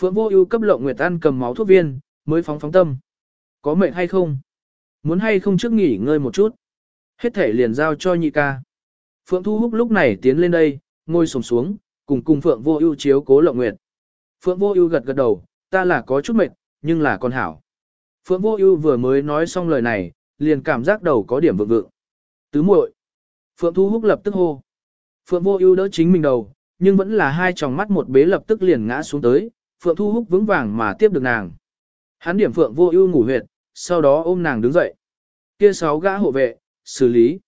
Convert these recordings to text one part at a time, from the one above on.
Phượng Vô Ưu cấp Lộng Nguyệt ăn cầm máu thuốc viên, mới phóng phóng tâm. Có mệt hay không? Muốn hay không trước nghỉ ngơi một chút? Hết thể liền giao cho nhị ca. Phượng Thu Húc lúc này tiến lên đây, ngồi xổm xuống, cùng cùng Phượng Vô Ưu chiếu cố Lộng Nguyệt. Phượng Vô Ưu gật gật đầu, ta là có chút mệt, nhưng là con hảo. Phượng Vô Ưu vừa mới nói xong lời này, liền cảm giác đầu có điểm vượng vượng. Tứ muội. Phượng Thu Húc lập tức hô. Phượng Vô Ưu đỡ chính mình đầu, nhưng vẫn là hai tròng mắt một bế lập tức liền ngã xuống tới, Phượng Thu Húc vững vàng mà tiếp được nàng. Hắn điểm Phượng Vô Ưu ngủ huyệt, sau đó ôm nàng đứng dậy. Kia sáu gã hộ vệ, xử lý.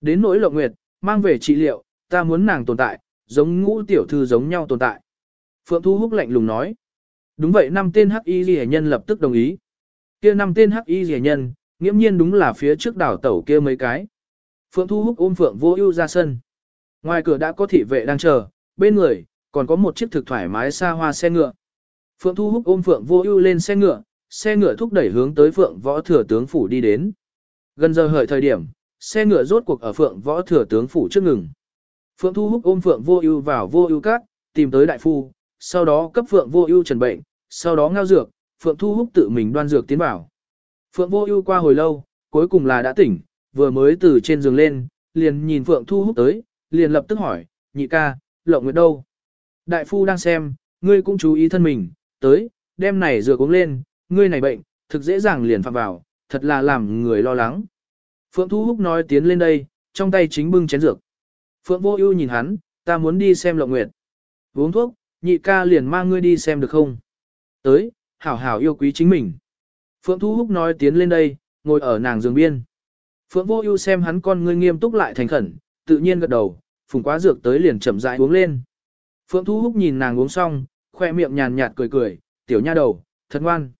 Đến nỗi Lộng Nguyệt, mang về trị liệu, ta muốn nàng tồn tại, giống ngũ tiểu thư giống nhau tồn tại. Phượng Thu Húc lạnh lùng nói. Đúng vậy năm tên hắc y liễu nhân lập tức đồng ý. Kia năm tên hắc y liễu nhân, nghiễm nhiên đúng là phía trước đảo tẩu kia mấy cái. Phượng Thu Húc ôm Phượng Vô Ưu ra sân. Ngoài cửa đã có thị vệ đang chờ, bên người còn có một chiếc thực thoải mái xa hoa xe ngựa. Phượng Thu Húc ôm Phượng Vô Ưu lên xe ngựa, xe ngựa thúc đẩy hướng tới Phượng Võ Thừa tướng phủ đi đến. Gần giờ hợi thời điểm, xe ngựa rốt cuộc ở Phượng Võ Thừa tướng phủ trước ngừng. Phượng Thu Húc ôm Phượng Vô Ưu vào Vô Ưu Các, tìm tới đại phu, sau đó cấp Phượng Vô Ưu trần bệnh, sau đó ngao dược, Phượng Thu Húc tự mình đoan dược tiến vào. Phượng Vô Ưu qua hồi lâu, cuối cùng là đã tỉnh, vừa mới từ trên giường lên, liền nhìn Phượng Thu Húc tới, liền lập tức hỏi, "Nhị ca, Lộng Nguyệt đâu?" Đại phu đang xem, ngươi cũng chú ý thân mình, tới, đem này dược uống lên, ngươi này bệnh, thực dễ dàng liền phạm vào, thật là làm người lo lắng. Phượng Thu Húc nói tiến lên đây, trong tay chính bưng chén dược. Phượng Vô Ưu nhìn hắn, ta muốn đi xem Lộng Nguyệt. Uống thuốc, nhị ca liền mang ngươi đi xem được không? Tới, hảo hảo yêu quý chính mình. Phượng Thu Húc nói tiến lên đây, ngồi ở nàng giường biên. Phượng Vô Ưu xem hắn con ngươi nghiêm túc lại thành khẩn, tự nhiên gật đầu, phùng quá dược tới liền chậm rãi uống lên. Phượng Thu Húc nhìn nàng uống xong, khoe miệng nhàn nhạt cười cười, tiểu nha đầu, thật ngoan.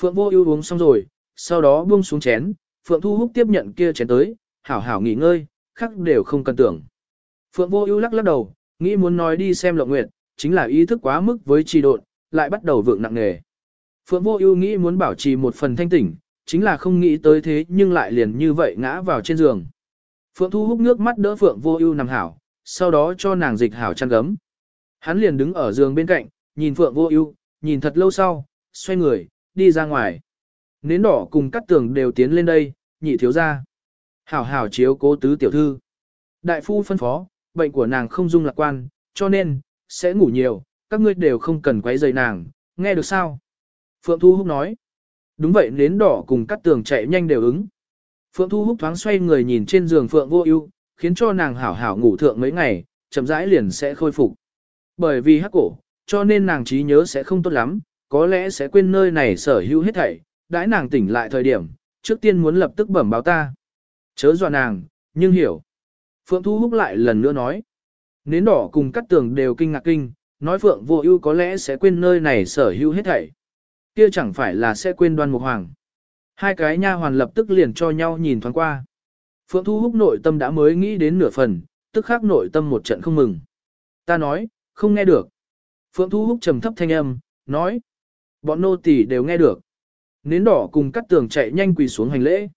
Phượng Vô Ưu uống xong rồi, sau đó buông xuống chén, Phượng Thu Húc tiếp nhận kia chén tới, hảo hảo nghỉ ngơi, khắc đều không cần tưởng. Phượng Vô Ưu lắc lắc đầu, nghĩ muốn nói đi xem Lộng Nguyệt, chính là ý thức quá mức với trì độn, lại bắt đầu vượng nặng nề. Phượng Vô Ưu nghĩ muốn bảo trì một phần thanh tỉnh, chính là không nghĩ tới thế nhưng lại liền như vậy ngã vào trên giường. Phượng Thu Húc nước mắt đỡ Phượng Vô Ưu nằm hảo, sau đó cho nàng dịch hảo chăn gấm. Hắn liền đứng ở giường bên cạnh, nhìn Phượng Vô Ưu, nhìn thật lâu sau, xoay người, đi ra ngoài. Nến đỏ cùng cắt tường đều tiến lên đây, nhị thiếu gia. Hảo hảo chiếu cố tứ tiểu thư. Đại phu phân phó, bệnh của nàng không dung lạc quan, cho nên, sẽ ngủ nhiều, các ngươi đều không cần quấy rầy nàng, nghe được sao? Phượng Thu Húc nói. Đúng vậy nến đỏ cùng cắt tường chạy nhanh đều ứng. Phượng Thu Húc thoáng xoay người nhìn trên giường Phượng Vô Ưu, khiến cho nàng hảo hảo ngủ thượng mấy ngày, chậm rãi liền sẽ khôi phục. Bởi vì hắc cổ, cho nên nàng trí nhớ sẽ không tốt lắm, có lẽ sẽ quên nơi này sở hữu hết thảy, đãi nàng tỉnh lại thời điểm, trước tiên muốn lập tức bẩm báo ta. Chớ dọa nàng, nhưng hiểu. Phượng Thu Húc lại lần nữa nói. Nến đỏ cùng cắt tường đều kinh ngạc kinh, nói Phượng Vô Ưu có lẽ sẽ quên nơi này sở hữu hết thảy. Kia chẳng phải là sẽ quên Đoan Mục Hoàng. Hai cái nha hoàn lập tức liền cho nhau nhìn thoáng qua. Phượng Thu Húc nội tâm đã mới nghĩ đến nửa phần, tức khắc nội tâm một trận không mừng. Ta nói, không nghe được. Phượng Thu Húc trầm thấp thanh âm, nói. Bọn nô tỳ đều nghe được. Nến đỏ cùng cắt tường chạy nhanh quỳ xuống hành lễ.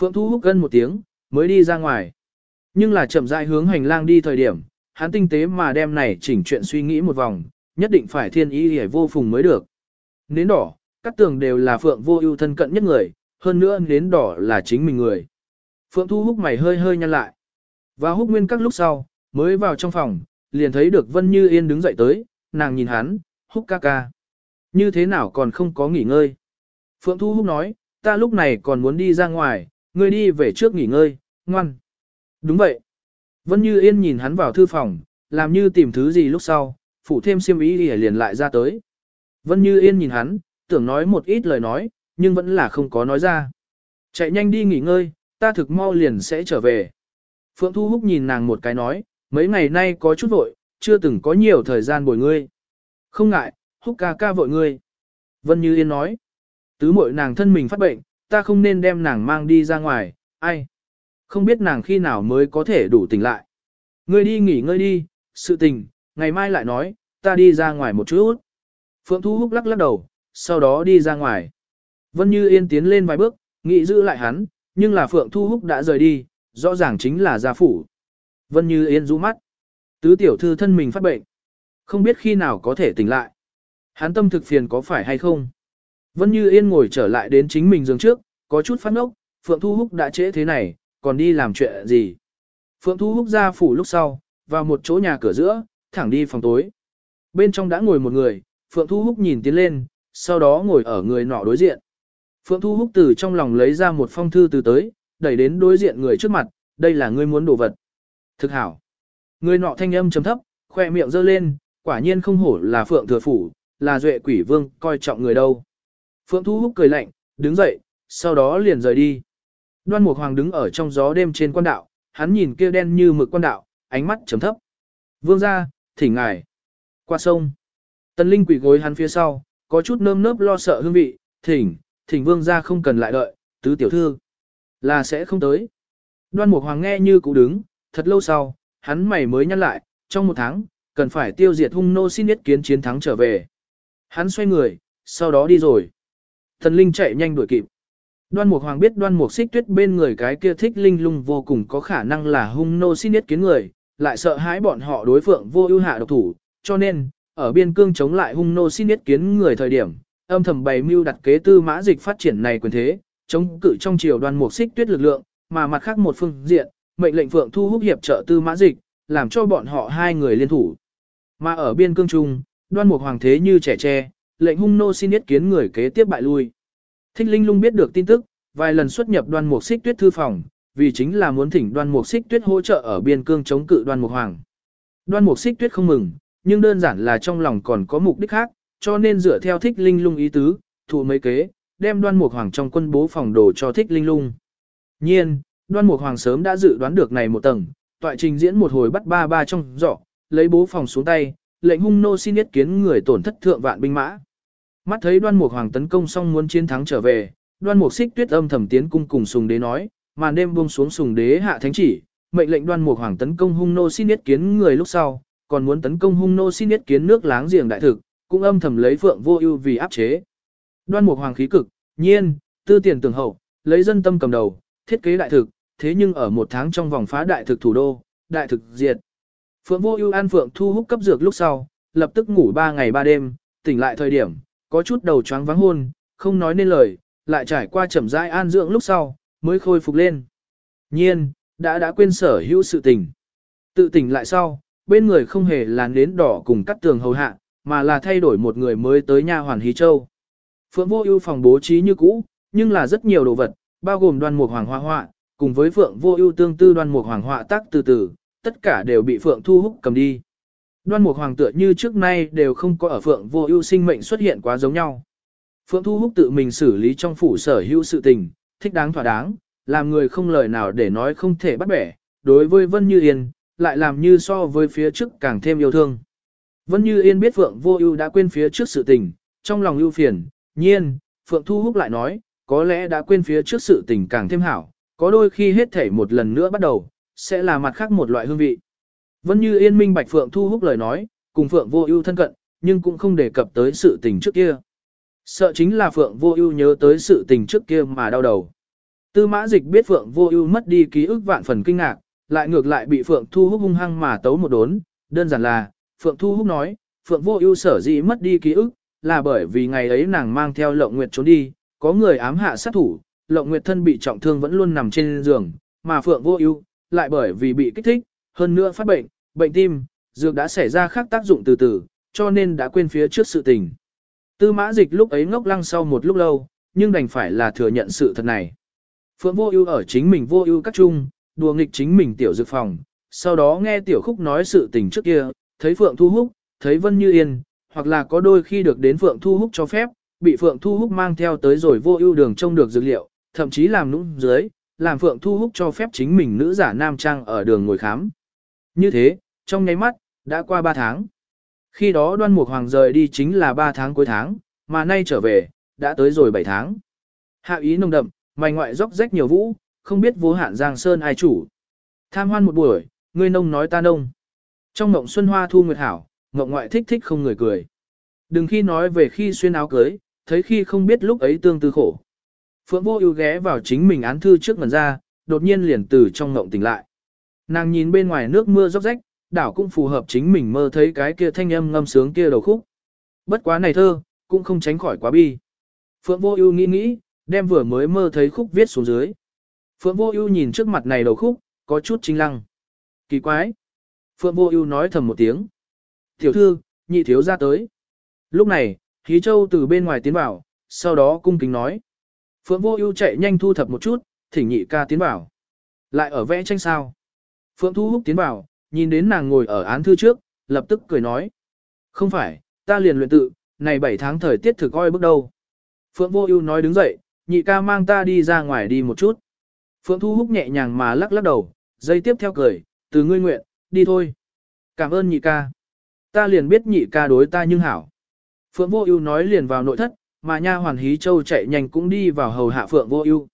Phượng Thu Húc gân một tiếng, mới đi ra ngoài. Nhưng là chậm rãi hướng hành lang đi thời điểm, hắn tinh tế mà đem này chỉnh chuyện suy nghĩ một vòng, nhất định phải thiên ý hề vô phùng mới được. Nến đỏ, cắt tường đều là Phượng vô ưu thân cận nhất người, hơn nữa nến đỏ là chính mình người. Phượng Thu Húc mày hơi hơi nhăn lại. Và húc nguyên các lúc sau, mới vào trong phòng, liền thấy được Vân Như Yên đứng dậy tới, nàng nhìn hắn, húc ca ca. Như thế nào còn không có nghỉ ngơi? Phượng Thu Húc nói, ta lúc này còn muốn đi ra ngoài, ngươi đi về trước nghỉ ngơi, ngoan. Đúng vậy. Vân Như Yên nhìn hắn vào thư phòng, làm như tìm thứ gì lúc sau, phủ thêm xiêm ý thì liền lại ra tới. Vân Như Yên nhìn hắn, tưởng nói một ít lời nói, nhưng vẫn là không có nói ra. Chạy nhanh đi nghỉ ngơi, ta thực mau liền sẽ trở về. Phượng Thu Húc nhìn nàng một cái nói, mấy ngày nay có chút vội, chưa từng có nhiều thời gian bồi ngươi. Không ngại, Húc ca ca vội ngươi. Vân Như Yên nói, tứ muội nàng thân mình phát bệnh, ta không nên đem nàng mang đi ra ngoài, ai. Không biết nàng khi nào mới có thể đủ tỉnh lại. Ngươi đi nghỉ ngơi đi, sự tình, ngày mai lại nói, ta đi ra ngoài một chút. Phượng Thu Húc lắc lắc đầu, sau đó đi ra ngoài. Vân Như Yên tiến lên vài bước, nghĩ giữ lại hắn, nhưng là Phượng Thu Húc đã rời đi, rõ ràng chính là gia phủ. Vân Như Yên rũ mắt. Tứ tiểu thư thân mình phát bệnh. Không biết khi nào có thể tỉnh lại. Hắn tâm thực phiền có phải hay không? Vân Như Yên ngồi trở lại đến chính mình giường trước, có chút phát ngốc, Phượng Thu Húc đã trễ thế này, còn đi làm chuyện gì? Phượng Thu Húc ra phủ lúc sau, vào một chỗ nhà cửa giữa, thẳng đi phòng tối. Bên trong đã ngồi một người, Phượng Thu Húc nhìn tiến lên, sau đó ngồi ở người nọ đối diện. Phượng Thu Húc từ trong lòng lấy ra một phong thư từ tới, đẩy đến đối diện người trước mặt, đây là ngươi muốn đồ vật. Thực hảo. Người nọ thanh âm trầm thấp, khoe miệng giơ lên, quả nhiên không hổ là Phượng Thừa Phủ, là duệ quỷ vương, coi trọng người đâu. Phượng Thu Húc cười lạnh, đứng dậy, sau đó liền rời đi. Đoan Mục Hoàng đứng ở trong gió đêm trên quan đạo, hắn nhìn kia đen như mực quan đạo, ánh mắt trầm thấp. Vương ra, thỉnh ngài. Qua sông. Tần Linh quỷ gối hắn phía sau, có chút nơm nớp lo sợ hương vị, thỉnh, thỉnh vương ra không cần lại đợi, tứ tiểu thư. Là sẽ không tới. Đoan Mục Hoàng nghe như cũ đứng, thật lâu sau, hắn mày mới nhăn lại, trong một tháng, cần phải tiêu diệt hung nô xin ý kiến chiến thắng trở về. Hắn xoay người, sau đó đi rồi. Thần Linh chạy nhanh đuổi kịp. Đoan Mục Hoàng biết Đoan Mục Xích Tuyết bên người cái kia thích linh lung vô cùng có khả năng là hung nô xin ý kiến người, lại sợ hãi bọn họ đối phượng vô ưu hạ độc thủ, cho nên, ở biên cương chống lại hung nô xin ý kiến người thời điểm, âm thầm bày mưu đặt kế tư mã dịch phát triển này quyền thế, chống cự trong triều Đoan Mục Xích Tuyết lực lượng, mà mặt khác một phương diện, mệnh lệnh Phượng Thu hút hiệp trợ tư mã dịch, làm cho bọn họ hai người liên thủ. Mà ở biên cương trung, Đoan Mục Hoàng thế như trẻ tre, lệnh hung nô xin ý kiến người kế tiếp bại lui. Thích Linh Lung biết được tin tức, vài lần xuất nhập Đoan Mục Xích Tuyết thư phòng, vì chính là muốn thỉnh Đoan Mục Xích Tuyết hỗ trợ ở biên cương chống cự Đoan Mục Hoàng. Đoan Mục Xích Tuyết không mừng, nhưng đơn giản là trong lòng còn có mục đích khác, cho nên dựa theo Thích Linh Lung ý tứ, thụ mấy kế, đem Đoan Mục Hoàng trong quân bố phòng đồ cho Thích Linh Lung. Nhiên, Đoan Mục Hoàng sớm đã dự đoán được này một tầng, toại trình diễn một hồi bắt ba ba trong giỏ, lấy bố phòng xuống tay, lệnh hung nô xin ý kiến người tổn thất thượng vạn binh mã. Mắt thấy đoan mục hoàng tấn công xong muốn chiến thắng trở về, đoan mục xích tuyết âm thầm tiến cung cùng sùng đế nói, màn đêm buông xuống sùng đế hạ thánh chỉ, mệnh lệnh đoan mục hoàng tấn công hung nô xin ý kiến người lúc sau, còn muốn tấn công hung nô xin ý kiến nước láng giềng đại thực, cũng âm thầm lấy phượng vô ưu vì áp chế. Đoan mục hoàng khí cực, nhiên, tư tiền tường hậu, lấy dân tâm cầm đầu, thiết kế đại thực, thế nhưng ở một tháng trong vòng phá đại thực thủ đô, đại thực diệt. Phượng vô ưu an phượng thu hút cấp dược lúc sau, lập tức ngủ 3 ngày 3 đêm, tỉnh lại thời điểm, có chút đầu choáng vắng hôn, không nói nên lời, lại trải qua chậm rãi an dưỡng lúc sau, mới khôi phục lên. Nhiên, đã đã quên sở hữu sự tình. Tự tỉnh lại sau, bên người không hề làn đến đỏ cùng cắt tường hầu hạ, mà là thay đổi một người mới tới nha hoàn hí châu. Phượng vô ưu phòng bố trí như cũ, nhưng là rất nhiều đồ vật, bao gồm đoan mục hoàng hoa họa, cùng với Phượng vô ưu tương tư đoan mục hoàng họa tác từ từ, tất cả đều bị Phượng thu hút cầm đi. Đoan Mục Hoàng tựa như trước nay đều không có ở Phượng Vô Ưu sinh mệnh xuất hiện quá giống nhau. Phượng Thu Húc tự mình xử lý trong phủ sở hữu sự tình, thích đáng thỏa đáng, làm người không lời nào để nói không thể bắt bẻ, đối với Vân Như Yên, lại làm như so với phía trước càng thêm yêu thương. Vân Như Yên biết Phượng Vô Ưu đã quên phía trước sự tình, trong lòng ưu phiền, nhiên, Phượng Thu Húc lại nói, có lẽ đã quên phía trước sự tình càng thêm hảo, có đôi khi hết thể một lần nữa bắt đầu, sẽ là mặt khác một loại hương vị. vẫn Như Yên minh bạch Phượng Thu Húc lời nói, cùng Phượng Vô Ưu thân cận, nhưng cũng không đề cập tới sự tình trước kia. Sợ chính là Phượng Vô Ưu nhớ tới sự tình trước kia mà đau đầu. Tư Mã Dịch biết Phượng Vô Ưu mất đi ký ức vạn phần kinh ngạc, lại ngược lại bị Phượng Thu Húc hung hăng mà tấu một đốn, đơn giản là, Phượng Thu Húc nói, Phượng Vô Ưu sở dĩ mất đi ký ức, là bởi vì ngày ấy nàng mang theo Lộng Nguyệt trốn đi, có người ám hạ sát thủ, Lộng Nguyệt thân bị trọng thương vẫn luôn nằm trên giường, mà Phượng Vô Ưu lại bởi vì bị kích thích, hơn nữa phát bệnh, bệnh tim, dược đã xảy ra khác tác dụng từ từ, cho nên đã quên phía trước sự tình. Tư mã dịch lúc ấy ngốc lăng sau một lúc lâu, nhưng đành phải là thừa nhận sự thật này. Phượng vô ưu ở chính mình vô ưu các chung, đùa nghịch chính mình tiểu dược phòng, sau đó nghe tiểu khúc nói sự tình trước kia, thấy Phượng Thu Húc, thấy Vân Như Yên, hoặc là có đôi khi được đến Phượng Thu Húc cho phép, bị Phượng Thu Húc mang theo tới rồi vô ưu đường trông được dược liệu, thậm chí làm nũng dưới, làm Phượng Thu Húc cho phép chính mình nữ giả nam trang ở đường ngồi khám. Như thế, trong nháy mắt, đã qua 3 tháng. Khi đó đoan mục hoàng rời đi chính là 3 tháng cuối tháng, mà nay trở về, đã tới rồi 7 tháng. Hạ ý nồng đậm, mày ngoại róc rách nhiều vũ, không biết vô hạn giang sơn ai chủ. Tham hoan một buổi, người nông nói ta nông. Trong mộng xuân hoa thu nguyệt hảo, mộng ngoại thích thích không người cười. Đừng khi nói về khi xuyên áo cưới, thấy khi không biết lúc ấy tương tư khổ. Phượng vô ưu ghé vào chính mình án thư trước màn ra, đột nhiên liền từ trong ngộng tỉnh lại. Nàng nhìn bên ngoài nước mưa róc rách, đảo cũng phù hợp chính mình mơ thấy cái kia thanh âm ngâm sướng kia đầu khúc. Bất quá này thơ, cũng không tránh khỏi quá bi. Phượng Vô Ưu nghĩ nghĩ, đem vừa mới mơ thấy khúc viết xuống dưới. Phượng Vô Ưu nhìn trước mặt này đầu khúc, có chút chính lăng. Kỳ quái. Phượng Vô Ưu nói thầm một tiếng. "Tiểu thư, nhị thiếu gia tới." Lúc này, Hí Châu từ bên ngoài tiến vào, sau đó cung kính nói. Phượng Vô Ưu chạy nhanh thu thập một chút, thỉnh nhị ca tiến vào. Lại ở vẽ tranh sao? Phượng Thu Húc tiến vào, nhìn đến nàng ngồi ở án thư trước, lập tức cười nói. Không phải, ta liền luyện tự, này 7 tháng thời tiết thực coi bước đầu. Phượng Vô Ưu nói đứng dậy, nhị ca mang ta đi ra ngoài đi một chút. Phượng Thu Húc nhẹ nhàng mà lắc lắc đầu, dây tiếp theo cười, từ ngươi nguyện, đi thôi. Cảm ơn nhị ca. Ta liền biết nhị ca đối ta nhưng hảo. Phượng Vô Ưu nói liền vào nội thất, mà nha hoàn hí châu chạy nhanh cũng đi vào hầu hạ Phượng Vô Ưu.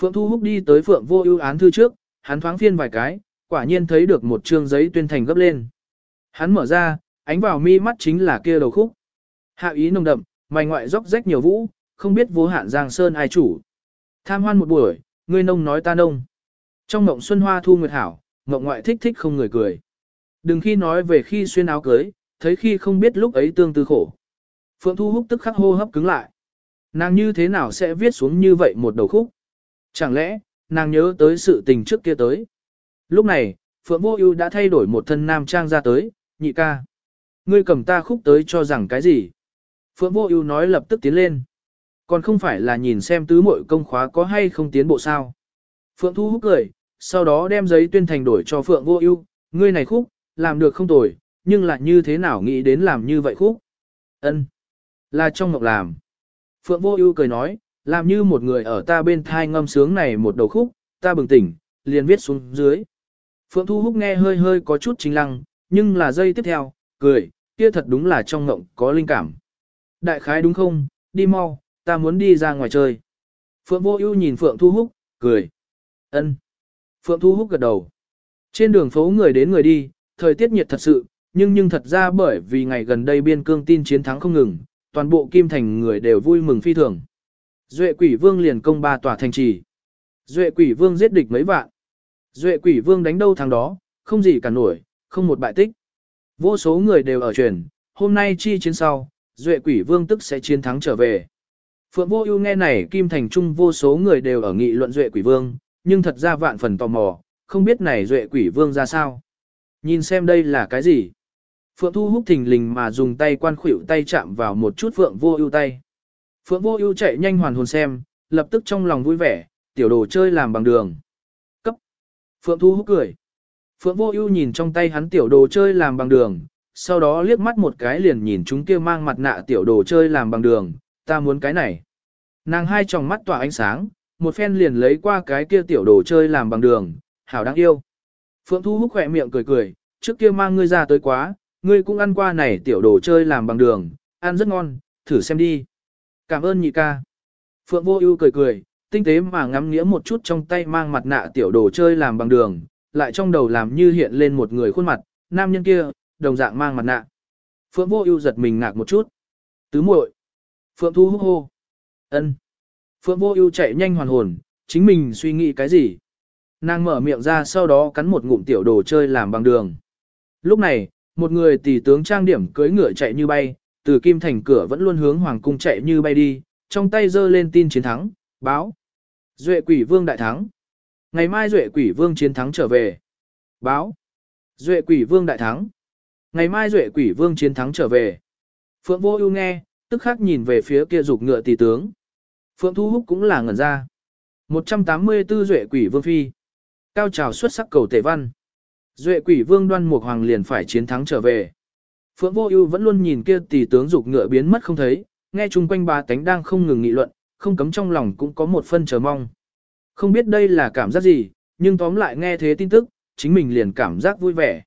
Phượng Thu Húc đi tới Phượng Vô Ưu án thư trước, hắn thoáng phiên vài cái, quả nhiên thấy được một trương giấy tuyên thành gấp lên. Hắn mở ra, ánh vào mi mắt chính là kia đầu khúc. Hạ ý nồng đậm, mày ngoại róc rách nhiều vũ, không biết vô hạn giang sơn ai chủ. Tham hoan một buổi, ngươi nông nói ta nông. Trong mộng xuân hoa thu nguyệt hảo, mộng ngoại thích thích không người cười. Đừng khi nói về khi xuyên áo cưới, thấy khi không biết lúc ấy tương tư khổ. Phượng Thu Húc tức khắc hô hấp cứng lại. Nàng như thế nào sẽ viết xuống như vậy một đầu khúc? Chẳng lẽ, nàng nhớ tới sự tình trước kia tới? Lúc này, Phượng Vô Ưu đã thay đổi một thân nam trang ra tới, nhị ca. Ngươi cầm ta khúc tới cho rằng cái gì? Phượng Vô Ưu nói lập tức tiến lên. Còn không phải là nhìn xem tứ muội công khóa có hay không tiến bộ sao? Phượng Thu Húc cười, sau đó đem giấy tuyên thành đổi cho Phượng Vô Ưu, ngươi này khúc, làm được không tồi, nhưng lại như thế nào nghĩ đến làm như vậy khúc? Ân. Là trong ngọc làm. Phượng Vô Ưu cười nói, làm như một người ở ta bên thai ngâm sướng này một đầu khúc, ta bừng tỉnh, liền viết xuống dưới. Phượng Thu Húc nghe hơi hơi có chút chính lăng, nhưng là giây tiếp theo, cười, kia thật đúng là trong ngộng có linh cảm. Đại khái đúng không, đi mau, ta muốn đi ra ngoài chơi. Phượng Vô Ưu nhìn Phượng Thu Húc, cười. Ân. Phượng Thu Húc gật đầu. Trên đường phố người đến người đi, thời tiết nhiệt thật sự, nhưng nhưng thật ra bởi vì ngày gần đây biên cương tin chiến thắng không ngừng, toàn bộ kim thành người đều vui mừng phi thường. Duệ quỷ vương liền công ba tòa thành trì. Duệ quỷ vương giết địch mấy vạn. Duệ quỷ vương đánh đâu thằng đó, không gì cả nổi, không một bại tích. Vô số người đều ở truyền, hôm nay chi chiến sau, Duệ quỷ vương tức sẽ chiến thắng trở về. Phượng vô ưu nghe này kim thành trung vô số người đều ở nghị luận Duệ quỷ vương, nhưng thật ra vạn phần tò mò, không biết này Duệ quỷ vương ra sao. Nhìn xem đây là cái gì. Phượng Thu Húc thình lình mà dùng tay quan khuỷu tay chạm vào một chút Phượng Vô Ưu tay. Phượng Vô Ưu chạy nhanh hoàn hồn xem, lập tức trong lòng vui vẻ, tiểu đồ chơi làm bằng đường. Cấp. Phượng Thu Húc cười. Phượng Vô Ưu nhìn trong tay hắn tiểu đồ chơi làm bằng đường, sau đó liếc mắt một cái liền nhìn chúng kia mang mặt nạ tiểu đồ chơi làm bằng đường, ta muốn cái này. Nàng hai tròng mắt tỏa ánh sáng, một phen liền lấy qua cái kia tiểu đồ chơi làm bằng đường, hảo đáng yêu. Phượng Thu Húc khẽ miệng cười cười, trước kia mang ngươi ra tới quá, ngươi cũng ăn qua này tiểu đồ chơi làm bằng đường, ăn rất ngon, thử xem đi. Cảm ơn nhị ca. Phượng vô ưu cười cười, tinh tế mà ngắm nghĩa một chút trong tay mang mặt nạ tiểu đồ chơi làm bằng đường, lại trong đầu làm như hiện lên một người khuôn mặt, nam nhân kia, đồng dạng mang mặt nạ. Phượng vô ưu giật mình ngạc một chút. Tứ muội. Phượng thu hô hô. ân. Phượng vô ưu chạy nhanh hoàn hồn, chính mình suy nghĩ cái gì. Nàng mở miệng ra sau đó cắn một ngụm tiểu đồ chơi làm bằng đường. Lúc này, một người tỷ tướng trang điểm cưỡi ngựa chạy như bay, từ kim thành cửa vẫn luôn hướng hoàng cung chạy như bay đi, trong tay giơ lên tin chiến thắng, báo. Duệ quỷ vương đại thắng. Ngày mai duệ quỷ vương chiến thắng trở về. Báo. Duệ quỷ vương đại thắng. Ngày mai duệ quỷ vương chiến thắng trở về. Phượng vô ưu nghe, tức khắc nhìn về phía kia dục ngựa tỷ tướng. Phượng thu húc cũng là ngẩn ra. 184 duệ quỷ vương phi. Cao trào xuất sắc cầu tể văn. Duệ quỷ vương đoan mục hoàng liền phải chiến thắng trở về. Phượng vô ưu vẫn luôn nhìn kia tỷ tướng dục ngựa biến mất không thấy, nghe chung quanh ba tánh đang không ngừng nghị luận, không cấm trong lòng cũng có một phân chờ mong. Không biết đây là cảm giác gì, nhưng tóm lại nghe thế tin tức, chính mình liền cảm giác vui vẻ.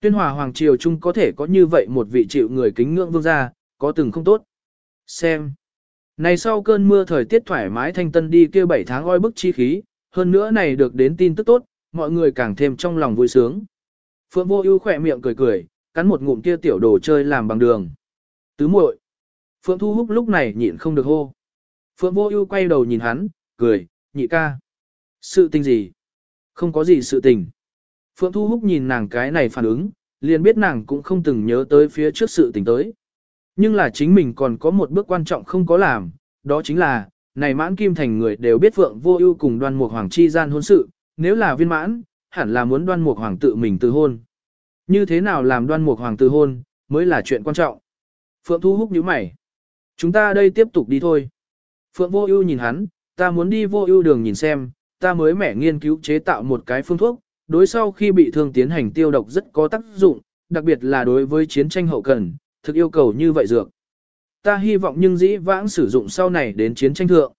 Tuyên hòa hoàng triều chung có thể có như vậy một vị chịu người kính ngưỡng vương gia, có từng không tốt. Xem. Này sau cơn mưa thời tiết thoải mái thanh tân đi kia 7 tháng oi bức chi khí, hơn nữa này được đến tin tức tốt, mọi người càng thêm trong lòng vui sướng. Phượng Vô Ưu khẽ miệng cười cười, cắn một ngụm kia tiểu đồ chơi làm bằng đường. Tứ muội. Phượng Thu Húc lúc này nhịn không được hô. Phượng Vô Ưu quay đầu nhìn hắn, cười, "Nhị ca, sự tình gì?" "Không có gì sự tình." Phượng Thu Húc nhìn nàng cái này phản ứng, liền biết nàng cũng không từng nhớ tới phía trước sự tình tới. Nhưng là chính mình còn có một bước quan trọng không có làm, đó chính là, này mãn kim thành người đều biết Phượng Vô Ưu cùng Đoan Mục Hoàng chi gian hôn sự, nếu là viên mãn, hẳn là muốn Đoan Mục Hoàng tự mình từ hôn. Như thế nào làm Đoan Mục Hoàng từ hôn, mới là chuyện quan trọng. Phượng Thu Húc nhíu mày. Chúng ta đây tiếp tục đi thôi. Phượng Vô Ưu nhìn hắn, ta muốn đi Vô Ưu đường nhìn xem, ta mới mẻ nghiên cứu chế tạo một cái phương thuốc, đối sau khi bị thương tiến hành tiêu độc rất có tác dụng, đặc biệt là đối với chiến tranh hậu cần, thực yêu cầu như vậy dược. Ta hy vọng nhưng dĩ vãng sử dụng sau này đến chiến tranh thượng.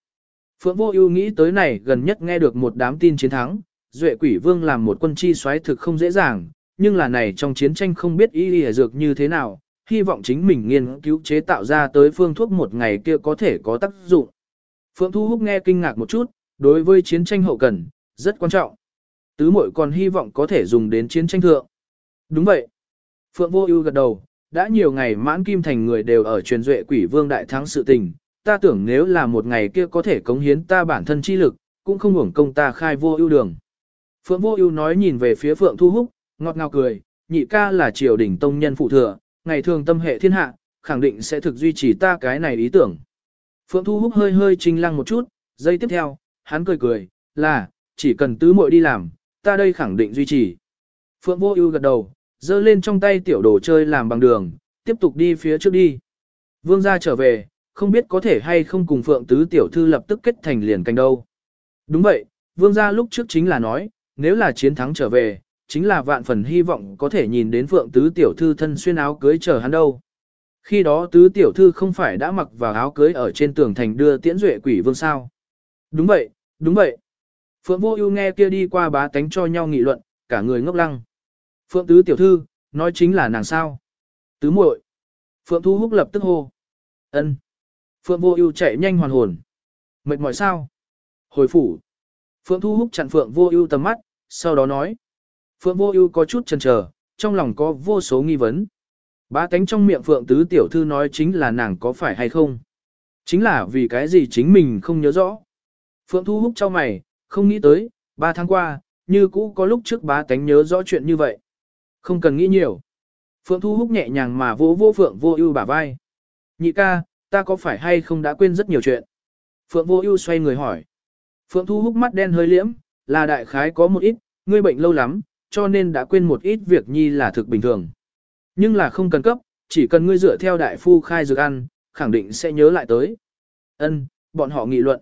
Phượng Vô Ưu nghĩ tới này gần nhất nghe được một đám tin chiến thắng, Duệ Quỷ Vương làm một quân chi soái thực không dễ dàng, nhưng là này trong chiến tranh không biết y y dược như thế nào, hy vọng chính mình nghiên cứu chế tạo ra tới phương thuốc một ngày kia có thể có tác dụng. Phượng Thu Húc nghe kinh ngạc một chút, đối với chiến tranh hậu cần, rất quan trọng. Tứ muội còn hy vọng có thể dùng đến chiến tranh thượng. Đúng vậy. Phượng Vô Ưu gật đầu, đã nhiều ngày mãn kim thành người đều ở truyền duệ quỷ vương đại thắng sự tình, ta tưởng nếu là một ngày kia có thể cống hiến ta bản thân chi lực, cũng không hưởng công ta khai vô ưu đường. Phượng Vô Ưu nói nhìn về phía Phượng Thu Húc, ngọt ngào cười, nhị ca là triều đình tông nhân phụ thừa, ngày thường tâm hệ thiên hạ, khẳng định sẽ thực duy trì ta cái này ý tưởng. Phượng Thu Húc hơi hơi chình lăng một chút, giây tiếp theo, hắn cười cười, là, chỉ cần tứ muội đi làm, ta đây khẳng định duy trì. Phượng Vô Ưu gật đầu, giơ lên trong tay tiểu đồ chơi làm bằng đường, tiếp tục đi phía trước đi. Vương gia trở về, không biết có thể hay không cùng Phượng tứ tiểu thư lập tức kết thành liền canh đâu. Đúng vậy, vương gia lúc trước chính là nói, nếu là chiến thắng trở về, chính là vạn phần hy vọng có thể nhìn đến Phượng tứ tiểu thư thân xuyên áo cưới chờ hắn đâu. Khi đó tứ tiểu thư không phải đã mặc vào áo cưới ở trên tường thành đưa tiễn duệ quỷ vương sao. Đúng vậy, đúng vậy. Phượng vô ưu nghe kia đi qua bá tánh cho nhau nghị luận, cả người ngốc lăng. Phượng tứ tiểu thư, nói chính là nàng sao. Tứ muội. Phượng thu húc lập tức hô. ân. Phượng vô ưu chạy nhanh hoàn hồn. Mệt mỏi sao? Hồi phủ. Phượng thu húc chặn Phượng vô ưu tầm mắt, sau đó nói. Phượng vô ưu có chút chần chờ, trong lòng có vô số nghi vấn. Bá tánh trong miệng Phượng tứ tiểu thư nói chính là nàng có phải hay không? Chính là vì cái gì chính mình không nhớ rõ. Phượng thu húc cho mày, không nghĩ tới, ba tháng qua, như cũ có lúc trước bá tánh nhớ rõ chuyện như vậy. Không cần nghĩ nhiều. Phượng thu húc nhẹ nhàng mà vô vô Phượng vô ưu bả vai. Nhị ca, ta có phải hay không đã quên rất nhiều chuyện? Phượng vô ưu xoay người hỏi. Phượng thu húc mắt đen hơi liễm, là đại khái có một ít, ngươi bệnh lâu lắm, cho nên đã quên một ít việc nhi là thực bình thường. Nhưng là không cần cấp, chỉ cần ngươi dựa theo đại phu khai dược ăn, khẳng định sẽ nhớ lại tới. Ân, bọn họ nghị luận.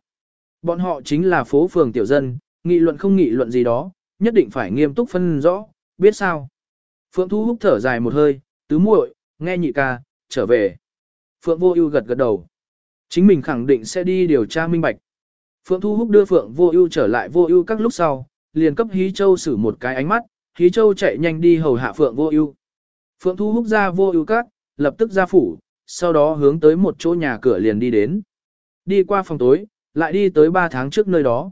Bọn họ chính là phố phường tiểu dân, nghị luận không nghị luận gì đó, nhất định phải nghiêm túc phân rõ, biết sao. Phượng Thu Húc thở dài một hơi, tứ muội, nghe nhị ca, trở về. Phượng Vô Ưu gật gật đầu. Chính mình khẳng định sẽ đi điều tra minh bạch. Phượng Thu Húc đưa Phượng Vô Ưu trở lại Vô Ưu các lúc sau, liền cấp Hí Châu sử một cái ánh mắt, Hí Châu chạy nhanh đi hầu hạ Phượng Vô Ưu. Phượng Thu Húc ra Vô Ưu các, lập tức ra phủ, sau đó hướng tới một chỗ nhà cửa liền đi đến. Đi qua phòng tối, lại đi tới 3 tháng trước nơi đó.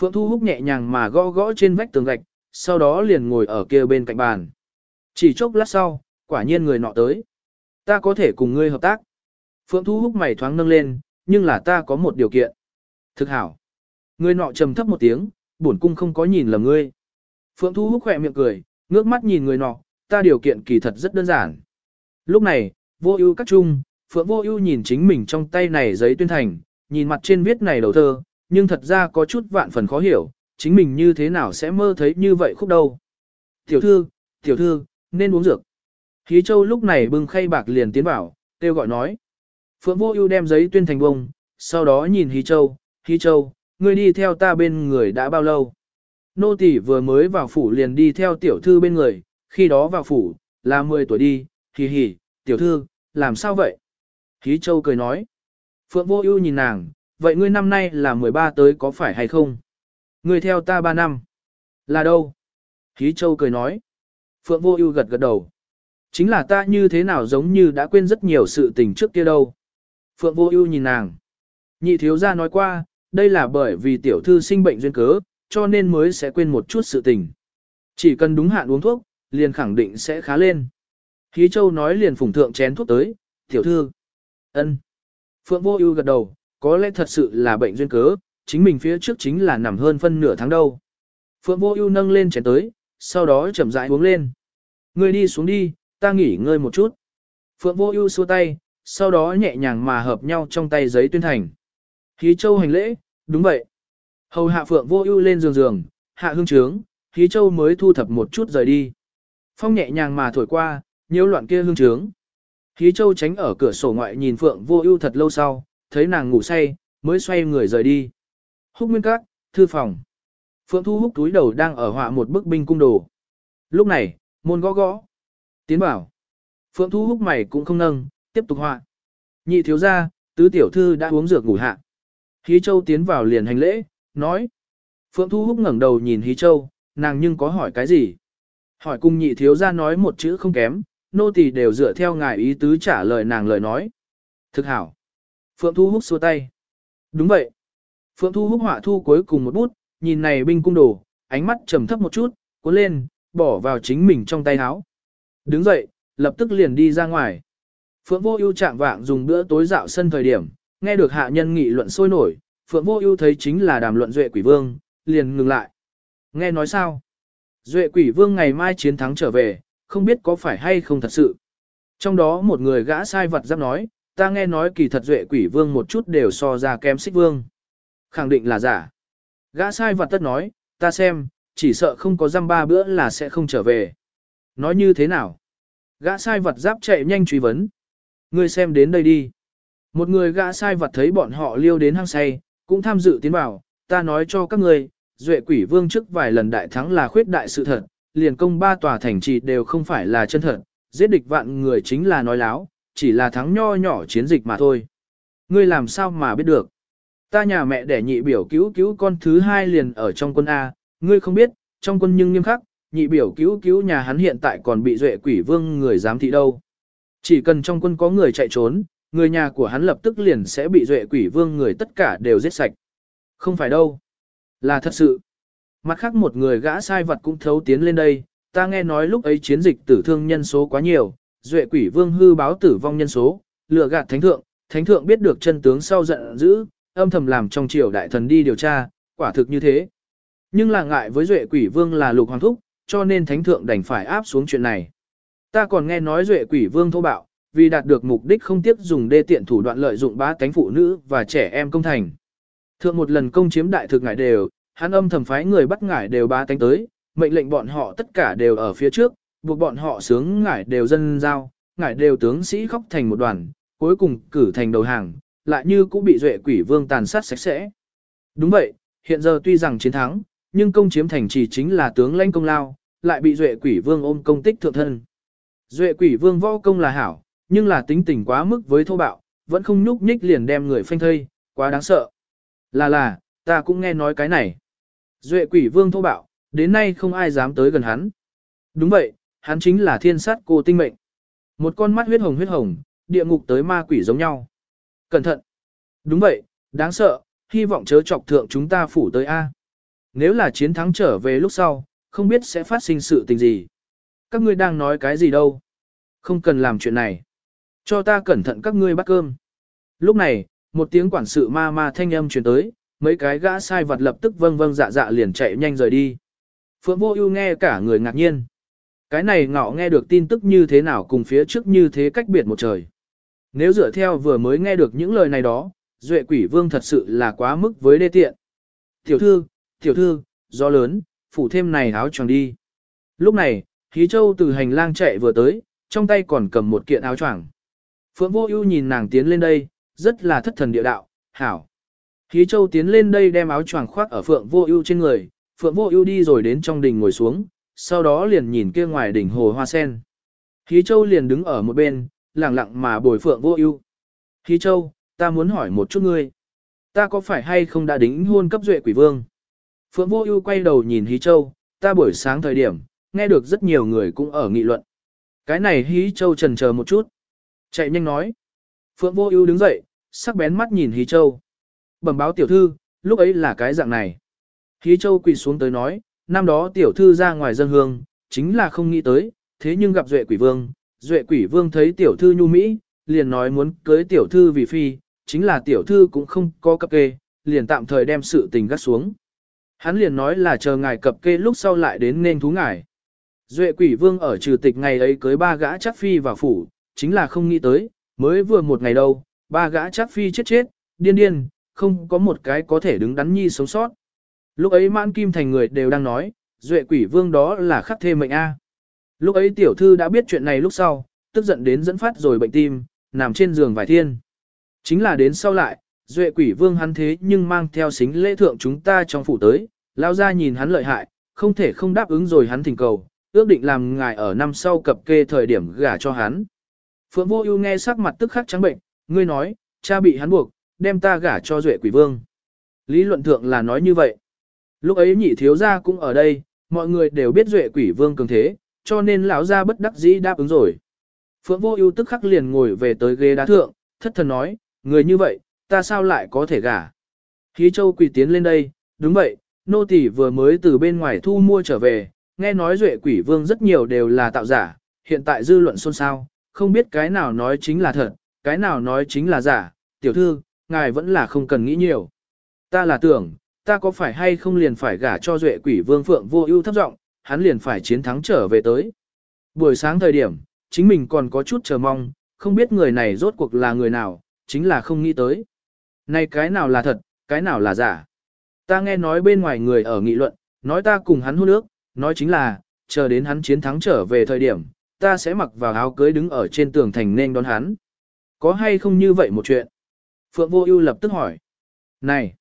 Phượng Thu Húc nhẹ nhàng mà gõ gõ trên vách tường gạch, sau đó liền ngồi ở kia bên cạnh bàn. Chỉ chốc lát sau, quả nhiên người nọ tới. Ta có thể cùng ngươi hợp tác. Phượng Thu Húc mày thoáng nâng lên, nhưng là ta có một điều kiện. Thực hảo. Người nọ trầm thấp một tiếng, bổn cung không có nhìn lầm ngươi. Phượng Thu Húc khỏe miệng cười, ngước mắt nhìn người nọ, ta điều kiện kỳ thật rất đơn giản. Lúc này, vô ưu các trung, Phượng vô ưu nhìn chính mình trong tay này giấy tuyên thành, nhìn mặt trên viết này đầu thơ, nhưng thật ra có chút vạn phần khó hiểu, chính mình như thế nào sẽ mơ thấy như vậy khúc đâu. Tiểu thư, tiểu thư, nên uống dược. Khí châu lúc này bưng khay bạc liền tiến vào, kêu gọi nói. Phượng vô ưu đem giấy tuyên thành bông, sau đó nhìn Hí Châu, Hy Châu, ngươi đi theo ta bên người đã bao lâu? Nô tỷ vừa mới vào phủ liền đi theo tiểu thư bên người, khi đó vào phủ, là 10 tuổi đi, hì hì, tiểu thư, làm sao vậy? Hí Châu cười nói. Phượng vô ưu nhìn nàng, vậy ngươi năm nay là 13 tới có phải hay không? Ngươi theo ta 3 năm. Là đâu? Hí Châu cười nói. Phượng vô ưu gật gật đầu. Chính là ta như thế nào giống như đã quên rất nhiều sự tình trước kia đâu. Phượng vô ưu nhìn nàng. Nhị thiếu gia nói qua, đây là bởi vì tiểu thư sinh bệnh duyên cớ, cho nên mới sẽ quên một chút sự tình. Chỉ cần đúng hạn uống thuốc, liền khẳng định sẽ khá lên. Hí Châu nói liền phủng thượng chén thuốc tới, tiểu thư. ân. Phượng vô ưu gật đầu, có lẽ thật sự là bệnh duyên cớ, chính mình phía trước chính là nằm hơn phân nửa tháng đâu. Phượng vô ưu nâng lên chén tới, sau đó chậm rãi uống lên. Ngươi đi xuống đi, ta nghỉ ngơi một chút. Phượng vô ưu xua tay, sau đó nhẹ nhàng mà hợp nhau trong tay giấy tuyên thành. Hí châu hành lễ, đúng vậy. Hầu hạ phượng vô ưu lên giường giường, hạ hương trướng, hí châu mới thu thập một chút rời đi. Phong nhẹ nhàng mà thổi qua, nhiễu loạn kia hương trướng. Hí châu tránh ở cửa sổ ngoại nhìn phượng vô ưu thật lâu sau, thấy nàng ngủ say, mới xoay người rời đi. Húc nguyên các, thư phòng. Phượng thu húc túi đầu đang ở họa một bức binh cung đồ. Lúc này, môn gõ gõ. Tiến bảo. Phượng thu húc mày cũng không nâng, tiếp tục họa. Nhị thiếu gia, tứ tiểu thư đã uống dược ngủ hạ. Hí Châu tiến vào liền hành lễ, nói. Phượng Thu Húc ngẩng đầu nhìn Hí Châu, nàng nhưng có hỏi cái gì? Hỏi cung nhị thiếu gia nói một chữ không kém, nô tỳ đều dựa theo ngài ý tứ trả lời nàng lời nói. Thực hảo. Phượng Thu Húc xua tay. Đúng vậy. Phượng Thu Húc họa thu cuối cùng một bút, nhìn này binh cung đồ, ánh mắt trầm thấp một chút, cuốn lên, bỏ vào chính mình trong tay áo. Đứng dậy, lập tức liền đi ra ngoài. Phượng Vô Ưu trạng vạng dùng bữa tối dạo sân thời điểm, nghe được hạ nhân nghị luận sôi nổi, Phượng Vô Ưu thấy chính là đàm luận Duệ Quỷ Vương, liền ngừng lại. Nghe nói sao? Duệ Quỷ Vương ngày mai chiến thắng trở về, không biết có phải hay không thật sự. Trong đó một người gã sai vật giáp nói, ta nghe nói kỳ thật Duệ Quỷ Vương một chút đều so ra kém Xích Vương. Khẳng định là giả. Gã sai vật tất nói, ta xem, chỉ sợ không có răm ba bữa là sẽ không trở về. Nói như thế nào? Gã sai vật giáp chạy nhanh truy vấn. Ngươi xem đến đây đi. Một người gã sai vật thấy bọn họ liêu đến hang say, cũng tham dự tiến vào, ta nói cho các ngươi, duệ quỷ vương trước vài lần đại thắng là khuyết đại sự thật, liền công ba tòa thành trì đều không phải là chân thật, giết địch vạn người chính là nói láo, chỉ là thắng nho nhỏ chiến dịch mà thôi. Ngươi làm sao mà biết được? Ta nhà mẹ đẻ nhị biểu cứu cứu con thứ hai liền ở trong quân A, ngươi không biết, trong quân nhưng nghiêm khắc, nhị biểu cứu cứu nhà hắn hiện tại còn bị duệ quỷ vương người giám thị đâu. Chỉ cần trong quân có người chạy trốn, người nhà của hắn lập tức liền sẽ bị duệ quỷ vương người tất cả đều giết sạch. Không phải đâu. Là thật sự. Mặt khác một người gã sai vật cũng thấu tiến lên đây, ta nghe nói lúc ấy chiến dịch tử thương nhân số quá nhiều, duệ quỷ vương hư báo tử vong nhân số, lừa gạt thánh thượng, thánh thượng biết được chân tướng sau giận dữ, âm thầm làm trong triều đại thần đi điều tra, quả thực như thế. Nhưng là ngại với duệ quỷ vương là lục hoàng thúc, cho nên thánh thượng đành phải áp xuống chuyện này. Ta còn nghe nói duệ quỷ vương thô bạo, vì đạt được mục đích không tiếc dùng đê tiện thủ đoạn lợi dụng bá cánh phụ nữ và trẻ em công thành. Thượng một lần công chiếm đại thực ngải đều, hắn âm thầm phái người bắt ngải đều bá tánh tới, mệnh lệnh bọn họ tất cả đều ở phía trước, buộc bọn họ sướng ngải đều dân giao, ngải đều tướng sĩ khóc thành một đoàn, cuối cùng cử thành đầu hàng, lại như cũng bị duệ quỷ vương tàn sát sạch sẽ. Đúng vậy, hiện giờ tuy rằng chiến thắng, nhưng công chiếm thành chỉ chính là tướng lãnh công lao, lại bị duệ quỷ vương ôm công tích thượng thân. Duệ quỷ vương võ công là hảo, nhưng là tính tình quá mức với thô bạo, vẫn không nhúc nhích liền đem người phanh thây, quá đáng sợ. Là là, ta cũng nghe nói cái này. Duệ quỷ vương thô bạo, đến nay không ai dám tới gần hắn. Đúng vậy, hắn chính là thiên sát cô tinh mệnh. Một con mắt huyết hồng huyết hồng, địa ngục tới ma quỷ giống nhau. Cẩn thận. Đúng vậy, đáng sợ, hy vọng chớ chọc thượng chúng ta phủ tới A. Nếu là chiến thắng trở về lúc sau, không biết sẽ phát sinh sự tình gì. Các ngươi đang nói cái gì đâu. Không cần làm chuyện này. Cho ta cẩn thận các ngươi bắt cơm. Lúc này, một tiếng quản sự ma ma thanh âm truyền tới, mấy cái gã sai vật lập tức vâng vâng dạ dạ liền chạy nhanh rời đi. Phượng vô ưu nghe cả người ngạc nhiên. Cái này ngọ nghe được tin tức như thế nào cùng phía trước như thế cách biệt một trời. Nếu dựa theo vừa mới nghe được những lời này đó, Duệ quỷ vương thật sự là quá mức với đê tiện. Tiểu thư, tiểu thư, gió lớn, phủ thêm này áo choàng đi. Lúc này, Hí Châu từ hành lang chạy vừa tới, trong tay còn cầm một kiện áo choàng. Phượng Vô Ưu nhìn nàng tiến lên đây, rất là thất thần địa đạo, "Hảo." Hí Châu tiến lên đây đem áo choàng khoác ở Phượng Vô Ưu trên người, Phượng Vô Ưu đi rồi đến trong đình ngồi xuống, sau đó liền nhìn kia ngoài đỉnh hồ hoa sen. Hí Châu liền đứng ở một bên, lặng lặng mà bồi Phượng Vô Ưu. "Hí Châu, ta muốn hỏi một chút ngươi, ta có phải hay không đã đính hôn cấp duệ quỷ vương?" Phượng Vô Ưu quay đầu nhìn Hí Châu, "Ta buổi sáng thời điểm, nghe được rất nhiều người cũng ở nghị luận." Cái này Hí Châu chần chờ một chút. Chạy nhanh nói. Phượng Vô Ưu đứng dậy, sắc bén mắt nhìn Hí Châu. Bẩm báo tiểu thư, lúc ấy là cái dạng này. Hí Châu quỳ xuống tới nói, năm đó tiểu thư ra ngoài dân hương, chính là không nghĩ tới, thế nhưng gặp Duệ Quỷ Vương, Duệ Quỷ Vương thấy tiểu thư nhu mỹ, liền nói muốn cưới tiểu thư vì phi, chính là tiểu thư cũng không có cập kê, liền tạm thời đem sự tình gác xuống. Hắn liền nói là chờ ngài cập kê lúc sau lại đến nên thú ngài. Duệ Quỷ Vương ở trừ tịch ngày ấy cưới ba gã chắc phi vào phủ, chính là không nghĩ tới, Mới vừa một ngày đâu, ba gã chắc phi chết chết, điên điên, không có một cái có thể đứng đắn nhi sống sót. Lúc ấy mãn kim thành người đều đang nói, duệ quỷ vương đó là khắc thê mệnh A. Lúc ấy tiểu thư đã biết chuyện này lúc sau, tức giận đến dẫn phát rồi bệnh tim, nằm trên giường vài thiên. Chính là đến sau lại, duệ quỷ vương hắn thế nhưng mang theo xính lễ thượng chúng ta trong phủ tới, lao ra nhìn hắn lợi hại, không thể không đáp ứng rồi hắn thỉnh cầu, ước định làm ngài ở năm sau cập kê thời điểm gả cho hắn. Phượng vô ưu nghe sắc mặt tức khắc trắng bệnh, ngươi nói, cha bị hắn buộc, đem ta gả cho duệ quỷ vương. Lý luận thượng là nói như vậy. Lúc ấy nhị thiếu gia cũng ở đây, mọi người đều biết duệ quỷ vương cường thế, cho nên lão gia bất đắc dĩ đáp ứng rồi. Phượng vô ưu tức khắc liền ngồi về tới ghế đá thượng, thất thần nói, người như vậy, ta sao lại có thể gả? Khí châu quỷ tiến lên đây, đúng vậy, nô tỳ vừa mới từ bên ngoài thu mua trở về, nghe nói duệ quỷ vương rất nhiều đều là tạo giả, hiện tại dư luận xôn xao, không biết cái nào nói chính là thật, cái nào nói chính là giả, tiểu thư, ngài vẫn là không cần nghĩ nhiều. Ta là tưởng, ta có phải hay không liền phải gả cho duệ quỷ vương phượng vô ưu thấp giọng, hắn liền phải chiến thắng trở về tới. Buổi sáng thời điểm, chính mình còn có chút chờ mong, không biết người này rốt cuộc là người nào, chính là không nghĩ tới. Này cái nào là thật, cái nào là giả. Ta nghe nói bên ngoài người ở nghị luận, nói ta cùng hắn hôn ước, nói chính là, chờ đến hắn chiến thắng trở về thời điểm, ta sẽ mặc vào áo cưới đứng ở trên tường thành nên đón hắn. Có hay không như vậy một chuyện? Phượng Vô Ưu lập tức hỏi. Này,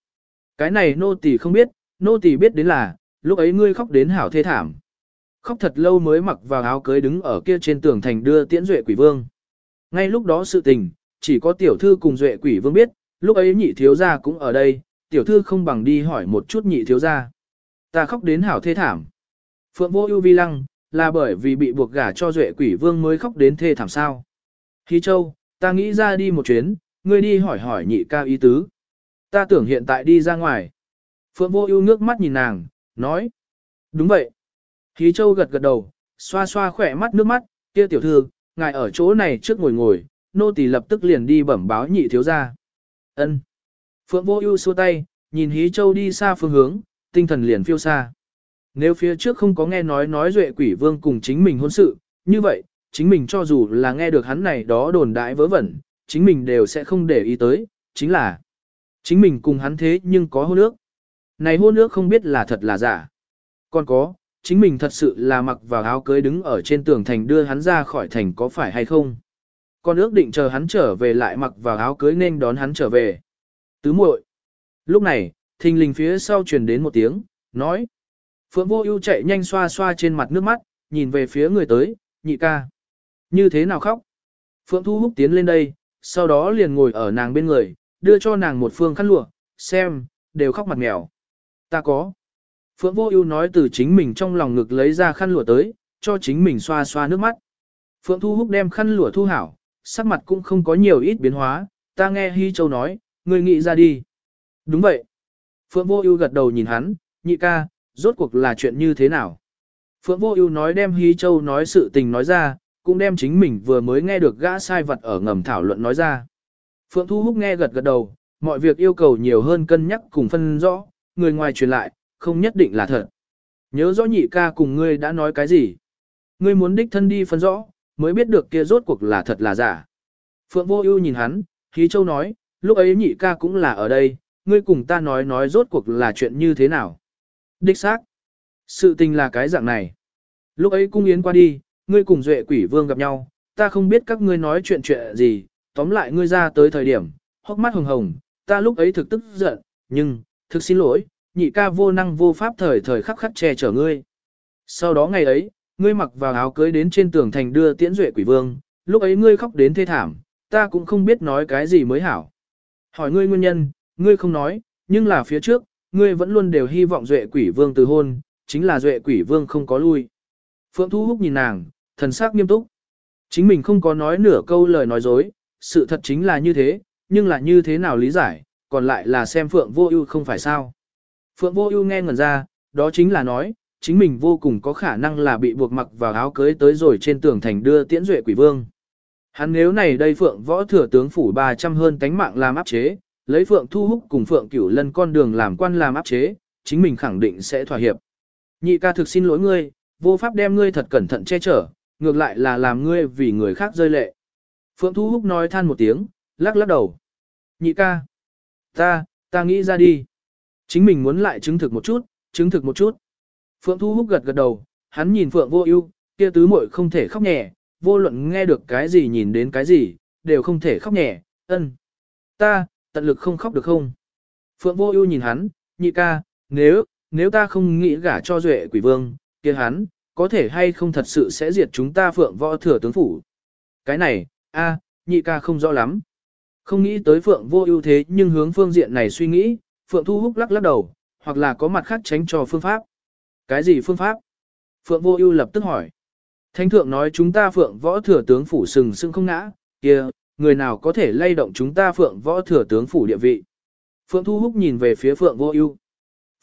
cái này nô tỳ không biết, nô tỳ biết đến là, lúc ấy ngươi khóc đến hảo thê thảm. Khóc thật lâu mới mặc vào áo cưới đứng ở kia trên tường thành đưa tiễn duệ quỷ vương. Ngay lúc đó sự tình, chỉ có tiểu thư cùng duệ quỷ vương biết, lúc ấy nhị thiếu gia cũng ở đây, tiểu thư không bằng đi hỏi một chút nhị thiếu gia. Ta khóc đến hảo thê thảm. Phượng vô ưu vi lăng, là bởi vì bị buộc gả cho duệ quỷ vương mới khóc đến thê thảm sao. Hi châu, ta nghĩ ra đi một chuyến, ngươi đi hỏi hỏi nhị ca ý tứ. Ta tưởng hiện tại đi ra ngoài. Phượng vô ưu nước mắt nhìn nàng, nói. Đúng vậy. Hi châu gật gật đầu, xoa xoa khỏe mắt nước mắt, kia tiểu thư, ngài ở chỗ này trước ngồi ngồi, nô tỳ lập tức liền đi bẩm báo nhị thiếu gia. Ân. Phượng vô ưu xua tay, nhìn hí châu đi xa phương hướng, tinh thần liền phiêu xa. Nếu phía trước không có nghe nói nói duệ quỷ vương cùng chính mình hôn sự, như vậy, chính mình cho dù là nghe được hắn này đó đồn đại vớ vẩn, chính mình đều sẽ không để ý tới, chính là chính mình cùng hắn thế nhưng có hôn ước. Này hôn ước không biết là thật là giả. Còn có, chính mình thật sự là mặc vào áo cưới đứng ở trên tường thành đưa hắn ra khỏi thành có phải hay không. Còn ước định chờ hắn trở về lại mặc vào áo cưới nên đón hắn trở về. Tứ muội. Lúc này, thình lình phía sau truyền đến một tiếng, nói. Phượng vô ưu chạy nhanh xoa xoa trên mặt nước mắt, nhìn về phía người tới, nhị ca. Như thế nào khóc? Phượng Thu Húc tiến lên đây, sau đó liền ngồi ở nàng bên người, đưa cho nàng một phương khăn lụa, xem, đều khóc mặt mèo. Ta có. Phượng Vô Ưu nói từ chính mình trong lòng ngực lấy ra khăn lụa tới, cho chính mình xoa xoa nước mắt. Phượng Thu Húc đem khăn lụa thu hảo, sắc mặt cũng không có nhiều ít biến hóa, ta nghe Hi Châu nói, ngươi nghĩ ra đi. Đúng vậy. Phượng Vô Ưu gật đầu nhìn hắn, nhị ca, rốt cuộc là chuyện như thế nào? Phượng Vô Ưu nói đem Hí Châu nói sự tình nói ra, cũng đem chính mình vừa mới nghe được gã sai vật ở ngầm thảo luận nói ra. Phượng Thu Húc nghe gật gật đầu, mọi việc yêu cầu nhiều hơn cân nhắc cùng phân rõ, người ngoài truyền lại, không nhất định là thật. Nhớ rõ nhị ca cùng ngươi đã nói cái gì? Ngươi muốn đích thân đi phân rõ, mới biết được kia rốt cuộc là thật là giả. Phượng Vô Ưu nhìn hắn, Hí Châu nói, lúc ấy nhị ca cũng là ở đây, ngươi cùng ta nói nói rốt cuộc là chuyện như thế nào. Đích xác. Sự tình là cái dạng này. Lúc ấy cung yến qua đi, ngươi cùng duệ quỷ vương gặp nhau, ta không biết các ngươi nói chuyện chuyện gì, tóm lại ngươi ra tới thời điểm, hốc mắt hồng hồng, ta lúc ấy thực tức giận, nhưng, thực xin lỗi, nhị ca vô năng vô pháp thời thời khắc khắc che chở ngươi. Sau đó ngày ấy, ngươi mặc vào áo cưới đến trên tường thành đưa tiễn duệ quỷ vương, lúc ấy ngươi khóc đến thê thảm, ta cũng không biết nói cái gì mới hảo. Hỏi ngươi nguyên nhân, ngươi không nói, nhưng là phía trước, ngươi vẫn luôn đều hy vọng duệ quỷ vương từ hôn, chính là duệ quỷ vương không có lui. Phượng Thu Húc nhìn nàng, thần sắc nghiêm túc. Chính mình không có nói nửa câu lời nói dối, sự thật chính là như thế, nhưng là như thế nào lý giải, còn lại là xem Phượng Vô Ưu không phải sao. Phượng Vô Ưu nghe ngẩn ra, đó chính là nói, chính mình vô cùng có khả năng là bị buộc mặc vào áo cưới tới rồi trên tường thành đưa tiễn duệ quỷ vương. Hắn nếu này đây Phượng võ thừa tướng phủ 300 hơn tánh mạng làm áp chế, lấy Phượng Thu Húc cùng Phượng Cửu Lân con đường làm quan làm áp chế, chính mình khẳng định sẽ thỏa hiệp. Nhị ca thực xin lỗi ngươi, vô pháp đem ngươi thật cẩn thận che chở, ngược lại là làm ngươi vì người khác rơi lệ. Phượng Thu Húc nói than một tiếng, lắc lắc đầu. Nhị ca. Ta, ta nghĩ ra đi. Chính mình muốn lại chứng thực một chút, chứng thực một chút. Phượng Thu Húc gật gật đầu, hắn nhìn Phượng Vô Ưu, kia tứ muội không thể khóc nhẹ, vô luận nghe được cái gì nhìn đến cái gì, đều không thể khóc nhẹ, ân. Ta, tận lực không khóc được không? Phượng Vô Ưu nhìn hắn, nhị ca, nếu, nếu ta không nghĩ gả cho Duệ Quỷ Vương, kia hắn, có thể hay không thật sự sẽ diệt chúng ta Phượng Võ Thừa tướng phủ. Cái này, a, nhị ca không rõ lắm. Không nghĩ tới Phượng Vô Ưu thế nhưng hướng phương diện này suy nghĩ, Phượng Thu Húc lắc lắc đầu, hoặc là có mặt khác tránh cho phương pháp. Cái gì phương pháp? Phượng Vô Ưu lập tức hỏi. Thánh thượng nói chúng ta Phượng Võ Thừa tướng phủ sừng sững không ngã, kia, người nào có thể lay động chúng ta Phượng Võ Thừa tướng phủ địa vị? Phượng Thu Húc nhìn về phía Phượng Vô Ưu.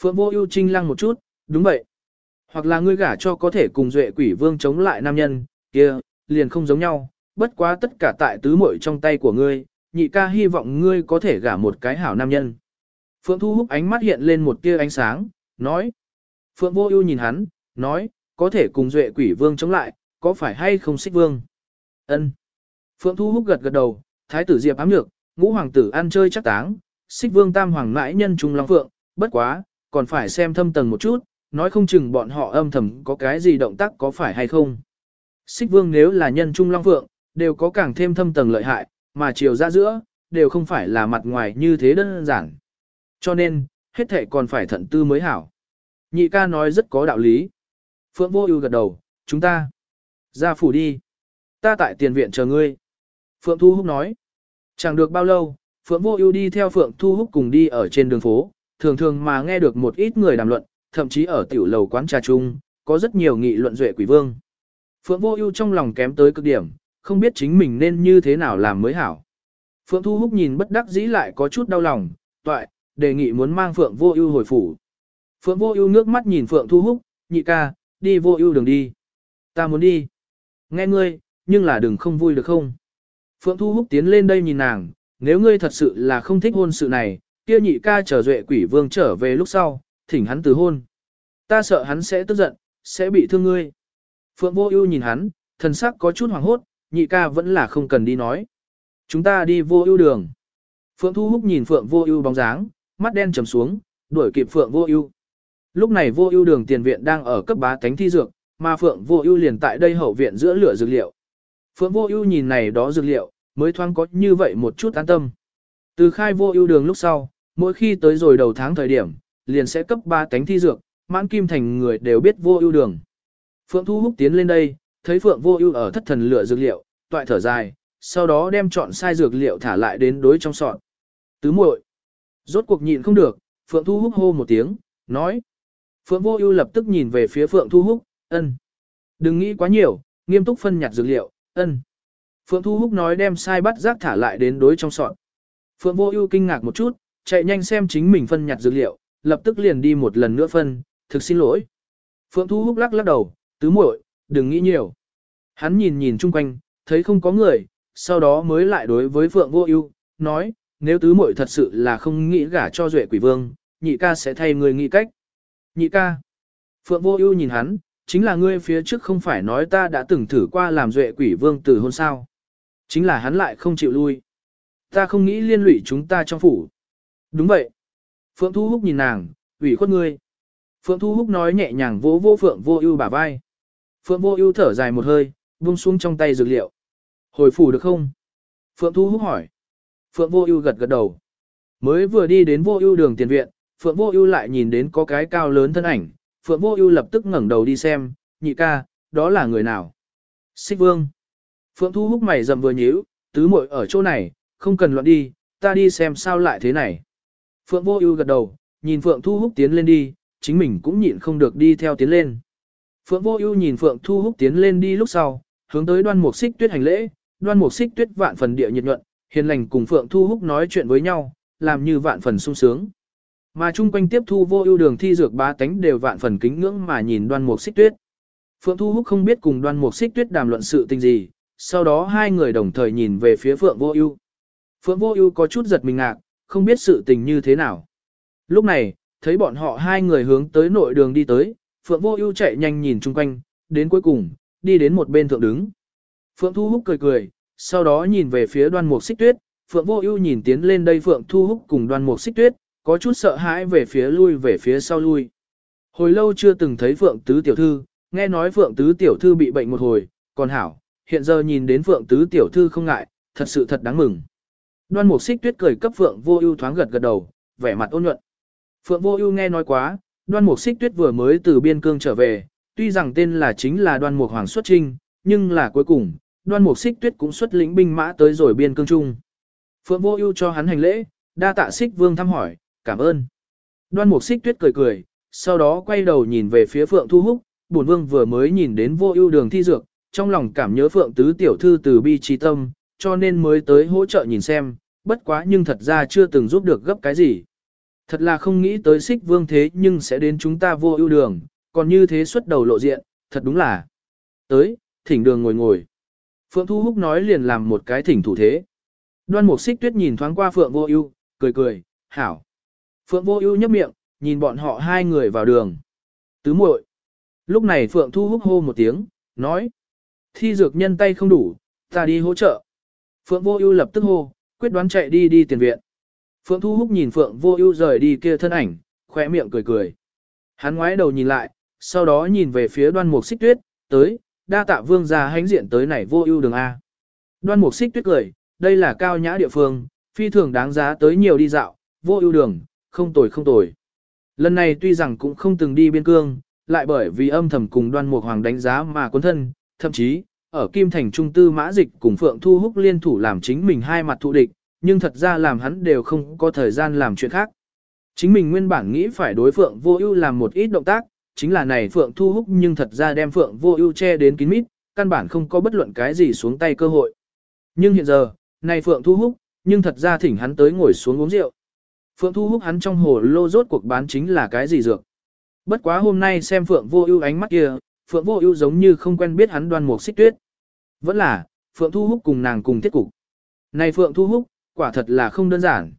Phượng Vô Ưu trinh lăng một chút, đúng vậy. Hoặc là ngươi gả cho có thể cùng Duệ Quỷ Vương chống lại nam nhân, kia, liền không giống nhau, bất quá tất cả tại tứ muội trong tay của ngươi, nhị ca hy vọng ngươi có thể gả một cái hảo nam nhân. Phượng Thu Húc ánh mắt hiện lên một tia ánh sáng, nói. Phượng Vô Ưu nhìn hắn, nói, có thể cùng Duệ Quỷ Vương chống lại, có phải hay không xích vương? Ân. Phượng Thu Húc gật gật đầu, Thái tử Diệp ám nhược, ngũ hoàng tử ăn chơi chắc táng, xích vương tam hoàng mãi nhân trung long phượng, bất quá, còn phải xem thâm tầng một chút, nói không chừng bọn họ âm thầm có cái gì động tác có phải hay không. Xích vương nếu là nhân trung long phượng, đều có càng thêm thâm tầng lợi hại, mà chiều ra giữa, đều không phải là mặt ngoài như thế đơn giản. Cho nên, hết thể còn phải thận tư mới hảo. Nhị ca nói rất có đạo lý. Phượng vô ưu gật đầu, chúng ta ra phủ đi. Ta tại tiền viện chờ ngươi. Phượng Thu Húc nói. Chẳng được bao lâu, Phượng Vô Ưu đi theo Phượng Thu Húc cùng đi ở trên đường phố, thường thường mà nghe được một ít người đàm luận, thậm chí ở tiểu lầu quán trà chung, có rất nhiều nghị luận duệ quỷ vương. Phượng Vô Ưu trong lòng kém tới cực điểm, không biết chính mình nên như thế nào làm mới hảo. Phượng Thu Húc nhìn bất đắc dĩ lại có chút đau lòng, toại, đề nghị muốn mang Phượng Vô Ưu hồi phủ. Phượng Vô Ưu nước mắt nhìn Phượng Thu Húc, nhị ca, đi Vô Ưu đường đi. Ta muốn đi. Nghe ngươi, nhưng là đừng không vui được không? Phượng Thu Húc tiến lên đây nhìn nàng, nếu ngươi thật sự là không thích hôn sự này, kia nhị ca trở duệ quỷ vương trở về lúc sau, thỉnh hắn từ hôn. Ta sợ hắn sẽ tức giận, sẽ bị thương ngươi. Phượng Vô Ưu nhìn hắn, thần sắc có chút hoảng hốt, nhị ca vẫn là không cần đi nói. Chúng ta đi Vô Ưu đường. Phượng Thu Húc nhìn Phượng Vô Ưu bóng dáng, mắt đen trầm xuống, đuổi kịp Phượng Vô Ưu. Lúc này Vô Ưu đường tiền viện đang ở cấp bá cánh thi dược, mà Phượng Vô Ưu liền tại đây hậu viện giữa lửa dược liệu. Phượng Vô Ưu nhìn này đó dược liệu, mới thoáng có như vậy một chút an tâm. Từ khai Vô Ưu đường lúc sau, mỗi khi tới rồi đầu tháng thời điểm, liền sẽ cấp ba cánh thi dược, mãn kim thành người đều biết Vô Ưu đường. Phượng Thu Húc tiến lên đây, thấy Phượng Vô Ưu ở thất thần lựa dược liệu, toại thở dài, sau đó đem chọn sai dược liệu thả lại đến đối trong sọt. Tứ muội, rốt cuộc nhịn không được, Phượng Thu Húc hô một tiếng, nói: Phượng Vô Ưu lập tức nhìn về phía Phượng Thu Húc, Ân. Đừng nghĩ quá nhiều, nghiêm túc phân nhặt dược liệu, ân. Phượng Thu Húc nói đem sai bắt rác thả lại đến đối trong sọt. Phượng Vô Ưu kinh ngạc một chút, chạy nhanh xem chính mình phân nhặt dữ liệu, lập tức liền đi một lần nữa phân, thực xin lỗi. Phượng Thu Húc lắc lắc đầu, tứ muội, đừng nghĩ nhiều. Hắn nhìn nhìn chung quanh, thấy không có người, sau đó mới lại đối với Phượng Vô Ưu, nói, nếu tứ muội thật sự là không nghĩ gả cho Duệ Quỷ Vương, nhị ca sẽ thay người nghĩ cách. Nhị ca. Phượng Vô Ưu nhìn hắn, chính là ngươi phía trước không phải nói ta đã từng thử qua làm duệ quỷ vương từ hôn sao. Chính là hắn lại không chịu lui. Ta không nghĩ liên lụy chúng ta trong phủ. Đúng vậy. Phượng Thu Húc nhìn nàng, ủy khuất ngươi. Phượng Thu Húc nói nhẹ nhàng vỗ vô Phượng vô ưu bả vai. Phượng vô ưu thở dài một hơi, buông xuống trong tay dược liệu. Hồi phủ được không? Phượng Thu Húc hỏi. Phượng vô ưu gật gật đầu. Mới vừa đi đến vô ưu đường tiền viện, Phượng vô ưu lại nhìn đến có cái cao lớn thân ảnh, Phượng Vô Ưu lập tức ngẩng đầu đi xem, nhị ca, đó là người nào? Xích Vương. Phượng Thu Húc mày rậm vừa nhíu, tứ muội ở chỗ này, không cần loạn đi, ta đi xem sao lại thế này. Phượng Vô Ưu gật đầu, nhìn Phượng Thu Húc tiến lên đi, chính mình cũng nhịn không được đi theo tiến lên. Phượng Vô Ưu nhìn Phượng Thu Húc tiến lên đi lúc sau, hướng tới Đoan Mục Xích Tuyết hành lễ, Đoan Mục Xích Tuyết vạn phần địa nhiệt nhuận, hiền lành cùng Phượng Thu Húc nói chuyện với nhau, làm như vạn phần sung sướng. Mà chung quanh tiếp thu vô ưu đường thi dược bá tánh đều vạn phần kính ngưỡng mà nhìn đoan mục xích tuyết. Phượng Thu Húc không biết cùng đoan mục xích tuyết đàm luận sự tình gì, sau đó hai người đồng thời nhìn về phía Phượng Vô Ưu. Phượng Vô Ưu có chút giật mình ngạc, không biết sự tình như thế nào. Lúc này, thấy bọn họ hai người hướng tới nội đường đi tới, Phượng Vô Ưu chạy nhanh nhìn xung quanh, đến cuối cùng, đi đến một bên thượng đứng. Phượng Thu Húc cười cười, sau đó nhìn về phía đoan mục xích tuyết, Phượng Vô Ưu nhìn tiến lên đây Phượng Thu Húc cùng đoan mục xích tuyết, có chút sợ hãi về phía lui về phía sau lui. Hồi lâu chưa từng thấy Phượng Tứ Tiểu Thư, nghe nói Phượng Tứ Tiểu Thư bị bệnh một hồi, còn hảo, hiện giờ nhìn đến Phượng Tứ Tiểu Thư không ngại, thật sự thật đáng mừng. Đoan Mục Xích Tuyết cười cấp Phượng Vô Ưu thoáng gật gật đầu, vẻ mặt ôn nhuận. Phượng Vô Ưu nghe nói quá, Đoan Mục Xích Tuyết vừa mới từ biên cương trở về, tuy rằng tên là chính là Đoan Mục Hoàng xuất trinh, nhưng là cuối cùng, Đoan Mục Xích Tuyết cũng xuất lĩnh binh mã tới rồi biên cương trung. Phượng Vô Ưu cho hắn hành lễ, đa tạ Xích Vương thăm hỏi, cảm ơn. Đoan Mục Xích Tuyết cười cười, sau đó quay đầu nhìn về phía Phượng Thu Húc, bổn vương vừa mới nhìn đến Vô Ưu đường thi dược, trong lòng cảm nhớ Phượng tứ tiểu thư từ bi trí tâm, cho nên mới tới hỗ trợ nhìn xem, bất quá nhưng thật ra chưa từng giúp được gấp cái gì. Thật là không nghĩ tới xích vương thế nhưng sẽ đến chúng ta vô ưu đường, còn như thế xuất đầu lộ diện, thật đúng là. Tới, thỉnh đường ngồi ngồi. Phượng Thu Húc nói liền làm một cái thỉnh thủ thế. Đoan Mục Xích Tuyết nhìn thoáng qua Phượng Vô Ưu, cười cười, "Hảo." Phượng Vô Ưu nhếch miệng, nhìn bọn họ hai người vào đường. Tứ muội. Lúc này Phượng Thu Húc hô một tiếng, nói: "Thi dược nhân tay không đủ, ta đi hỗ trợ." Phượng Vô Ưu lập tức hô, quyết đoán chạy đi đi tiền viện. Phượng Thu Húc nhìn Phượng Vô Ưu rời đi kia thân ảnh, khóe miệng cười cười. Hắn ngoái đầu nhìn lại, sau đó nhìn về phía Đoan Mục Xích Tuyết, tới, đa tạ vương gia hãnh diện tới này Vô Ưu đường a. Đoan Mục Xích Tuyết cười, đây là cao nhã địa phương, phi thường đáng giá tới nhiều đi dạo, Vô Ưu đường, không tồi không tồi. Lần này tuy rằng cũng không từng đi biên cương, lại bởi vì âm thầm cùng Đoan Mục Hoàng đánh giá mà cuốn thân, thậm chí ở Kim Thành Trung Tư Mã Dịch cùng Phượng Thu Húc liên thủ làm chính mình hai mặt thụ địch, nhưng thật ra làm hắn đều không có thời gian làm chuyện khác. Chính mình nguyên bản nghĩ phải đối Phượng Vô Ưu làm một ít động tác, chính là này Phượng Thu Húc nhưng thật ra đem Phượng Vô Ưu che đến kín mít, căn bản không có bất luận cái gì xuống tay cơ hội. Nhưng hiện giờ, này Phượng Thu Húc, nhưng thật ra thỉnh hắn tới ngồi xuống uống rượu. Phượng Thu Húc hắn trong hồ lô rốt cuộc bán chính là cái gì dược. Bất quá hôm nay xem Phượng Vô Ưu ánh mắt kia, Phượng Vô Ưu giống như không quen biết hắn Đoan Mục Xích Tuyết. Vẫn là, Phượng Thu Húc cùng nàng cùng thiết cục. Này Phượng Thu Húc, quả thật là không đơn giản.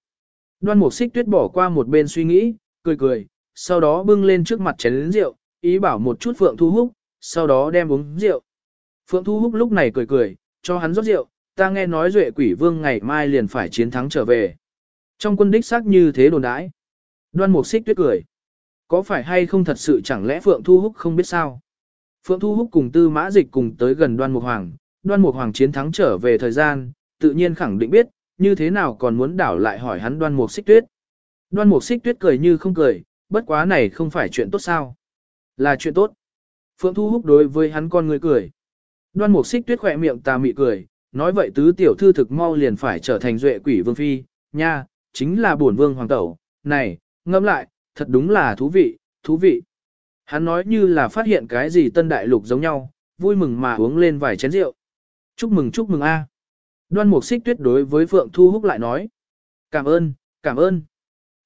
Đoan Mục Xích Tuyết bỏ qua một bên suy nghĩ, cười cười, sau đó bưng lên trước mặt chén lớn rượu, ý bảo một chút Phượng Thu Húc, sau đó đem uống rượu. Phượng Thu Húc lúc này cười cười, cho hắn rót rượu, ta nghe nói Duệ Quỷ Vương ngày mai liền phải chiến thắng trở về. Trong quân đích xác như thế đồn đãi. Đoan Mục Xích Tuyết cười. Có phải hay không thật sự chẳng lẽ Phượng Thu Húc không biết sao? Phượng Thu Húc cùng Tư Mã Dịch cùng tới gần Đoan Mục Hoàng, Đoan Mục Hoàng chiến thắng trở về thời gian, tự nhiên khẳng định biết, như thế nào còn muốn đảo lại hỏi hắn Đoan Mục Xích Tuyết. Đoan Mục Xích Tuyết cười như không cười, bất quá này không phải chuyện tốt sao? Là chuyện tốt. Phượng Thu Húc đối với hắn con người cười. Đoan Mục Xích Tuyết khỏe miệng tà mị cười, nói vậy tứ tiểu thư thực mau liền phải trở thành duệ quỷ vương phi, nha, chính là bổn vương hoàng tẩu. Này, ngẫm lại, thật đúng là thú vị, thú vị. Hắn nói như là phát hiện cái gì tân đại lục giống nhau, vui mừng mà uống lên vài chén rượu. Chúc mừng chúc mừng a. Đoan Mục Xích Tuyết đối với Phượng Thu Húc lại nói. Cảm ơn, cảm ơn.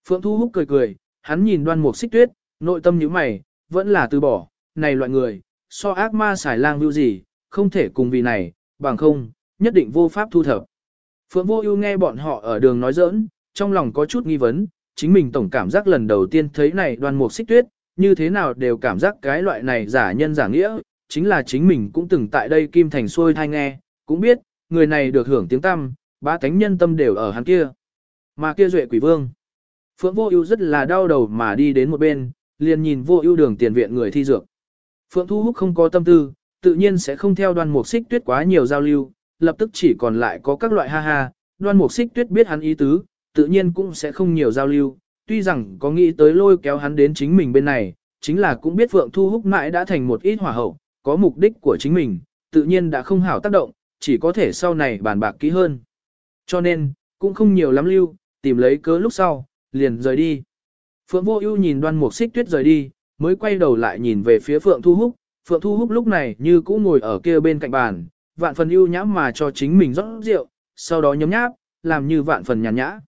Phượng Thu Húc cười cười, hắn nhìn Đoan Mục Xích Tuyết, nội tâm như mày, vẫn là từ bỏ, này loại người, so ác ma xài lang view gì, không thể cùng vì này, bằng không, nhất định vô pháp thu thập. Phượng Vô Ưu nghe bọn họ ở đường nói giỡn, trong lòng có chút nghi vấn, chính mình tổng cảm giác lần đầu tiên thấy này Đoan Mục Xích Tuyết, như thế nào đều cảm giác cái loại này giả nhân giả nghĩa, chính là chính mình cũng từng tại đây Kim Thành xuôi thai nghe, cũng biết, người này được hưởng tiếng tăm, ba tánh nhân tâm đều ở hắn kia. Mà kia duệ quỷ vương. Phượng vô ưu rất là đau đầu mà đi đến một bên, liền nhìn vô ưu đường tiền viện người thi dược. Phượng Thu Húc không có tâm tư, tự nhiên sẽ không theo đoan mục xích tuyết quá nhiều giao lưu, lập tức chỉ còn lại có các loại ha ha, đoan mục xích tuyết biết hắn ý tứ, tự nhiên cũng sẽ không nhiều giao lưu, tuy rằng có nghĩ tới lôi kéo hắn đến chính mình bên này, chính là cũng biết Phượng Thu Húc mãi đã thành một ít hỏa hậu, có mục đích của chính mình, tự nhiên đã không hảo tác động, chỉ có thể sau này bàn bạc kỹ hơn. Cho nên, cũng không nhiều lắm lưu, tìm lấy cớ lúc sau, liền rời đi. Phượng Vô Ưu nhìn Đoan Mục Xích Tuyết rời đi, mới quay đầu lại nhìn về phía Phượng Thu Húc, Phượng Thu Húc lúc này như cũ ngồi ở kia bên cạnh bàn, vạn phần ưu nhã mà cho chính mình rót rượu, sau đó nhấm nháp, làm như vạn phần nhàn nhã.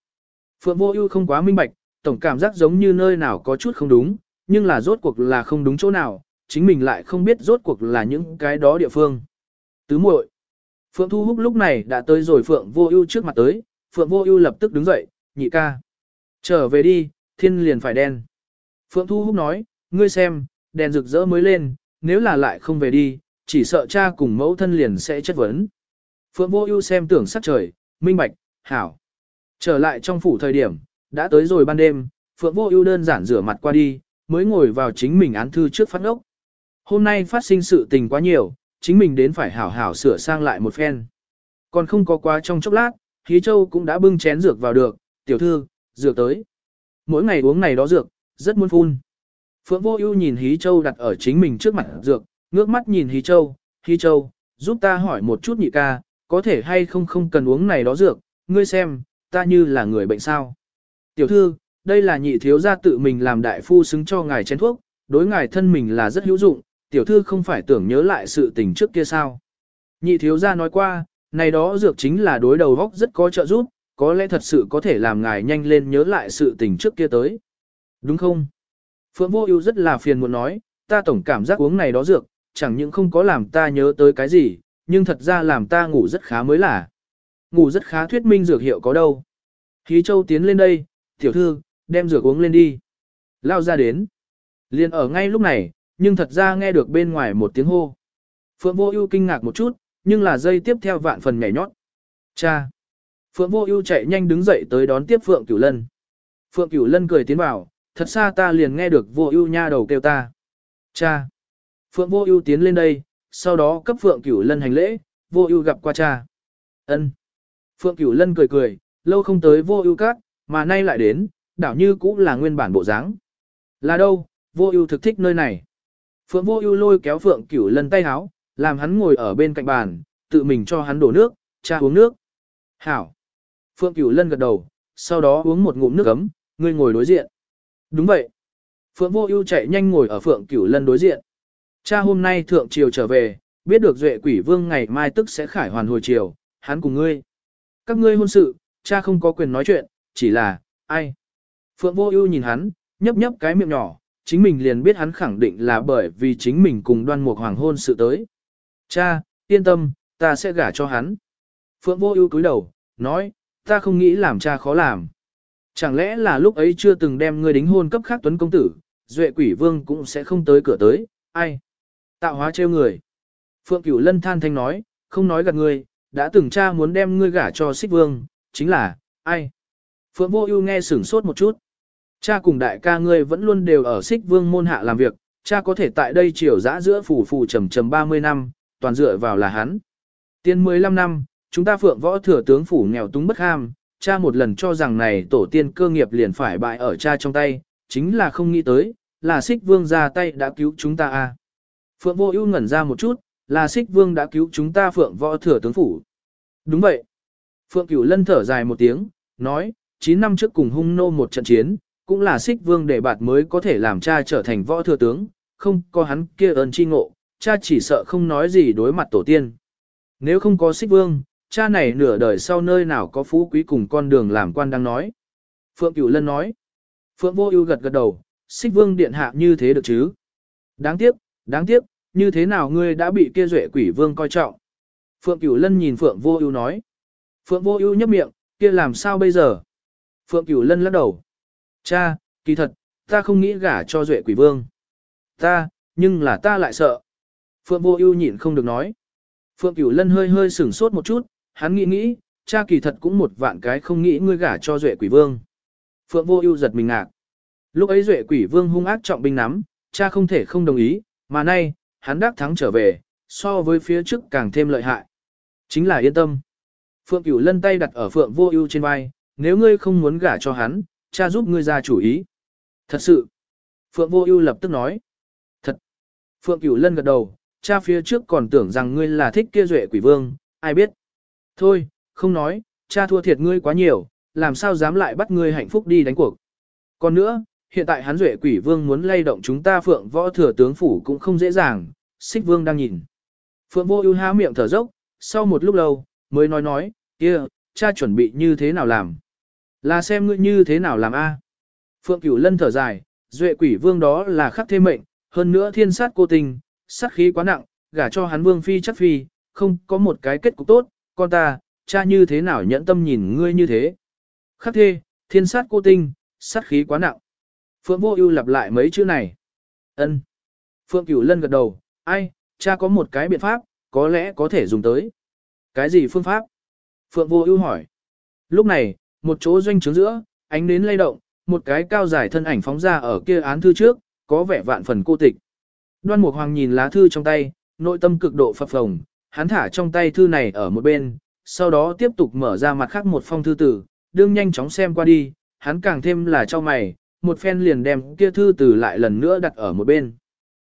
Phượng Vô Ưu không quá minh bạch, tổng cảm giác giống như nơi nào có chút không đúng, nhưng là rốt cuộc là không đúng chỗ nào, chính mình lại không biết rốt cuộc là những cái đó địa phương. Tứ muội. Phượng Thu Húc lúc này đã tới rồi Phượng Vô Ưu trước mặt tới, Phượng Vô Ưu lập tức đứng dậy, "Nhị ca, trở về đi, thiên liền phải đen." Phượng Thu Húc nói, "Ngươi xem, đèn rực rỡ mới lên, nếu là lại không về đi, chỉ sợ cha cùng mẫu thân liền sẽ chất vấn." Phượng Vô Ưu xem tưởng sắc trời, minh bạch, hảo. Trở lại trong phủ thời điểm, đã tới rồi ban đêm, Phượng Vô Ưu đơn giản rửa mặt qua đi, mới ngồi vào chính mình án thư trước phát ốc. Hôm nay phát sinh sự tình quá nhiều, chính mình đến phải hảo hảo sửa sang lại một phen. Còn không có quá trong chốc lát, Hí Châu cũng đã bưng chén dược vào được, tiểu thư, dược tới. Mỗi ngày uống này đó dược, rất muốn phun. Phượng Vô Ưu nhìn Hí Châu đặt ở chính mình trước mặt dược, ngước mắt nhìn Hí Châu, Hí Châu, giúp ta hỏi một chút nhị ca, có thể hay không không cần uống này đó dược, ngươi xem, ta như là người bệnh sao. Tiểu thư, đây là nhị thiếu gia tự mình làm đại phu xứng cho ngài chén thuốc, đối ngài thân mình là rất hữu dụng, tiểu thư không phải tưởng nhớ lại sự tình trước kia sao. Nhị thiếu gia nói qua, này đó dược chính là đối đầu góc rất có trợ giúp, có lẽ thật sự có thể làm ngài nhanh lên nhớ lại sự tình trước kia tới. Đúng không? Phượng Vô Ưu rất là phiền muốn nói, ta tổng cảm giác uống này đó dược, chẳng những không có làm ta nhớ tới cái gì, nhưng thật ra làm ta ngủ rất khá mới là. Ngủ rất khá thuyết minh dược hiệu có đâu. Khí Châu tiến lên đây, tiểu thư, đem rửa uống lên đi. Lao ra đến. Liên ở ngay lúc này, nhưng thật ra nghe được bên ngoài một tiếng hô. Phượng Vô Ưu kinh ngạc một chút, nhưng là dây tiếp theo vạn phần nhảy nhót. Cha. Phượng Vô Ưu chạy nhanh đứng dậy tới đón tiếp Phượng Cửu Lân. Phượng Cửu Lân cười tiến vào, thật xa ta liền nghe được Vô Ưu nha đầu kêu ta. Cha. Phượng Vô Ưu tiến lên đây, sau đó cấp Phượng Cửu Lân hành lễ, Vô Ưu gặp qua cha. Ân. Phượng Cửu Lân cười cười, lâu không tới Vô Ưu các, mà nay lại đến, đảo như cũng là nguyên bản bộ dáng. Là đâu, Vô Ưu thực thích nơi này. Phượng Vô Ưu lôi kéo Phượng Cửu Lân tay háo, làm hắn ngồi ở bên cạnh bàn, tự mình cho hắn đổ nước, cha uống nước. Hảo. Phượng Cửu Lân gật đầu, sau đó uống một ngụm nước ấm, ngươi ngồi đối diện. Đúng vậy. Phượng Vô Ưu chạy nhanh ngồi ở Phượng Cửu Lân đối diện. Cha hôm nay thượng triều trở về, biết được Duệ Quỷ Vương ngày mai tức sẽ khải hoàn hồi triều, hắn cùng ngươi. Các ngươi hôn sự, cha không có quyền nói chuyện, chỉ là, ai? Phượng Vô Ưu nhìn hắn, nhấp nhấp cái miệng nhỏ, chính mình liền biết hắn khẳng định là bởi vì chính mình cùng Đoan Mục Hoàng hôn sự tới. Cha, yên tâm, ta sẽ gả cho hắn. Phượng Vô Ưu cúi đầu, nói, ta không nghĩ làm cha khó làm. Chẳng lẽ là lúc ấy chưa từng đem ngươi đính hôn cấp khác tuấn công tử, Duệ Quỷ Vương cũng sẽ không tới cửa tới, ai? Tạo hóa trêu người. Phượng Cửu Lân than thanh nói, không nói gạt ngươi, đã từng cha muốn đem ngươi gả cho Sích Vương, chính là, ai? Phượng Vô Ưu nghe sửng sốt một chút. Cha cùng đại ca ngươi vẫn luôn đều ở Sích Vương môn hạ làm việc, cha có thể tại đây triều dã giữa phủ phủ trầm trầm 30 năm, toàn dựa vào là hắn. Tiên 15 năm, chúng ta Phượng Võ thừa tướng phủ nghèo túng bất ham, cha một lần cho rằng này tổ tiên cơ nghiệp liền phải bại ở cha trong tay, chính là không nghĩ tới, là Sích Vương ra tay đã cứu chúng ta a. À. Phượng Vô Ưu ngẩn ra một chút, là Sích Vương đã cứu chúng ta Phượng Võ thừa tướng phủ. Đúng vậy. Phượng Cửu Lân thở dài một tiếng, nói, 9 năm trước cùng hung nô một trận chiến, cũng là xích vương để bạt mới có thể làm cha trở thành võ thừa tướng, không có hắn kia ơn chi ngộ, cha chỉ sợ không nói gì đối mặt tổ tiên. Nếu không có xích vương, cha này nửa đời sau nơi nào có phú quý cùng con đường làm quan đang nói. Phượng Cửu Lân nói. Phượng Vô Ưu gật gật đầu, xích vương điện hạ như thế được chứ. Đáng tiếc, đáng tiếc, như thế nào ngươi đã bị kia duệ quỷ vương coi trọng. Phượng Cửu Lân nhìn Phượng Vô Ưu nói. Phượng Vô Ưu nhếch miệng, kia làm sao bây giờ? Phượng Cửu Lân lắc đầu. Cha, kỳ thật, ta không nghĩ gả cho Duệ Quỷ Vương. Ta, nhưng là ta lại sợ. Phượng Vô Ưu nhịn không được nói. Phượng Cửu Lân hơi hơi sửng sốt một chút, hắn nghĩ nghĩ, cha kỳ thật cũng một vạn cái không nghĩ ngươi gả cho Duệ Quỷ Vương. Phượng Vô Ưu giật mình ngạc. Lúc ấy Duệ Quỷ Vương hung ác trọng binh nắm, cha không thể không đồng ý, mà nay, hắn đắc thắng trở về, so với phía trước càng thêm lợi hại. Chính là yên tâm. Phượng Cửu Lân tay đặt ở Phượng Vô Ưu trên vai, nếu ngươi không muốn gả cho hắn, cha giúp ngươi ra chủ ý. Thật sự. Phượng Vô Ưu lập tức nói. Thật. Phượng Cửu Lân gật đầu, cha phía trước còn tưởng rằng ngươi là thích kia duệ quỷ vương, ai biết. Thôi, không nói, cha thua thiệt ngươi quá nhiều, làm sao dám lại bắt ngươi hạnh phúc đi đánh cuộc. Còn nữa, hiện tại hắn duệ quỷ vương muốn lay động chúng ta Phượng Võ thừa tướng phủ cũng không dễ dàng, Xích Vương đang nhìn. Phượng Vô Ưu há miệng thở dốc, sau một lúc lâu, mới nói nói, "Kia, cha chuẩn bị như thế nào làm?" Là xem ngươi như thế nào làm a? Phượng Cửu Lân thở dài, duệ quỷ vương đó là khắc thêm mệnh, hơn nữa thiên sát cô tình, sát khí quá nặng, gả cho hắn vương phi chắc phi, không có một cái kết cục tốt, con ta, cha như thế nào nhẫn tâm nhìn ngươi như thế. Khắc thê, thiên sát cô tinh, sát khí quá nặng. Phượng Vô Ưu lặp lại mấy chữ này. Ân. Phượng Cửu Lân gật đầu, ai, cha có một cái biện pháp, có lẽ có thể dùng tới. Cái gì phương pháp? Phượng vô ưu hỏi. Lúc này, một chỗ doanh trướng giữa, ánh nến lay động, một cái cao dài thân ảnh phóng ra ở kia án thư trước, có vẻ vạn phần cô tịch. Đoan Mục Hoàng nhìn lá thư trong tay, nội tâm cực độ phập phồng, hắn thả trong tay thư này ở một bên, sau đó tiếp tục mở ra mặt khác một phong thư tử, đương nhanh chóng xem qua đi, hắn càng thêm là cho mày, một phen liền đem kia thư tử lại lần nữa đặt ở một bên.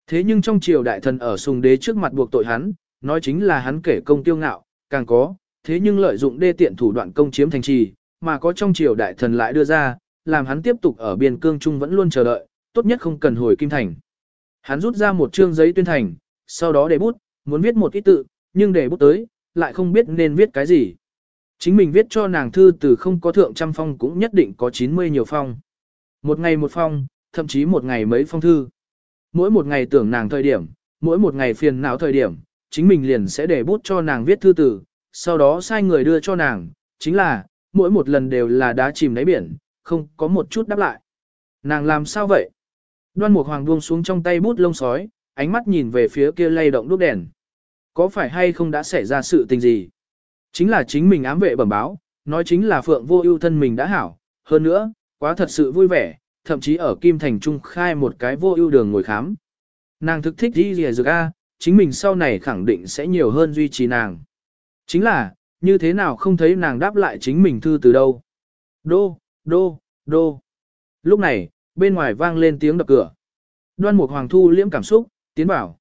Thế nhưng trong triều đại thần ở sùng đế trước mặt buộc tội hắn, nói chính là hắn kể công tiêu ngạo, càng có, thế nhưng lợi dụng đê tiện thủ đoạn công chiếm thành trì, mà có trong triều đại thần lại đưa ra, làm hắn tiếp tục ở biên cương trung vẫn luôn chờ đợi, tốt nhất không cần hồi kim thành. Hắn rút ra một chương giấy tuyên thành, sau đó để bút, muốn viết một ít tự, nhưng để bút tới, lại không biết nên viết cái gì. Chính mình viết cho nàng thư từ không có thượng trăm phong cũng nhất định có 90 nhiều phong. Một ngày một phong, thậm chí một ngày mấy phong thư. Mỗi một ngày tưởng nàng thời điểm, mỗi một ngày phiền não thời điểm, chính mình liền sẽ để bút cho nàng viết thư từ, sau đó sai người đưa cho nàng, chính là, mỗi một lần đều là đá chìm đáy biển, không có một chút đáp lại. Nàng làm sao vậy? Đoan Mục Hoàng buông xuống trong tay bút lông sói, ánh mắt nhìn về phía kia lay động đuốc đèn. Có phải hay không đã xảy ra sự tình gì? Chính là chính mình ám vệ bẩm báo, nói chính là Phượng Vô Ưu thân mình đã hảo, hơn nữa, quá thật sự vui vẻ, thậm chí ở Kim Thành Trung khai một cái Vô Ưu đường ngồi khám. Nàng thực thích đi lìa dược a, chính mình sau này khẳng định sẽ nhiều hơn duy trì nàng. Chính là, như thế nào không thấy nàng đáp lại chính mình thư từ đâu. Đô, đô, đô. Lúc này, bên ngoài vang lên tiếng đập cửa. Đoan Mục Hoàng thu liễm cảm xúc, tiến vào.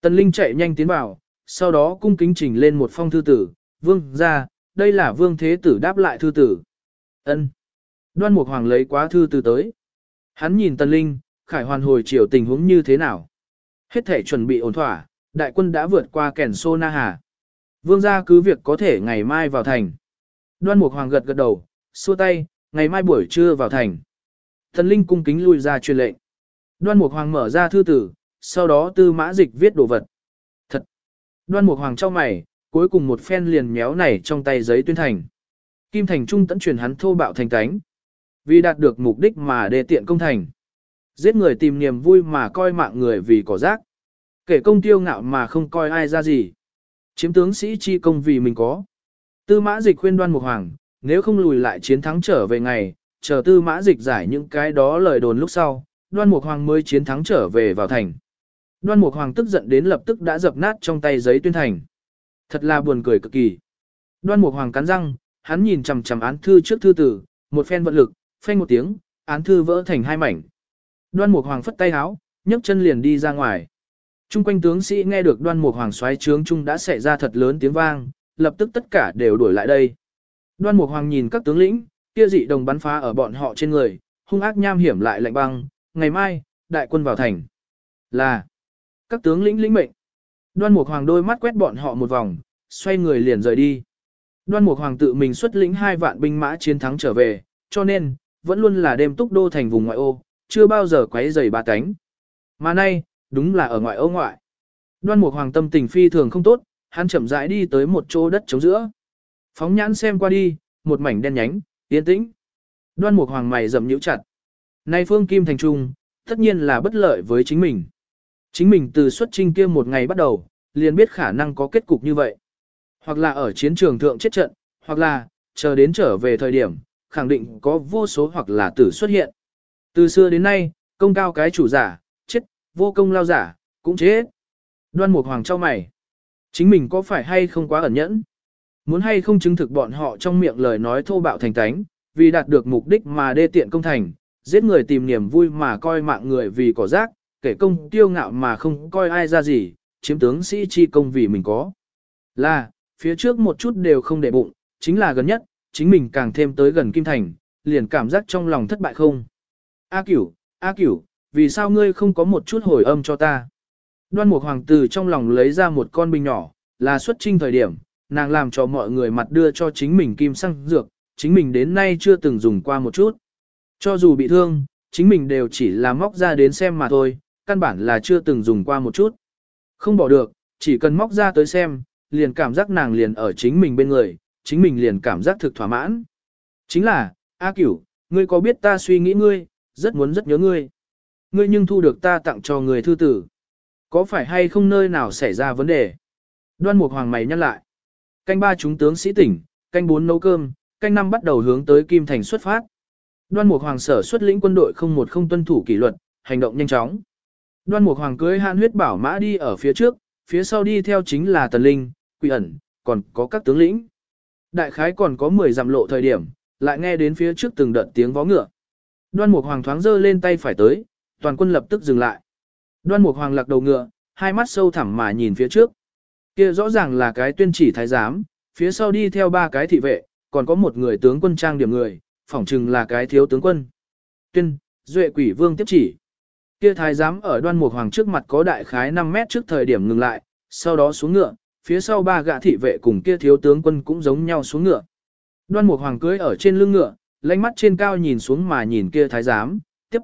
Tần Linh chạy nhanh tiến vào, sau đó cung kính trình lên một phong thư tử, vương gia đây là vương thế tử đáp lại thư tử. ân Đoan Mục Hoàng lấy quá thư tử tới. Hắn nhìn Tần Linh, khải hoàn hồi chiều tình huống như thế nào. Hết thể chuẩn bị ổn thỏa, đại quân đã vượt qua kẻn Sô Na Hà. Vương gia cứ việc có thể ngày mai vào thành. Đoan Mục Hoàng gật gật đầu, xua tay, ngày mai buổi trưa vào thành. Thần Linh cung kính lui ra truyền lệnh. Đoan Mục Hoàng mở ra thư tử, sau đó tư mã dịch viết đồ vật. Thật! Đoan Mục Hoàng chau mày, cuối cùng một phen liền méo này trong tay giấy tuyên thành. Kim Thành Trung tẫn truyền hắn thô bạo thành tánh. Vì đạt được mục đích mà đề tiện công thành. Giết người tìm niềm vui mà coi mạng người vì cỏ rác. Kể công tiêu ngạo mà không coi ai ra gì. Chiếm tướng sĩ chi công vì mình có. Tư mã dịch khuyên đoan mục hoàng, nếu không lùi lại chiến thắng trở về ngày, chờ tư mã dịch giải những cái đó lời đồn lúc sau, đoan mục hoàng mới chiến thắng trở về vào thành. Đoan mục hoàng tức giận đến lập tức đã dập nát trong tay giấy tuyên thành. Thật là buồn cười cực kỳ. Đoan mục hoàng cắn răng, hắn nhìn chằm chằm án thư trước thư tử, một phen vận lực, phanh một tiếng, án thư vỡ thành hai mảnh. Đoan mục hoàng phất tay háo, nhấc chân liền đi ra ngoài. Trung quanh tướng sĩ nghe được đoan mục hoàng xoáy trướng trung đã xảy ra thật lớn tiếng vang, lập tức tất cả đều đuổi lại đây. Đoan mục hoàng nhìn các tướng lĩnh, kia dị đồng bắn phá ở bọn họ trên người, hung ác nham hiểm lại lạnh băng, ngày mai, đại quân vào thành. Là, các tướng lĩnh lĩnh mệnh. Đoan mục hoàng đôi mắt quét bọn họ một vòng, xoay người liền rời đi. Đoan mục hoàng tự mình xuất lĩnh hai vạn binh mã chiến thắng trở về, cho nên, vẫn luôn là đêm túc đô thành vùng ngoại ô, chưa bao giờ quấy rầy ba cánh. Mà nay, đúng là ở ngoại ô ngoại. Đoan Mục Hoàng tâm tình phi thường không tốt, hắn chậm rãi đi tới một chỗ đất trống giữa. Phóng nhãn xem qua đi, một mảnh đen nhánh, yên tĩnh. Đoan Mục Hoàng mày rậm nhíu chặt. Nay Phương Kim thành trung, tất nhiên là bất lợi với chính mình. Chính mình từ xuất trinh kia một ngày bắt đầu, liền biết khả năng có kết cục như vậy. Hoặc là ở chiến trường thượng chết trận, hoặc là, chờ đến trở về thời điểm, khẳng định có vô số hoặc là tử xuất hiện. Từ xưa đến nay, công cao cái chủ giả, vô công lao giả, cũng chết. Đoan Mục Hoàng trao mày. Chính mình có phải hay không quá ẩn nhẫn? Muốn hay không chứng thực bọn họ trong miệng lời nói thô bạo thành tánh, vì đạt được mục đích mà đê tiện công thành, giết người tìm niềm vui mà coi mạng người vì cỏ rác, kể công tiêu ngạo mà không coi ai ra gì, chiếm tướng sĩ chi công vì mình có. Là, phía trước một chút đều không để bụng, chính là gần nhất, chính mình càng thêm tới gần Kim Thành, liền cảm giác trong lòng thất bại không. A cửu, A cửu, vì sao ngươi không có một chút hồi âm cho ta? Đoan Mục Hoàng tử trong lòng lấy ra một con bình nhỏ, là xuất trinh thời điểm, nàng làm cho mọi người mặt đưa cho chính mình kim xăng dược, chính mình đến nay chưa từng dùng qua một chút. Cho dù bị thương, chính mình đều chỉ là móc ra đến xem mà thôi, căn bản là chưa từng dùng qua một chút. Không bỏ được, chỉ cần móc ra tới xem, liền cảm giác nàng liền ở chính mình bên người, chính mình liền cảm giác thực thỏa mãn. Chính là, A Cửu, ngươi có biết ta suy nghĩ ngươi, rất muốn rất nhớ ngươi. Ngươi nhưng thu được ta tặng cho người thư tử. Có phải hay không nơi nào xảy ra vấn đề? Đoan Mục Hoàng mày nhắc lại. Canh ba chúng tướng sĩ tỉnh, canh bốn nấu cơm, canh năm bắt đầu hướng tới Kim Thành xuất phát. Đoan Mục Hoàng sở xuất lĩnh quân đội không một không tuân thủ kỷ luật, hành động nhanh chóng. Đoan Mục Hoàng cưới hạn huyết bảo mã đi ở phía trước, phía sau đi theo chính là Tần Linh, Quỷ ẩn, còn có các tướng lĩnh. Đại khái còn có 10 dặm lộ thời điểm, lại nghe đến phía trước từng đợt tiếng vó ngựa. Đoan Mục Hoàng thoáng giơ lên tay phải tới, toàn quân lập tức dừng lại. Đoan Mục Hoàng lặc đầu ngựa, hai mắt sâu thẳm mà nhìn phía trước. Kia rõ ràng là cái tuyên chỉ thái giám, phía sau đi theo ba cái thị vệ, còn có một người tướng quân trang điểm người, phỏng chừng là cái thiếu tướng quân. Tuyên, Duệ Quỷ Vương tiếp chỉ. Kia thái giám ở Đoan Mục Hoàng trước mặt có đại khái 5 mét trước thời điểm ngừng lại, sau đó xuống ngựa, phía sau ba gã thị vệ cùng kia thiếu tướng quân cũng giống nhau xuống ngựa. Đoan Mục Hoàng cưỡi ở trên lưng ngựa, lánh mắt trên cao nhìn xuống mà nhìn kia thái giám, tiếp.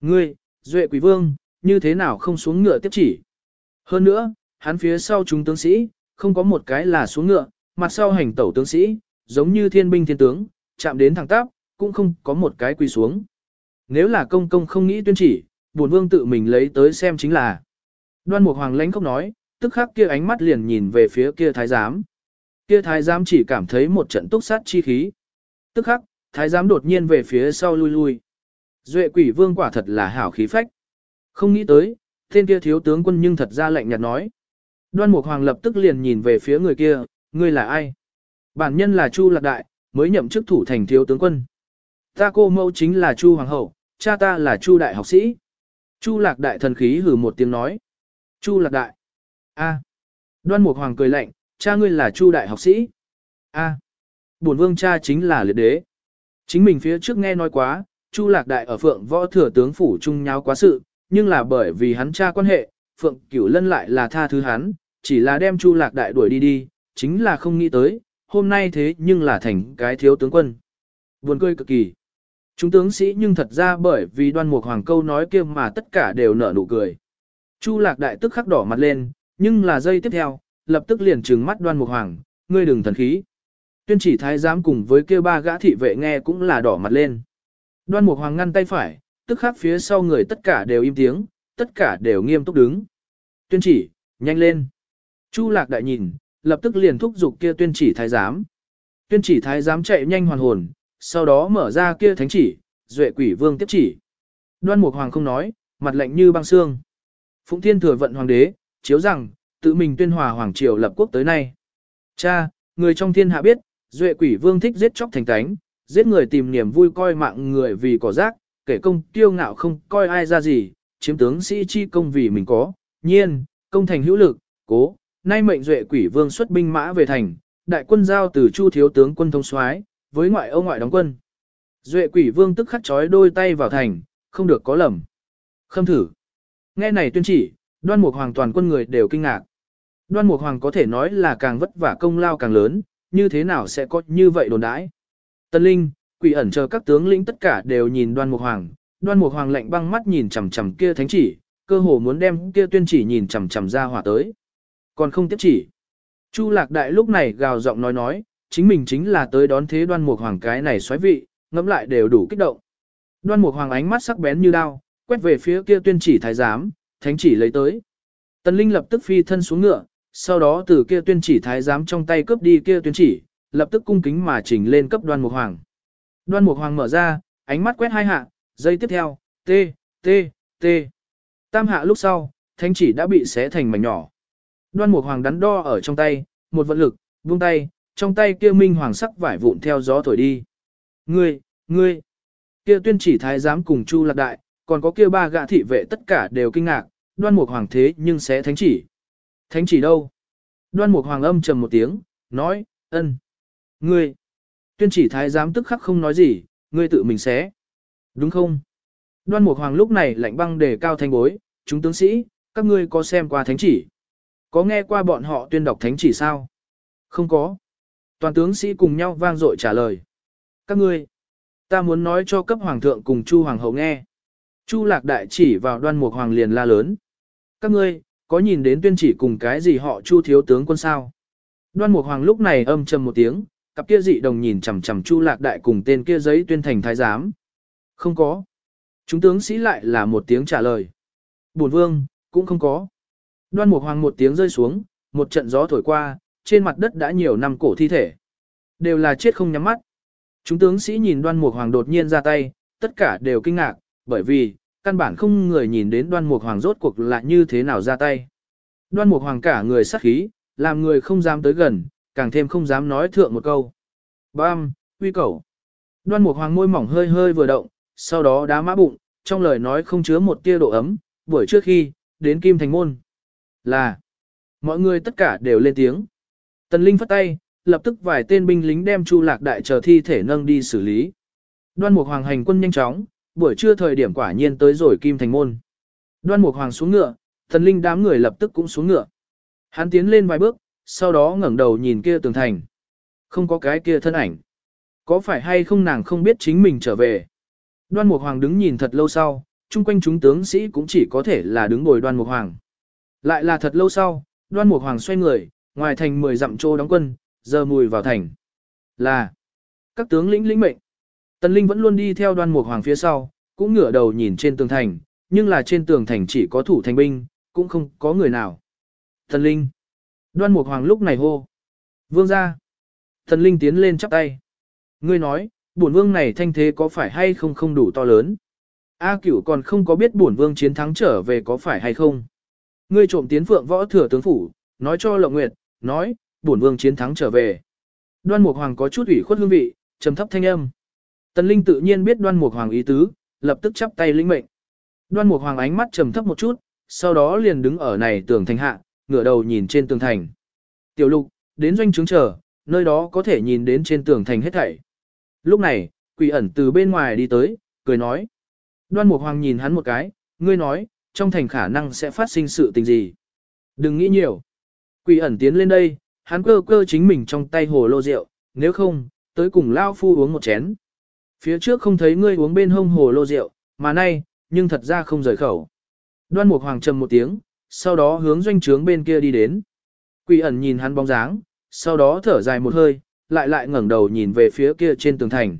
Ngươi, Duệ Quỷ Vương, như thế nào không xuống ngựa tiếp chỉ? Hơn nữa, hắn phía sau chúng tướng sĩ, không có một cái là xuống ngựa, mặt sau hành tẩu tướng sĩ, giống như thiên binh thiên tướng, chạm đến thẳng tắp, cũng không có một cái quỳ xuống. Nếu là công công không nghĩ tuyên chỉ, buồn vương tự mình lấy tới xem chính là. Đoan Mục Hoàng lãnh không nói, tức khắc kia ánh mắt liền nhìn về phía kia thái giám. Kia thái giám chỉ cảm thấy một trận túc sát chi khí. Tức khắc, thái giám đột nhiên về phía sau lui lui. Duệ quỷ vương quả thật là hảo khí phách. Không nghĩ tới, tên kia thiếu tướng quân nhưng thật ra lạnh nhạt nói. Đoan Mục Hoàng lập tức liền nhìn về phía người kia, ngươi là ai? Bản nhân là Chu Lạc Đại, mới nhậm chức thủ thành thiếu tướng quân. Ta cô mẫu chính là Chu Hoàng hậu, cha ta là Chu Đại học sĩ. Chu Lạc Đại thần khí hử một tiếng nói. Chu Lạc Đại. A. Đoan Mục Hoàng cười lạnh, cha ngươi là Chu Đại học sĩ. A. Bổn vương cha chính là liệt đế. Chính mình phía trước nghe nói quá, Chu Lạc Đại ở Phượng Võ Thừa tướng phủ trung nháo quá sự, nhưng là bởi vì hắn cha quan hệ, Phượng Cửu Lân lại là tha thứ hắn, chỉ là đem Chu Lạc Đại đuổi đi đi, chính là không nghĩ tới, hôm nay thế nhưng là thành cái thiếu tướng quân. Buồn cười cực kỳ. Chúng tướng sĩ nhưng thật ra bởi vì đoan mục hoàng câu nói kia mà tất cả đều nở nụ cười. Chu Lạc Đại tức khắc đỏ mặt lên, nhưng là giây tiếp theo, lập tức liền trừng mắt đoan mục hoàng, ngươi đừng thần khí. Tuyên chỉ thái giám cùng với kêu ba gã thị vệ nghe cũng là đỏ mặt lên. Đoan mục hoàng ngăn tay phải, tức khắc phía sau người tất cả đều im tiếng, tất cả đều nghiêm túc đứng. Tuyên chỉ, nhanh lên. Chu lạc đại nhìn, lập tức liền thúc giục kia tuyên chỉ thái giám. Tuyên chỉ thái giám chạy nhanh hoàn hồn, sau đó mở ra kia thánh chỉ, duệ quỷ vương tiếp chỉ. Đoan mục hoàng không nói, mặt lạnh như băng xương. Phụng thiên thừa vận hoàng đế, chiếu rằng, tự mình tuyên hòa hoàng triều lập quốc tới nay. Cha, người trong thiên hạ biết, duệ quỷ vương thích giết chóc thành tánh, giết người tìm niềm vui coi mạng người vì cỏ rác, kể công tiêu ngạo không coi ai ra gì, chiếm tướng sĩ chi công vì mình có, nhiên, công thành hữu lực, cố, nay mệnh duệ quỷ vương xuất binh mã về thành, đại quân giao từ chu thiếu tướng quân thông soái với ngoại ông ngoại đóng quân. Duệ quỷ vương tức khắc chói đôi tay vào thành, không được có lầm. Khâm thử. Nghe này tuyên chỉ, đoan mục hoàng toàn quân người đều kinh ngạc. Đoan mục hoàng có thể nói là càng vất vả công lao càng lớn, như thế nào sẽ có như vậy đồn đãi. Tân Linh, quỷ ẩn chờ các tướng lĩnh tất cả đều nhìn đoan mục hoàng, đoan mục hoàng lạnh băng mắt nhìn chằm chằm kia thánh chỉ, cơ hồ muốn đem kia tuyên chỉ nhìn chằm chằm ra hỏa tới. Còn không tiếp chỉ. Chu lạc đại lúc này gào giọng nói nói, chính mình chính là tới đón thế đoan mục hoàng cái này xoáy vị, ngẫm lại đều đủ kích động. Đoan mục hoàng ánh mắt sắc bén như đao, quét về phía kia tuyên chỉ thái giám, thánh chỉ lấy tới. Tần Linh lập tức phi thân xuống ngựa, sau đó từ kia tuyên chỉ thái giám trong tay cướp đi kia tuyên chỉ, lập tức cung kính mà chỉnh lên cấp đoan mục hoàng. Đoan mục hoàng mở ra, ánh mắt quét hai hạ, giây tiếp theo, t, t, t. Tam hạ lúc sau, thánh chỉ đã bị xé thành mảnh nhỏ. Đoan mục hoàng đắn đo ở trong tay, một vận lực, buông tay, trong tay kia minh hoàng sắc vải vụn theo gió thổi đi. Ngươi, ngươi, kia tuyên chỉ thái giám cùng chu lạc đại, còn có kia ba gã thị vệ tất cả đều kinh ngạc, đoan mục hoàng thế nhưng sẽ thánh chỉ. Thánh chỉ đâu? Đoan mục hoàng âm trầm một tiếng, nói, ân. Ngươi, tuyên chỉ thái giám tức khắc không nói gì, ngươi tự mình xé. Đúng không? Đoan mục hoàng lúc này lạnh băng đề cao thanh bối, chúng tướng sĩ, các ngươi có xem qua thánh chỉ? Có nghe qua bọn họ tuyên đọc thánh chỉ sao? Không có. Toàn tướng sĩ cùng nhau vang dội trả lời. Các ngươi, ta muốn nói cho cấp hoàng thượng cùng Chu hoàng hậu nghe. Chu lạc đại chỉ vào đoan mục hoàng liền la lớn. Các ngươi, có nhìn đến tuyên chỉ cùng cái gì họ Chu thiếu tướng quân sao? Đoan mục hoàng lúc này âm trầm một tiếng, cặp kia dị đồng nhìn chằm chằm Chu lạc đại cùng tên kia giấy tuyên thành thái giám. Không có. Chúng tướng sĩ lại là một tiếng trả lời. Bổn vương, cũng không có. Đoan Mục Hoàng một tiếng rơi xuống, một trận gió thổi qua, trên mặt đất đã nhiều năm cổ thi thể. Đều là chết không nhắm mắt. Chúng tướng sĩ nhìn đoan mục hoàng đột nhiên ra tay, tất cả đều kinh ngạc, bởi vì, căn bản không người nhìn đến đoan mục hoàng rốt cuộc là như thế nào ra tay. Đoan mục hoàng cả người sát khí, làm người không dám tới gần, càng thêm không dám nói thượng một câu. Bam, uy cầu. Đoan mục hoàng môi mỏng hơi hơi vừa động, sau đó đá mã bụng, trong lời nói không chứa một tia độ ấm, buổi trước khi, đến Kim Thành Môn. Là, mọi người tất cả đều lên tiếng. Tần Linh phất tay, lập tức vài tên binh lính đem Chu Lạc Đại chờ thi thể nâng đi xử lý. Đoan Mục Hoàng hành quân nhanh chóng, buổi trưa thời điểm quả nhiên tới rồi Kim Thành Môn. Đoan Mục Hoàng xuống ngựa, Tần Linh đám người lập tức cũng xuống ngựa. Hắn tiến lên vài bước, sau đó ngẩng đầu nhìn kia tường thành. Không có cái kia thân ảnh. Có phải hay không nàng không biết chính mình trở về. Đoan Mục Hoàng đứng nhìn thật lâu sau, chung quanh chúng tướng sĩ cũng chỉ có thể là đứng ngồi Đoan Mục Hoàng. Lại là thật lâu sau, Đoan Mục Hoàng xoay người, ngoài thành 10 dặm trô đóng quân, giờ mùi vào thành. Là các tướng lĩnh lĩnh mệnh. Tần Linh vẫn luôn đi theo Đoan Mục Hoàng phía sau, cũng ngửa đầu nhìn trên tường thành, nhưng là trên tường thành chỉ có thủ thành binh, cũng không có người nào. Tần Linh. Đoan Mục Hoàng lúc này hô. Vương ra. Thần Linh tiến lên chắp tay. Ngươi nói, bổn vương này thanh thế có phải hay không không đủ to lớn. A cửu còn không có biết bổn vương chiến thắng trở về có phải hay không. Ngươi trộm tiến phượng võ thừa tướng phủ, nói cho Lộng Nguyệt, nói, bổn vương chiến thắng trở về. Đoan Mục Hoàng có chút ủy khuất hương vị, trầm thấp thanh âm. Tần Linh tự nhiên biết Đoan Mục Hoàng ý tứ, lập tức chắp tay lĩnh mệnh. Đoan Mục Hoàng ánh mắt trầm thấp một chút, sau đó liền đứng ở này tường thành hạ, ngửa đầu nhìn trên tường thành. Tiểu Lục, đến doanh trướng chờ, nơi đó có thể nhìn đến trên tường thành hết thảy. Lúc này, quỷ ẩn từ bên ngoài đi tới, cười nói. Đoan Mục Hoàng nhìn hắn một cái, ngươi nói, trong thành khả năng sẽ phát sinh sự tình gì. Đừng nghĩ nhiều. Quỷ ẩn tiến lên đây, hắn cơ cơ chính mình trong tay hồ lô rượu, nếu không, tới cùng Lao Phu uống một chén. Phía trước không thấy ngươi uống bên hông hồ lô rượu, mà nay, nhưng thật ra không rời khẩu. Đoan Mục Hoàng trầm một tiếng, sau đó hướng doanh trướng bên kia đi đến. Quỷ ẩn nhìn hắn bóng dáng, sau đó thở dài một hơi, lại lại ngẩng đầu nhìn về phía kia trên tường thành.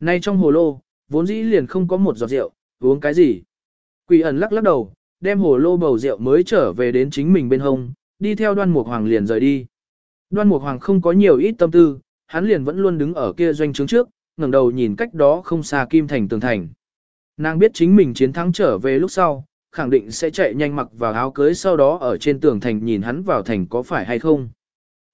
Nay trong hồ lô, vốn dĩ liền không có một giọt rượu, uống cái gì? Quỷ ẩn lắc lắc đầu, đem hồ lô bầu rượu mới trở về đến chính mình bên hông, đi theo đoan mục hoàng liền rời đi. Đoan mục hoàng không có nhiều ít tâm tư, hắn liền vẫn luôn đứng ở kia doanh trướng trước, ngẩng đầu nhìn cách đó không xa kim thành tường thành. Nàng biết chính mình chiến thắng trở về lúc sau, khẳng định sẽ chạy nhanh mặc vào áo cưới sau đó ở trên tường thành nhìn hắn vào thành có phải hay không.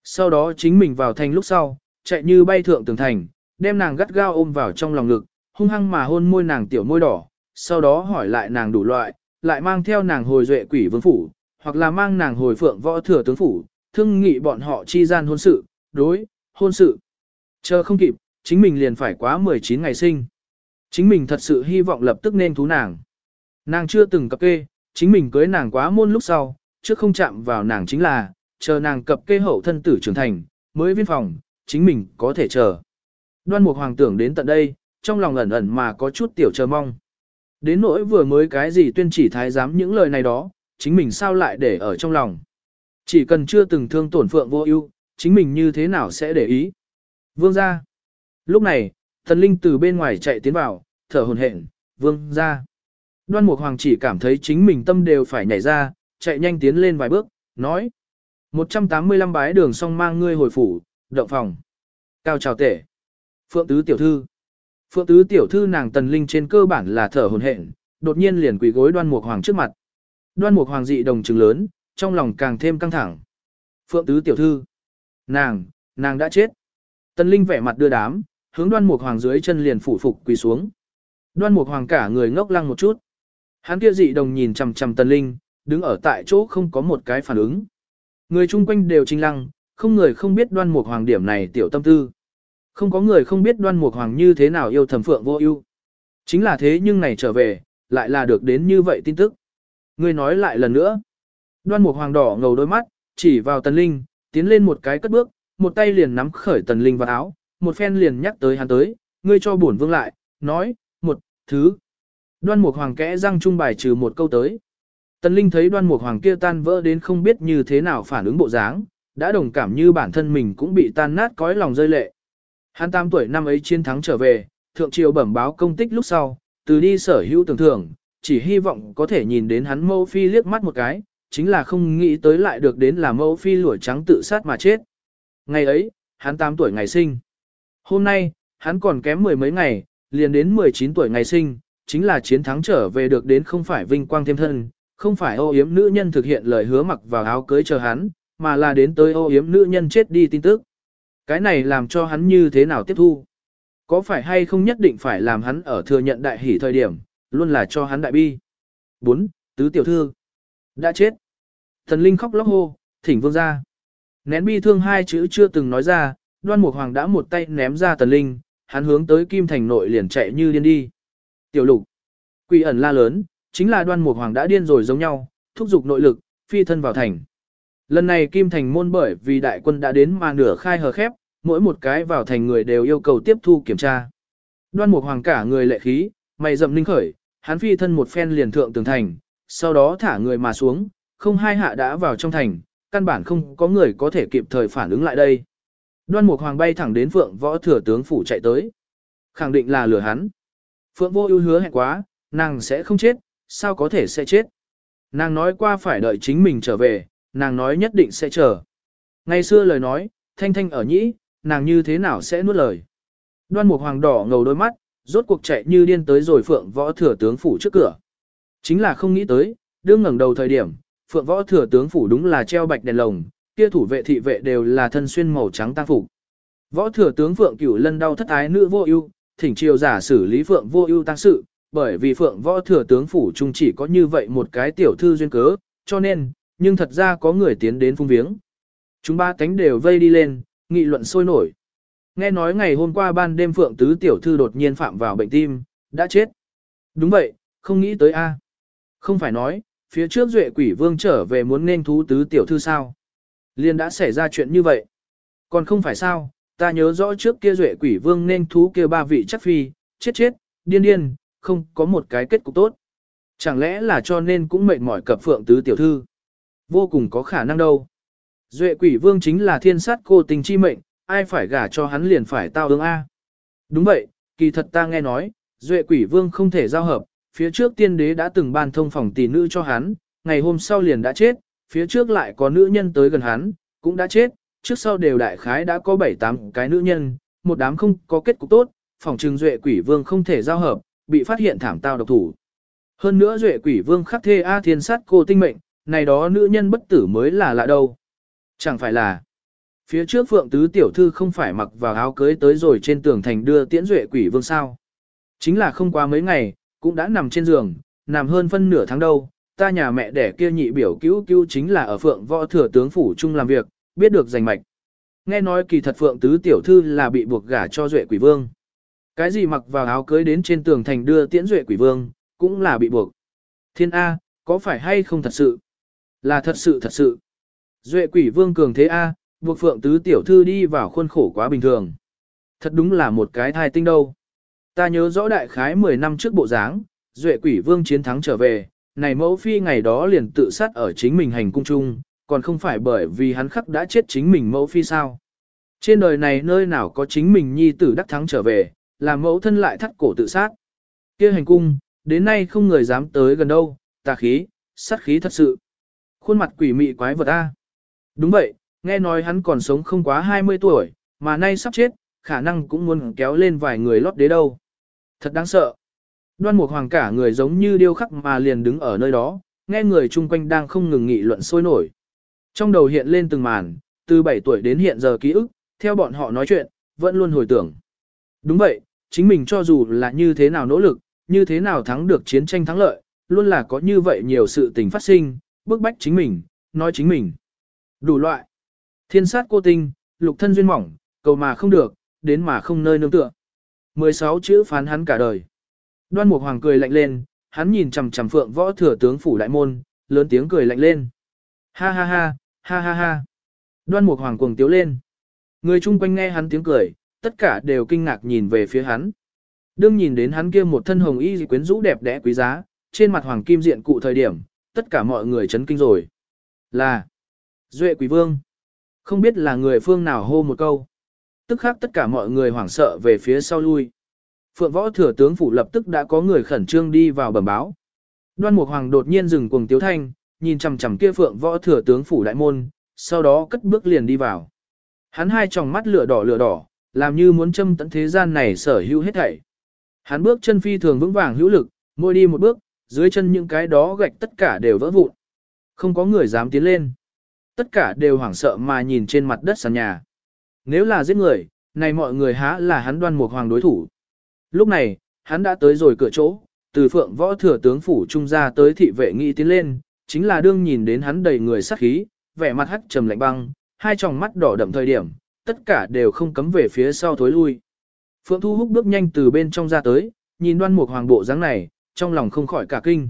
Sau đó chính mình vào thành lúc sau, chạy như bay thượng tường thành, đem nàng gắt gao ôm vào trong lòng ngực, hung hăng mà hôn môi nàng tiểu môi đỏ, sau đó hỏi lại nàng đủ loại, lại mang theo nàng hồi duệ quỷ vương phủ, hoặc là mang nàng hồi phượng võ thừa tướng phủ, thương nghị bọn họ chi gian hôn sự, đối, hôn sự. Chờ không kịp, chính mình liền phải quá 19 ngày sinh. Chính mình thật sự hy vọng lập tức nên thú nàng. Nàng chưa từng cập kê, chính mình cưới nàng quá môn lúc sau, trước không chạm vào nàng chính là, chờ nàng cập kê hậu thân tử trưởng thành, mới viên phòng, chính mình có thể chờ. Đoan Mục Hoàng tưởng đến tận đây, trong lòng ẩn ẩn mà có chút tiểu chờ mong. Đến nỗi vừa mới cái gì tuyên chỉ thái giám những lời này đó, chính mình sao lại để ở trong lòng. Chỉ cần chưa từng thương tổn phượng vô ưu, chính mình như thế nào sẽ để ý. Vương ra. Lúc này, thần linh từ bên ngoài chạy tiến vào, thở hồn hển, vương ra. Đoan Mục Hoàng chỉ cảm thấy chính mình tâm đều phải nhảy ra, chạy nhanh tiến lên vài bước, nói. 185 bái đường song mang ngươi hồi phủ, động phòng. Cao chào tể. Phượng tứ tiểu thư. Phượng tứ tiểu thư nàng tần linh trên cơ bản là thở hồn hển, đột nhiên liền quỳ gối đoan mục hoàng trước mặt. Đoan mục hoàng dị đồng trừng lớn, trong lòng càng thêm căng thẳng. Phượng tứ tiểu thư. Nàng, nàng đã chết. Tần linh vẻ mặt đưa đám, hướng đoan mục hoàng dưới chân liền phủ phục quỳ xuống. Đoan mục hoàng cả người ngốc lăng một chút. Hắn kia dị đồng nhìn chằm chằm tần linh, đứng ở tại chỗ không có một cái phản ứng. Người chung quanh đều trinh lăng, không người không biết đoan mục hoàng điểm này tiểu tâm tư. Không có người không biết đoan mục hoàng như thế nào yêu thầm phượng vô ưu. Chính là thế nhưng này trở về, lại là được đến như vậy tin tức. Người nói lại lần nữa. Đoan mục hoàng đỏ ngầu đôi mắt, chỉ vào tần linh, tiến lên một cái cất bước, một tay liền nắm khởi tần linh vào áo, một phen liền nhắc tới hắn tới, ngươi cho bổn vương lại, nói, một, thứ. Đoan mục hoàng kẽ răng trung bài trừ một câu tới. Tần linh thấy đoan mục hoàng kia tan vỡ đến không biết như thế nào phản ứng bộ dáng, đã đồng cảm như bản thân mình cũng bị tan nát cõi lòng rơi lệ. Hắn tam tuổi năm ấy chiến thắng trở về, thượng triều bẩm báo công tích lúc sau, từ đi sở hữu tưởng thưởng, chỉ hy vọng có thể nhìn đến hắn mâu phi liếc mắt một cái, chính là không nghĩ tới lại được đến là mâu phi lũa trắng tự sát mà chết. Ngày ấy, hắn 8 tuổi ngày sinh. Hôm nay, hắn còn kém mười mấy ngày, liền đến 19 tuổi ngày sinh, chính là chiến thắng trở về được đến không phải vinh quang thêm thân, không phải ô yếm nữ nhân thực hiện lời hứa mặc vào áo cưới chờ hắn, mà là đến tới ô yếm nữ nhân chết đi tin tức. Cái này làm cho hắn như thế nào tiếp thu? Có phải hay không nhất định phải làm hắn ở thừa nhận đại hỷ thời điểm, luôn là cho hắn đại bi. 4. Tứ tiểu thư. Đã chết. Thần Linh khóc lóc hô, thỉnh vương ra. Nén bi thương hai chữ chưa từng nói ra, đoan mục hoàng đã một tay ném ra thần linh, hắn hướng tới kim thành nội liền chạy như điên đi. Tiểu lục. Quỷ ẩn la lớn, chính là đoan mục hoàng đã điên rồi giống nhau, thúc giục nội lực, phi thân vào thành. Lần này kim thành môn bởi vì đại quân đã đến mà nửa khai hờ khép, mỗi một cái vào thành người đều yêu cầu tiếp thu kiểm tra. Đoan mục hoàng cả người lệ khí, mày rậm linh khởi, hắn phi thân một phen liền thượng tường thành, sau đó thả người mà xuống, không hai hạ đã vào trong thành, căn bản không có người có thể kịp thời phản ứng lại đây. Đoan Mục Hoàng bay thẳng đến Phượng Võ Thừa tướng phủ chạy tới. Khẳng định là lừa hắn. Phượng Vô Ưu hứa hẹn quá, nàng sẽ không chết, sao có thể sẽ chết? Nàng nói qua phải đợi chính mình trở về, nàng nói nhất định sẽ chờ. Ngày xưa lời nói, thanh thanh ở nhĩ, nàng như thế nào sẽ nuốt lời. Đoan Mục Hoàng đỏ ngầu đôi mắt, rốt cuộc chạy như điên tới rồi Phượng Võ Thừa tướng phủ trước cửa. Chính là không nghĩ tới, đương ngẩng đầu thời điểm, Phượng Võ Thừa tướng phủ đúng là treo bạch đèn lồng, kia thủ vệ thị vệ đều là thân xuyên màu trắng tang phục. Võ Thừa tướng Phượng Cửu Lân đau thất ái nữ vô ưu, thỉnh triều giả xử lý Phượng vô ưu tăng sự, bởi vì Phượng Võ Thừa tướng phủ trung chỉ có như vậy một cái tiểu thư duyên cớ, cho nên, nhưng thật ra có người tiến đến phung viếng. Chúng ba cánh đều vây đi lên, nghị luận sôi nổi. Nghe nói ngày hôm qua ban đêm Phượng Tứ Tiểu Thư đột nhiên phạm vào bệnh tim, đã chết. Đúng vậy, không nghĩ tới a. À. Không phải nói, phía trước Duệ Quỷ Vương trở về muốn nên thú Tứ Tiểu Thư sao. Liên đã xảy ra chuyện như vậy. Còn không phải sao, ta nhớ rõ trước kia Duệ Quỷ Vương nên thú kia ba vị chắc phi, chết chết, điên điên, không có một cái kết cục tốt. Chẳng lẽ là cho nên cũng mệt mỏi cập Phượng Tứ Tiểu Thư. Vô cùng có khả năng đâu. Duệ Quỷ Vương chính là thiên sát cô tình chi mệnh, ai phải gả cho hắn liền phải tao ương A. Đúng vậy, kỳ thật ta nghe nói, Duệ quỷ vương không thể giao hợp, phía trước tiên đế đã từng ban thông phòng tỷ nữ cho hắn, ngày hôm sau liền đã chết, phía trước lại có nữ nhân tới gần hắn, cũng đã chết, trước sau đều đại khái đã có 7-8 cái nữ nhân, một đám không có kết cục tốt, phòng trừng Duệ quỷ vương không thể giao hợp, bị phát hiện thảm tao độc thủ. Hơn nữa Duệ quỷ vương khắc thê A thiên sát cô tinh mệnh, này đó nữ nhân bất tử mới là lạ đâu. Chẳng phải là Phía trước Phượng Tứ Tiểu Thư không phải mặc vào áo cưới tới rồi trên tường thành đưa tiễn duệ quỷ vương sao. Chính là không qua mấy ngày, cũng đã nằm trên giường, nằm hơn phân nửa tháng đâu, ta nhà mẹ đẻ kia nhị biểu cứu cứu chính là ở Phượng Võ Thừa Tướng Phủ Trung làm việc, biết được giành mạch. Nghe nói kỳ thật Phượng Tứ Tiểu Thư là bị buộc gả cho duệ quỷ vương. Cái gì mặc vào áo cưới đến trên tường thành đưa tiễn duệ quỷ vương, cũng là bị buộc. Thiên A, có phải hay không thật sự? Là thật sự thật sự. Duệ quỷ vương cường thế A, buộc phượng tứ tiểu thư đi vào khuôn khổ quá bình thường. Thật đúng là một cái thai tinh đâu. Ta nhớ rõ đại khái 10 năm trước bộ dáng, duệ quỷ vương chiến thắng trở về, này mẫu phi ngày đó liền tự sát ở chính mình hành cung chung, còn không phải bởi vì hắn khắc đã chết chính mình mẫu phi sao. Trên đời này nơi nào có chính mình nhi tử đắc thắng trở về, làm mẫu thân lại thắt cổ tự sát. kia hành cung, đến nay không người dám tới gần đâu, tà khí, sát khí thật sự. Khuôn mặt quỷ mị quái vật A. Đúng vậy, nghe nói hắn còn sống không quá 20 tuổi, mà nay sắp chết, khả năng cũng muốn kéo lên vài người lót đế đâu. Thật đáng sợ. Đoan Mục Hoàng cả người giống như điêu khắc mà liền đứng ở nơi đó, nghe người chung quanh đang không ngừng nghị luận sôi nổi. Trong đầu hiện lên từng màn, từ 7 tuổi đến hiện giờ ký ức, theo bọn họ nói chuyện, vẫn luôn hồi tưởng. Đúng vậy, chính mình cho dù là như thế nào nỗ lực, như thế nào thắng được chiến tranh thắng lợi, luôn là có như vậy nhiều sự tình phát sinh, bức bách chính mình, nói chính mình. Đủ loại. Thiên sát cô tinh, lục thân duyên mỏng, cầu mà không được, đến mà không nơi nương tựa. 16 chữ phán hắn cả đời. Đoan Mục Hoàng cười lạnh lên, hắn nhìn chằm chằm Phượng Võ Thừa tướng phủ đại môn, lớn tiếng cười lạnh lên. Ha ha ha, ha ha ha. Đoan Mục Hoàng cuồng tiếu lên. Người chung quanh nghe hắn tiếng cười, tất cả đều kinh ngạc nhìn về phía hắn. Đương nhìn đến hắn kia một thân hồng y quyến rũ đẹp đẽ quý giá, trên mặt hoàng kim diện cụ thời điểm, tất cả mọi người chấn kinh rồi. Là Duệ Quỷ Vương. Không biết là người phương nào hô một câu. Tức khác tất cả mọi người hoảng sợ về phía sau lui. Phượng võ thừa tướng phủ lập tức đã có người khẩn trương đi vào bẩm báo. Đoan Mục Hoàng đột nhiên dừng cuồng tiếu thanh, nhìn chằm chằm kia Phượng võ thừa tướng phủ đại môn, sau đó cất bước liền đi vào. Hắn hai tròng mắt lửa đỏ lửa đỏ, làm như muốn châm tận thế gian này sở hữu hết thảy. Hắn bước chân phi thường vững vàng hữu lực, mỗi đi một bước, dưới chân những cái đó gạch tất cả đều vỡ vụn. Không có người dám tiến lên. Tất cả đều hoảng sợ mà nhìn trên mặt đất sàn nhà. Nếu là giết người, này mọi người há là hắn đoan một hoàng đối thủ. Lúc này, hắn đã tới rồi cửa chỗ, từ phượng võ thừa tướng phủ trung ra tới thị vệ nghị tiến lên, chính là đương nhìn đến hắn đầy người sát khí, vẻ mặt hắc trầm lạnh băng, hai tròng mắt đỏ đậm thời điểm, tất cả đều không cấm về phía sau thối lui. Phượng Thu Húc bước nhanh từ bên trong ra tới, nhìn đoan mục hoàng bộ dáng này, trong lòng không khỏi cả kinh.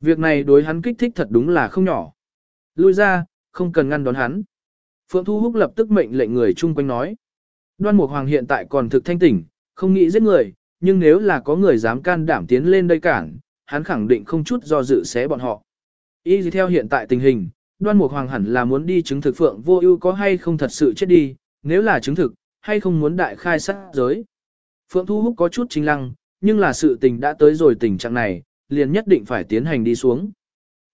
Việc này đối hắn kích thích thật đúng là không nhỏ. Lui ra, không cần ngăn đón hắn. Phượng Thu Húc lập tức mệnh lệnh người chung quanh nói. Đoan mục hoàng hiện tại còn thực thanh tỉnh, không nghĩ giết người, nhưng nếu là có người dám can đảm tiến lên đây cản, hắn khẳng định không chút do dự xé bọn họ. Y gì theo hiện tại tình hình, đoan mục hoàng hẳn là muốn đi chứng thực phượng vô ưu có hay không thật sự chết đi, nếu là chứng thực, hay không muốn đại khai sát giới. Phượng Thu Húc có chút chính lăng, nhưng là sự tình đã tới rồi tình trạng này, liền nhất định phải tiến hành đi xuống.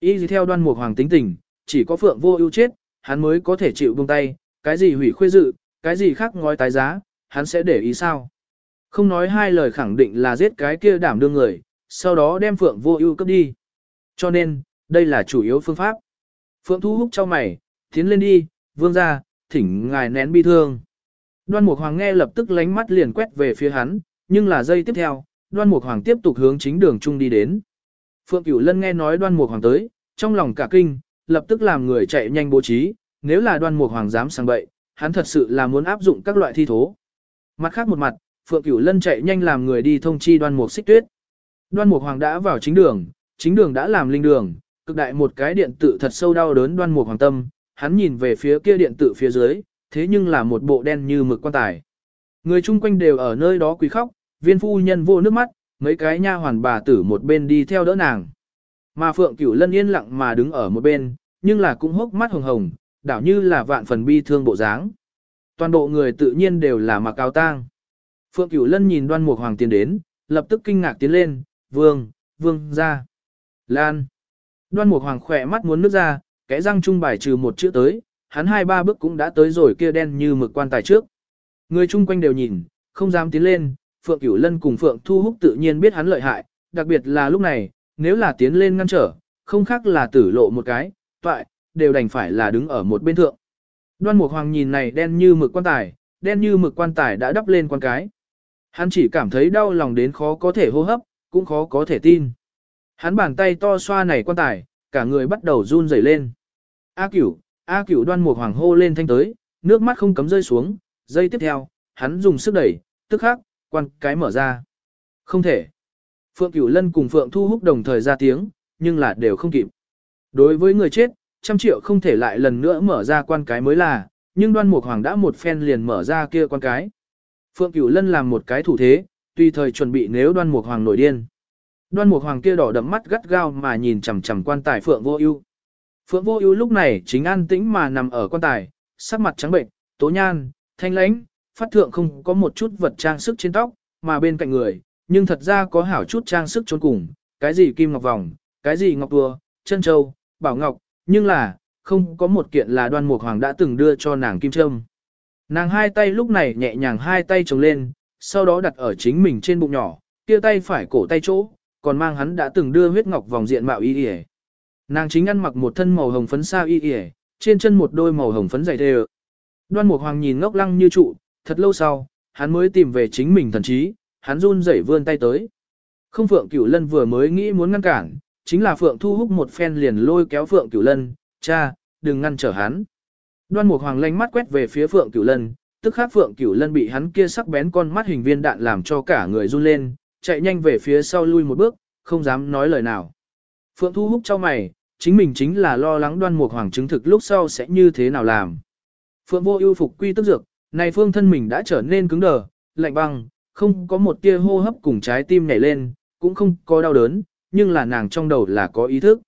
Y gì theo đoan mục hoàng tính tình, chỉ có Phượng vô ưu chết, hắn mới có thể chịu buông tay, cái gì hủy khuê dự, cái gì khác ngói tái giá, hắn sẽ để ý sao. Không nói hai lời khẳng định là giết cái kia đảm đương người, sau đó đem Phượng vô ưu cấp đi. Cho nên, đây là chủ yếu phương pháp. Phượng Thu Húc cho mày, tiến lên đi, vương ra, thỉnh ngài nén bi thương. Đoan Mục Hoàng nghe lập tức lánh mắt liền quét về phía hắn, nhưng là giây tiếp theo, Đoan Mục Hoàng tiếp tục hướng chính đường trung đi đến. Phượng Cửu Lân nghe nói Đoan Mục Hoàng tới, trong lòng cả kinh, lập tức làm người chạy nhanh bố trí, nếu là Đoan Mục Hoàng dám sang bậy, hắn thật sự là muốn áp dụng các loại thi thố. Mặt khác một mặt, Phượng Cửu Lân chạy nhanh làm người đi thông chi Đoan Mục Xích Tuyết. Đoan Mục Hoàng đã vào chính đường, chính đường đã làm linh đường, cực đại một cái điện tử thật sâu đau đớn Đoan Mục Hoàng tâm, hắn nhìn về phía kia điện tử phía dưới, thế nhưng là một bộ đen như mực quan tài. Người chung quanh đều ở nơi đó quỳ khóc, viên phu nhân vô nước mắt, mấy cái nha hoàn bà tử một bên đi theo đỡ nàng. Mà Phượng Cửu Lân yên lặng mà đứng ở một bên, nhưng là cũng hốc mắt hồng hồng, đảo như là vạn phần bi thương bộ dáng. Toàn bộ người tự nhiên đều là mặc áo tang. Phượng Cửu Lân nhìn đoan mục hoàng tiến đến, lập tức kinh ngạc tiến lên, vương, vương ra. Lan. Đoan mục hoàng khỏe mắt muốn nước ra, kẽ răng trung bài trừ một chữ tới, hắn hai ba bước cũng đã tới rồi kia đen như mực quan tài trước. Người chung quanh đều nhìn, không dám tiến lên, Phượng Cửu Lân cùng Phượng Thu Húc tự nhiên biết hắn lợi hại, đặc biệt là lúc này, nếu là tiến lên ngăn trở, không khác là tử lộ một cái, toại, đều đành phải là đứng ở một bên thượng. Đoan Mục Hoàng nhìn này đen như mực quan tài, đen như mực quan tài đã đắp lên quan cái. Hắn chỉ cảm thấy đau lòng đến khó có thể hô hấp, cũng khó có thể tin. Hắn bàn tay to xoa này quan tài, cả người bắt đầu run rẩy lên. A cửu, A cửu đoan mục hoàng hô lên thanh tới, nước mắt không cấm rơi xuống, giây tiếp theo, hắn dùng sức đẩy, tức khắc, quan cái mở ra. Không thể. Phượng cửu lân cùng Phượng thu húc đồng thời ra tiếng, nhưng là đều không kịp. Đối với người chết, trăm triệu không thể lại lần nữa mở ra quan cái mới là, nhưng đoan mục hoàng đã một phen liền mở ra kia quan cái. Phượng cửu lân làm một cái thủ thế, tùy thời chuẩn bị nếu đoan mục hoàng nổi điên. Đoan mục hoàng kia đỏ đậm mắt gắt gao mà nhìn chằm chằm quan tài Phượng vô ưu. Phượng vô ưu lúc này chính an tĩnh mà nằm ở quan tài, sắc mặt trắng bệnh, tố nhan, thanh lãnh, phát thượng không có một chút vật trang sức trên tóc, mà bên cạnh người, nhưng thật ra có hảo chút trang sức trốn cùng, cái gì kim ngọc vòng, cái gì ngọc tua, chân châu, bảo ngọc, nhưng là, không có một kiện là đoan mục hoàng đã từng đưa cho nàng kim trâm. Nàng hai tay lúc này nhẹ nhàng hai tay trồng lên, sau đó đặt ở chính mình trên bụng nhỏ, kia tay phải cổ tay chỗ, còn mang hắn đã từng đưa huyết ngọc vòng diện mạo y y. Nàng chính ăn mặc một thân màu hồng phấn sao y y, trên chân một đôi màu hồng phấn dày thề. Đoan Mục Hoàng nhìn ngốc lăng như trụ, thật lâu sau, hắn mới tìm về chính mình thần trí, hắn run rẩy vươn tay tới. Không Phượng Cửu Lân vừa mới nghĩ muốn ngăn cản, chính là Phượng Thu Húc một phen liền lôi kéo Phượng Cửu Lân, cha, đừng ngăn trở hắn. Đoan Mục Hoàng lanh mắt quét về phía Phượng Cửu Lân, tức khắc Phượng Cửu Lân bị hắn kia sắc bén con mắt hình viên đạn làm cho cả người run lên, chạy nhanh về phía sau lui một bước, không dám nói lời nào. Phượng Thu Húc cho mày, chính mình chính là lo lắng đoan mục hoàng chứng thực lúc sau sẽ như thế nào làm. Phượng vô ưu phục quy tức dược, này phương thân mình đã trở nên cứng đờ, lạnh băng, không có một tia hô hấp cùng trái tim nhảy lên, cũng không có đau đớn, nhưng là nàng trong đầu là có ý thức.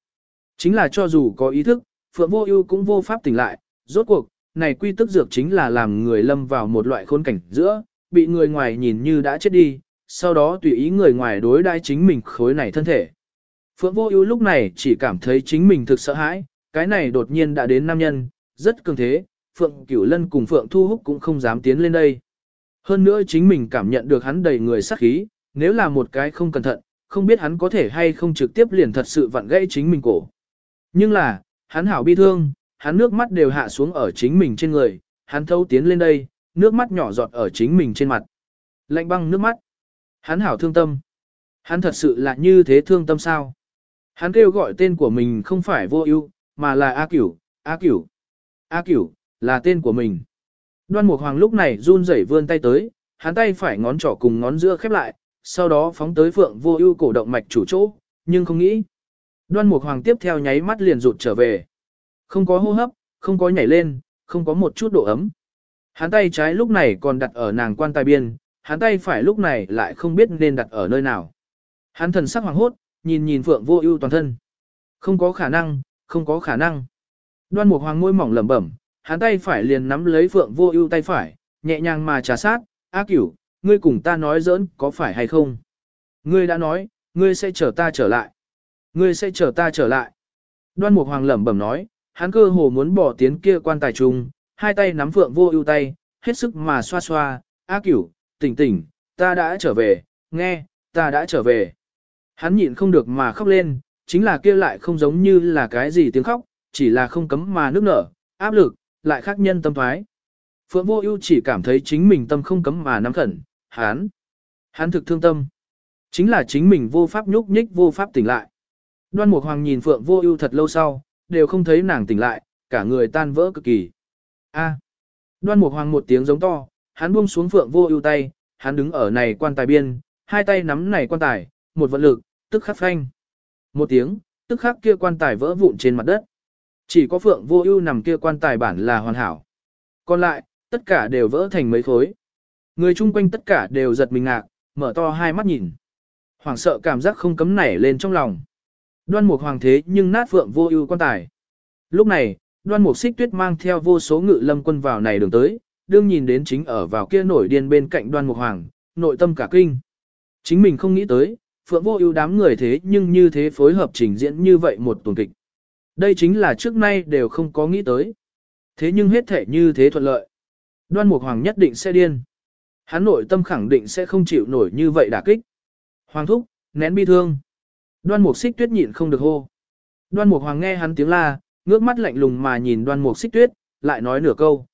Chính là cho dù có ý thức, Phượng vô ưu cũng vô pháp tỉnh lại, rốt cuộc, này quy tức dược chính là làm người lâm vào một loại khốn cảnh giữa, bị người ngoài nhìn như đã chết đi, sau đó tùy ý người ngoài đối đãi chính mình khối này thân thể. Phượng Vô Ưu lúc này chỉ cảm thấy chính mình thực sợ hãi, cái này đột nhiên đã đến nam nhân, rất cường thế, Phượng Cửu Lân cùng Phượng Thu Húc cũng không dám tiến lên đây. Hơn nữa chính mình cảm nhận được hắn đầy người sát khí, nếu là một cái không cẩn thận, không biết hắn có thể hay không trực tiếp liền thật sự vặn gãy chính mình cổ. Nhưng là, hắn hảo bi thương, hắn nước mắt đều hạ xuống ở chính mình trên người, hắn thâu tiến lên đây, nước mắt nhỏ giọt ở chính mình trên mặt. Lạnh băng nước mắt. Hắn hảo thương tâm. Hắn thật sự là như thế thương tâm sao? Hắn kêu gọi tên của mình không phải vô ưu, mà là A Cửu, A Cửu. A Cửu, là tên của mình. Đoan Mục Hoàng lúc này run rẩy vươn tay tới, hắn tay phải ngón trỏ cùng ngón giữa khép lại, sau đó phóng tới Phượng Vô Ưu cổ động mạch chủ chỗ, nhưng không nghĩ. Đoan Mục Hoàng tiếp theo nháy mắt liền rụt trở về. Không có hô hấp, không có nhảy lên, không có một chút độ ấm. Hắn tay trái lúc này còn đặt ở nàng quan tài biên, hắn tay phải lúc này lại không biết nên đặt ở nơi nào. Hắn thần sắc hoàng hốt, nhìn nhìn Phượng Vô Ưu toàn thân. Không có khả năng, không có khả năng. Đoan Mục Hoàng môi mỏng lẩm bẩm, hắn tay phải liền nắm lấy Phượng Vô Ưu tay phải, nhẹ nhàng mà trà sát, "A Cửu, ngươi cùng ta nói giỡn có phải hay không? Ngươi đã nói, ngươi sẽ chờ ta trở lại. Ngươi sẽ chờ ta trở lại." Đoan Mục Hoàng lẩm bẩm nói, hắn cơ hồ muốn bỏ tiến kia quan tài trùng, hai tay nắm Phượng Vô Ưu tay, hết sức mà xoa xoa, "A Cửu, tỉnh tỉnh, ta đã trở về, nghe, ta đã trở về." Hắn nhịn không được mà khóc lên, chính là kia lại không giống như là cái gì tiếng khóc, chỉ là không cấm mà nước nở, áp lực, lại khác nhân tâm thoái. Phượng Vô Ưu chỉ cảm thấy chính mình tâm không cấm mà nắm khẩn, hắn, hắn thực thương tâm. Chính là chính mình vô pháp nhúc nhích vô pháp tỉnh lại. Đoan Mục Hoàng nhìn Phượng Vô Ưu thật lâu sau, đều không thấy nàng tỉnh lại, cả người tan vỡ cực kỳ. A. Đoan Mục Hoàng một tiếng giống to, hắn buông xuống Phượng Vô Ưu tay, hắn đứng ở này quan tài biên, hai tay nắm này quan tài, một vận lực, tức khắc phanh. Một tiếng, tức khắc kia quan tài vỡ vụn trên mặt đất. Chỉ có Phượng Vô Ưu nằm kia quan tài bản là hoàn hảo. Còn lại, tất cả đều vỡ thành mấy khối. Người chung quanh tất cả đều giật mình ngạc, mở to hai mắt nhìn. Hoàng sợ cảm giác không cấm nảy lên trong lòng. Đoan Mục Hoàng thế nhưng nát Phượng Vô Ưu quan tài. Lúc này, Đoan Mục Xích Tuyết mang theo vô số ngự lâm quân vào này đường tới, đương nhìn đến chính ở vào kia nổi điên bên cạnh Đoan Mục Hoàng, nội tâm cả kinh. Chính mình không nghĩ tới, Phượng Vô Ưu đám người thế nhưng như thế phối hợp trình diễn như vậy một tuần kịch. Đây chính là trước nay đều không có nghĩ tới. Thế nhưng hết thể như thế thuận lợi. Đoan Mục Hoàng nhất định sẽ điên. Hắn nội tâm khẳng định sẽ không chịu nổi như vậy đả kích. Hoàng thúc, nén bi thương. Đoan Mục Xích Tuyết nhịn không được hô. Đoan Mục Hoàng nghe hắn tiếng la, ngước mắt lạnh lùng mà nhìn Đoan Mục Xích Tuyết, lại nói nửa câu.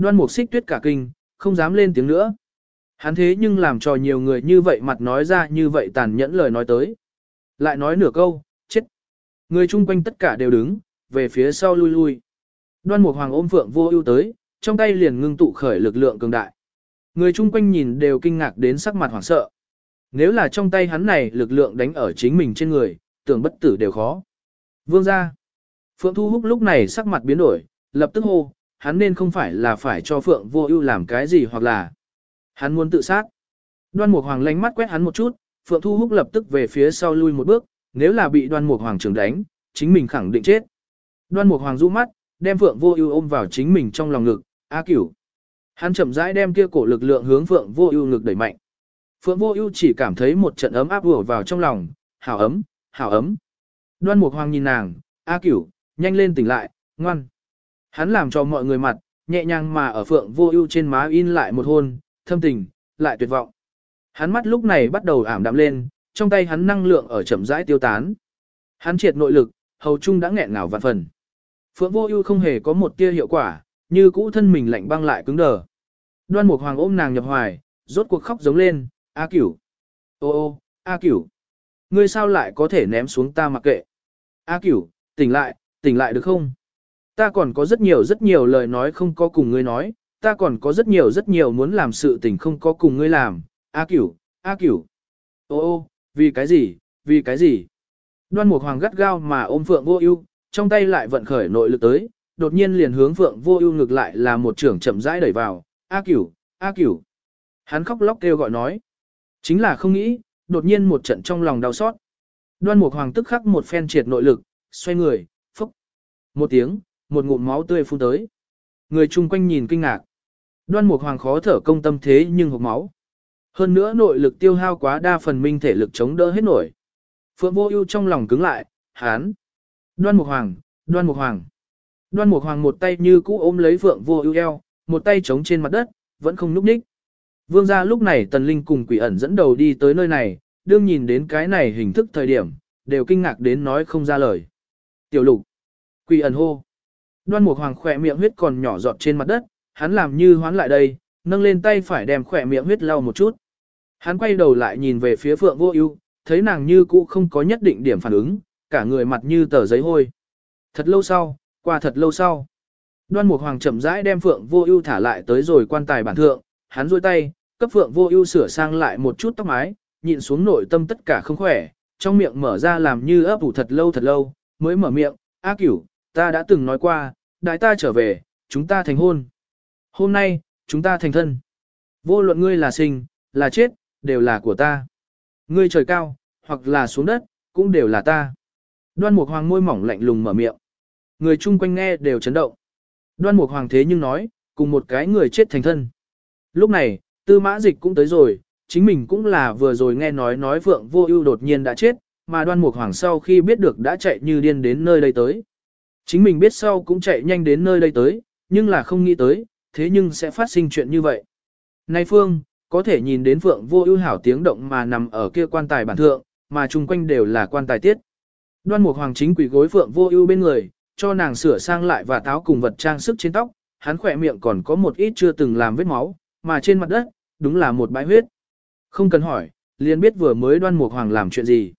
Đoan Mục Xích Tuyết cả kinh, không dám lên tiếng nữa. Hắn thế nhưng làm cho nhiều người như vậy mặt nói ra như vậy tàn nhẫn lời nói tới. Lại nói nửa câu, chết. Người chung quanh tất cả đều đứng, về phía sau lui lui. Đoan Mục Hoàng ôm Phượng Vô Ưu tới, trong tay liền ngưng tụ khởi lực lượng cường đại. Người chung quanh nhìn đều kinh ngạc đến sắc mặt hoảng sợ. Nếu là trong tay hắn này lực lượng đánh ở chính mình trên người, tưởng bất tử đều khó. Vương gia. Phượng Thu Húc lúc này sắc mặt biến đổi, lập tức hô, hắn nên không phải là phải cho Phượng Vô Ưu làm cái gì hoặc là Hắn muốn tự sát. Đoan Mục Hoàng lánh mắt quét hắn một chút, Phượng Thu Húc lập tức về phía sau lui một bước, nếu là bị Đoan Mục Hoàng trưởng đánh, chính mình khẳng định chết. Đoan Mục Hoàng rũ mắt, đem Phượng Vô Ưu ôm vào chính mình trong lòng ngực, "A Cửu." Hắn chậm rãi đem kia cổ lực lượng hướng Phượng Vô Ưu ngực đẩy mạnh. Phượng Vô Ưu chỉ cảm thấy một trận ấm áp ùa vào trong lòng, hảo ấm, hảo ấm. Đoan Mục Hoàng nhìn nàng, "A Cửu, nhanh lên tỉnh lại, ngoan." Hắn làm cho mọi người mặt, nhẹ nhàng mà ở Phượng Vô Ưu trên má in lại một hôn, thâm tình, lại tuyệt vọng. Hắn mắt lúc này bắt đầu ảm đạm lên, trong tay hắn năng lượng ở chậm rãi tiêu tán. Hắn triệt nội lực, hầu trung đã nghẹn ngào vạn phần. Phượng Vô Ưu không hề có một tia hiệu quả, như cũ thân mình lạnh băng lại cứng đờ. Đoan Mục Hoàng ôm nàng nhập hoài, rốt cuộc khóc giống lên, "A Cửu, ô ô, A Cửu, ngươi sao lại có thể ném xuống ta mặc kệ? A Cửu, tỉnh lại, tỉnh lại được không? Ta còn có rất nhiều rất nhiều lời nói không có cùng ngươi nói, ta còn có rất nhiều rất nhiều muốn làm sự tình không có cùng ngươi làm, A cửu, A cửu. Ô ô, vì cái gì, vì cái gì? Đoan Mục Hoàng gắt gao mà ôm Phượng Vô Ưu, trong tay lại vận khởi nội lực tới, đột nhiên liền hướng Phượng Vô Ưu ngược lại là một trưởng chậm rãi đẩy vào, "A Cửu, A Cửu." Hắn khóc lóc kêu gọi nói. Chính là không nghĩ, đột nhiên một trận trong lòng đau xót. Đoan Mục Hoàng tức khắc một phen triệt nội lực, xoay người, phốc. Một tiếng, một ngụm máu tươi phun tới. Người chung quanh nhìn kinh ngạc. Đoan Mục Hoàng khó thở công tâm thế nhưng hộc máu. Hơn nữa nội lực tiêu hao quá đa phần minh thể lực chống đỡ hết nổi. Phượng Vô Ưu trong lòng cứng lại, hán. Đoan Mục Hoàng, Đoan Mục Hoàng. Đoan Mục Hoàng một tay như cũ ôm lấy Phượng Vô Ưu eo, một tay chống trên mặt đất, vẫn không nhúc nhích. Vương gia lúc này Tần Linh cùng Quỷ ẩn dẫn đầu đi tới nơi này, đương nhìn đến cái này hình thức thời điểm, đều kinh ngạc đến nói không ra lời. Tiểu Lục, Quỷ ẩn hô. Đoan Mục Hoàng khỏe miệng huyết còn nhỏ giọt trên mặt đất, hắn làm như hoán lại đây, nâng lên tay phải đem khỏe miệng huyết lau một chút. Hắn quay đầu lại nhìn về phía Phượng Vô Ưu, thấy nàng như cũ không có nhất định điểm phản ứng, cả người mặt như tờ giấy hôi. Thật lâu sau, qua thật lâu sau, Đoan Mục Hoàng chậm rãi đem Phượng Vô Ưu thả lại tới rồi quan tài bản thượng, hắn duỗi tay, cấp Phượng Vô Ưu sửa sang lại một chút tóc mái, nhịn xuống nội tâm tất cả không khỏe, trong miệng mở ra làm như ấp ủ thật lâu thật lâu, mới mở miệng, "A Cửu, ta đã từng nói qua, đại ta trở về, chúng ta thành hôn. Hôm nay, chúng ta thành thân. Vô luận ngươi là sinh, là chết, đều là của ta. Ngươi trời cao, hoặc là xuống đất, cũng đều là ta." Đoan Mục Hoàng môi mỏng lạnh lùng mở miệng. Người chung quanh nghe đều chấn động. Đoan Mục Hoàng thế nhưng nói, cùng một cái người chết thành thân. Lúc này, Tư Mã Dịch cũng tới rồi, chính mình cũng là vừa rồi nghe nói nói Phượng Vô Ưu đột nhiên đã chết, mà Đoan Mục Hoàng sau khi biết được đã chạy như điên đến nơi đây tới. Chính mình biết sau cũng chạy nhanh đến nơi đây tới, nhưng là không nghĩ tới, thế nhưng sẽ phát sinh chuyện như vậy. Nay Phương, có thể nhìn đến Phượng Vô Ưu hảo tiếng động mà nằm ở kia quan tài bản thượng, mà chung quanh đều là quan tài tiết. Đoan Mục Hoàng chính quỳ gối Phượng Vô Ưu bên người, cho nàng sửa sang lại và táo cùng vật trang sức trên tóc, hắn khỏe miệng còn có một ít chưa từng làm vết máu, mà trên mặt đất, đúng là một bãi huyết. Không cần hỏi, liền biết vừa mới Đoan Mục Hoàng làm chuyện gì.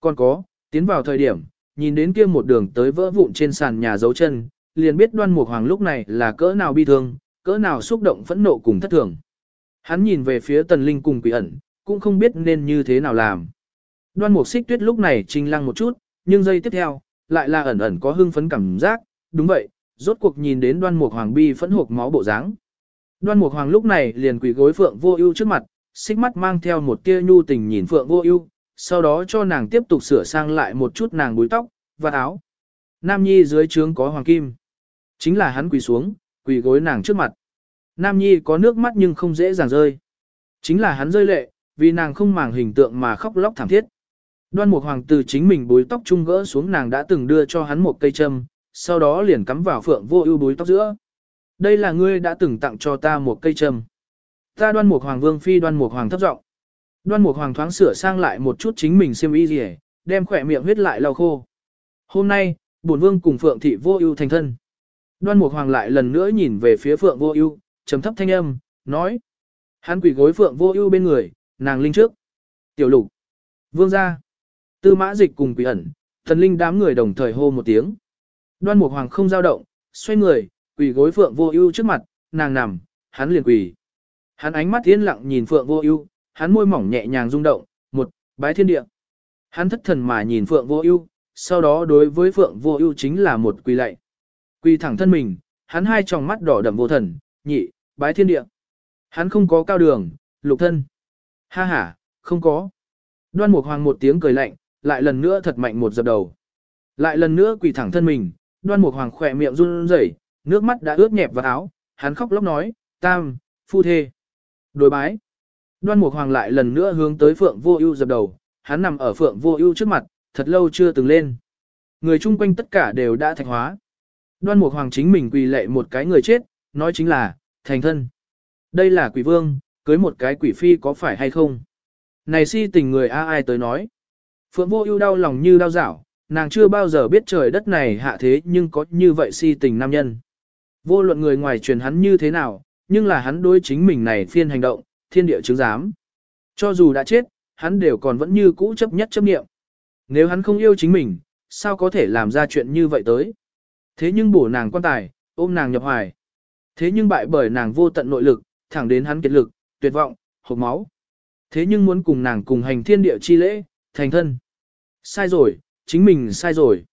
Còn có, tiến vào thời điểm, nhìn đến kia một đường tới vỡ vụn trên sàn nhà dấu chân, liền biết Đoan Mục Hoàng lúc này là cỡ nào bi thương, cỡ nào xúc động phẫn nộ cùng thất thường. Hắn nhìn về phía Tần Linh cùng Quỷ ẩn, cũng không biết nên như thế nào làm. Đoan Mục Xích Tuyết lúc này trinh lăng một chút, nhưng giây tiếp theo, lại là ẩn ẩn có hưng phấn cảm giác, đúng vậy, rốt cuộc nhìn đến đoan mục hoàng bi phẫn hộp máu bộ dáng. Đoan mục hoàng lúc này liền quỳ gối phượng vô ưu trước mặt, xích mắt mang theo một tia nhu tình nhìn phượng vô ưu, sau đó cho nàng tiếp tục sửa sang lại một chút nàng búi tóc, và áo. Nam nhi dưới trướng có hoàng kim. Chính là hắn quỳ xuống, quỳ gối nàng trước mặt. Nam nhi có nước mắt nhưng không dễ dàng rơi. Chính là hắn rơi lệ, vì nàng không màng hình tượng mà khóc lóc thảm thiết. Đoan Mục Hoàng từ chính mình búi tóc trung gỡ xuống nàng đã từng đưa cho hắn một cây châm, sau đó liền cắm vào phượng vô ưu búi tóc giữa. Đây là ngươi đã từng tặng cho ta một cây châm. Ta Đoan Mục Hoàng Vương phi Đoan Mục Hoàng thấp giọng. Đoan Mục Hoàng thoáng sửa sang lại một chút chính mình xiêm y gì, đem khỏe miệng huyết lại lau khô. Hôm nay, bổn vương cùng Phượng thị vô ưu thành thân. Đoan Mục Hoàng lại lần nữa nhìn về phía Phượng Vô Ưu, trầm thấp thanh âm, nói: Hắn quỳ gối Phượng Vô Ưu bên người, nàng linh trước. Tiểu Lục, vương gia. Tư mã dịch cùng quỷ ẩn, thần linh đám người đồng thời hô một tiếng. Đoan Mục Hoàng không dao động, xoay người, quỳ gối Phượng Vô Ưu trước mặt, nàng nằm, hắn liền quỳ. Hắn ánh mắt yên lặng nhìn Phượng Vô Ưu, hắn môi mỏng nhẹ nhàng rung động, một, bái thiên địa. Hắn thất thần mà nhìn Phượng Vô Ưu, sau đó đối với Phượng Vô Ưu chính là một quỳ lạy. Quỳ thẳng thân mình, hắn hai tròng mắt đỏ đậm vô thần, nhị, bái thiên địa. Hắn không có cao đường, lục thân. Ha ha, không có. Đoan Mục Hoàng một tiếng cười lạnh, lại lần nữa thật mạnh một dập đầu. Lại lần nữa quỳ thẳng thân mình, đoan mục hoàng khẽ miệng run rẩy, nước mắt đã ướt nhẹp vào áo, hắn khóc lóc nói, tam, phu thê. Đối bái. Đoan mục hoàng lại lần nữa hướng tới phượng vô ưu dập đầu, hắn nằm ở phượng vô ưu trước mặt, thật lâu chưa từng lên. Người chung quanh tất cả đều đã thạch hóa. Đoan mục hoàng chính mình quỳ lệ một cái người chết, nói chính là, thành thân. Đây là quỷ vương, cưới một cái quỷ phi có phải hay không? Này si tình người a ai tới nói. Phượng vô ưu đau lòng như đau dảo, nàng chưa bao giờ biết trời đất này hạ thế nhưng có như vậy si tình nam nhân. Vô luận người ngoài truyền hắn như thế nào, nhưng là hắn đối chính mình này phiên hành động, thiên địa chứng giám. Cho dù đã chết, hắn đều còn vẫn như cũ chấp nhất chấp nghiệm. Nếu hắn không yêu chính mình, sao có thể làm ra chuyện như vậy tới? Thế nhưng bổ nàng quan tài, ôm nàng nhập hoài. Thế nhưng bại bởi nàng vô tận nội lực, thẳng đến hắn kiệt lực, tuyệt vọng, hộp máu. Thế nhưng muốn cùng nàng cùng hành thiên địa chi lễ, thành thân. Sai rồi, chính mình sai rồi.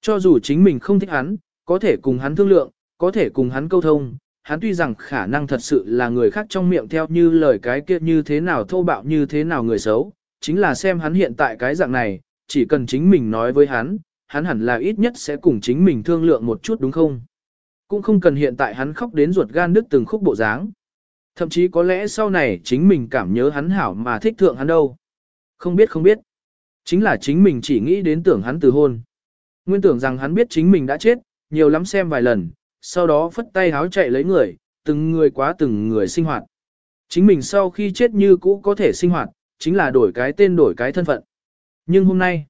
Cho dù chính mình không thích hắn, có thể cùng hắn thương lượng, có thể cùng hắn câu thông, hắn tuy rằng khả năng thật sự là người khác trong miệng theo như lời cái kia như thế nào thô bạo như thế nào người xấu, chính là xem hắn hiện tại cái dạng này, chỉ cần chính mình nói với hắn, hắn hẳn là ít nhất sẽ cùng chính mình thương lượng một chút đúng không? Cũng không cần hiện tại hắn khóc đến ruột gan đứt từng khúc bộ dáng. Thậm chí có lẽ sau này chính mình cảm nhớ hắn hảo mà thích thượng hắn đâu. Không biết không biết. Chính là chính mình chỉ nghĩ đến tưởng hắn từ hôn. Nguyên tưởng rằng hắn biết chính mình đã chết, nhiều lắm xem vài lần, sau đó phất tay háo chạy lấy người, từng người quá từng người sinh hoạt. Chính mình sau khi chết như cũ có thể sinh hoạt, chính là đổi cái tên đổi cái thân phận. Nhưng hôm nay,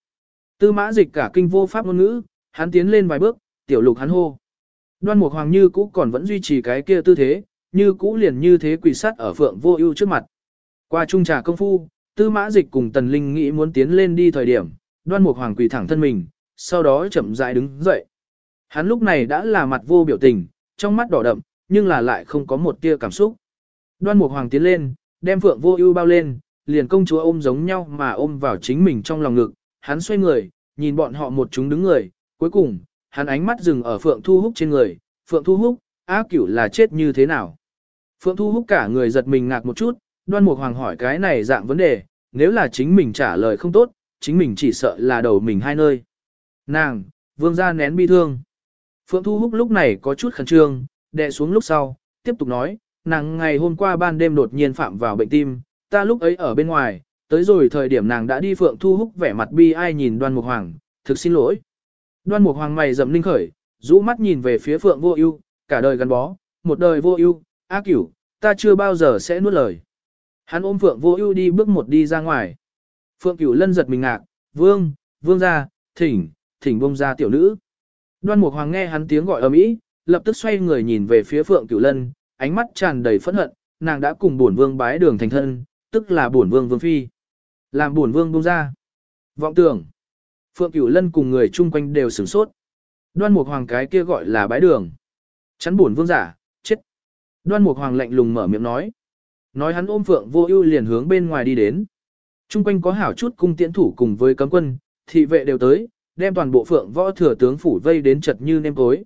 tư mã dịch cả kinh vô pháp ngôn ngữ, hắn tiến lên vài bước, tiểu lục hắn hô. Đoan mục hoàng như cũ còn vẫn duy trì cái kia tư thế, như cũ liền như thế quỳ sắt ở phượng vô ưu trước mặt. Qua trung trà công phu, tư mã dịch cùng tần linh nghĩ muốn tiến lên đi thời điểm, đoan mục hoàng quỳ thẳng thân mình, sau đó chậm rãi đứng dậy. Hắn lúc này đã là mặt vô biểu tình, trong mắt đỏ đậm, nhưng là lại không có một tia cảm xúc. Đoan mục hoàng tiến lên, đem phượng vô ưu bao lên, liền công chúa ôm giống nhau mà ôm vào chính mình trong lòng ngực, hắn xoay người, nhìn bọn họ một chúng đứng người, cuối cùng, hắn ánh mắt dừng ở Phượng Thu Húc trên người, Phượng Thu Húc, á cửu là chết như thế nào? Phượng Thu Húc cả người giật mình ngạc một chút, đoan mục hoàng hỏi cái này dạng vấn đề, nếu là chính mình trả lời không tốt, chính mình chỉ sợ là đầu mình hai nơi. Nàng, vương gia nén bi thương. Phượng Thu Húc lúc này có chút khẩn trương, đè xuống lúc sau, tiếp tục nói, nàng ngày hôm qua ban đêm đột nhiên phạm vào bệnh tim, ta lúc ấy ở bên ngoài, tới rồi thời điểm nàng đã đi Phượng Thu Húc vẻ mặt bi ai nhìn đoan mục hoàng, thực xin lỗi. Đoan mục hoàng mày rậm linh khởi, rũ mắt nhìn về phía Phượng Vô Ưu, cả đời gắn bó, một đời vô ưu, A Cửu, ta chưa bao giờ sẽ nuốt lời. Hắn ôm Phượng Vô Ưu đi bước một đi ra ngoài. Phượng Cửu Lân giật mình ngạc, "Vương, vương gia, thỉnh, thỉnh bông ra tiểu nữ." Đoan Mục Hoàng nghe hắn tiếng gọi ầm ĩ, lập tức xoay người nhìn về phía Phượng Cửu Lân, ánh mắt tràn đầy phẫn hận, nàng đã cùng bổn vương bái đường thành thân, tức là bổn vương vương phi. Làm bổn vương buông ra. Vọng tưởng. Phượng Cửu Lân cùng người chung quanh đều sửng sốt. Đoan Mục Hoàng cái kia gọi là bái đường. Chắn bổn vương giả, chết. Đoan Mục Hoàng lạnh lùng mở miệng nói. Nói hắn ôm Phượng Vô Ưu liền hướng bên ngoài đi đến. Trung quanh có hảo chút cung tiễn thủ cùng với cấm quân, thị vệ đều tới, đem toàn bộ Phượng võ thừa tướng phủ vây đến chật như nêm tối.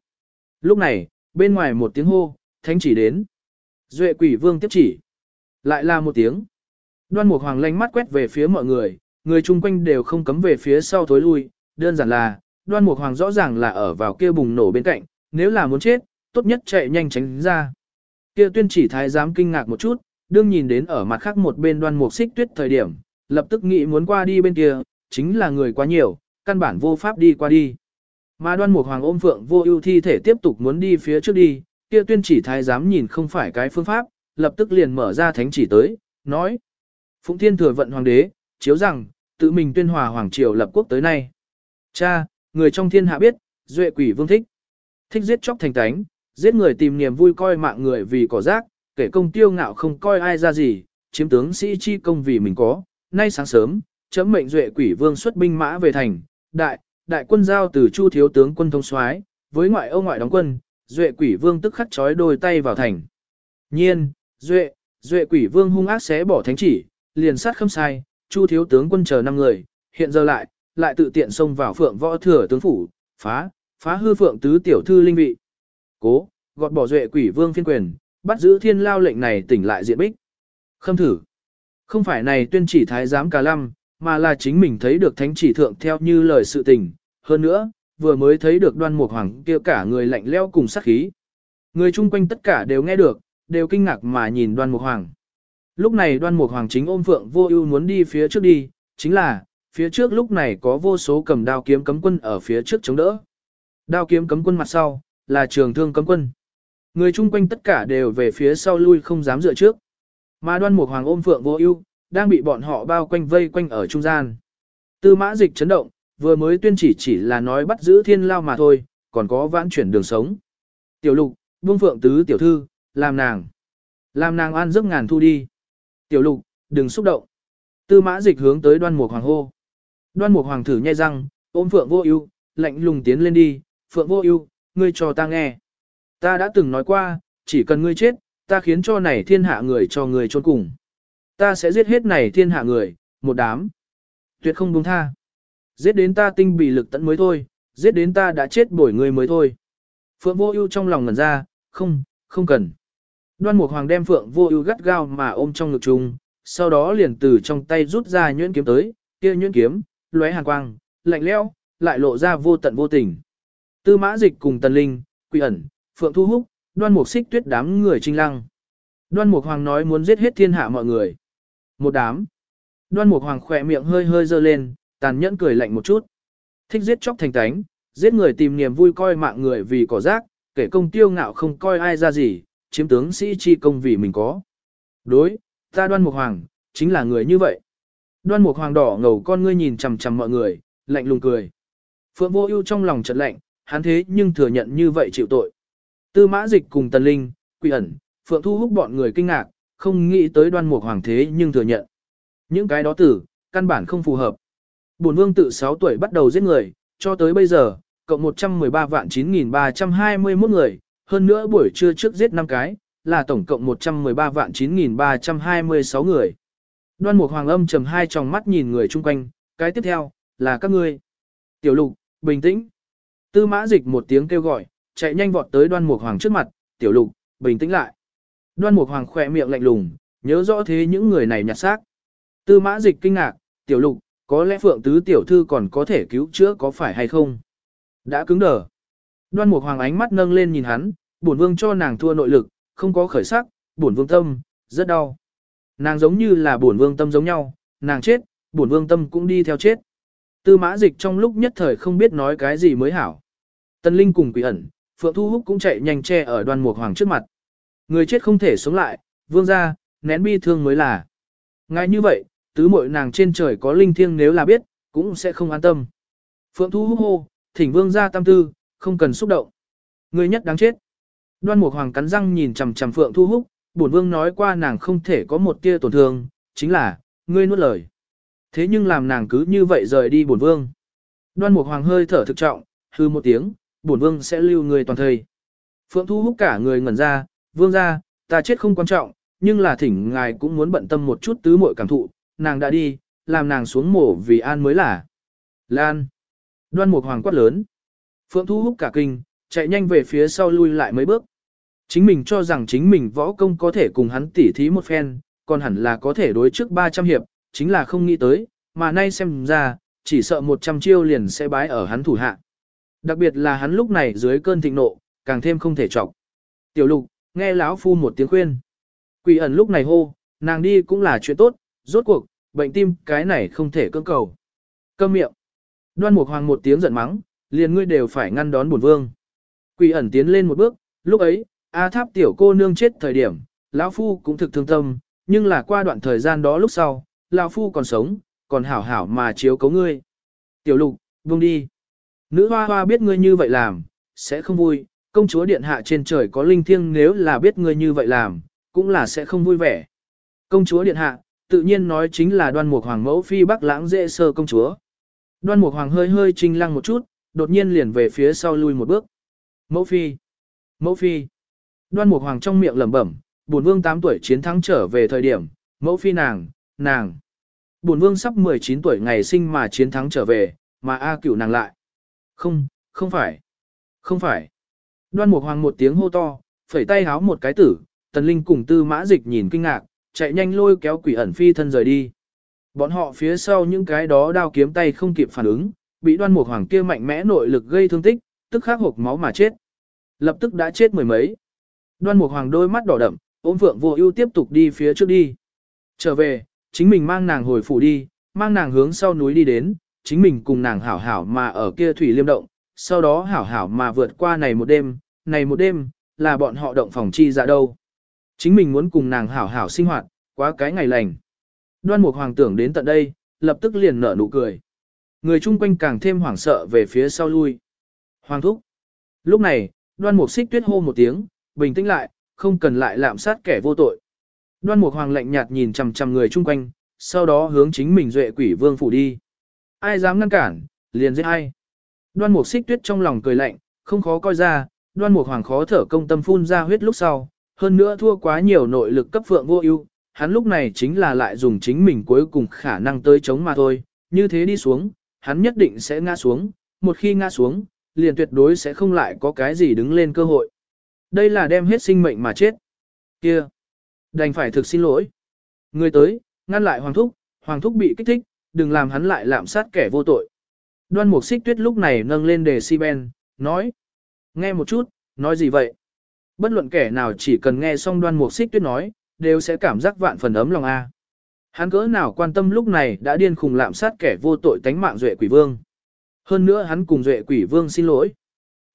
Lúc này, bên ngoài một tiếng hô, thánh chỉ đến. Duệ quỷ vương tiếp chỉ. Lại là một tiếng. Đoan Mục Hoàng lanh mắt quét về phía mọi người, người chung quanh đều không cấm về phía sau thối lui, đơn giản là, Đoan Mục Hoàng rõ ràng là ở vào kia bùng nổ bên cạnh, nếu là muốn chết, tốt nhất chạy nhanh tránh ra. Kia tuyên chỉ thái giám kinh ngạc một chút, đương nhìn đến ở mặt khác một bên Đoan Mục Xích Tuyết thời điểm, lập tức nghĩ muốn qua đi bên kia, chính là người quá nhiều, căn bản vô pháp đi qua đi. Mà Đoan Mục Hoàng ôm Phượng Vô Ưu thi thể tiếp tục muốn đi phía trước đi, kia tuyên chỉ thái giám nhìn không phải cái phương pháp, lập tức liền mở ra thánh chỉ tới, nói: Phụng Thiên thừa vận hoàng đế, chiếu rằng, tự mình tuyên hòa hoàng triều lập quốc tới nay. Cha, người trong thiên hạ biết, duệ quỷ vương thích. Thích giết chóc thành tánh, giết người tìm niềm vui coi mạng người vì cỏ rác, kể công tiêu ngạo không coi ai ra gì, chiếm tướng sĩ chi công vì mình có. Nay sáng sớm, chấm mệnh duệ quỷ vương xuất binh mã về thành, đại, đại quân giao từ chu thiếu tướng quân thông soái với ngoại ô ngoại đóng quân, duệ quỷ vương tức khắc chói đôi tay vào thành. Nhiên, duệ, duệ quỷ vương hung ác xé bỏ thánh chỉ, liền sát khâm sai, chu thiếu tướng quân chờ năm người, hiện giờ lại, lại tự tiện xông vào phượng võ thừa tướng phủ, phá, phá hư phượng tứ tiểu thư linh vị. Cố, gọt bỏ duệ quỷ vương phiên quyền, bắt giữ thiên lao lệnh này tỉnh lại diện bích. Khâm thử. Không phải này tuyên chỉ thái giám cả lâm, mà là chính mình thấy được thánh chỉ thượng theo như lời sự tình. Hơn nữa, vừa mới thấy được đoan mục hoàng kia cả người lạnh leo cùng sát khí. Người chung quanh tất cả đều nghe được, đều kinh ngạc mà nhìn đoan mục hoàng. Lúc này đoan mục hoàng chính ôm phượng vô ưu muốn đi phía trước đi, chính là, phía trước lúc này có vô số cầm đao kiếm cấm quân ở phía trước chống đỡ. Đao kiếm cấm quân mặt sau, là trường thương cấm quân. Người chung quanh tất cả đều về phía sau lui không dám dựa trước. Mà đoan mục hoàng ôm phượng vô ưu đang bị bọn họ bao quanh vây quanh ở trung gian. Tư mã dịch chấn động, vừa mới tuyên chỉ chỉ là nói bắt giữ thiên lao mà thôi, còn có vãn chuyển đường sống. Tiểu lục, buông phượng tứ tiểu thư, làm nàng. Làm nàng an giấc ngàn thu đi. Tiểu lục, đừng xúc động. Tư mã dịch hướng tới đoan mục hoàng hô. Đoan mục hoàng thử nhai răng, ôm phượng vô ưu, lạnh lùng tiến lên đi. Phượng vô ưu, ngươi cho ta nghe. Ta đã từng nói qua, chỉ cần ngươi chết, ta khiến cho này thiên hạ người cho người trôn cùng. Ta sẽ giết hết này thiên hạ người, một đám. Tuyệt không buông tha. Giết đến ta tinh bị lực tận mới thôi, giết đến ta đã chết bổi người mới thôi. Phượng vô ưu trong lòng ngẩn ra, không, không cần. Đoan Mục Hoàng đem Phượng Vô Ưu gắt gao mà ôm trong ngực trùng sau đó liền từ trong tay rút ra nhuyễn kiếm tới, kia nhuyễn kiếm, lóe hàn quang, lạnh lẽo, lại lộ ra vô tận vô tình. Tư Mã Dịch cùng Tần Linh, Quỷ ẩn, Phượng Thu Húc, Đoan Mục Xích Tuyết đám người trinh lăng. Đoan Mục Hoàng nói muốn giết hết thiên hạ mọi người. Một đám. Đoan Mục Hoàng khỏe miệng hơi hơi dơ lên, tàn nhẫn cười lạnh một chút. Thích giết chóc thành tánh, giết người tìm niềm vui coi mạng người vì cỏ rác, kể công tiêu ngạo không coi ai ra gì, chiếm tướng sĩ chi công vì mình có. Đối, ta đoan mục hoàng, chính là người như vậy. Đoan mục hoàng đỏ ngầu con ngươi nhìn chằm chằm mọi người, lạnh lùng cười. Phượng vô ưu trong lòng chợt lạnh, hắn thế nhưng thừa nhận như vậy chịu tội. Tư mã dịch cùng tần linh, quỷ ẩn, Phượng thu hút bọn người kinh ngạc, không nghĩ tới đoan mục hoàng thế nhưng thừa nhận. Những cái đó tử, căn bản không phù hợp. Bổn vương tự 6 tuổi bắt đầu giết người, cho tới bây giờ, cộng 113 vạn 9.321 người, hơn nữa buổi trưa trước giết 5 cái, là tổng cộng 113 vạn 9.326 người. Đoan Mục Hoàng âm trầm hai tròng mắt nhìn người chung quanh, cái tiếp theo, là các ngươi. Tiểu lục, bình tĩnh. Tư mã dịch một tiếng kêu gọi, chạy nhanh vọt tới đoan mục hoàng trước mặt, tiểu lục, bình tĩnh lại. Đoan mục hoàng khỏe miệng lạnh lùng, nhớ rõ thế những người này nhặt xác. Tư mã dịch kinh ngạc, tiểu lục, có lẽ phượng tứ tiểu thư còn có thể cứu chữa có phải hay không? Đã cứng đờ. Đoan mục hoàng ánh mắt nâng lên nhìn hắn, bổn vương cho nàng thua nội lực, không có khởi sắc, bổn vương tâm, rất đau. Nàng giống như là bổn vương tâm giống nhau, nàng chết, bổn vương tâm cũng đi theo chết. Tư mã dịch trong lúc nhất thời không biết nói cái gì mới hảo. Tân Linh cùng quỷ ẩn, Phượng Thu Húc cũng chạy nhanh che ở đoan mục hoàng trước mặt. Người chết không thể sống lại, vương ra, nén bi thương mới là. Ngay như vậy, tứ mội nàng trên trời có linh thiêng nếu là biết, cũng sẽ không an tâm. Phượng Thu Húc hô, thỉnh vương ra tam tư, không cần xúc động. Người nhất đáng chết. Đoan mục hoàng cắn răng nhìn chằm chằm Phượng Thu Húc, bổn vương nói qua nàng không thể có một tia tổn thương, chính là, ngươi nuốt lời. Thế nhưng làm nàng cứ như vậy rời đi bổn vương. Đoan mục hoàng hơi thở thực trọng, hư một tiếng, bổn vương sẽ lưu người toàn thời. Phượng Thu Húc cả người ngẩn ra, vương ra, ta chết không quan trọng, nhưng là thỉnh ngài cũng muốn bận tâm một chút tứ muội cảm thụ, nàng đã đi, làm nàng xuống mổ vì an mới là. Lan. Đoan một hoàng quát lớn. Phượng Thu Húc cả kinh, chạy nhanh về phía sau lui lại mấy bước. Chính mình cho rằng chính mình võ công có thể cùng hắn tỉ thí một phen, còn hẳn là có thể đối trước 300 hiệp, chính là không nghĩ tới, mà nay xem ra, chỉ sợ 100 chiêu liền sẽ bái ở hắn thủ hạ. Đặc biệt là hắn lúc này dưới cơn thịnh nộ, càng thêm không thể trọng. Tiểu lục, nghe lão phu một tiếng khuyên. Quỷ ẩn lúc này hô, nàng đi cũng là chuyện tốt, rốt cuộc, bệnh tim cái này không thể cưỡng cầu. Câm miệng. Đoan Mục Hoàng một tiếng giận mắng, liền ngươi đều phải ngăn đón bổn vương. Quỷ ẩn tiến lên một bước, lúc ấy, A Tháp tiểu cô nương chết thời điểm, lão phu cũng thực thương tâm, nhưng là qua đoạn thời gian đó lúc sau, lão phu còn sống, còn hảo hảo mà chiếu cố ngươi. Tiểu lục, buông đi. Nữ hoa hoa biết ngươi như vậy làm, sẽ không vui, công chúa điện hạ trên trời có linh thiêng nếu là biết ngươi như vậy làm, cũng là sẽ không vui vẻ. Công chúa điện hạ, tự nhiên nói chính là đoan mục hoàng mẫu phi bắc lãng dễ sơ công chúa. Đoan mục hoàng hơi hơi trinh lăng một chút, đột nhiên liền về phía sau lui một bước. Mẫu phi, mẫu phi. Đoan mục hoàng trong miệng lẩm bẩm, bổn vương 8 tuổi chiến thắng trở về thời điểm, mẫu phi nàng, nàng. Bổn vương sắp 19 tuổi ngày sinh mà chiến thắng trở về, mà A cửu nàng lại. Không, không phải. Không phải. Đoan Mục Hoàng một tiếng hô to, phẩy tay háo một cái tử, Tần Linh cùng Tư Mã Dịch nhìn kinh ngạc, chạy nhanh lôi kéo quỷ ẩn phi thân rời đi. Bọn họ phía sau những cái đó đao kiếm tay không kịp phản ứng, bị Đoan Mục Hoàng kia mạnh mẽ nội lực gây thương tích, tức khắc hộc máu mà chết. Lập tức đã chết mười mấy. Đoan Mục Hoàng đôi mắt đỏ đậm, ôm Phượng Vô Ưu tiếp tục đi phía trước đi. Trở về, chính mình mang nàng hồi phủ đi, mang nàng hướng sau núi đi đến, chính mình cùng nàng hảo hảo mà ở kia thủy liêm động, sau đó hảo hảo mà vượt qua này một đêm, này một đêm, là bọn họ động phòng chi dạ đâu. Chính mình muốn cùng nàng hảo hảo sinh hoạt, quá cái ngày lành. Đoan Mục Hoàng tưởng đến tận đây, lập tức liền nở nụ cười. Người chung quanh càng thêm hoảng sợ về phía sau lui. Hoàng thúc. Lúc này, Đoan Mục Xích Tuyết hô một tiếng, bình tĩnh lại, không cần lại lạm sát kẻ vô tội. Đoan Mục Hoàng lạnh nhạt nhìn chằm chằm người chung quanh, sau đó hướng chính mình duệ quỷ vương phủ đi. Ai dám ngăn cản, liền giết ai. Đoan Mục Xích Tuyết trong lòng cười lạnh, không khó coi ra, Đoan Mục Hoàng khó thở công tâm phun ra huyết lúc sau, hơn nữa thua quá nhiều nội lực cấp phượng vô ưu, hắn lúc này chính là lại dùng chính mình cuối cùng khả năng tới chống mà thôi, như thế đi xuống, hắn nhất định sẽ ngã xuống, một khi ngã xuống, liền tuyệt đối sẽ không lại có cái gì đứng lên cơ hội. Đây là đem hết sinh mệnh mà chết. Kia, đành phải thực xin lỗi. Người tới, ngăn lại Hoàng Thúc, Hoàng Thúc bị kích thích, đừng làm hắn lại lạm sát kẻ vô tội. Đoan Mục Xích Tuyết lúc này nâng lên đề si ben, nói. Nghe một chút, nói gì vậy? Bất luận kẻ nào chỉ cần nghe xong Đoan Mục Xích Tuyết nói, đều sẽ cảm giác vạn phần ấm lòng a. Hắn cỡ nào quan tâm lúc này đã điên khùng lạm sát kẻ vô tội tánh mạng duệ quỷ vương. Hơn nữa hắn cùng Duệ Quỷ Vương xin lỗi.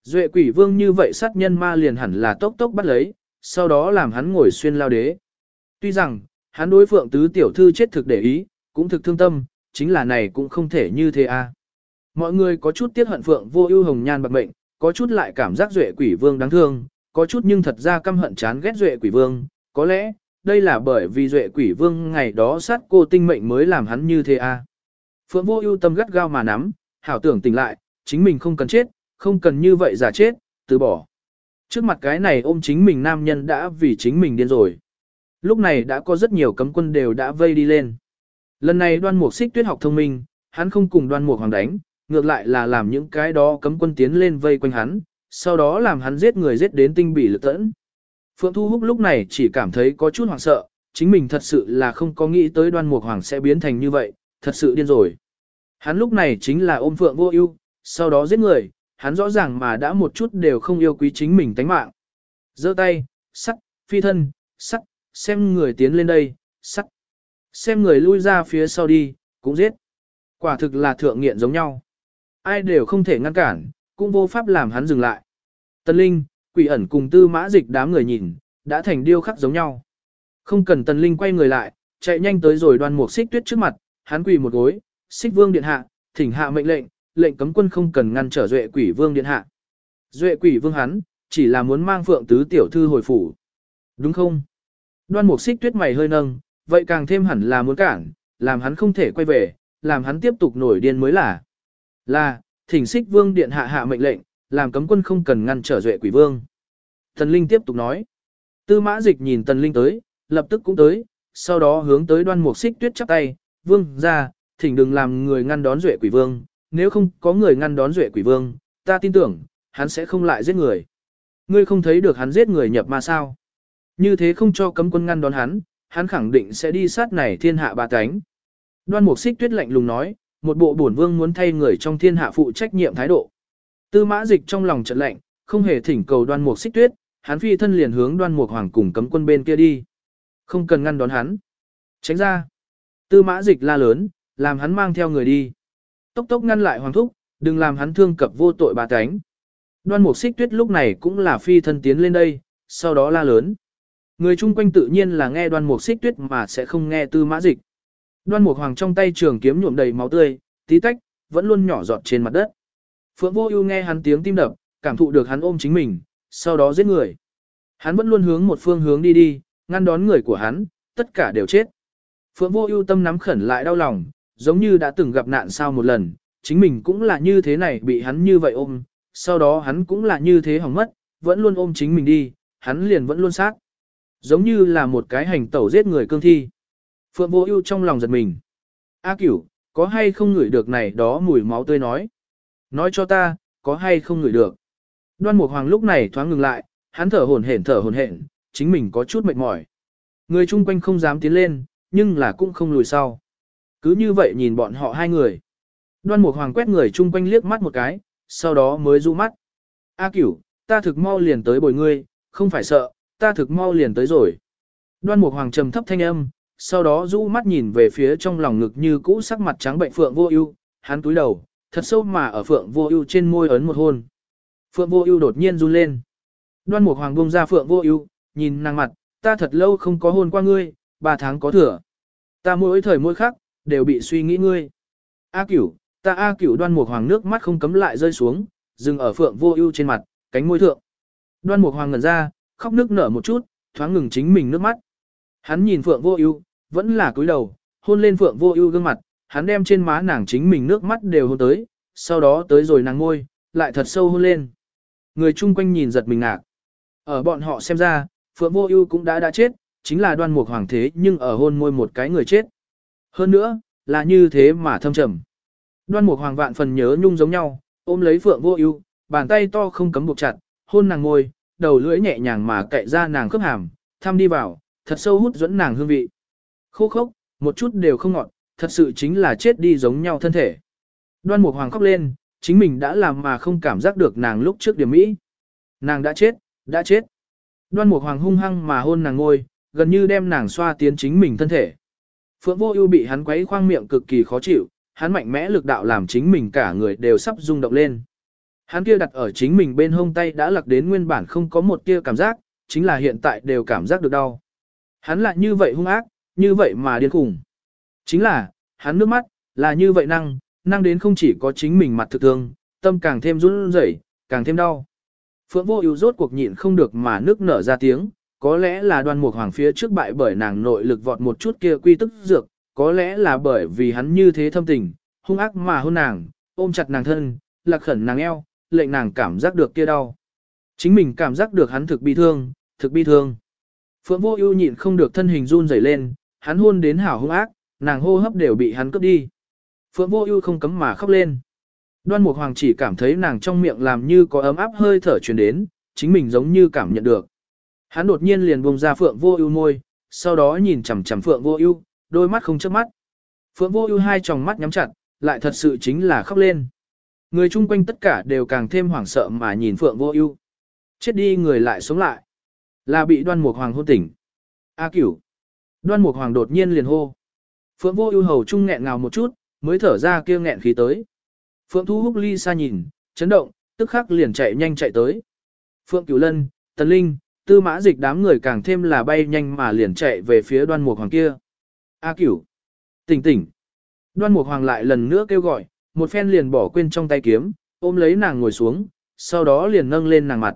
Duệ Quỷ Vương như vậy sát nhân ma liền hẳn là tốc tốc bắt lấy, sau đó làm hắn ngồi xuyên lao đế. Tuy rằng, hắn đối phượng tứ tiểu thư chết thực để ý, cũng thực thương tâm, chính là này cũng không thể như thế a. À. Mọi người có chút tiếc hận phượng vô ưu hồng nhan bạc mệnh, có chút lại cảm giác duệ quỷ vương đáng thương, có chút nhưng thật ra căm hận chán ghét duệ quỷ vương, có lẽ, đây là bởi vì duệ quỷ vương ngày đó sát cô tinh mệnh mới làm hắn như thế a. À. Phượng vô ưu tâm gắt gao mà nắm, hảo tưởng tỉnh lại, chính mình không cần chết, không cần như vậy giả chết, từ bỏ. Trước mặt cái này ôm chính mình nam nhân đã vì chính mình điên rồi. Lúc này đã có rất nhiều cấm quân đều đã vây đi lên. Lần này đoan mục xích tuyết học thông minh, hắn không cùng đoan mục hoàng đánh, ngược lại là làm những cái đó cấm quân tiến lên vây quanh hắn, sau đó làm hắn giết người giết đến tinh bỉ lực tẫn. Phượng Thu Húc lúc này chỉ cảm thấy có chút hoảng sợ, chính mình thật sự là không có nghĩ tới đoan mục hoàng sẽ biến thành như vậy, thật sự điên rồi. Hắn lúc này chính là ôm Phượng vô ưu, sau đó giết người, hắn rõ ràng mà đã một chút đều không yêu quý chính mình tánh mạng. giơ tay, sắt, phi thân, sắt, xem người tiến lên đây, sắt. Xem người lui ra phía sau đi, cũng giết. Quả thực là thượng nghiện giống nhau. Ai đều không thể ngăn cản, cũng vô pháp làm hắn dừng lại. Tần Linh, quỷ ẩn cùng tư mã dịch đám người nhìn, đã thành điêu khắc giống nhau. Không cần Tần Linh quay người lại, chạy nhanh tới rồi đoan mục xích tuyết trước mặt, hắn quỳ một gối, xích vương điện hạ, thỉnh hạ mệnh lệnh, lệnh cấm quân không cần ngăn trở duệ quỷ vương điện hạ. Duệ quỷ vương hắn, chỉ là muốn mang phượng tứ tiểu thư hồi phủ. Đúng không? Đoan mục xích tuyết mày hơi nâng, vậy càng thêm hẳn là muốn cản, làm hắn không thể quay về, làm hắn tiếp tục nổi điên mới là. Là, thỉnh xích vương điện hạ hạ mệnh lệnh, làm cấm quân không cần ngăn trở duệ quỷ vương. Tần Linh tiếp tục nói. Tư mã dịch nhìn Tần Linh tới, lập tức cũng tới, sau đó hướng tới đoan mục xích tuyết chắp tay, vương ra, thỉnh đừng làm người ngăn đón duệ quỷ vương, nếu không có người ngăn đón duệ quỷ vương, ta tin tưởng, hắn sẽ không lại giết người. Ngươi không thấy được hắn giết người nhập ma sao? Như thế không cho cấm quân ngăn đón hắn, hắn khẳng định sẽ đi sát này thiên hạ ba cánh. Đoan mục xích tuyết lạnh lùng nói, một bộ bổn vương muốn thay người trong thiên hạ phụ trách nhiệm thái độ. Tư mã dịch trong lòng trận lạnh, không hề thỉnh cầu đoan mục xích tuyết, hắn phi thân liền hướng đoan mục hoàng cùng cấm quân bên kia đi. Không cần ngăn đón hắn. Tránh ra. Tư mã dịch la lớn, làm hắn mang theo người đi. Tốc tốc ngăn lại hoàng thúc, đừng làm hắn thương cập vô tội bà cánh. Đoan mục xích tuyết lúc này cũng là phi thân tiến lên đây, sau đó la lớn. Người chung quanh tự nhiên là nghe đoan mục xích tuyết mà sẽ không nghe tư mã dịch. Đoan mục hoàng trong tay trường kiếm nhuộm đầy máu tươi, tí tách, vẫn luôn nhỏ giọt trên mặt đất. Phượng vô ưu nghe hắn tiếng tim đập, cảm thụ được hắn ôm chính mình, sau đó giết người. Hắn vẫn luôn hướng một phương hướng đi đi, ngăn đón người của hắn, tất cả đều chết. Phượng vô ưu tâm nắm khẩn lại đau lòng, giống như đã từng gặp nạn sao một lần, chính mình cũng là như thế này bị hắn như vậy ôm, sau đó hắn cũng là như thế hỏng mất, vẫn luôn ôm chính mình đi, hắn liền vẫn luôn sát. Giống như là một cái hành tẩu giết người cương thi. Phượng vô ưu trong lòng giật mình. A cửu, có hay không ngửi được này đó mùi máu tươi nói. Nói cho ta, có hay không ngửi được. Đoan Mục Hoàng lúc này thoáng ngừng lại, hắn thở hổn hển thở hổn hển, chính mình có chút mệt mỏi. Người chung quanh không dám tiến lên, nhưng là cũng không lùi sau. Cứ như vậy nhìn bọn họ hai người. Đoan Mục Hoàng quét người chung quanh liếc mắt một cái, sau đó mới du mắt. A cửu, ta thực mau liền tới bồi ngươi, không phải sợ, ta thực mau liền tới rồi. Đoan Mục Hoàng trầm thấp thanh âm, sau đó rũ mắt nhìn về phía trong lòng ngực như cũ sắc mặt trắng bệnh Phượng Vô Ưu, hắn túi đầu, thật sâu mà ở Phượng Vô Ưu trên môi ấn một hôn. Phượng Vô Ưu đột nhiên run lên. Đoan Mục Hoàng buông ra Phượng Vô Ưu, nhìn nàng mặt, ta thật lâu không có hôn qua ngươi, ba tháng có thừa. Ta mỗi thời mỗi khắc đều bị suy nghĩ ngươi. A Cửu, ta A Cửu Đoan Mục Hoàng nước mắt không cấm lại rơi xuống, dừng ở Phượng Vô Ưu trên mặt, cánh môi thượng. Đoan Mục Hoàng ngẩn ra, khóc nước nở một chút, thoáng ngừng chính mình nước mắt. Hắn nhìn Phượng Vô Ưu, vẫn là cúi đầu, hôn lên Phượng Vô Ưu gương mặt, hắn đem trên má nàng chính mình nước mắt đều hôn tới, sau đó tới rồi nàng môi, lại thật sâu hôn lên. Người chung quanh nhìn giật mình ngạc. Ở bọn họ xem ra, Phượng Vô Ưu cũng đã đã chết, chính là Đoan Mục Hoàng thế nhưng ở hôn môi một cái người chết. Hơn nữa, là như thế mà thâm trầm. Đoan Mục Hoàng vạn phần nhớ nhung giống nhau, ôm lấy Phượng Vô Ưu, bàn tay to không cấm buộc chặt, hôn nàng môi, đầu lưỡi nhẹ nhàng mà cạy ra nàng khớp hàm, thăm đi vào, thật sâu hút dẫn nàng hương vị. Khô khốc, một chút đều không ngọt, thật sự chính là chết đi giống nhau thân thể. Đoan Mục Hoàng khóc lên, chính mình đã làm mà không cảm giác được nàng lúc trước điểm mỹ. Nàng đã chết, đã chết. Đoan Mục Hoàng hung hăng mà hôn nàng ngôi, gần như đem nàng xoa tiến chính mình thân thể. Phượng Vô Ưu bị hắn quấy khoang miệng cực kỳ khó chịu, hắn mạnh mẽ lực đạo làm chính mình cả người đều sắp rung động lên. Hắn kia đặt ở chính mình bên hông tay đã lặc đến nguyên bản không có một tia cảm giác, chính là hiện tại đều cảm giác được đau. Hắn lại như vậy hung ác, như vậy mà điên khủng. Chính là, hắn nước mắt, là như vậy năng, năng đến không chỉ có chính mình mặt thực thương, tâm càng thêm run rẩy, càng thêm đau. Phượng vô ưu rốt cuộc nhịn không được mà nước nở ra tiếng, có lẽ là đoan mục hoàng phía trước bại bởi nàng nội lực vọt một chút kia quy tức dược, có lẽ là bởi vì hắn như thế thâm tình, hung ác mà hôn nàng, ôm chặt nàng thân, lạc khẩn nàng eo, lệnh nàng cảm giác được kia đau. Chính mình cảm giác được hắn thực bi thương, thực bi thương. Phượng vô ưu nhịn không được thân hình run rẩy lên, hắn hôn đến hảo hung ác, nàng hô hấp đều bị hắn cướp đi. Phượng vô ưu không cấm mà khóc lên. Đoan Mục Hoàng chỉ cảm thấy nàng trong miệng làm như có ấm áp hơi thở truyền đến, chính mình giống như cảm nhận được. Hắn đột nhiên liền buông ra Phượng Vô Ưu môi, sau đó nhìn chằm chằm Phượng Vô Ưu, đôi mắt không chớp mắt. Phượng Vô Ưu hai tròng mắt nhắm chặt, lại thật sự chính là khóc lên. Người chung quanh tất cả đều càng thêm hoảng sợ mà nhìn Phượng Vô Ưu. Chết đi người lại sống lại, là bị Đoan Mục Hoàng hôn tỉnh. A Cửu. Đoan Mục Hoàng đột nhiên liền hô. Phượng Vô Ưu hầu trung nghẹn ngào một chút, mới thở ra kia nghẹn khí tới. Phượng Thu Húc ly xa nhìn, chấn động, tức khắc liền chạy nhanh chạy tới. Phượng Cửu Lân, Tần Linh, Tư Mã Dịch đám người càng thêm là bay nhanh mà liền chạy về phía Đoan Mục Hoàng kia. A Cửu, tỉnh tỉnh. Đoan Mục Hoàng lại lần nữa kêu gọi, một phen liền bỏ quên trong tay kiếm, ôm lấy nàng ngồi xuống, sau đó liền nâng lên nàng mặt.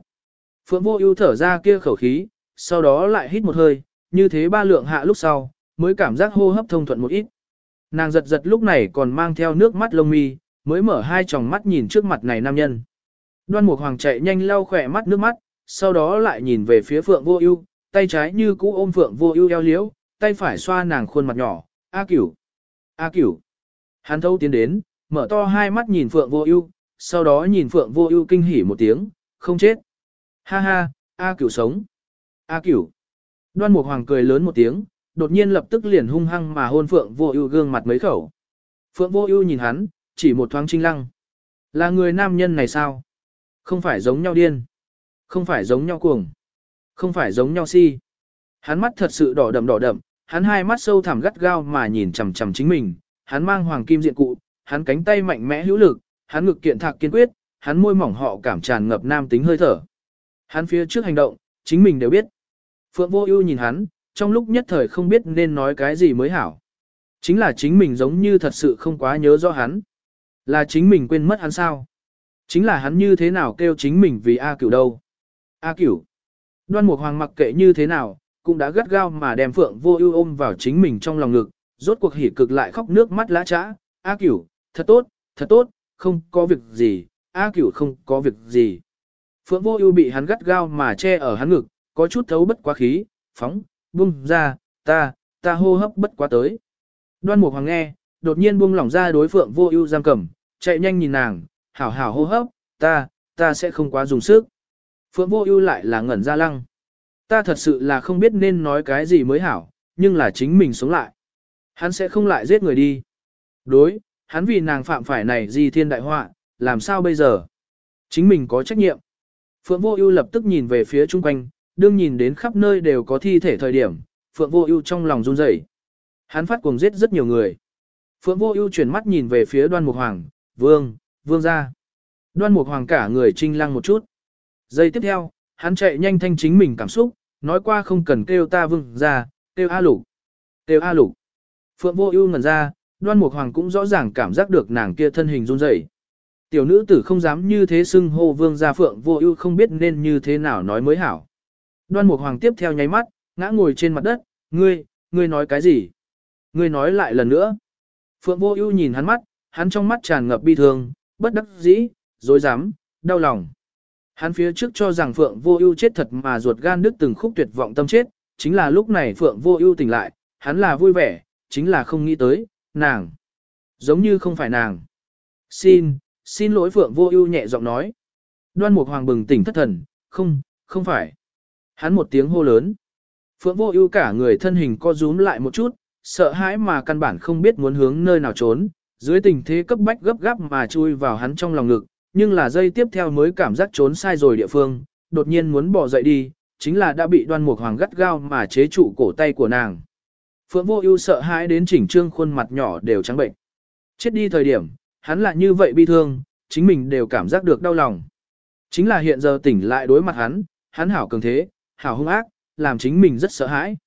Phượng Vô Ưu thở ra kia khẩu khí, sau đó lại hít một hơi, như thế ba lượng hạ lúc sau, mới cảm giác hô hấp thông thuận một ít. Nàng giật giật lúc này còn mang theo nước mắt lông mi, mới mở hai tròng mắt nhìn trước mặt này nam nhân. Đoan Mục Hoàng chạy nhanh lau khỏe mắt nước mắt, sau đó lại nhìn về phía Phượng Vô Ưu, tay trái như cũ ôm Phượng Vô Ưu eo liễu, tay phải xoa nàng khuôn mặt nhỏ, "A Cửu, A Cửu." Hắn thâu tiến đến, mở to hai mắt nhìn Phượng Vô Ưu, sau đó nhìn Phượng Vô Ưu kinh hỉ một tiếng, "Không chết." "Ha ha, A Cửu sống." "A Cửu." Đoan Mục Hoàng cười lớn một tiếng, đột nhiên lập tức liền hung hăng mà hôn Phượng Vô Ưu gương mặt mấy khẩu. Phượng Vô Ưu nhìn hắn, chỉ một thoáng trinh lăng. Là người nam nhân này sao? Không phải giống nhau điên. Không phải giống nhau cuồng. Không phải giống nhau si. Hắn mắt thật sự đỏ đậm đỏ đậm, hắn hai mắt sâu thẳm gắt gao mà nhìn chằm chằm chính mình, hắn mang hoàng kim diện cụ, hắn cánh tay mạnh mẽ hữu lực, hắn ngực kiện thạc kiên quyết, hắn môi mỏng họ cảm tràn ngập nam tính hơi thở. Hắn phía trước hành động, chính mình đều biết. Phượng Vô Ưu nhìn hắn, trong lúc nhất thời không biết nên nói cái gì mới hảo. Chính là chính mình giống như thật sự không quá nhớ rõ hắn. Là chính mình quên mất hắn sao? Chính là hắn như thế nào kêu chính mình vì A cửu đâu? A cửu. Đoan Mục Hoàng mặc kệ như thế nào, cũng đã gắt gao mà đem Phượng Vô Ưu ôm vào chính mình trong lòng ngực, rốt cuộc hỉ cực lại khóc nước mắt lã chã. A cửu, thật tốt, thật tốt, không có việc gì, A cửu không có việc gì. Phượng Vô Ưu bị hắn gắt gao mà che ở hắn ngực, có chút thấu bất quá khí, phóng, buông ra, ta, ta hô hấp bất quá tới. Đoan Mục Hoàng nghe, đột nhiên buông lỏng ra đối Phượng Vô Ưu giam cầm, chạy nhanh nhìn nàng, hảo hảo hô hấp, ta, ta sẽ không quá dùng sức. Phượng Vô Ưu lại là ngẩn ra lăng. Ta thật sự là không biết nên nói cái gì mới hảo, nhưng là chính mình sống lại. Hắn sẽ không lại giết người đi. Đối, hắn vì nàng phạm phải này gì thiên đại họa, làm sao bây giờ? Chính mình có trách nhiệm. Phượng Vô Ưu lập tức nhìn về phía chung quanh, đương nhìn đến khắp nơi đều có thi thể thời điểm, Phượng Vô Ưu trong lòng run rẩy. Hắn phát cuồng giết rất nhiều người. Phượng Vô Ưu chuyển mắt nhìn về phía Đoan Mục Hoàng, "Vương, vương gia." Đoan Mục Hoàng cả người trinh lăng một chút. Giây tiếp theo, hắn chạy nhanh thanh chính mình cảm xúc, nói qua không cần kêu ta vương gia, kêu A Lục. Kêu A Lục. Phượng Vô Ưu ngẩn ra, Đoan Mục Hoàng cũng rõ ràng cảm giác được nàng kia thân hình run rẩy. Tiểu nữ tử không dám như thế xưng hô vương gia Phượng Vô Ưu không biết nên như thế nào nói mới hảo. Đoan Mục Hoàng tiếp theo nháy mắt, ngã ngồi trên mặt đất, "Ngươi, ngươi nói cái gì?" Ngươi nói lại lần nữa. Phượng Vô Ưu nhìn hắn mắt, hắn trong mắt tràn ngập bi thương, bất đắc dĩ, dối dám, đau lòng. Hắn phía trước cho rằng Phượng Vô Ưu chết thật mà ruột gan đứt từng khúc tuyệt vọng tâm chết, chính là lúc này Phượng Vô Ưu tỉnh lại, hắn là vui vẻ, chính là không nghĩ tới, nàng giống như không phải nàng. "Xin, xin lỗi Phượng Vô Ưu nhẹ giọng nói." Đoan Mục Hoàng bừng tỉnh thất thần, "Không, không phải." Hắn một tiếng hô lớn. Phượng Vô Ưu cả người thân hình co rúm lại một chút, sợ hãi mà căn bản không biết muốn hướng nơi nào trốn, dưới tình thế cấp bách gấp gáp mà chui vào hắn trong lòng ngực, nhưng là giây tiếp theo mới cảm giác trốn sai rồi địa phương, đột nhiên muốn bỏ dậy đi, chính là đã bị đoan mục hoàng gắt gao mà chế trụ cổ tay của nàng. Phượng vô ưu sợ hãi đến chỉnh trương khuôn mặt nhỏ đều trắng bệnh. Chết đi thời điểm, hắn lại như vậy bi thương, chính mình đều cảm giác được đau lòng. Chính là hiện giờ tỉnh lại đối mặt hắn, hắn hảo cường thế, hảo hung ác, làm chính mình rất sợ hãi.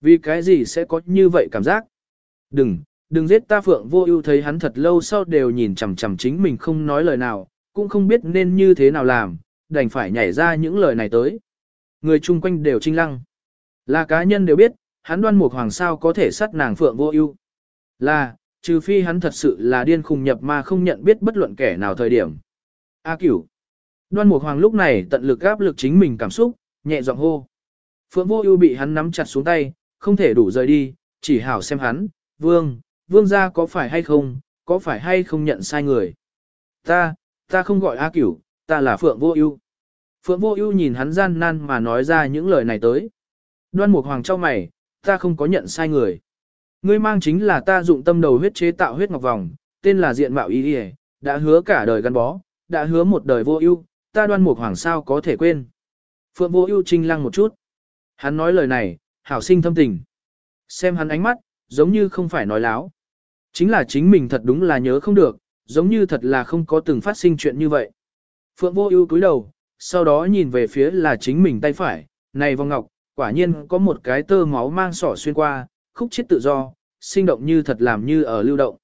Vì cái gì sẽ có như vậy cảm giác? Đừng, đừng giết ta Phượng Vô Ưu thấy hắn thật lâu sau đều nhìn chằm chằm chính mình không nói lời nào, cũng không biết nên như thế nào làm, đành phải nhảy ra những lời này tới. Người chung quanh đều trinh lăng. Là cá nhân đều biết, hắn đoan mục hoàng sao có thể sát nàng Phượng Vô Ưu. Là, trừ phi hắn thật sự là điên khùng nhập ma không nhận biết bất luận kẻ nào thời điểm. A Cửu. Đoan Mục Hoàng lúc này tận lực áp lực chính mình cảm xúc, nhẹ giọng hô. Phượng Vô Ưu bị hắn nắm chặt xuống tay, không thể đủ rời đi, chỉ hảo xem hắn, "Vương, vương gia có phải hay không, có phải hay không nhận sai người?" "Ta, ta không gọi A Cửu, ta là Phượng Vô Ưu." Phượng Vô Ưu nhìn hắn gian nan mà nói ra những lời này tới. Đoan Mục Hoàng trao mày, "Ta không có nhận sai người." Ngươi mang chính là ta dụng tâm đầu huyết chế tạo huyết ngọc vòng, tên là diện mạo y y, đã hứa cả đời gắn bó, đã hứa một đời vô ưu, ta đoan mục hoàng sao có thể quên. Phượng vô ưu trinh lăng một chút. Hắn nói lời này, hảo sinh thâm tình. Xem hắn ánh mắt, giống như không phải nói láo. Chính là chính mình thật đúng là nhớ không được, giống như thật là không có từng phát sinh chuyện như vậy. Phượng vô ưu cúi đầu, sau đó nhìn về phía là chính mình tay phải, này vòng ngọc, quả nhiên có một cái tơ máu mang sỏ xuyên qua, khúc chết tự do, sinh động như thật làm như ở lưu động.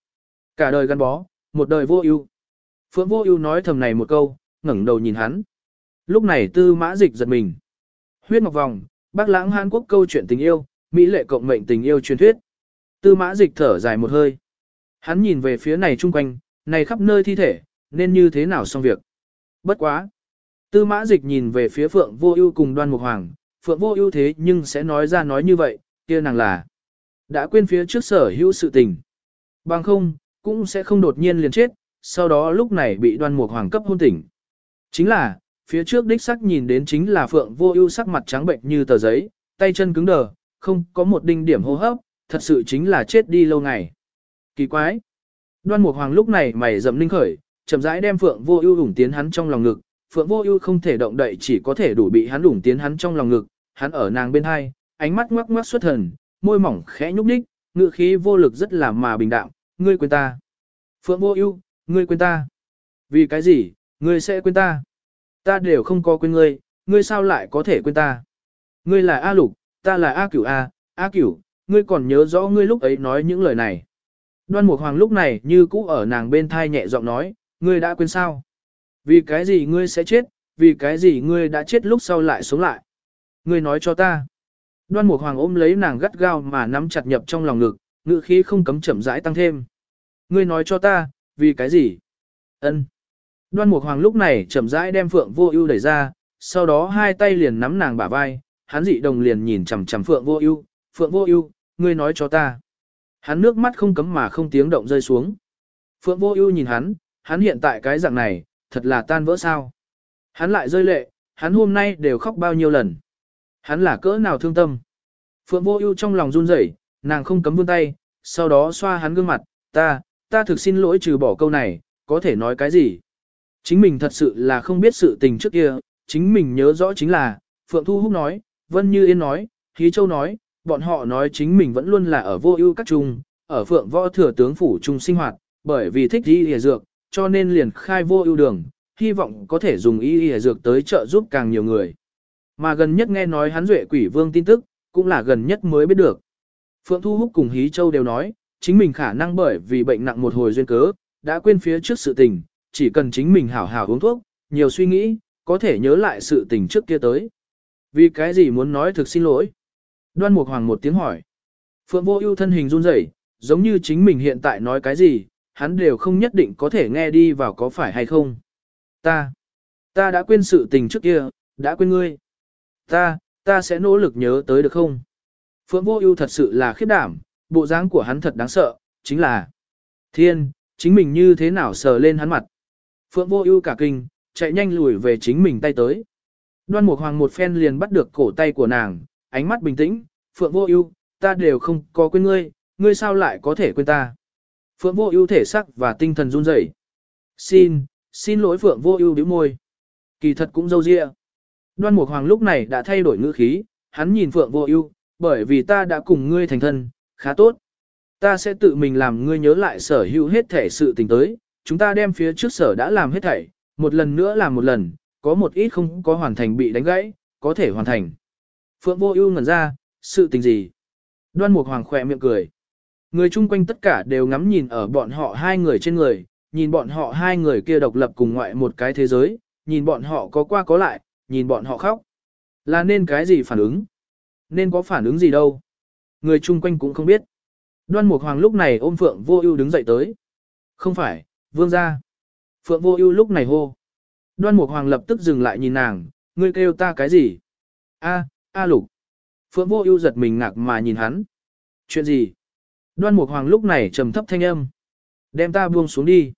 Cả đời gắn bó, một đời vô ưu. Phượng vô ưu nói thầm này một câu, ngẩng đầu nhìn hắn. Lúc này tư mã dịch giật mình. Huyết Ngọc Vòng, bác lãng Hàn Quốc câu chuyện tình yêu, Mỹ lệ cộng mệnh tình yêu truyền thuyết. Tư mã dịch thở dài một hơi. Hắn nhìn về phía này chung quanh, này khắp nơi thi thể, nên như thế nào xong việc. Bất quá. Tư mã dịch nhìn về phía Phượng Vô Ưu cùng Đoan Mục Hoàng, Phượng Vô Ưu thế nhưng sẽ nói ra nói như vậy, kia nàng là đã quên phía trước sở hữu sự tình. Bằng không, cũng sẽ không đột nhiên liền chết, sau đó lúc này bị đoan mục hoàng cấp hôn tỉnh. Chính là, phía trước đích sắc nhìn đến chính là phượng vô ưu sắc mặt trắng bệnh như tờ giấy, tay chân cứng đờ, không có một đinh điểm hô hấp, thật sự chính là chết đi lâu ngày. Kỳ quái! Đoan mục hoàng lúc này mày rậm linh khởi, chậm rãi đem phượng vô ưu ủng tiến hắn trong lòng ngực, phượng vô ưu không thể động đậy chỉ có thể đủ bị hắn ủng tiến hắn trong lòng ngực, hắn ở nàng bên hai, ánh mắt ngoắc ngoắc xuất thần, môi mỏng khẽ nhúc nhích, ngữ khí vô lực rất là mà bình đạm, ngươi quên ta. Phượng vô ưu, ngươi quên ta. Vì cái gì, ngươi sẽ quên ta? Ta đều không có quên ngươi, ngươi sao lại có thể quên ta? Ngươi là A lục, ta là A cửu A, A cửu, ngươi còn nhớ rõ ngươi lúc ấy nói những lời này. Đoan Mục Hoàng lúc này như cũ ở nàng bên thai nhẹ giọng nói, ngươi đã quên sao? Vì cái gì ngươi sẽ chết, vì cái gì ngươi đã chết lúc sau lại sống lại? Ngươi nói cho ta. Đoan Mục Hoàng ôm lấy nàng gắt gao mà nắm chặt nhập trong lòng ngực, ngữ khí không cấm chậm rãi tăng thêm. Ngươi nói cho ta, vì cái gì? Ân. Đoan Mục Hoàng lúc này chậm rãi đem Phượng Vô Ưu đẩy ra, sau đó hai tay liền nắm nàng bả vai, hắn dị đồng liền nhìn chằm chằm Phượng Vô Ưu, "Phượng Vô Ưu, ngươi nói cho ta." Hắn nước mắt không cấm mà không tiếng động rơi xuống. Phượng Vô Ưu nhìn hắn, hắn hiện tại cái dạng này, thật là tan vỡ sao? Hắn lại rơi lệ, hắn hôm nay đều khóc bao nhiêu lần. Hắn là cỡ nào thương tâm. Phượng vô ưu trong lòng run rẩy, nàng không cấm vươn tay, sau đó xoa hắn gương mặt, ta, ta thực xin lỗi trừ bỏ câu này, có thể nói cái gì. Chính mình thật sự là không biết sự tình trước kia, chính mình nhớ rõ chính là, Phượng Thu Húc nói, Vân Như Yên nói, hí Châu nói, bọn họ nói chính mình vẫn luôn là ở vô ưu các trung, ở Phượng Võ Thừa Tướng Phủ Trung sinh hoạt, bởi vì thích y hề dược, cho nên liền khai vô ưu đường, hy vọng có thể dùng y hề dược tới trợ giúp càng nhiều người. Mà gần nhất nghe nói hắn duệ quỷ vương tin tức, cũng là gần nhất mới biết được. Phượng Thu Húc cùng Hí Châu đều nói, chính mình khả năng bởi vì bệnh nặng một hồi duyên cớ, đã quên phía trước sự tình, chỉ cần chính mình hảo hảo uống thuốc, nhiều suy nghĩ, có thể nhớ lại sự tình trước kia tới. Vì cái gì muốn nói thực xin lỗi? Đoan Mục Hoàng một tiếng hỏi. Phượng Vô Ưu thân hình run rẩy, giống như chính mình hiện tại nói cái gì, hắn đều không nhất định có thể nghe đi vào có phải hay không. Ta, ta đã quên sự tình trước kia, đã quên ngươi. Ta, ta sẽ nỗ lực nhớ tới được không? Phượng Vô Ưu thật sự là khiếp đảm, bộ dáng của hắn thật đáng sợ, chính là Thiên, chính mình như thế nào sờ lên hắn mặt. Phượng Vô Ưu cả kinh, chạy nhanh lùi về chính mình tay tới. Đoan Mục Hoàng một phen liền bắt được cổ tay của nàng, ánh mắt bình tĩnh, "Phượng Vô Ưu, ta đều không có quên ngươi, ngươi sao lại có thể quên ta?" Phượng Vô Ưu thể xác và tinh thần run rẩy. "Xin, xin lỗi Phượng Vô Ưu bĩu môi." Kỳ thật cũng dâu dịa. Đoan Mục Hoàng lúc này đã thay đổi ngữ khí, hắn nhìn Phượng Vô Ưu, bởi vì ta đã cùng ngươi thành thân, khá tốt. Ta sẽ tự mình làm ngươi nhớ lại sở hữu hết thể sự tình tới, chúng ta đem phía trước sở đã làm hết thảy, một lần nữa làm một lần, có một ít không có hoàn thành bị đánh gãy, có thể hoàn thành. Phượng vô ưu ngẩn ra, sự tình gì? Đoan Mục Hoàng khỏe miệng cười. Người chung quanh tất cả đều ngắm nhìn ở bọn họ hai người trên người, nhìn bọn họ hai người kia độc lập cùng ngoại một cái thế giới, nhìn bọn họ có qua có lại, nhìn bọn họ khóc. Là nên cái gì phản ứng? Nên có phản ứng gì đâu? Người chung quanh cũng không biết. Đoan Mục Hoàng lúc này ôm Phượng Vô Ưu đứng dậy tới. Không phải, vương gia. Phượng Vô Ưu lúc này hô. Đoan Mục Hoàng lập tức dừng lại nhìn nàng, ngươi kêu ta cái gì? A, A Lục. Phượng Vô Ưu giật mình ngạc mà nhìn hắn. Chuyện gì? Đoan Mục Hoàng lúc này trầm thấp thanh âm. Đem ta buông xuống đi.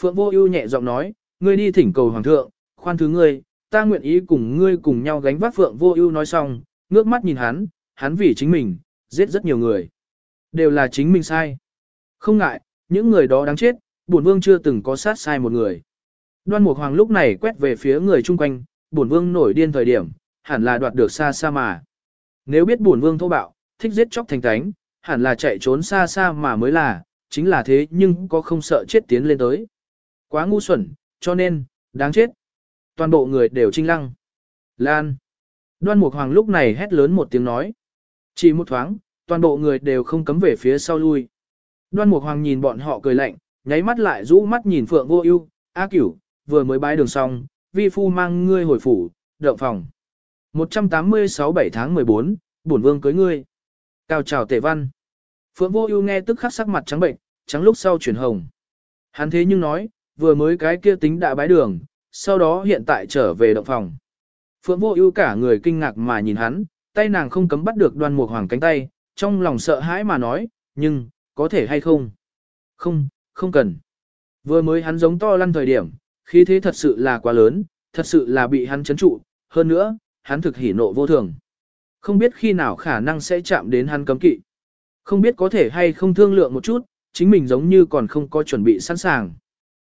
Phượng Vô Ưu nhẹ giọng nói, ngươi đi thỉnh cầu hoàng thượng, khoan thứ ngươi, ta nguyện ý cùng ngươi cùng nhau gánh vác Phượng Vô Ưu nói xong, ngước mắt nhìn hắn, hắn vì chính mình, giết rất nhiều người. Đều là chính mình sai. Không ngại, những người đó đáng chết, bổn vương chưa từng có sát sai một người. Đoan Mục Hoàng lúc này quét về phía người chung quanh, bổn vương nổi điên thời điểm, hẳn là đoạt được xa xa mà. Nếu biết bổn vương thô bạo, thích giết chóc thành tánh, hẳn là chạy trốn xa xa mà mới là, chính là thế nhưng có không sợ chết tiến lên tới. Quá ngu xuẩn, cho nên, đáng chết. Toàn bộ người đều trinh lăng. Lan. Đoan Mục Hoàng lúc này hét lớn một tiếng nói. Chỉ một thoáng, toàn bộ người đều không cấm về phía sau lui. Đoan Mục Hoàng nhìn bọn họ cười lạnh, nháy mắt lại rũ mắt nhìn Phượng Vô Ưu, "A Cửu, vừa mới bái đường xong, vi phu mang ngươi hồi phủ, động phòng." 186 7 tháng 14, bổn vương cưới ngươi. Cao chào Tề Văn. Phượng Vô Ưu nghe tức khắc sắc mặt trắng bệnh, trắng lúc sau chuyển hồng. Hắn thế nhưng nói, vừa mới cái kia tính đã bái đường, sau đó hiện tại trở về động phòng. Phượng Vô Ưu cả người kinh ngạc mà nhìn hắn, tay nàng không cấm bắt được Đoan Mục Hoàng cánh tay, trong lòng sợ hãi mà nói, "Nhưng, có thể hay không?" "Không, không cần." Vừa mới hắn giống to lăn thời điểm, khí thế thật sự là quá lớn, thật sự là bị hắn chấn trụ, hơn nữa, hắn thực hỉ nộ vô thường. Không biết khi nào khả năng sẽ chạm đến hắn cấm kỵ. Không biết có thể hay không thương lượng một chút, chính mình giống như còn không có chuẩn bị sẵn sàng.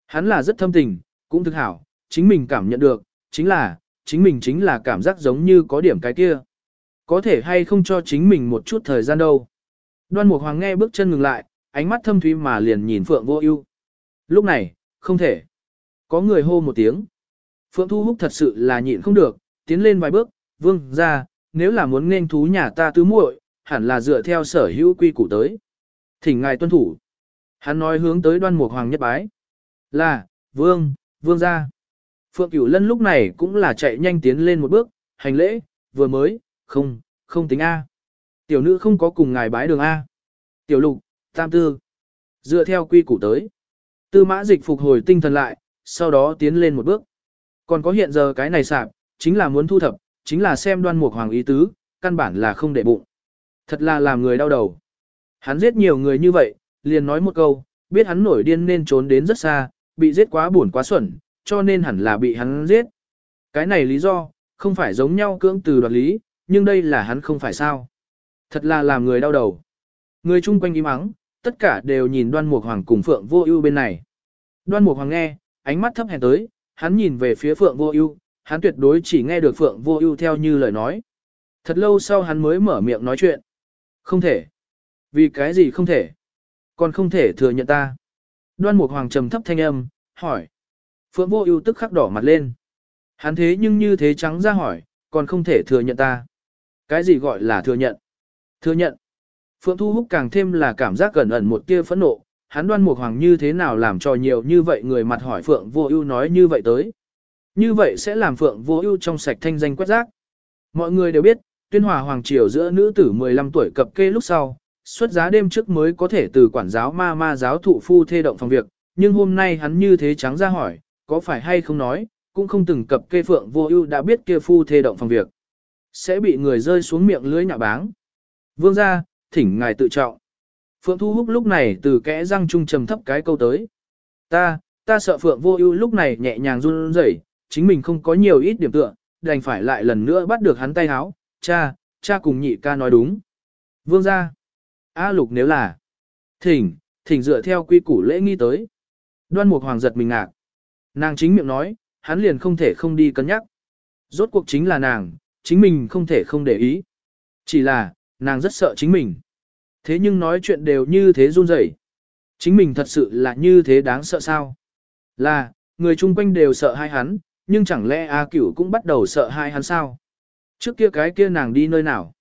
Hắn là rất thâm tình, cũng thực hảo, chính mình cảm nhận được, chính là, chính mình chính là cảm giác giống như có điểm cái kia. Có thể hay không cho chính mình một chút thời gian đâu. Đoan Mục Hoàng nghe bước chân ngừng lại, ánh mắt thâm thúy mà liền nhìn Phượng Vô Ưu. Lúc này, không thể. Có người hô một tiếng. Phượng Thu Húc thật sự là nhịn không được, tiến lên vài bước, "Vương gia, nếu là muốn nên thú nhà ta tứ muội, hẳn là dựa theo sở hữu quy củ tới. Thỉnh ngài tuân thủ." Hắn nói hướng tới Đoan Mục Hoàng nhất bái. "Là, vương, vương gia." Phượng Cửu Lân lúc này cũng là chạy nhanh tiến lên một bước, hành lễ, vừa mới, không, không tính A. Tiểu nữ không có cùng ngài bái đường A. Tiểu lục, tam tư. Dựa theo quy củ tới. Tư mã dịch phục hồi tinh thần lại, sau đó tiến lên một bước. Còn có hiện giờ cái này sạp, chính là muốn thu thập, chính là xem đoan mục hoàng ý tứ, căn bản là không để bụng. Thật là làm người đau đầu. Hắn giết nhiều người như vậy, liền nói một câu, biết hắn nổi điên nên trốn đến rất xa, bị giết quá buồn quá xuẩn, cho nên hẳn là bị hắn giết. Cái này lý do, không phải giống nhau cưỡng từ đoạt lý, nhưng đây là hắn không phải sao. Thật là làm người đau đầu. Người chung quanh im ắng, tất cả đều nhìn đoan mục hoàng cùng phượng vô ưu bên này. Đoan mục hoàng nghe, ánh mắt thấp hèn tới, hắn nhìn về phía phượng vô ưu, hắn tuyệt đối chỉ nghe được phượng vô ưu theo như lời nói. Thật lâu sau hắn mới mở miệng nói chuyện. Không thể. Vì cái gì không thể? Còn không thể thừa nhận ta. Đoan mục hoàng trầm thấp thanh âm, hỏi. Phượng vô ưu tức khắc đỏ mặt lên. Hắn thế nhưng như thế trắng ra hỏi, còn không thể thừa nhận ta. Cái gì gọi là thừa nhận? Thừa nhận. Phượng Thu Húc càng thêm là cảm giác gần ẩn một tia phẫn nộ, hắn đoan mục hoàng như thế nào làm cho nhiều như vậy người mặt hỏi Phượng Vô Ưu nói như vậy tới. Như vậy sẽ làm Phượng Vô Ưu trong sạch thanh danh quét rác. Mọi người đều biết, tuyên hòa hoàng triều giữa nữ tử 15 tuổi cập kê lúc sau, xuất giá đêm trước mới có thể từ quản giáo ma ma giáo thụ phu thê động phòng việc, nhưng hôm nay hắn như thế trắng ra hỏi, có phải hay không nói, cũng không từng cập kê Phượng Vô Ưu đã biết kia phu thê động phòng việc sẽ bị người rơi xuống miệng lưới nhà báng. Vương gia, thỉnh ngài tự trọng. Phượng Thu Húc lúc này từ kẽ răng trung trầm thấp cái câu tới. Ta, ta sợ Phượng Vô Ưu lúc này nhẹ nhàng run rẩy, chính mình không có nhiều ít điểm tựa, đành phải lại lần nữa bắt được hắn tay háo, "Cha, cha cùng nhị ca nói đúng." Vương gia. A Lục nếu là Thỉnh, thỉnh dựa theo quy củ lễ nghi tới. Đoan Mục Hoàng giật mình ngạc. Nàng chính miệng nói, hắn liền không thể không đi cân nhắc. Rốt cuộc chính là nàng, chính mình không thể không để ý. Chỉ là, nàng rất sợ chính mình. Thế nhưng nói chuyện đều như thế run rẩy. Chính mình thật sự là như thế đáng sợ sao? Là, người chung quanh đều sợ hai hắn, nhưng chẳng lẽ A Cửu cũng bắt đầu sợ hai hắn sao? Trước kia cái kia nàng đi nơi nào?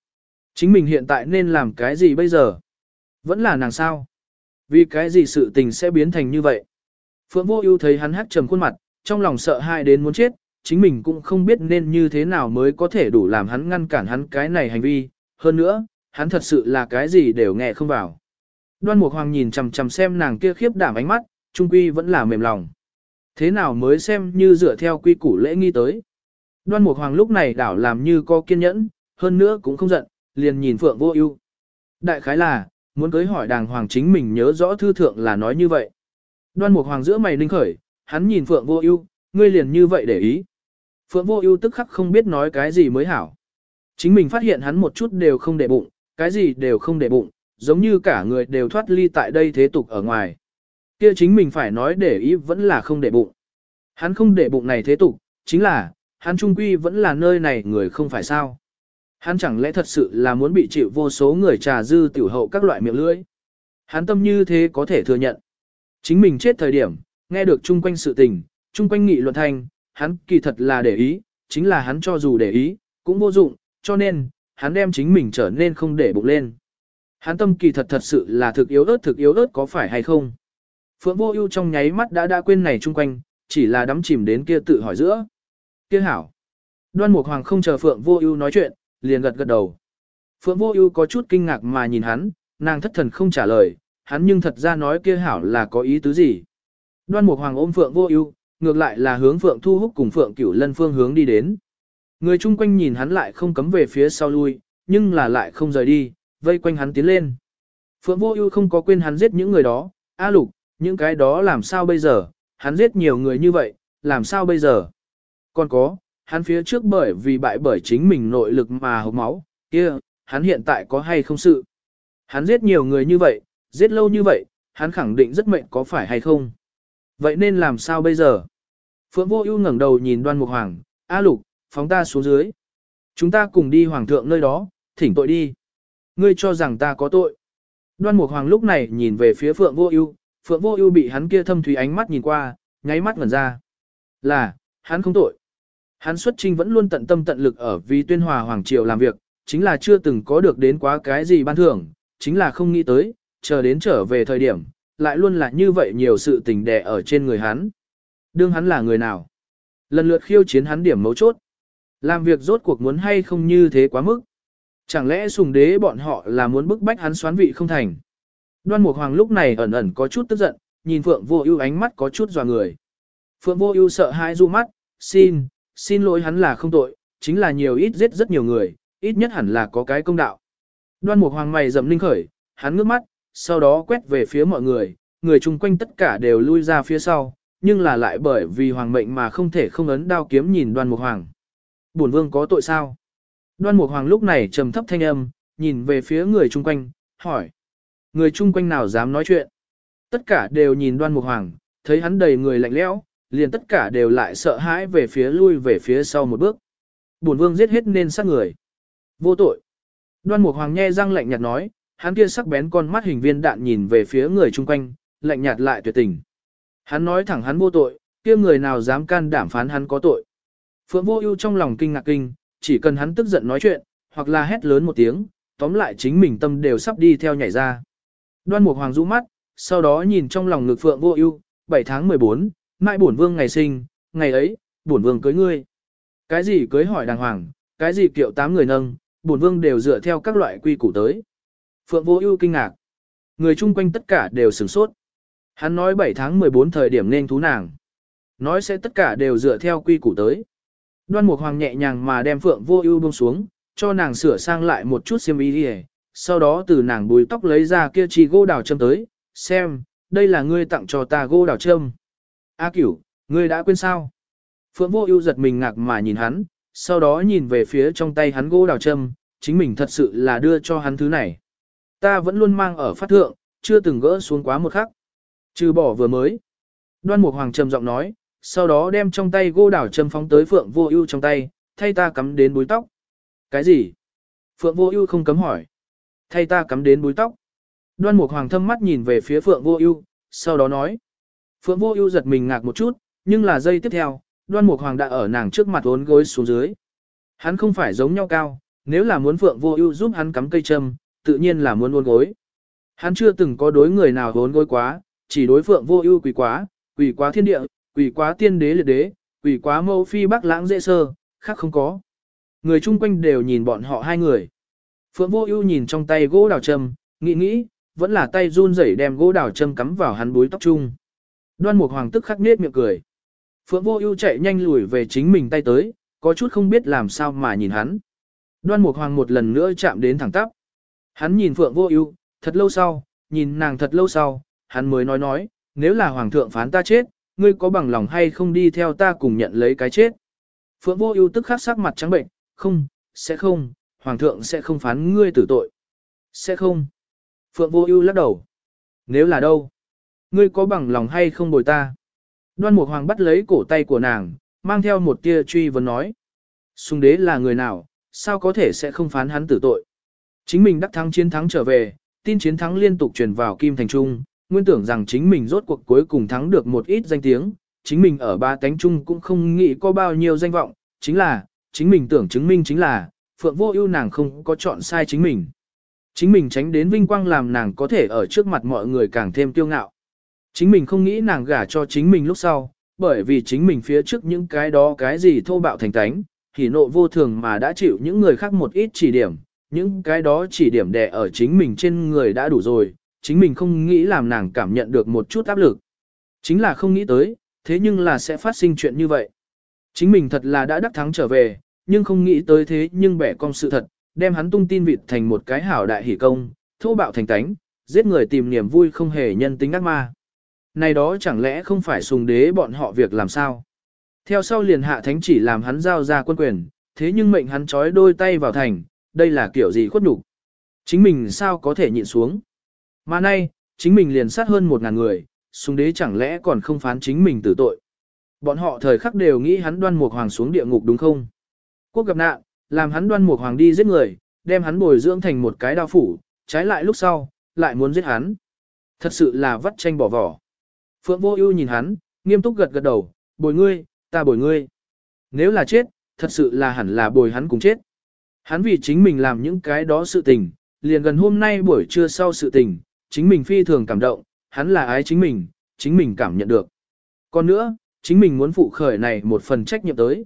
Chính mình hiện tại nên làm cái gì bây giờ? Vẫn là nàng sao? Vì cái gì sự tình sẽ biến thành như vậy? Phượng Vô Ưu thấy hắn hắc trầm khuôn mặt, trong lòng sợ hãi đến muốn chết, chính mình cũng không biết nên như thế nào mới có thể đủ làm hắn ngăn cản hắn cái này hành vi, hơn nữa, hắn thật sự là cái gì đều nghe không vào. Đoan Mục Hoàng nhìn chằm chằm xem nàng kia khiếp đảm ánh mắt, trung quy vẫn là mềm lòng. Thế nào mới xem như dựa theo quy củ lễ nghi tới. Đoan Mục Hoàng lúc này đảo làm như có kiên nhẫn, hơn nữa cũng không giận, liền nhìn Phượng Vô Ưu. Đại khái là, muốn cưới hỏi đàng hoàng chính mình nhớ rõ thư thượng là nói như vậy. Đoan Mục Hoàng giữa mày linh khởi, hắn nhìn Phượng Vô Ưu, ngươi liền như vậy để ý. Phượng Vô Ưu tức khắc không biết nói cái gì mới hảo. Chính mình phát hiện hắn một chút đều không để bụng, cái gì đều không để bụng, giống như cả người đều thoát ly tại đây thế tục ở ngoài. Kia chính mình phải nói để ý vẫn là không để bụng. Hắn không để bụng này thế tục, chính là, hắn trung quy vẫn là nơi này người không phải sao. Hắn chẳng lẽ thật sự là muốn bị chịu vô số người trà dư tiểu hậu các loại miệng lưỡi. Hắn tâm như thế có thể thừa nhận. Chính mình chết thời điểm, nghe được chung quanh sự tình, chung quanh nghị luận thành, hắn kỳ thật là để ý, chính là hắn cho dù để ý, cũng vô dụng, cho nên, hắn đem chính mình trở nên không để bụng lên. Hắn tâm kỳ thật thật sự là thực yếu ớt thực yếu ớt có phải hay không? Phượng vô ưu trong nháy mắt đã đã quên này chung quanh, chỉ là đắm chìm đến kia tự hỏi giữa. Kia hảo. Đoan Mục Hoàng không chờ Phượng vô ưu nói chuyện, liền gật gật đầu. Phượng vô ưu có chút kinh ngạc mà nhìn hắn, nàng thất thần không trả lời, hắn nhưng thật ra nói kia hảo là có ý tứ gì. Đoan Mục Hoàng ôm Phượng vô ưu, ngược lại là hướng Phượng Thu Húc cùng Phượng Cửu Lân phương hướng đi đến. Người chung quanh nhìn hắn lại không cấm về phía sau lui, nhưng là lại không rời đi, vây quanh hắn tiến lên. Phượng Vô Ưu không có quên hắn giết những người đó, A Lục, những cái đó làm sao bây giờ, hắn giết nhiều người như vậy, làm sao bây giờ? Còn có, hắn phía trước bởi vì bại bởi chính mình nội lực mà hộc máu, kia, hắn hiện tại có hay không sự? Hắn giết nhiều người như vậy, giết lâu như vậy, hắn khẳng định rất mệnh có phải hay không? Vậy nên làm sao bây giờ? Phượng Vô Ưu ngẩng đầu nhìn Đoan Mục Hoàng, "A Lục, phóng ta xuống dưới. Chúng ta cùng đi hoàng thượng nơi đó, thỉnh tội đi." Ngươi cho rằng ta có tội. Đoan Mục Hoàng lúc này nhìn về phía Phượng Vô Ưu, Phượng Vô Ưu bị hắn kia thâm thúy ánh mắt nhìn qua, nháy mắt ngẩn ra. Là, hắn không tội. Hắn xuất trinh vẫn luôn tận tâm tận lực ở vì Tuyên Hòa hoàng triều làm việc, chính là chưa từng có được đến quá cái gì ban thưởng, chính là không nghĩ tới, chờ đến trở về thời điểm, lại luôn là như vậy nhiều sự tình đè ở trên người hắn. Đương hắn là người nào? Lần lượt khiêu chiến hắn điểm mấu chốt. Làm việc rốt cuộc muốn hay không như thế quá mức. Chẳng lẽ sùng đế bọn họ là muốn bức bách hắn xoán vị không thành? Đoan Mục Hoàng lúc này ẩn ẩn có chút tức giận, nhìn Phượng Vô Ưu ánh mắt có chút dò người. Phượng Vô Ưu sợ hãi du mắt, "Xin, xin lỗi hắn là không tội, chính là nhiều ít giết rất nhiều người, ít nhất hẳn là có cái công đạo." Đoan Mục Hoàng mày rậm linh khởi, hắn ngước mắt, sau đó quét về phía mọi người, người chung quanh tất cả đều lui ra phía sau, nhưng là lại bởi vì hoàng mệnh mà không thể không ấn đao kiếm nhìn Đoan Mục Hoàng. Bổn vương có tội sao? Đoan Mục Hoàng lúc này trầm thấp thanh âm, nhìn về phía người chung quanh, hỏi. Người chung quanh nào dám nói chuyện? Tất cả đều nhìn Đoan Mục Hoàng, thấy hắn đầy người lạnh lẽo, liền tất cả đều lại sợ hãi về phía lui về phía sau một bước. Bổn vương giết hết nên sát người. Vô tội. Đoan Mục Hoàng nhe răng lạnh nhạt nói, hắn kia sắc bén con mắt hình viên đạn nhìn về phía người chung quanh, lạnh nhạt lại tuyệt tình. Hắn nói thẳng hắn vô tội, kia người nào dám can đảm phán hắn có tội. Phượng Vô Ưu trong lòng kinh ngạc kinh, chỉ cần hắn tức giận nói chuyện, hoặc là hét lớn một tiếng, tóm lại chính mình tâm đều sắp đi theo nhảy ra. Đoan Mục Hoàng rũ mắt, sau đó nhìn trong lòng ngực Phượng Vô Ưu, 7 tháng 14, mãi bổn vương ngày sinh, ngày ấy, bổn vương cưới ngươi. Cái gì cưới hỏi đàng hoàng, cái gì kiệu tám người nâng, bổn vương đều dựa theo các loại quy củ tới. Phượng Vô Ưu kinh ngạc. Người chung quanh tất cả đều sửng sốt. Hắn nói 7 tháng 14 thời điểm nên thú nàng. Nói sẽ tất cả đều dựa theo quy củ tới. Đoan Mục Hoàng nhẹ nhàng mà đem Phượng Vô Ưu buông xuống, cho nàng sửa sang lại một chút xiêm y đi, sau đó từ nàng bùi tóc lấy ra kia chi gỗ đào châm tới, xem, đây là ngươi tặng cho ta gỗ đào châm. A Cửu, ngươi đã quên sao? Phượng Vô Ưu giật mình ngạc mà nhìn hắn, sau đó nhìn về phía trong tay hắn gỗ đào châm, chính mình thật sự là đưa cho hắn thứ này. Ta vẫn luôn mang ở phát thượng, chưa từng gỡ xuống quá một khắc. Trừ bỏ vừa mới. Đoan Mục Hoàng trầm giọng nói, sau đó đem trong tay gô đảo châm phóng tới Phượng Vô Ưu trong tay, thay ta cắm đến búi tóc. Cái gì? Phượng Vô Ưu không cấm hỏi. Thay ta cắm đến búi tóc. Đoan Mục Hoàng thâm mắt nhìn về phía Phượng Vô Ưu, sau đó nói. Phượng Vô Ưu giật mình ngạc một chút, nhưng là giây tiếp theo, Đoan Mục Hoàng đã ở nàng trước mặt uốn gối xuống dưới. Hắn không phải giống nhau cao, nếu là muốn Phượng Vô Ưu giúp hắn cắm cây châm, tự nhiên là muốn uốn gối. Hắn chưa từng có đối người nào uốn gối quá, chỉ đối Phượng Vô Ưu quỳ quá, quỳ quá thiên địa, quỷ quá tiên đế liệt đế, quỷ quá mẫu phi Bắc Lãng dễ sơ, khác không có. Người chung quanh đều nhìn bọn họ hai người. Phượng Vô Ưu nhìn trong tay gỗ đào châm, nghĩ nghĩ, vẫn là tay run rẩy đem gỗ đào châm cắm vào hắn búi tóc chung. Đoan Mục Hoàng tức khắc nết miệng cười. Phượng Vô Ưu chạy nhanh lùi về chính mình tay tới, có chút không biết làm sao mà nhìn hắn. Đoan Mục Hoàng một lần nữa chạm đến thẳng tắp. Hắn nhìn Phượng Vô Ưu, thật lâu sau, nhìn nàng thật lâu sau, hắn mới nói nói, nếu là hoàng thượng phán ta chết, ngươi có bằng lòng hay không đi theo ta cùng nhận lấy cái chết. Phượng Vô Ưu tức khắc sắc mặt trắng bệnh, không, sẽ không, hoàng thượng sẽ không phán ngươi tử tội. Sẽ không. Phượng Vô Ưu lắc đầu. Nếu là đâu? Ngươi có bằng lòng hay không bồi ta? Đoan Mục Hoàng bắt lấy cổ tay của nàng, mang theo một tia truy vấn nói. Sùng đế là người nào, sao có thể sẽ không phán hắn tử tội? Chính mình đắc thắng chiến thắng trở về, tin chiến thắng liên tục truyền vào Kim Thành Trung, nguyên tưởng rằng chính mình rốt cuộc cuối cùng thắng được một ít danh tiếng, chính mình ở ba cánh chung cũng không nghĩ có bao nhiêu danh vọng, chính là, chính mình tưởng chứng minh chính là, Phượng Vô Ưu nàng không có chọn sai chính mình. Chính mình tránh đến vinh quang làm nàng có thể ở trước mặt mọi người càng thêm kiêu ngạo. Chính mình không nghĩ nàng gả cho chính mình lúc sau, bởi vì chính mình phía trước những cái đó cái gì thô bạo thành tánh, hỉ nộ vô thường mà đã chịu những người khác một ít chỉ điểm, những cái đó chỉ điểm đè ở chính mình trên người đã đủ rồi, chính mình không nghĩ làm nàng cảm nhận được một chút áp lực. Chính là không nghĩ tới, thế nhưng là sẽ phát sinh chuyện như vậy. Chính mình thật là đã đắc thắng trở về, nhưng không nghĩ tới thế nhưng bẻ cong sự thật, đem hắn tung tin vịt thành một cái hảo đại hỷ công, thô bạo thành tánh, giết người tìm niềm vui không hề nhân tính ác ma. Này đó chẳng lẽ không phải sùng đế bọn họ việc làm sao? Theo sau liền hạ thánh chỉ làm hắn giao ra quân quyền, thế nhưng mệnh hắn trói đôi tay vào thành, đây là kiểu gì khuất nhục Chính mình sao có thể nhịn xuống? Mà nay, chính mình liền sát hơn một ngàn người, xuống đế chẳng lẽ còn không phán chính mình tử tội? Bọn họ thời khắc đều nghĩ hắn đoan mục hoàng xuống địa ngục đúng không? Quốc gặp nạn, làm hắn đoan mục hoàng đi giết người, đem hắn bồi dưỡng thành một cái đao phủ, trái lại lúc sau, lại muốn giết hắn. Thật sự là vắt tranh bỏ vỏ. Phượng Vô Ưu nhìn hắn, nghiêm túc gật gật đầu, "Bồi ngươi, ta bồi ngươi." Nếu là chết, thật sự là hẳn là bồi hắn cùng chết. Hắn vì chính mình làm những cái đó sự tình, liền gần hôm nay buổi trưa sau sự tình, chính mình phi thường cảm động, hắn là ái chính mình, chính mình cảm nhận được. Còn nữa, chính mình muốn phụ khởi này một phần trách nhiệm tới.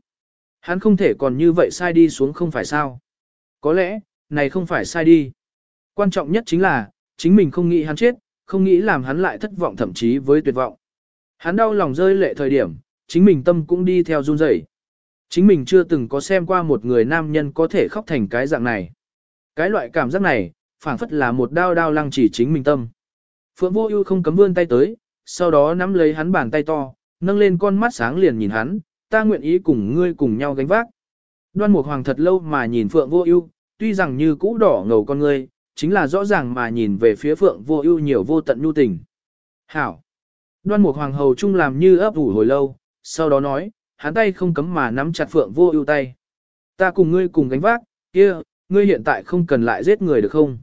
Hắn không thể còn như vậy sai đi xuống không phải sao. Có lẽ, này không phải sai đi. Quan trọng nhất chính là, chính mình không nghĩ hắn chết, không nghĩ làm hắn lại thất vọng thậm chí với tuyệt vọng. Hắn đau lòng rơi lệ thời điểm, chính mình tâm cũng đi theo run rẩy. Chính mình chưa từng có xem qua một người nam nhân có thể khóc thành cái dạng này. Cái loại cảm giác này, phảng phất là một đao đao lăng chỉ chính mình tâm. Phượng Vô Ưu không cấm vươn tay tới, sau đó nắm lấy hắn bàn tay to, nâng lên con mắt sáng liền nhìn hắn, ta nguyện ý cùng ngươi cùng nhau gánh vác. Đoan Mục Hoàng thật lâu mà nhìn Phượng Vô Ưu, tuy rằng như cũ đỏ ngầu con ngươi, chính là rõ ràng mà nhìn về phía Phượng Vô Ưu nhiều vô tận nhu tình. "Hảo." Đoan Mục Hoàng hầu trung làm như ấp ủ hồi lâu, sau đó nói, hắn tay không cấm mà nắm chặt Phượng Vô Ưu tay. "Ta cùng ngươi cùng gánh vác, kia, ngươi hiện tại không cần lại giết người được không?"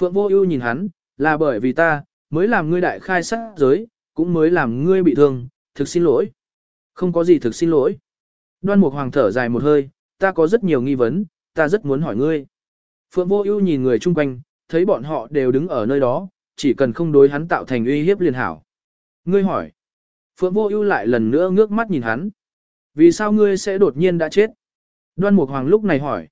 Phượng Vô Ưu nhìn hắn, "Là bởi vì ta mới làm ngươi đại khai sát giới, cũng mới làm ngươi bị thương, thực xin lỗi." Không có gì thực xin lỗi. Đoan Mục Hoàng thở dài một hơi, ta có rất nhiều nghi vấn, ta rất muốn hỏi ngươi. Phượng Vô Ưu nhìn người chung quanh, thấy bọn họ đều đứng ở nơi đó, chỉ cần không đối hắn tạo thành uy hiếp liền hảo. Ngươi hỏi. Phượng Vô Ưu lại lần nữa ngước mắt nhìn hắn. Vì sao ngươi sẽ đột nhiên đã chết? Đoan Mục Hoàng lúc này hỏi.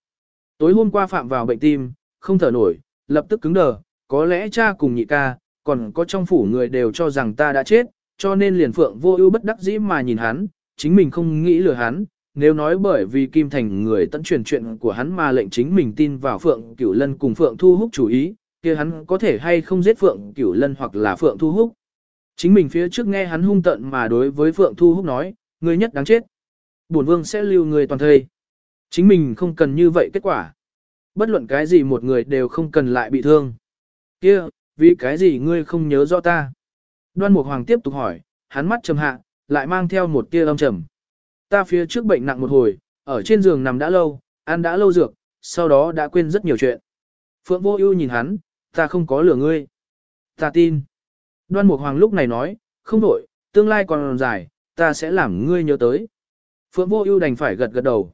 Tối hôm qua phạm vào bệnh tim, không thở nổi, lập tức cứng đờ, có lẽ cha cùng nhị ca, còn có trong phủ người đều cho rằng ta đã chết, cho nên liền Phượng Vô Ưu bất đắc dĩ mà nhìn hắn, chính mình không nghĩ lừa hắn, nếu nói bởi vì Kim Thành người tận truyền chuyện của hắn mà lệnh chính mình tin vào Phượng Cửu Lân cùng Phượng Thu Húc chủ ý, kia hắn có thể hay không giết Phượng Cửu Lân hoặc là Phượng Thu Húc. Chính mình phía trước nghe hắn hung tận mà đối với Phượng Thu Húc nói, người nhất đáng chết. Bổn vương sẽ lưu người toàn thây. Chính mình không cần như vậy kết quả. Bất luận cái gì một người đều không cần lại bị thương. Kia, vì cái gì ngươi không nhớ rõ ta? Đoan Mục Hoàng tiếp tục hỏi, hắn mắt trầm hạ, lại mang theo một tia âm trầm. Ta phía trước bệnh nặng một hồi, ở trên giường nằm đã lâu, ăn đã lâu dược, sau đó đã quên rất nhiều chuyện. Phượng Vô Ưu nhìn hắn, ta không có lừa ngươi. Ta tin. Đoan Mục Hoàng lúc này nói, không đổi, tương lai còn dài, ta sẽ làm ngươi nhớ tới. Phượng Vô Ưu đành phải gật gật đầu.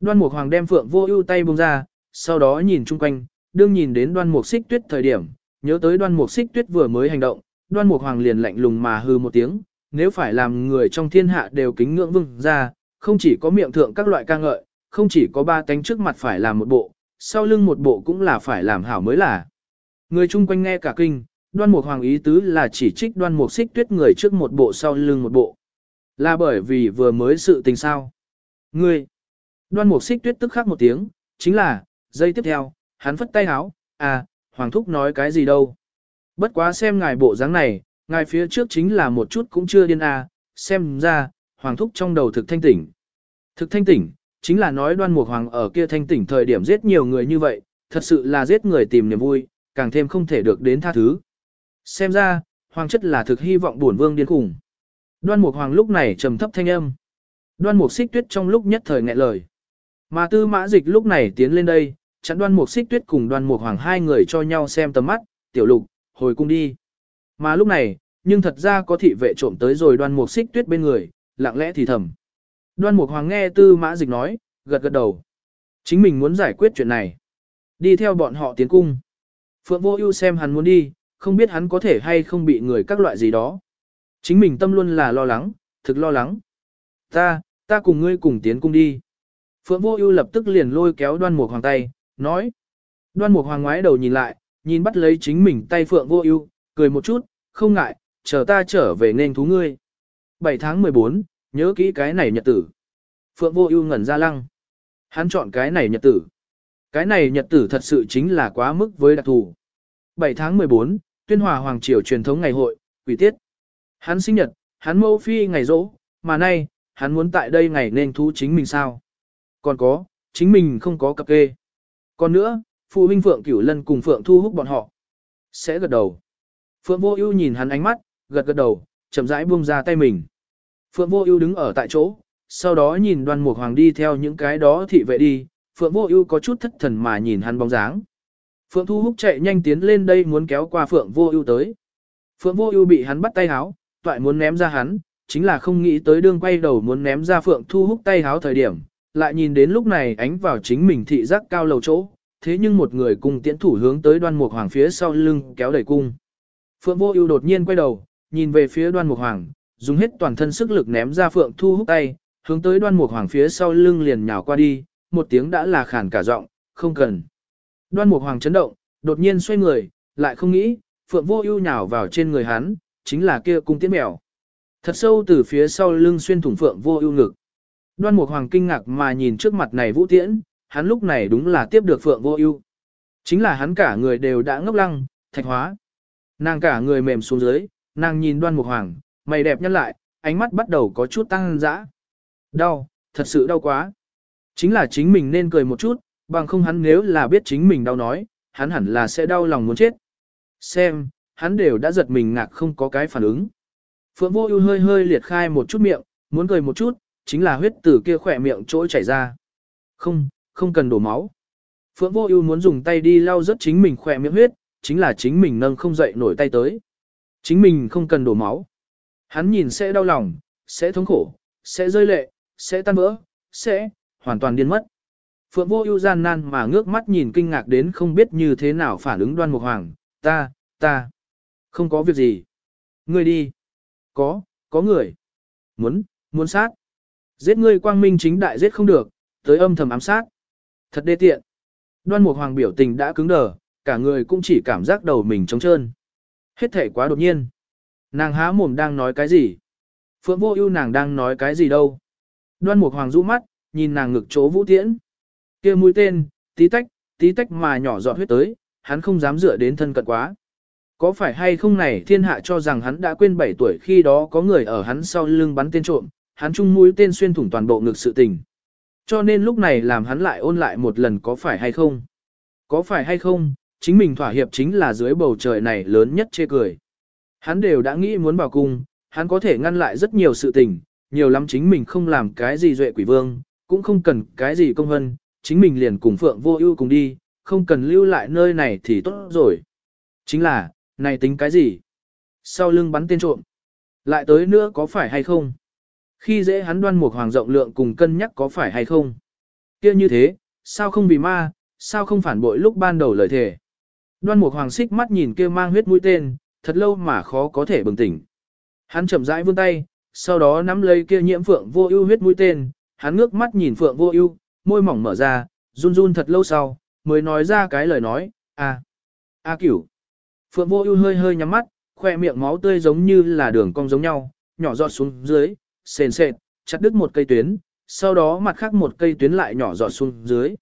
Đoan Mục Hoàng đem Phượng Vô Ưu tay buông ra, sau đó nhìn chung quanh, đương nhìn đến Đoan Mục Xích Tuyết thời điểm, nhớ tới Đoan Mục Xích Tuyết vừa mới hành động, Đoan Mục Hoàng liền lạnh lùng mà hừ một tiếng, nếu phải làm người trong thiên hạ đều kính ngưỡng vương ra, không chỉ có miệng thượng các loại ca ngợi, không chỉ có ba cánh trước mặt phải làm một bộ, sau lưng một bộ cũng là phải làm hảo mới là. Người chung quanh nghe cả kinh, đoan mục hoàng ý tứ là chỉ trích đoan mục xích tuyết người trước một bộ sau lưng một bộ. Là bởi vì vừa mới sự tình sao. Ngươi, đoan mục xích tuyết tức khắc một tiếng, chính là, giây tiếp theo, hắn phất tay háo, à, hoàng thúc nói cái gì đâu. Bất quá xem ngài bộ dáng này, ngài phía trước chính là một chút cũng chưa điên à, xem ra, hoàng thúc trong đầu thực thanh tỉnh. Thực thanh tỉnh, chính là nói đoan mục hoàng ở kia thanh tỉnh thời điểm giết nhiều người như vậy, thật sự là giết người tìm niềm vui, càng thêm không thể được đến tha thứ. Xem ra, hoàng chất là thực hy vọng bổn vương điên khủng. Đoan mục hoàng lúc này trầm thấp thanh âm. Đoan mục xích tuyết trong lúc nhất thời nghẹn lời. Mà tư mã dịch lúc này tiến lên đây, chặn đoan mục xích tuyết cùng đoan mục hoàng hai người cho nhau xem tầm mắt, tiểu lục, hồi cung đi. Mà lúc này, nhưng thật ra có thị vệ trộm tới rồi đoan mục xích tuyết bên người, lặng lẽ thì thầm. Đoan mục hoàng nghe tư mã dịch nói, gật gật đầu. Chính mình muốn giải quyết chuyện này. Đi theo bọn họ tiến cung. Phượng vô ưu xem hắn muốn đi, không biết hắn có thể hay không bị người các loại gì đó. Chính mình tâm luôn là lo lắng, thực lo lắng. Ta, ta cùng ngươi cùng tiến cung đi. Phượng vô ưu lập tức liền lôi kéo đoan mục hoàng tay, nói. Đoan mục hoàng ngoái đầu nhìn lại, nhìn bắt lấy chính mình tay Phượng vô ưu, cười một chút, không ngại, chờ ta trở về nên thú ngươi. 7 tháng 14, nhớ kỹ cái này nhật tử. Phượng vô ưu ngẩn ra lăng. Hắn chọn cái này nhật tử. Cái này nhật tử thật sự chính là quá mức với đặc thù. 7 tháng 14, tuyên hòa hoàng triều truyền thống ngày hội, quỷ tiết. Hắn sinh nhật, hắn mẫu phi ngày rỗ, mà nay, hắn muốn tại đây ngày nên thú chính mình sao. Còn có, chính mình không có cặp kê. Còn nữa, phụ huynh Phượng Cửu Lân cùng Phượng Thu hút bọn họ. Sẽ gật đầu. Phượng Vô Ưu nhìn hắn ánh mắt, gật gật đầu, chậm rãi buông ra tay mình. Phượng Vô Ưu đứng ở tại chỗ, sau đó nhìn Đoan Mục Hoàng đi theo những cái đó thị vệ đi, Phượng Vô Ưu có chút thất thần mà nhìn hắn bóng dáng. Phượng Thu Húc chạy nhanh tiến lên đây muốn kéo qua Phượng Vô Ưu tới. Phượng Vô Ưu bị hắn bắt tay háo, toại muốn ném ra hắn, chính là không nghĩ tới đương quay đầu muốn ném ra Phượng Thu Húc tay háo thời điểm, lại nhìn đến lúc này ánh vào chính mình thị giác cao lầu chỗ, thế nhưng một người cùng tiễn thủ hướng tới Đoan Mục Hoàng phía sau lưng kéo đẩy cung. Phượng Vô Ưu đột nhiên quay đầu, nhìn về phía Đoan Mục Hoàng, dùng hết toàn thân sức lực ném ra Phượng Thu hút tay, hướng tới Đoan Mục Hoàng phía sau lưng liền nhào qua đi, một tiếng đã là khàn cả giọng, không cần. Đoan Mục Hoàng chấn động, đột nhiên xoay người, lại không nghĩ, Phượng Vô Ưu nhào vào trên người hắn, chính là kia cung tiễn mèo. Thật sâu từ phía sau lưng xuyên thủng Phượng Vô Ưu ngực. Đoan Mục Hoàng kinh ngạc mà nhìn trước mặt này Vũ Tiễn, hắn lúc này đúng là tiếp được Phượng Vô Ưu. Chính là hắn cả người đều đã ngốc lăng, thạch hóa. Nàng cả người mềm xuống dưới, nàng nhìn Đoan Mục Hoàng, mày đẹp nhăn lại, ánh mắt bắt đầu có chút tăng dã. Đau, thật sự đau quá. Chính là chính mình nên cười một chút, bằng không hắn nếu là biết chính mình đau nói, hắn hẳn là sẽ đau lòng muốn chết. Xem, hắn đều đã giật mình ngạc không có cái phản ứng. Phượng vô ưu hơi hơi liệt khai một chút miệng, muốn cười một chút, chính là huyết từ kia khỏe miệng trỗi chảy ra. Không, không cần đổ máu. Phượng vô ưu muốn dùng tay đi lau rất chính mình khỏe miệng huyết, chính là chính mình nâng không dậy nổi tay tới. Chính mình không cần đổ máu. Hắn nhìn sẽ đau lòng, sẽ thống khổ, sẽ rơi lệ, sẽ tan vỡ, sẽ hoàn toàn điên mất. Phượng vô ưu gian nan mà ngước mắt nhìn kinh ngạc đến không biết như thế nào phản ứng đoan mục hoàng, ta, ta, không có việc gì. Ngươi đi. Có, có người. Muốn, muốn sát. Giết ngươi quang minh chính đại giết không được, tới âm thầm ám sát. Thật đê tiện. Đoan mục hoàng biểu tình đã cứng đờ, cả người cũng chỉ cảm giác đầu mình trống trơn. Hết thể quá đột nhiên. Nàng há mồm đang nói cái gì? Phượng vô ưu nàng đang nói cái gì đâu? Đoan mục hoàng rũ mắt, nhìn nàng ngực chỗ vũ tiễn. kia mũi tên, tí tách, tí tách mà nhỏ giọt huyết tới, hắn không dám dựa đến thân cận quá. Có phải hay không này thiên hạ cho rằng hắn đã quên 7 tuổi khi đó có người ở hắn sau lưng bắn tên trộm, hắn chung mũi tên xuyên thủng toàn bộ ngực sự tình. Cho nên lúc này làm hắn lại ôn lại một lần có phải hay không? Có phải hay không, chính mình thỏa hiệp chính là dưới bầu trời này lớn nhất chê cười. Hắn đều đã nghĩ muốn vào cung, hắn có thể ngăn lại rất nhiều sự tình, nhiều lắm chính mình không làm cái gì duệ quỷ vương, cũng không cần cái gì công hân, chính mình liền cùng Phượng Vô Ưu cùng đi, không cần lưu lại nơi này thì tốt rồi. Chính là, Này tính cái gì? Sau lưng bắn tên trộm. Lại tới nữa có phải hay không? Khi dễ hắn đoan mục hoàng rộng lượng cùng cân nhắc có phải hay không? kia như thế, sao không vì ma, sao không phản bội lúc ban đầu lời thề? Đoan mục hoàng xích mắt nhìn kia mang huyết mũi tên, thật lâu mà khó có thể bừng tỉnh. Hắn chậm rãi vươn tay, sau đó nắm lấy kia nhiễm phượng vô ưu huyết mũi tên, hắn ngước mắt nhìn phượng vô ưu, môi mỏng mở ra, run run thật lâu sau, mới nói ra cái lời nói, a, a cửu. Phượng vô ưu hơi hơi nhắm mắt, khoe miệng máu tươi giống như là đường cong giống nhau, nhỏ giọt xuống dưới, sền sệt, chặt đứt một cây tuyến, sau đó mặt khác một cây tuyến lại nhỏ giọt xuống dưới.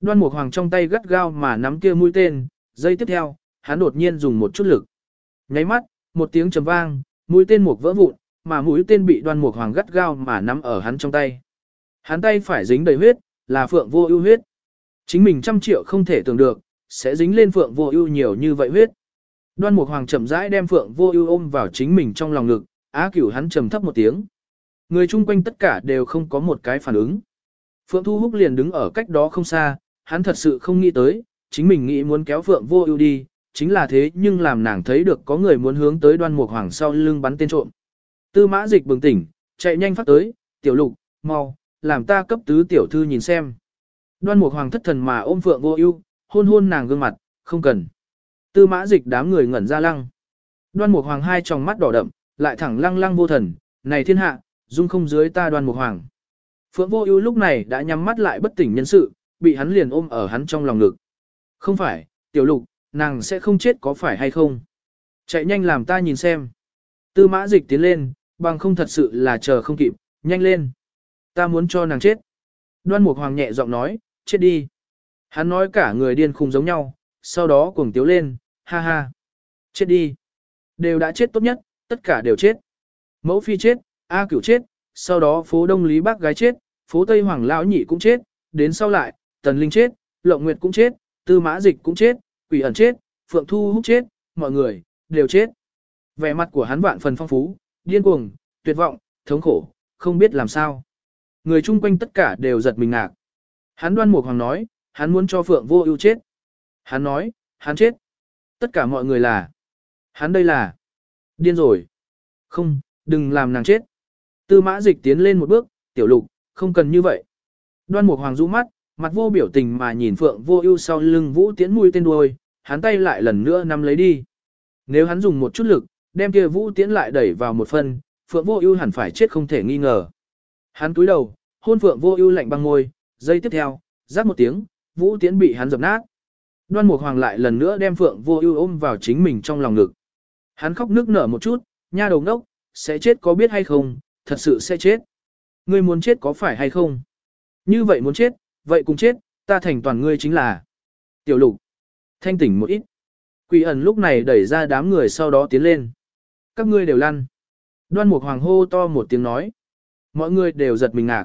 Đoan Mục Hoàng trong tay gắt gao mà nắm kia mũi tên, giây tiếp theo, hắn đột nhiên dùng một chút lực. Nháy mắt, một tiếng trầm vang, mũi tên mục vỡ vụn, mà mũi tên bị Đoan Mục Hoàng gắt gao mà nắm ở hắn trong tay. Hắn tay phải dính đầy huyết, là Phượng Vô Ưu huyết. Chính mình trăm triệu không thể tưởng được, sẽ dính lên Phượng Vô Ưu nhiều như vậy huyết. Đoan Mục Hoàng chậm rãi đem Phượng Vô Ưu ôm vào chính mình trong lòng ngực, Á Cửu hắn trầm thấp một tiếng. Người chung quanh tất cả đều không có một cái phản ứng. Phượng Thu Húc liền đứng ở cách đó không xa, hắn thật sự không nghĩ tới, chính mình nghĩ muốn kéo Phượng Vô Ưu đi, chính là thế nhưng làm nàng thấy được có người muốn hướng tới Đoan Mục Hoàng sau lưng bắn tên trộm. Tư Mã Dịch bừng tỉnh, chạy nhanh phát tới, "Tiểu Lục, mau, làm ta cấp tứ tiểu thư nhìn xem." Đoan Mục Hoàng thất thần mà ôm Phượng Vô Ưu, hôn hôn nàng gương mặt, "Không cần." Tư Mã Dịch đám người ngẩn ra lăng. Đoan Mục Hoàng hai tròng mắt đỏ đậm, lại thẳng lăng lăng vô thần, "Này thiên hạ, dung không dưới ta Đoan Mục Hoàng." Phượng Vô Ưu lúc này đã nhắm mắt lại bất tỉnh nhân sự, bị hắn liền ôm ở hắn trong lòng ngực. "Không phải, Tiểu Lục, nàng sẽ không chết có phải hay không? Chạy nhanh làm ta nhìn xem." Tư Mã Dịch tiến lên, bằng không thật sự là chờ không kịp, "Nhanh lên, ta muốn cho nàng chết." Đoan Mục Hoàng nhẹ giọng nói, "Chết đi." Hắn nói cả người điên khùng giống nhau, sau đó cuồng tiếu lên, ha ha. Chết đi. Đều đã chết tốt nhất, tất cả đều chết. Mẫu phi chết, A cửu chết, sau đó phố Đông Lý Bác gái chết, phố Tây Hoàng Lão Nhị cũng chết, đến sau lại, Tần Linh chết, Lộng Nguyệt cũng chết, Tư Mã Dịch cũng chết, Quỷ ẩn chết, Phượng Thu Húc chết, mọi người, đều chết. Vẻ mặt của hắn vạn phần phong phú, điên cuồng, tuyệt vọng, thống khổ, không biết làm sao. Người chung quanh tất cả đều giật mình ngạc. Hắn đoan mục hoàng nói, hắn muốn cho Phượng vô ưu chết. Hắn nói, hắn chết. Tất cả mọi người là. Hắn đây là. Điên rồi. Không, đừng làm nàng chết. Tư mã dịch tiến lên một bước, tiểu lục, không cần như vậy. Đoan mục hoàng rũ mắt, mặt vô biểu tình mà nhìn Phượng vô ưu sau lưng vũ tiến mũi tên đuôi, hắn tay lại lần nữa nắm lấy đi. Nếu hắn dùng một chút lực, đem kia vũ tiến lại đẩy vào một phân, Phượng vô ưu hẳn phải chết không thể nghi ngờ. Hắn cúi đầu, hôn Phượng vô ưu lạnh băng môi, giây tiếp theo, rắc một tiếng, vũ tiến bị hắn dập nát. Đoan Mục Hoàng lại lần nữa đem Phượng Vô Ưu ôm vào chính mình trong lòng ngực. Hắn khóc nước nở một chút, nha đầu ngốc, sẽ chết có biết hay không, thật sự sẽ chết. Ngươi muốn chết có phải hay không? Như vậy muốn chết, vậy cùng chết, ta thành toàn ngươi chính là. Tiểu Lục, thanh tỉnh một ít. Quỷ ẩn lúc này đẩy ra đám người sau đó tiến lên. Các ngươi đều lăn. Đoan Mục Hoàng hô to một tiếng nói. Mọi người đều giật mình ngạc.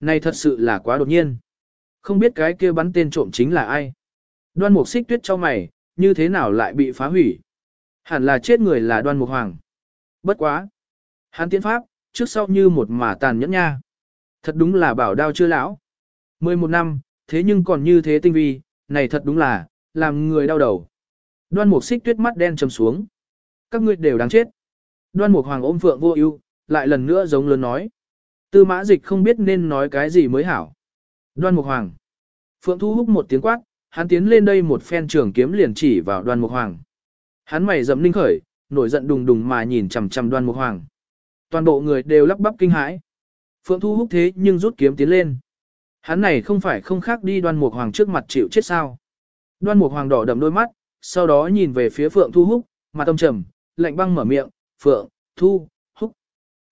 Này thật sự là quá đột nhiên. Không biết cái kia bắn tên trộm chính là ai. Đoan mục xích tuyết cho mày, như thế nào lại bị phá hủy? Hẳn là chết người là đoan mục hoàng. Bất quá. Hắn tiến pháp, trước sau như một mà tàn nhẫn nha. Thật đúng là bảo đao chưa lão. 11 năm, thế nhưng còn như thế tinh vi, này thật đúng là, làm người đau đầu. Đoan mục xích tuyết mắt đen trầm xuống. Các ngươi đều đáng chết. Đoan mục hoàng ôm phượng vô ưu, lại lần nữa giống lớn nói. Tư mã dịch không biết nên nói cái gì mới hảo. Đoan mục hoàng. Phượng thu hút một tiếng quát, hắn tiến lên đây một phen trường kiếm liền chỉ vào đoan mục hoàng. Hắn mày dầm ninh khởi, nổi giận đùng đùng mà nhìn chằm chằm đoan mục hoàng. Toàn bộ người đều lắp bắp kinh hãi. Phượng Thu Húc thế nhưng rút kiếm tiến lên. Hắn này không phải không khác đi đoan mục hoàng trước mặt chịu chết sao. Đoan mục hoàng đỏ đầm đôi mắt, sau đó nhìn về phía Phượng Thu Húc, mặt tâm trầm, lạnh băng mở miệng, Phượng, Thu, Húc.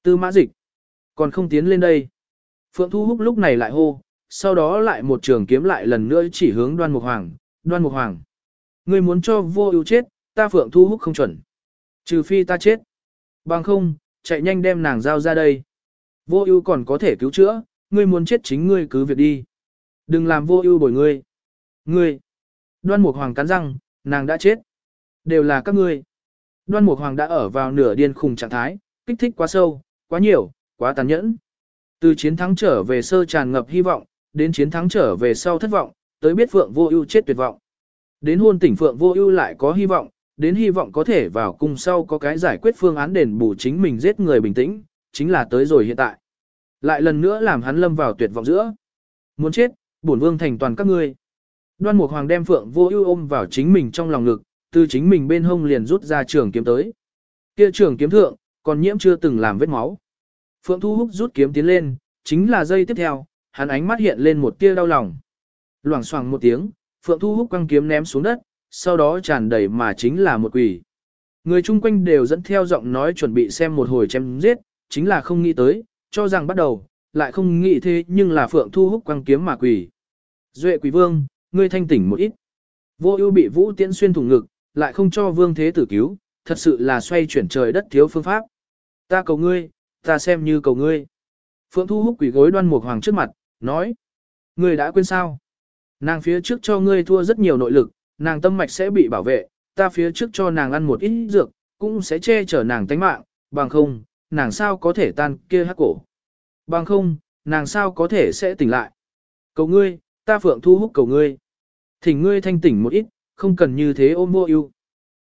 Tư mã dịch. Còn không tiến lên đây. Phượng Thu Húc lúc này lại hô, sau đó lại một trường kiếm lại lần nữa chỉ hướng đoan mục hoàng, đoan mục hoàng. Ngươi muốn cho vô ưu chết, ta phượng thu hút không chuẩn. Trừ phi ta chết. Bằng không, chạy nhanh đem nàng giao ra đây. Vô ưu còn có thể cứu chữa, ngươi muốn chết chính ngươi cứ việc đi. Đừng làm vô ưu bồi ngươi. Ngươi. Đoan mục hoàng cắn răng, nàng đã chết. Đều là các ngươi. Đoan mục hoàng đã ở vào nửa điên khùng trạng thái, kích thích quá sâu, quá nhiều, quá tàn nhẫn. Từ chiến thắng trở về sơ tràn ngập hy vọng, đến chiến thắng trở về sau thất vọng, tới biết Phượng Vô Ưu chết tuyệt vọng. Đến hôn tỉnh Phượng Vô Ưu lại có hy vọng, đến hy vọng có thể vào cung sau có cái giải quyết phương án đền bù chính mình giết người bình tĩnh, chính là tới rồi hiện tại. Lại lần nữa làm hắn lâm vào tuyệt vọng giữa. Muốn chết, bổn vương thành toàn các ngươi. Đoan Mục Hoàng đem Phượng Vô Ưu ôm vào chính mình trong lòng ngực, từ chính mình bên hông liền rút ra trường kiếm tới. Kia trường kiếm thượng, còn nhiễm chưa từng làm vết máu. Phượng Thu Húc rút kiếm tiến lên, chính là giây tiếp theo, hắn ánh mắt hiện lên một tia đau lòng. Loảng xoảng một tiếng, Phượng Thu Húc quăng kiếm ném xuống đất, sau đó tràn đầy mà chính là một quỷ. Người chung quanh đều dẫn theo giọng nói chuẩn bị xem một hồi chém giết, chính là không nghĩ tới, cho rằng bắt đầu, lại không nghĩ thế nhưng là Phượng Thu hút quăng kiếm mà quỷ. Duệ quỷ vương, ngươi thanh tỉnh một ít. Vô ưu bị Vũ Tiễn xuyên thủng ngực, lại không cho vương thế tử cứu, thật sự là xoay chuyển trời đất thiếu phương pháp. Ta cầu ngươi, ta xem như cầu ngươi. Phượng Thu hút quỷ gối đoan mục hoàng trước mặt, nói. Ngươi đã quên sao? Nàng phía trước cho ngươi thua rất nhiều nội lực, nàng tâm mạch sẽ bị bảo vệ, ta phía trước cho nàng ăn một ít dược, cũng sẽ che chở nàng tánh mạng, bằng không, nàng sao có thể tan kia hắc cổ. Bằng không, nàng sao có thể sẽ tỉnh lại. Cầu ngươi, ta Phượng Thu hút cầu ngươi. Thỉnh ngươi thanh tỉnh một ít, không cần như thế ôm vô ưu.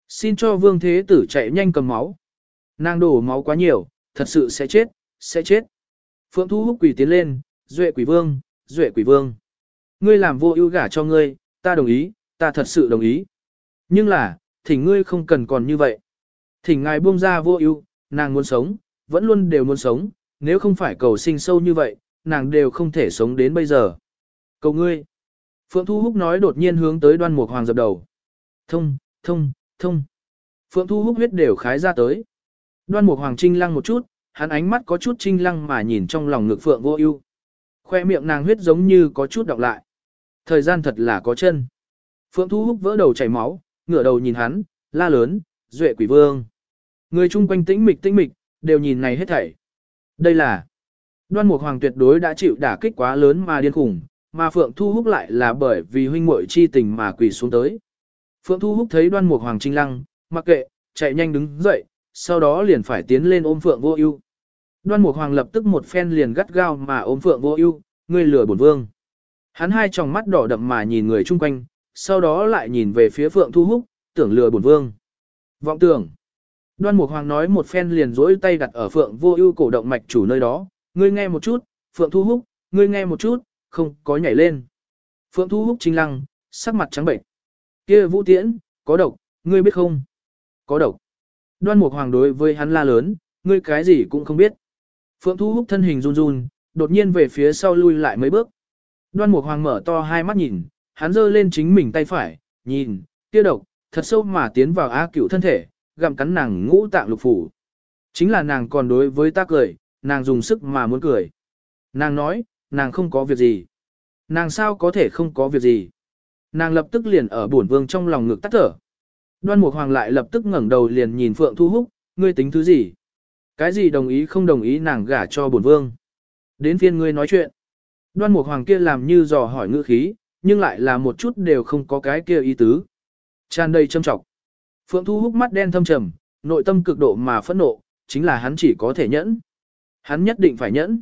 Xin cho vương thế tử chạy nhanh cầm máu. Nàng đổ máu quá nhiều, thật sự sẽ chết, sẽ chết. Phượng Thu hút quỷ tiến lên, duệ quỷ vương, duệ quỷ vương. Ngươi làm vô ưu gả cho ngươi, ta đồng ý, ta thật sự đồng ý. Nhưng là, thỉnh ngươi không cần còn như vậy. Thỉnh ngài buông ra vô ưu, nàng muốn sống, vẫn luôn đều muốn sống, nếu không phải cầu sinh sâu như vậy, nàng đều không thể sống đến bây giờ. Cầu ngươi. Phượng Thu Húc nói đột nhiên hướng tới đoan mục hoàng dập đầu. Thông, thông, thông. Phượng Thu Húc huyết đều khái ra tới. Đoan mục hoàng trinh lăng một chút, hắn ánh mắt có chút trinh lăng mà nhìn trong lòng ngực Phượng vô ưu. Khoe miệng nàng huyết giống như có chút đọc lại. Thời gian thật là có chân. Phượng Thu Húc vỡ đầu chảy máu, ngửa đầu nhìn hắn, la lớn, duệ quỷ vương. Người chung quanh tĩnh mịch tĩnh mịch, đều nhìn này hết thảy. Đây là Đoan Mục Hoàng tuyệt đối đã chịu đả kích quá lớn mà điên khủng, mà Phượng Thu Húc lại là bởi vì huynh muội chi tình mà quỳ xuống tới. Phượng Thu Húc thấy Đoan Mục Hoàng trinh lăng, mặc kệ, chạy nhanh đứng dậy, sau đó liền phải tiến lên ôm Phượng Vô Ưu. Đoan Mục Hoàng lập tức một phen liền gắt gao mà ôm Phượng Vô Ưu, ngươi lừa bổn vương. Hắn hai tròng mắt đỏ đậm mà nhìn người chung quanh, sau đó lại nhìn về phía Phượng Thu Húc, tưởng lừa bổn vương. Vọng tưởng. Đoan Mục Hoàng nói một phen liền rỗi tay đặt ở Phượng Vô Ưu cổ động mạch chủ nơi đó, ngươi nghe một chút, Phượng Thu Húc, ngươi nghe một chút, không có nhảy lên. Phượng Thu Húc chính lăng, sắc mặt trắng bệnh. Kia Vũ Tiễn, có độc, ngươi biết không? Có độc. Đoan Mục Hoàng đối với hắn la lớn, ngươi cái gì cũng không biết. Phượng Thu Húc thân hình run run, đột nhiên về phía sau lui lại mấy bước. Đoan Mục Hoàng mở to hai mắt nhìn, hắn giơ lên chính mình tay phải, nhìn, tiêu độc, thật sâu mà tiến vào A Cửu thân thể, gặm cắn nàng ngũ tạng lục phủ. Chính là nàng còn đối với ta cười, nàng dùng sức mà muốn cười. Nàng nói, nàng không có việc gì. Nàng sao có thể không có việc gì. Nàng lập tức liền ở bổn vương trong lòng ngực tắt thở. Đoan Mục Hoàng lại lập tức ngẩng đầu liền nhìn Phượng Thu Húc, ngươi tính thứ gì? Cái gì đồng ý không đồng ý nàng gả cho bổn vương? Đến phiên ngươi nói chuyện. Đoan Mục Hoàng kia làm như dò hỏi ngữ khí, nhưng lại là một chút đều không có cái kia ý tứ. Tràn đầy châm trọng. Phượng Thu Húc mắt đen thâm trầm, nội tâm cực độ mà phẫn nộ, chính là hắn chỉ có thể nhẫn. Hắn nhất định phải nhẫn.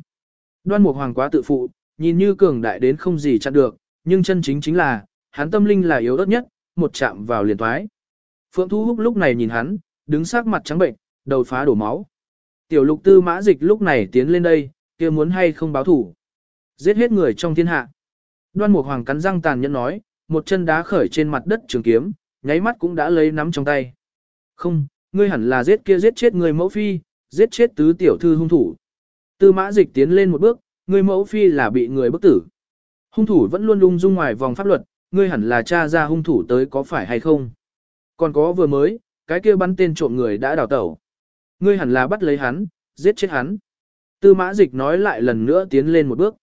Đoan Mục Hoàng quá tự phụ, nhìn như cường đại đến không gì chặn được, nhưng chân chính chính là, hắn tâm linh là yếu ớt nhất, một chạm vào liền thoái. Phượng Thu Húc lúc này nhìn hắn, đứng sắc mặt trắng bệnh, đầu phá đổ máu. Tiểu lục tư mã dịch lúc này tiến lên đây, kia muốn hay không báo thủ. Giết hết người trong thiên hạ. Đoan Mục Hoàng cắn răng tàn nhẫn nói, một chân đá khởi trên mặt đất trường kiếm, nháy mắt cũng đã lấy nắm trong tay. Không, ngươi hẳn là giết kia giết chết người mẫu phi, giết chết tứ tiểu thư hung thủ. Tư mã dịch tiến lên một bước, người mẫu phi là bị người bức tử. Hung thủ vẫn luôn lung dung ngoài vòng pháp luật, ngươi hẳn là cha ra hung thủ tới có phải hay không. Còn có vừa mới, cái kia bắn tên trộm người đã đào tẩu. Ngươi hẳn là bắt lấy hắn, giết chết hắn. Tư mã dịch nói lại lần nữa tiến lên một bước.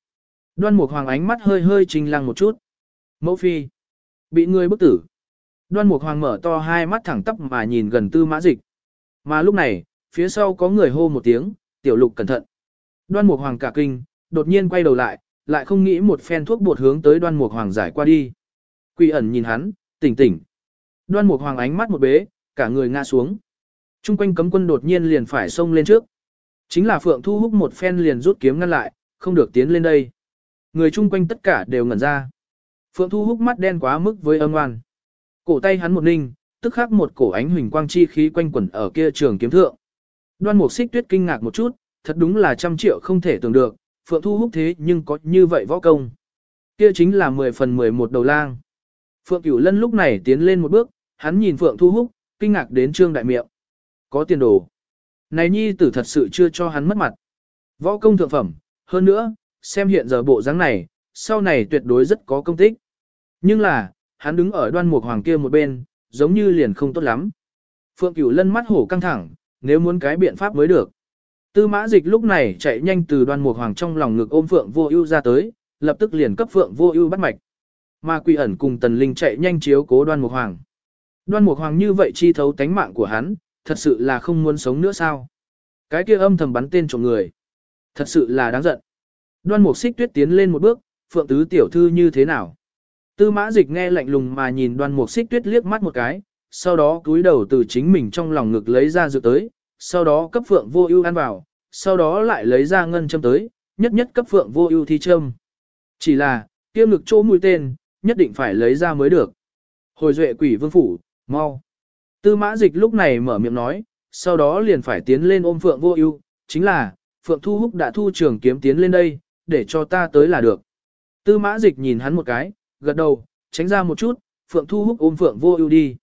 Đoan mục hoàng ánh mắt hơi hơi trình lăng một chút. Mẫu phi. Bị người bức tử. Đoan mục hoàng mở to hai mắt thẳng tắp mà nhìn gần tư mã dịch. Mà lúc này, phía sau có người hô một tiếng, tiểu lục cẩn thận. Đoan mục hoàng cả kinh, đột nhiên quay đầu lại, lại không nghĩ một phen thuốc bột hướng tới đoan mục hoàng giải qua đi. Quỷ ẩn nhìn hắn, tỉnh tỉnh. Đoan mục hoàng ánh mắt một bế, cả người ngã xuống. Trung quanh cấm quân đột nhiên liền phải xông lên trước. Chính là Phượng Thu Húc một phen liền rút kiếm ngăn lại, không được tiến lên đây. Người chung quanh tất cả đều ngẩn ra. Phượng Thu Húc mắt đen quá mức với âm oan. Cổ tay hắn một ninh, tức khắc một cổ ánh huỳnh quang chi khí quanh quẩn ở kia trường kiếm thượng. Đoan Mục Xích Tuyết kinh ngạc một chút, thật đúng là trăm triệu không thể tưởng được, Phượng Thu Húc thế nhưng có như vậy võ công. Kia chính là 10 phần 11 đầu lang. Phượng Cửu Lân lúc này tiến lên một bước, hắn nhìn Phượng Thu Húc, kinh ngạc đến trương đại miệng. Có tiền đồ. Này nhi tử thật sự chưa cho hắn mất mặt. Võ công thượng phẩm, hơn nữa, xem hiện giờ bộ dáng này, sau này tuyệt đối rất có công tích. Nhưng là, hắn đứng ở đoan mục hoàng kia một bên, giống như liền không tốt lắm. Phượng Cửu Lân mắt hổ căng thẳng, nếu muốn cái biện pháp mới được. Tư mã dịch lúc này chạy nhanh từ đoan mục hoàng trong lòng ngực ôm Phượng vô ưu ra tới, lập tức liền cấp Phượng vô ưu bắt mạch. Mà quỷ ẩn cùng tần linh chạy nhanh chiếu cố đoan mục hoàng. Đoan mục hoàng như vậy chi thấu tánh mạng của hắn, thật sự là không muốn sống nữa sao. Cái kia âm thầm bắn tên trộm người. Thật sự là đáng giận. Đoan mục xích tuyết tiến lên một bước, Phượng tứ tiểu thư như thế nào? Tư mã dịch nghe lạnh lùng mà nhìn đoan mục xích tuyết liếc mắt một cái, sau đó cúi đầu từ chính mình trong lòng ngực lấy ra dược tới, sau đó cấp phượng vô ưu ăn vào, sau đó lại lấy ra ngân châm tới, nhất nhất cấp phượng vô ưu thi châm. Chỉ là, tiêm ngực chỗ mũi tên, nhất định phải lấy ra mới được. Hồi duệ quỷ vương phủ, mau. Tư mã dịch lúc này mở miệng nói, sau đó liền phải tiến lên ôm phượng vô ưu, chính là, phượng thu húc đã thu trường kiếm tiến lên đây, để cho ta tới là được. Tư mã dịch nhìn hắn một cái, gật đầu, tránh ra một chút, phượng thu húc ôm phượng vô ưu đi.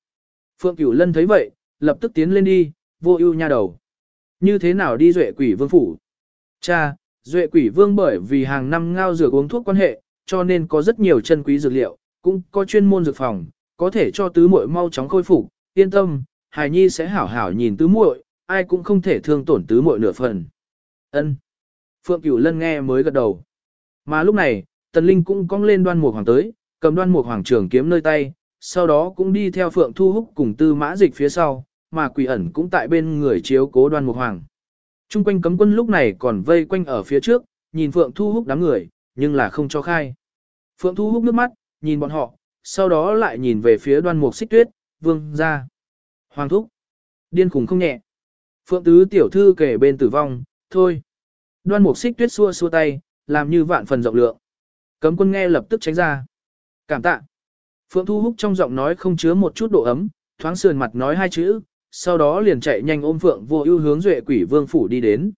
Phượng cửu lân thấy vậy, lập tức tiến lên đi, vô ưu nha đầu. Như thế nào đi duệ quỷ vương phủ? Cha, duệ quỷ vương bởi vì hàng năm ngao dược uống thuốc quan hệ, cho nên có rất nhiều chân quý dược liệu, cũng có chuyên môn dược phòng, có thể cho tứ muội mau chóng khôi phục, yên tâm, Hải nhi sẽ hảo hảo nhìn tứ muội, ai cũng không thể thương tổn tứ muội nửa phần. Ân. Phượng Cửu Lân nghe mới gật đầu. Mà lúc này, Tần Linh cũng cong lên đoan mục hoàng tới, cầm đoan mục hoàng trường kiếm nơi tay, sau đó cũng đi theo Phượng Thu Húc cùng tư mã dịch phía sau, mà quỷ ẩn cũng tại bên người chiếu cố đoan mục hoàng. Trung quanh cấm quân lúc này còn vây quanh ở phía trước, nhìn Phượng Thu Húc đám người, nhưng là không cho khai. Phượng Thu Húc nước mắt, nhìn bọn họ, sau đó lại nhìn về phía đoan mục xích tuyết, vương ra. Hoàng thúc. Điên khủng không nhẹ. Phượng tứ tiểu thư kể bên tử vong, thôi. Đoan mục xích tuyết xua xua tay, làm như vạn phần rộng lượng. Cấm quân nghe lập tức tránh ra. Cảm tạ. Phượng Thu Húc trong giọng nói không chứa một chút độ ấm, thoáng sườn mặt nói hai chữ, sau đó liền chạy nhanh ôm Phượng Vô Ưu hướng Duệ Quỷ Vương phủ đi đến.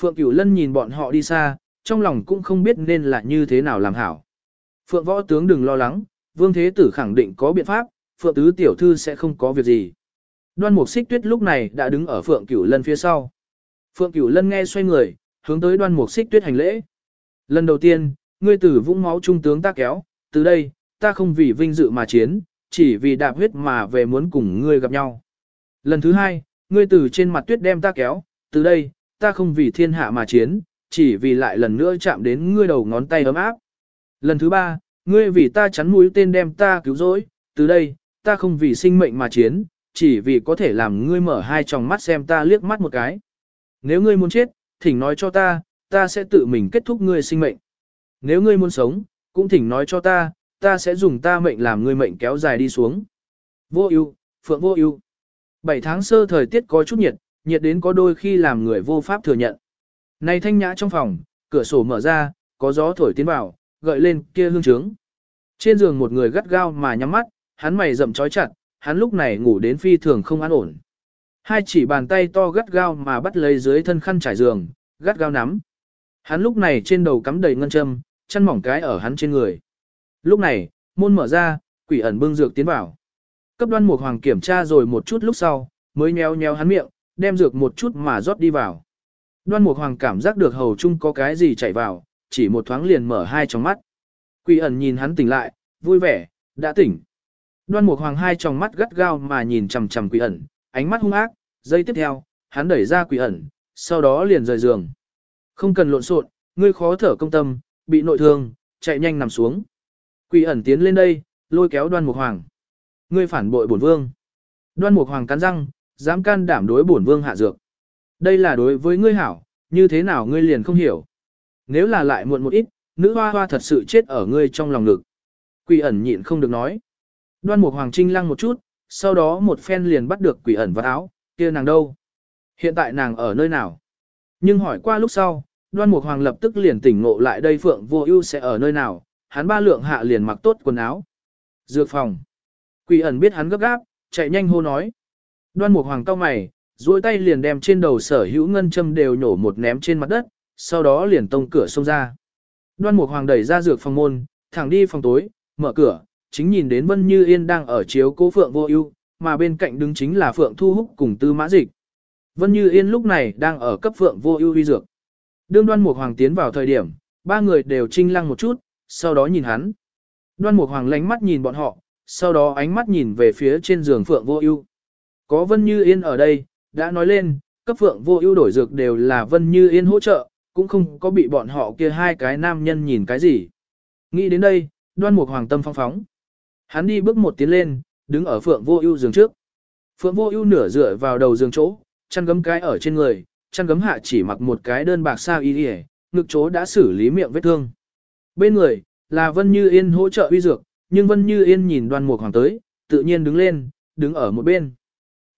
Phượng Cửu Lân nhìn bọn họ đi xa, trong lòng cũng không biết nên là như thế nào làm hảo. Phượng Võ tướng đừng lo lắng, Vương Thế Tử khẳng định có biện pháp, Phượng Tứ tiểu thư sẽ không có việc gì. Đoan Mục Xích Tuyết lúc này đã đứng ở Phượng Cửu Lân phía sau. Phượng Cửu Lân nghe xoay người, hướng tới Đoan Mục Xích Tuyết hành lễ. Lần đầu tiên, ngươi tử vũng máu trung tướng ta kéo, từ đây, ta không vì vinh dự mà chiến, chỉ vì đạp huyết mà về muốn cùng ngươi gặp nhau. Lần thứ hai, ngươi từ trên mặt tuyết đem ta kéo, từ đây, ta không vì thiên hạ mà chiến, chỉ vì lại lần nữa chạm đến ngươi đầu ngón tay ấm áp. Lần thứ ba, ngươi vì ta chắn mũi tên đem ta cứu rỗi, từ đây, ta không vì sinh mệnh mà chiến, chỉ vì có thể làm ngươi mở hai tròng mắt xem ta liếc mắt một cái. Nếu ngươi muốn chết, thỉnh nói cho ta, ta sẽ tự mình kết thúc ngươi sinh mệnh. Nếu ngươi muốn sống, cũng thỉnh nói cho ta, ta sẽ dùng ta mệnh làm ngươi mệnh kéo dài đi xuống. Vô ưu, phượng vô ưu. Bảy tháng sơ thời tiết có chút nhiệt, nhiệt đến có đôi khi làm người vô pháp thừa nhận. Này thanh nhã trong phòng, cửa sổ mở ra, có gió thổi tiến vào, gợi lên kia hương trướng. Trên giường một người gắt gao mà nhắm mắt, hắn mày rậm trói chặt, hắn lúc này ngủ đến phi thường không an ổn. Hai chỉ bàn tay to gắt gao mà bắt lấy dưới thân khăn trải giường, gắt gao nắm. Hắn lúc này trên đầu cắm đầy ngân châm, chăn mỏng cái ở hắn trên người. Lúc này, môn mở ra, quỷ ẩn bưng dược tiến vào. Cấp đoan mục hoàng kiểm tra rồi một chút lúc sau, mới nheo nheo hắn miệng, đem dược một chút mà rót đi vào. Đoan mục hoàng cảm giác được hầu chung có cái gì chảy vào, chỉ một thoáng liền mở hai tròng mắt. Quỷ ẩn nhìn hắn tỉnh lại, vui vẻ, đã tỉnh. Đoan mục hoàng hai tròng mắt gắt gao mà nhìn chằm chằm quỷ ẩn, ánh mắt hung ác, giây tiếp theo, hắn đẩy ra quỷ ẩn, sau đó liền rời giường. Không cần lộn xộn, ngươi khó thở công tâm, bị nội thương, chạy nhanh nằm xuống. Quỷ ẩn tiến lên đây, lôi kéo đoan mục hoàng. Ngươi phản bội bổn vương. Đoan mục hoàng cắn răng, dám can đảm đối bổn vương hạ dược. Đây là đối với ngươi hảo, như thế nào ngươi liền không hiểu. Nếu là lại muộn một ít, nữ hoa hoa thật sự chết ở ngươi trong lòng ngực. Quỷ ẩn nhịn không được nói. Đoan mục hoàng trinh lăng một chút, sau đó một phen liền bắt được quỷ ẩn vào áo, kia nàng đâu? Hiện tại nàng ở nơi nào? Nhưng hỏi qua lúc sau, đoan mục hoàng lập tức liền tỉnh ngộ lại đây phượng vô ưu sẽ ở nơi nào, hắn ba lượng hạ liền mặc tốt quần áo. Dược phòng. Quỷ ẩn biết hắn gấp gáp, chạy nhanh hô nói. Đoan Mục Hoàng cao mày, duỗi tay liền đem trên đầu sở hữu ngân châm đều nhổ một ném trên mặt đất, sau đó liền tông cửa xông ra. Đoan Mục Hoàng đẩy ra dược phòng môn, thẳng đi phòng tối, mở cửa, chính nhìn đến Vân Như Yên đang ở chiếu cố Phượng Vô Ưu, mà bên cạnh đứng chính là Phượng Thu Húc cùng Tư Mã Dịch. Vân Như Yên lúc này đang ở cấp Phượng Vô Ưu uy dược. Đương Đoan Mục Hoàng tiến vào thời điểm, ba người đều trinh lăng một chút, sau đó nhìn hắn. Đoan Mục Hoàng lánh mắt nhìn bọn họ, sau đó ánh mắt nhìn về phía trên giường Phượng Vô Ưu. Có Vân Như Yên ở đây, đã nói lên, cấp Phượng Vô Ưu đổi dược đều là Vân Như Yên hỗ trợ, cũng không có bị bọn họ kia hai cái nam nhân nhìn cái gì. Nghĩ đến đây, Đoan Mục Hoàng tâm phong phóng. Hắn đi bước một tiến lên, đứng ở Phượng Vô Ưu giường trước. Phượng Vô Ưu nửa dựa vào đầu giường chỗ, chăn gấm cái ở trên người, chăn gấm hạ chỉ mặc một cái đơn bạc sa y y, ngực chỗ đã xử lý miệng vết thương. Bên người là Vân Như Yên hỗ trợ uy dược, nhưng Vân Như Yên nhìn Đoan Mục Hoàng tới, tự nhiên đứng lên, đứng ở một bên.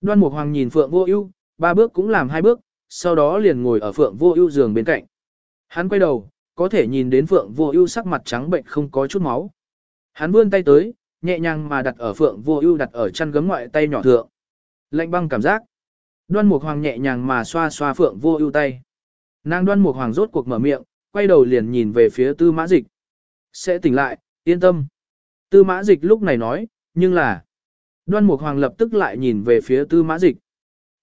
Đoan Mục Hoàng nhìn Phượng Vô Ưu, ba bước cũng làm hai bước, sau đó liền ngồi ở Phượng Vô Ưu giường bên cạnh. Hắn quay đầu, có thể nhìn đến Phượng Vô Ưu sắc mặt trắng bệnh không có chút máu. Hắn vươn tay tới, nhẹ nhàng mà đặt ở Phượng Vô Ưu đặt ở chân gấm ngoại tay nhỏ thượng. Lạnh băng cảm giác. Đoan Mục Hoàng nhẹ nhàng mà xoa xoa Phượng Vô Ưu tay. Nàng Đoan Mục Hoàng rốt cuộc mở miệng, quay đầu liền nhìn về phía Tư Mã Dịch. "Sẽ tỉnh lại, yên tâm." Tư Mã Dịch lúc này nói, nhưng là Đoan Mục Hoàng lập tức lại nhìn về phía Tư Mã Dịch.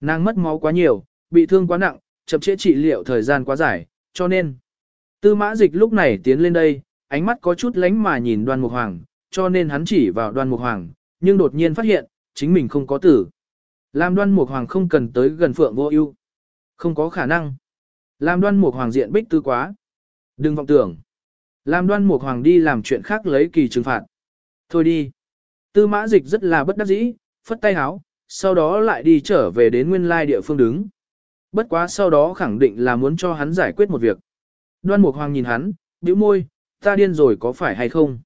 Nàng mất máu quá nhiều, bị thương quá nặng, chậm trễ trị liệu thời gian quá dài, cho nên Tư Mã Dịch lúc này tiến lên đây, ánh mắt có chút lánh mà nhìn Đoan Mục Hoàng, cho nên hắn chỉ vào Đoan Mục Hoàng, nhưng đột nhiên phát hiện, chính mình không có tử. Làm Đoan Mục Hoàng không cần tới gần Phượng Vô Ưu. Không có khả năng. Làm Đoan Mục Hoàng diện bích tư quá. Đừng vọng tưởng. Làm Đoan Mục Hoàng đi làm chuyện khác lấy kỳ trừng phạt. Thôi đi. Tư mã dịch rất là bất đắc dĩ, phất tay háo, sau đó lại đi trở về đến nguyên lai địa phương đứng. Bất quá sau đó khẳng định là muốn cho hắn giải quyết một việc. Đoan Mục Hoàng nhìn hắn, bĩu môi, ta điên rồi có phải hay không?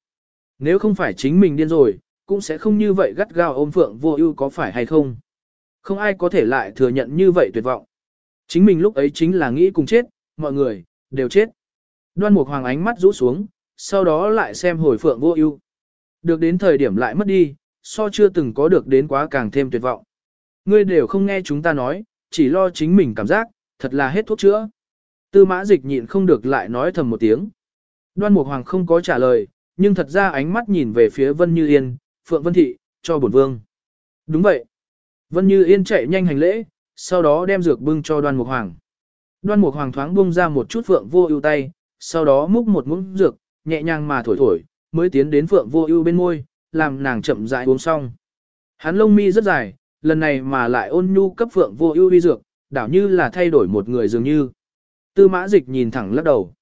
Nếu không phải chính mình điên rồi, cũng sẽ không như vậy gắt gao ôm phượng vô ưu có phải hay không? Không ai có thể lại thừa nhận như vậy tuyệt vọng. Chính mình lúc ấy chính là nghĩ cùng chết, mọi người, đều chết. Đoan Mục Hoàng ánh mắt rũ xuống, sau đó lại xem hồi phượng vô ưu. Được đến thời điểm lại mất đi, so chưa từng có được đến quá càng thêm tuyệt vọng. Ngươi đều không nghe chúng ta nói, chỉ lo chính mình cảm giác, thật là hết thuốc chữa. Tư mã dịch nhịn không được lại nói thầm một tiếng. Đoan Mục Hoàng không có trả lời, nhưng thật ra ánh mắt nhìn về phía Vân Như Yên, Phượng Vân Thị, cho bổn vương. Đúng vậy. Vân Như Yên chạy nhanh hành lễ, sau đó đem dược bưng cho Đoan Mục Hoàng. Đoan Mục Hoàng thoáng bung ra một chút Phượng vô ưu tay, sau đó múc một muỗng dược, nhẹ nhàng mà thổi thổi, mới tiến đến Phượng Vô Ưu bên môi, làm nàng chậm rãi uống xong. Hắn lông mi rất dài, lần này mà lại ôn nhu cấp Phượng Vô Ưu uy dược, đảo như là thay đổi một người dường như. Tư Mã Dịch nhìn thẳng lắc đầu.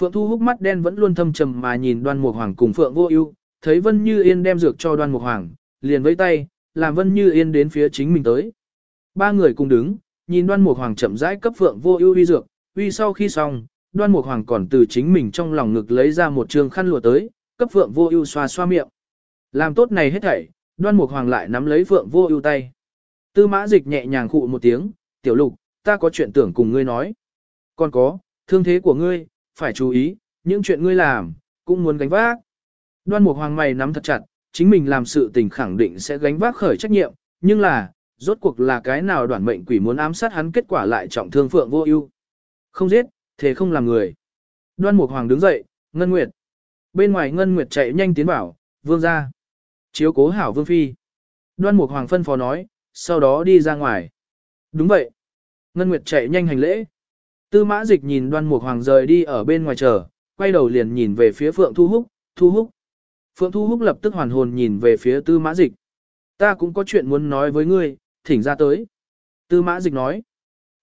Phượng Thu hút mắt đen vẫn luôn thâm trầm mà nhìn Đoan Mục Hoàng cùng Phượng Vô Ưu, thấy Vân Như Yên đem dược cho Đoan Mục Hoàng, liền vẫy tay, làm Vân Như Yên đến phía chính mình tới. Ba người cùng đứng, nhìn Đoan Mục Hoàng chậm rãi cấp Phượng Vô Ưu uy dược, uy sau khi xong, Đoan Mục Hoàng còn từ chính mình trong lòng ngực lấy ra một trường khăn lụa tới, cấp Phượng Vô Ưu xoa xoa miệng. Làm tốt này hết thảy, Đoan Mục Hoàng lại nắm lấy Phượng Vô Ưu tay. Tư Mã Dịch nhẹ nhàng khụ một tiếng, "Tiểu Lục, ta có chuyện tưởng cùng ngươi nói." "Còn có, thương thế của ngươi, phải chú ý, những chuyện ngươi làm, cũng muốn gánh vác." Đoan Mục Hoàng mày nắm thật chặt, chính mình làm sự tình khẳng định sẽ gánh vác khởi trách nhiệm, nhưng là, rốt cuộc là cái nào đoàn mệnh quỷ muốn ám sát hắn kết quả lại trọng thương Phượng Vô Ưu. Không giết, thế không làm người. Đoan Mục Hoàng đứng dậy, Ngân Nguyệt, Bên ngoài Ngân Nguyệt chạy nhanh tiến bảo, vương ra. Chiếu cố hảo vương phi. Đoan Mục Hoàng phân phó nói, sau đó đi ra ngoài. Đúng vậy. Ngân Nguyệt chạy nhanh hành lễ. Tư mã dịch nhìn đoan mục hoàng rời đi ở bên ngoài chờ, quay đầu liền nhìn về phía Phượng Thu Húc, Thu Húc. Phượng Thu Húc lập tức hoàn hồn nhìn về phía tư mã dịch. Ta cũng có chuyện muốn nói với ngươi, thỉnh ra tới. Tư mã dịch nói.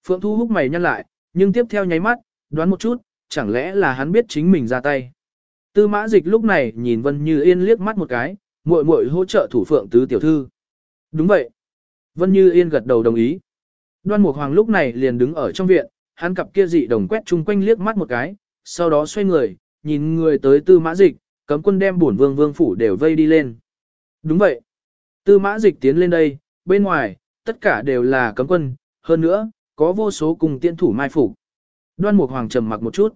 Phượng Thu Húc mày nhăn lại, nhưng tiếp theo nháy mắt, đoán một chút, chẳng lẽ là hắn biết chính mình ra tay. Tư mã dịch lúc này nhìn Vân Như Yên liếc mắt một cái, muội muội hỗ trợ thủ phượng tứ tiểu thư. Đúng vậy. Vân Như Yên gật đầu đồng ý. Đoan Mục Hoàng lúc này liền đứng ở trong viện, hắn cặp kia dị đồng quét chung quanh liếc mắt một cái, sau đó xoay người, nhìn người tới tư mã dịch, cấm quân đem bổn vương vương phủ đều vây đi lên. Đúng vậy. Tư mã dịch tiến lên đây, bên ngoài, tất cả đều là cấm quân, hơn nữa, có vô số cùng tiên thủ mai phủ. Đoan Mục Hoàng trầm mặc một chút.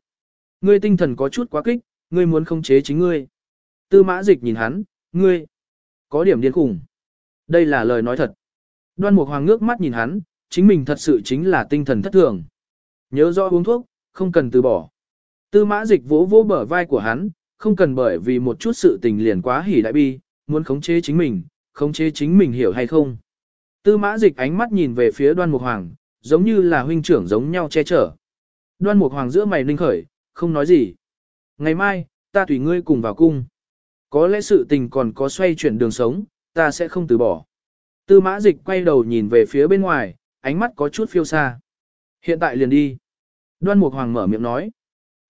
Ngươi tinh thần có chút quá kích, ngươi muốn khống chế chính ngươi. Tư mã dịch nhìn hắn, ngươi, có điểm điên khủng. Đây là lời nói thật. Đoan Mục Hoàng ngước mắt nhìn hắn, chính mình thật sự chính là tinh thần thất thường. Nhớ rõ uống thuốc, không cần từ bỏ. Tư mã dịch vỗ vỗ bờ vai của hắn, không cần bởi vì một chút sự tình liền quá hỉ đại bi, muốn khống chế chính mình, khống chế chính mình hiểu hay không. Tư mã dịch ánh mắt nhìn về phía đoan mục hoàng, giống như là huynh trưởng giống nhau che chở. Đoan mục hoàng giữa mày ninh khởi, không nói gì. Ngày mai, ta tùy ngươi cùng vào cung. Có lẽ sự tình còn có xoay chuyển đường sống, ta sẽ không từ bỏ. Tư mã dịch quay đầu nhìn về phía bên ngoài, ánh mắt có chút phiêu xa. Hiện tại liền đi. Đoan mục hoàng mở miệng nói.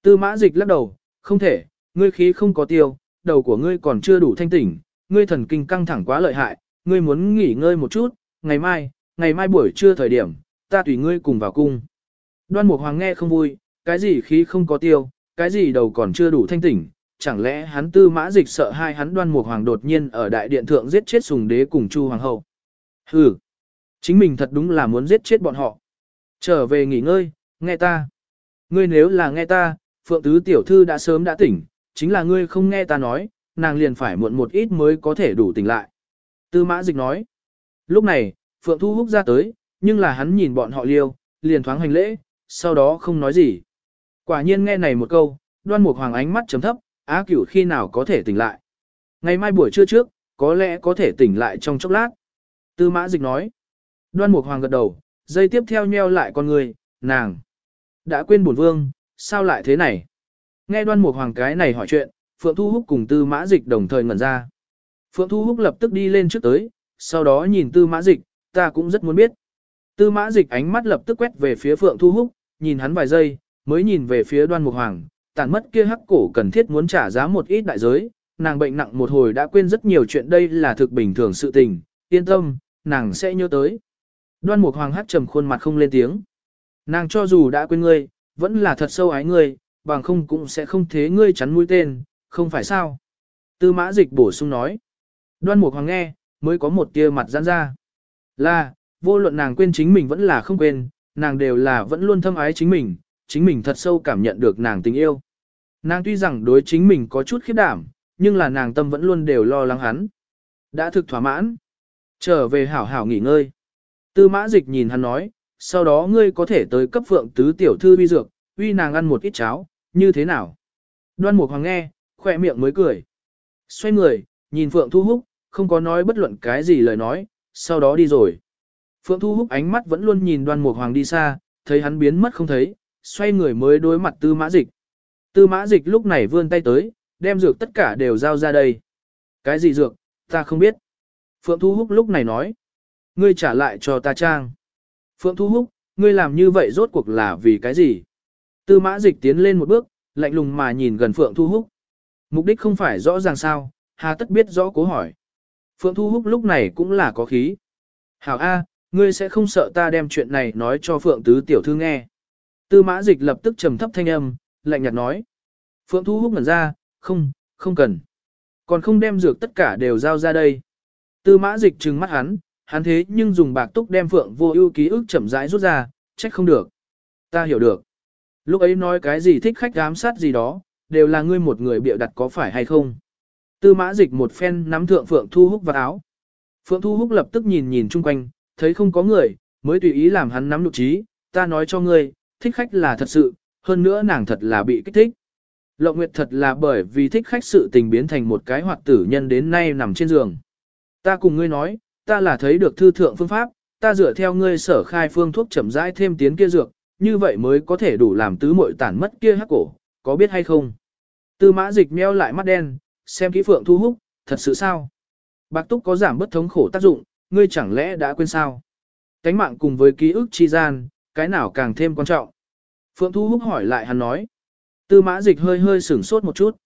Tư mã dịch lắc đầu, không thể, ngươi khí không có tiêu, đầu của ngươi còn chưa đủ thanh tỉnh, ngươi thần kinh căng thẳng quá lợi hại, ngươi muốn nghỉ ngơi một chút, ngày mai, ngày mai buổi trưa thời điểm, ta tùy ngươi cùng vào cung. Đoan Mục Hoàng nghe không vui, cái gì khí không có tiêu, cái gì đầu còn chưa đủ thanh tỉnh, chẳng lẽ hắn tư mã dịch sợ hai hắn Đoan Mục Hoàng đột nhiên ở đại điện thượng giết chết sùng đế cùng Chu Hoàng hậu. Hừ, chính mình thật đúng là muốn giết chết bọn họ. Trở về nghỉ ngơi, nghe ta. Ngươi nếu là nghe ta, Phượng Tứ Tiểu Thư đã sớm đã tỉnh, chính là ngươi không nghe ta nói, nàng liền phải muộn một ít mới có thể đủ tỉnh lại. Tư mã dịch nói. Lúc này, Phượng Thu Húc ra tới, nhưng là hắn nhìn bọn họ liêu, liền thoáng hành lễ, sau đó không nói gì. Quả nhiên nghe này một câu, đoan mục hoàng ánh mắt chấm thấp, á cửu khi nào có thể tỉnh lại. Ngày mai buổi trưa trước, có lẽ có thể tỉnh lại trong chốc lát. Tư mã dịch nói. Đoan mục hoàng gật đầu, dây tiếp theo nheo lại con người, nàng. Đã quên bổn vương, sao lại thế này? Nghe đoan mục hoàng cái này hỏi chuyện, Phượng Thu Húc cùng Tư Mã Dịch đồng thời ngẩn ra. Phượng Thu Húc lập tức đi lên trước tới, sau đó nhìn Tư Mã Dịch, ta cũng rất muốn biết. Tư Mã Dịch ánh mắt lập tức quét về phía Phượng Thu Húc, nhìn hắn vài giây, mới nhìn về phía đoan mục hoàng, tàn mất kia hắc cổ cần thiết muốn trả giá một ít đại giới, nàng bệnh nặng một hồi đã quên rất nhiều chuyện đây là thực bình thường sự tình, yên tâm, nàng sẽ nhớ tới. Đoan mục hoàng hát trầm khuôn mặt không lên tiếng. Nàng cho dù đã quên ngươi, vẫn là thật sâu ái ngươi, bằng không cũng sẽ không thế ngươi chắn mũi tên, không phải sao? Tư mã dịch bổ sung nói. Đoan mục hoàng nghe, mới có một tia mặt giãn ra. Là, vô luận nàng quên chính mình vẫn là không quên, nàng đều là vẫn luôn thâm ái chính mình, chính mình thật sâu cảm nhận được nàng tình yêu. Nàng tuy rằng đối chính mình có chút khiếp đảm, nhưng là nàng tâm vẫn luôn đều lo lắng hắn. Đã thực thỏa mãn. Trở về hảo hảo nghỉ ngơi. Tư mã dịch nhìn hắn nói, sau đó ngươi có thể tới cấp phượng tứ tiểu thư vi dược, uy nàng ăn một ít cháo, như thế nào? Đoan mục hoàng nghe, khoe miệng mới cười. Xoay người, nhìn Phượng Thu Húc, không có nói bất luận cái gì lời nói, sau đó đi rồi. Phượng Thu Húc ánh mắt vẫn luôn nhìn đoan mục hoàng đi xa, thấy hắn biến mất không thấy, xoay người mới đối mặt tư mã dịch. Tư mã dịch lúc này vươn tay tới, đem dược tất cả đều giao ra đây. Cái gì dược, ta không biết. Phượng Thu Húc lúc này nói. Ngươi trả lại cho ta trang. Phượng Thu Húc, ngươi làm như vậy rốt cuộc là vì cái gì? Tư mã dịch tiến lên một bước, lạnh lùng mà nhìn gần Phượng Thu Húc. Mục đích không phải rõ ràng sao, hà tất biết rõ cố hỏi. Phượng Thu Húc lúc này cũng là có khí. Hảo A, ngươi sẽ không sợ ta đem chuyện này nói cho Phượng Tứ Tiểu Thư nghe. Tư mã dịch lập tức trầm thấp thanh âm, lạnh nhạt nói. Phượng Thu Húc ngẩn ra, không, không cần. Còn không đem dược tất cả đều giao ra đây. Tư mã dịch trừng mắt hắn, hắn thế nhưng dùng bạc túc đem Phượng vô ưu ký ức chậm rãi rút ra, trách không được. Ta hiểu được. Lúc ấy nói cái gì thích khách giám sát gì đó, đều là ngươi một người bịa đặt có phải hay không. Tư mã dịch một phen nắm thượng Phượng Thu Húc vào áo. Phượng Thu Húc lập tức nhìn nhìn chung quanh, thấy không có người, mới tùy ý làm hắn nắm nụ trí, ta nói cho ngươi, thích khách là thật sự, hơn nữa nàng thật là bị kích thích. Lộng Nguyệt thật là bởi vì thích khách sự tình biến thành một cái hoạt tử nhân đến nay nằm trên giường. Ta cùng ngươi nói, ta là thấy được thư thượng phương pháp, ta dựa theo ngươi sở khai phương thuốc chậm rãi thêm tiến kia dược, như vậy mới có thể đủ làm tứ muội tản mất kia hắc cổ, có biết hay không? Tư mã dịch meo lại mắt đen, xem kỹ phượng thu húc, thật sự sao? Bạc túc có giảm bất thống khổ tác dụng, ngươi chẳng lẽ đã quên sao? Cánh mạng cùng với ký ức chi gian, cái nào càng thêm quan trọng? Phượng thu húc hỏi lại hắn nói. Tư mã dịch hơi hơi sửng sốt một chút.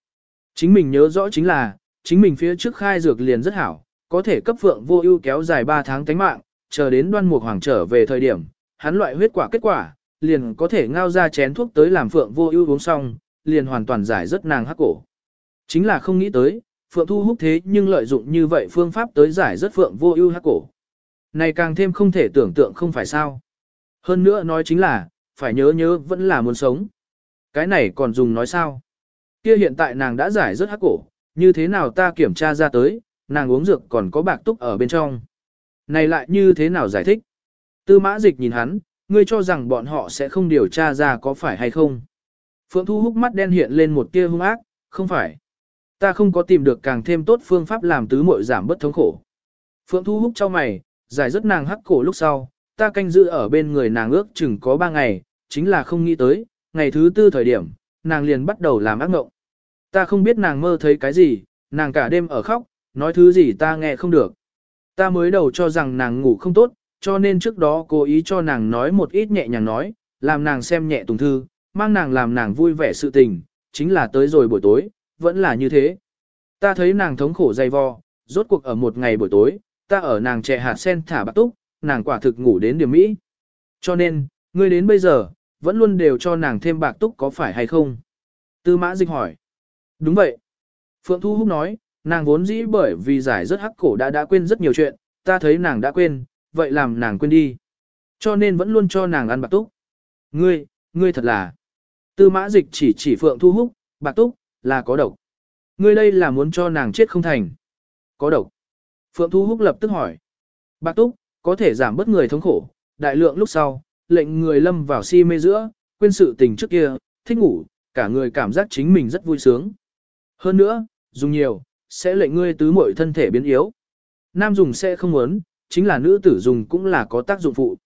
Chính mình nhớ rõ chính là, chính mình phía trước khai dược liền rất hảo, có thể cấp phượng vô ưu kéo dài 3 tháng tánh mạng, chờ đến đoan mục hoàng trở về thời điểm, hắn loại huyết quả kết quả, liền có thể ngao ra chén thuốc tới làm phượng vô ưu uống xong, liền hoàn toàn giải rất nàng hắc cổ. Chính là không nghĩ tới, Phượng Thu Húc thế nhưng lợi dụng như vậy phương pháp tới giải rất Phượng vô ưu hắc cổ. Này càng thêm không thể tưởng tượng không phải sao. Hơn nữa nói chính là, phải nhớ nhớ vẫn là muốn sống. Cái này còn dùng nói sao? Kia hiện tại nàng đã giải rất hắc cổ, như thế nào ta kiểm tra ra tới, nàng uống dược còn có bạc túc ở bên trong. Này lại như thế nào giải thích? Tư mã dịch nhìn hắn, ngươi cho rằng bọn họ sẽ không điều tra ra có phải hay không. Phượng Thu hút mắt đen hiện lên một tia hung ác, không phải. Ta không có tìm được càng thêm tốt phương pháp làm tứ muội giảm bất thống khổ. Phượng Thu hút cho mày, giải rất nàng hắc cổ lúc sau, ta canh giữ ở bên người nàng ước chừng có ba ngày, chính là không nghĩ tới, ngày thứ tư thời điểm, nàng liền bắt đầu làm ác mộng. Ta không biết nàng mơ thấy cái gì, nàng cả đêm ở khóc, nói thứ gì ta nghe không được. Ta mới đầu cho rằng nàng ngủ không tốt, cho nên trước đó cố ý cho nàng nói một ít nhẹ nhàng nói, làm nàng xem nhẹ tùng thư, mang nàng làm nàng vui vẻ sự tình, chính là tới rồi buổi tối, vẫn là như thế. Ta thấy nàng thống khổ dày vò, rốt cuộc ở một ngày buổi tối, ta ở nàng trẻ hạt sen thả bạc túc, nàng quả thực ngủ đến điểm mỹ. Cho nên, ngươi đến bây giờ, vẫn luôn đều cho nàng thêm bạc túc có phải hay không? Tư mã dịch hỏi. Đúng vậy. Phượng Thu Húc nói, nàng vốn dĩ bởi vì giải rất hắc cổ đã đã quên rất nhiều chuyện, ta thấy nàng đã quên, vậy làm nàng quên đi. Cho nên vẫn luôn cho nàng ăn bạc túc. Ngươi, ngươi thật là. Tư mã dịch chỉ chỉ Phượng Thu Húc, bạc túc, là có độc. Ngươi đây là muốn cho nàng chết không thành. Có độc. Phượng Thu Húc lập tức hỏi. Bạc túc, có thể giảm bớt người thống khổ, đại lượng lúc sau, lệnh người lâm vào si mê giữa, quên sự tình trước kia, thích ngủ, cả người cảm giác chính mình rất vui sướng. Hơn nữa, dùng nhiều, sẽ lệnh ngươi tứ muội thân thể biến yếu. Nam dùng sẽ không muốn, chính là nữ tử dùng cũng là có tác dụng phụ.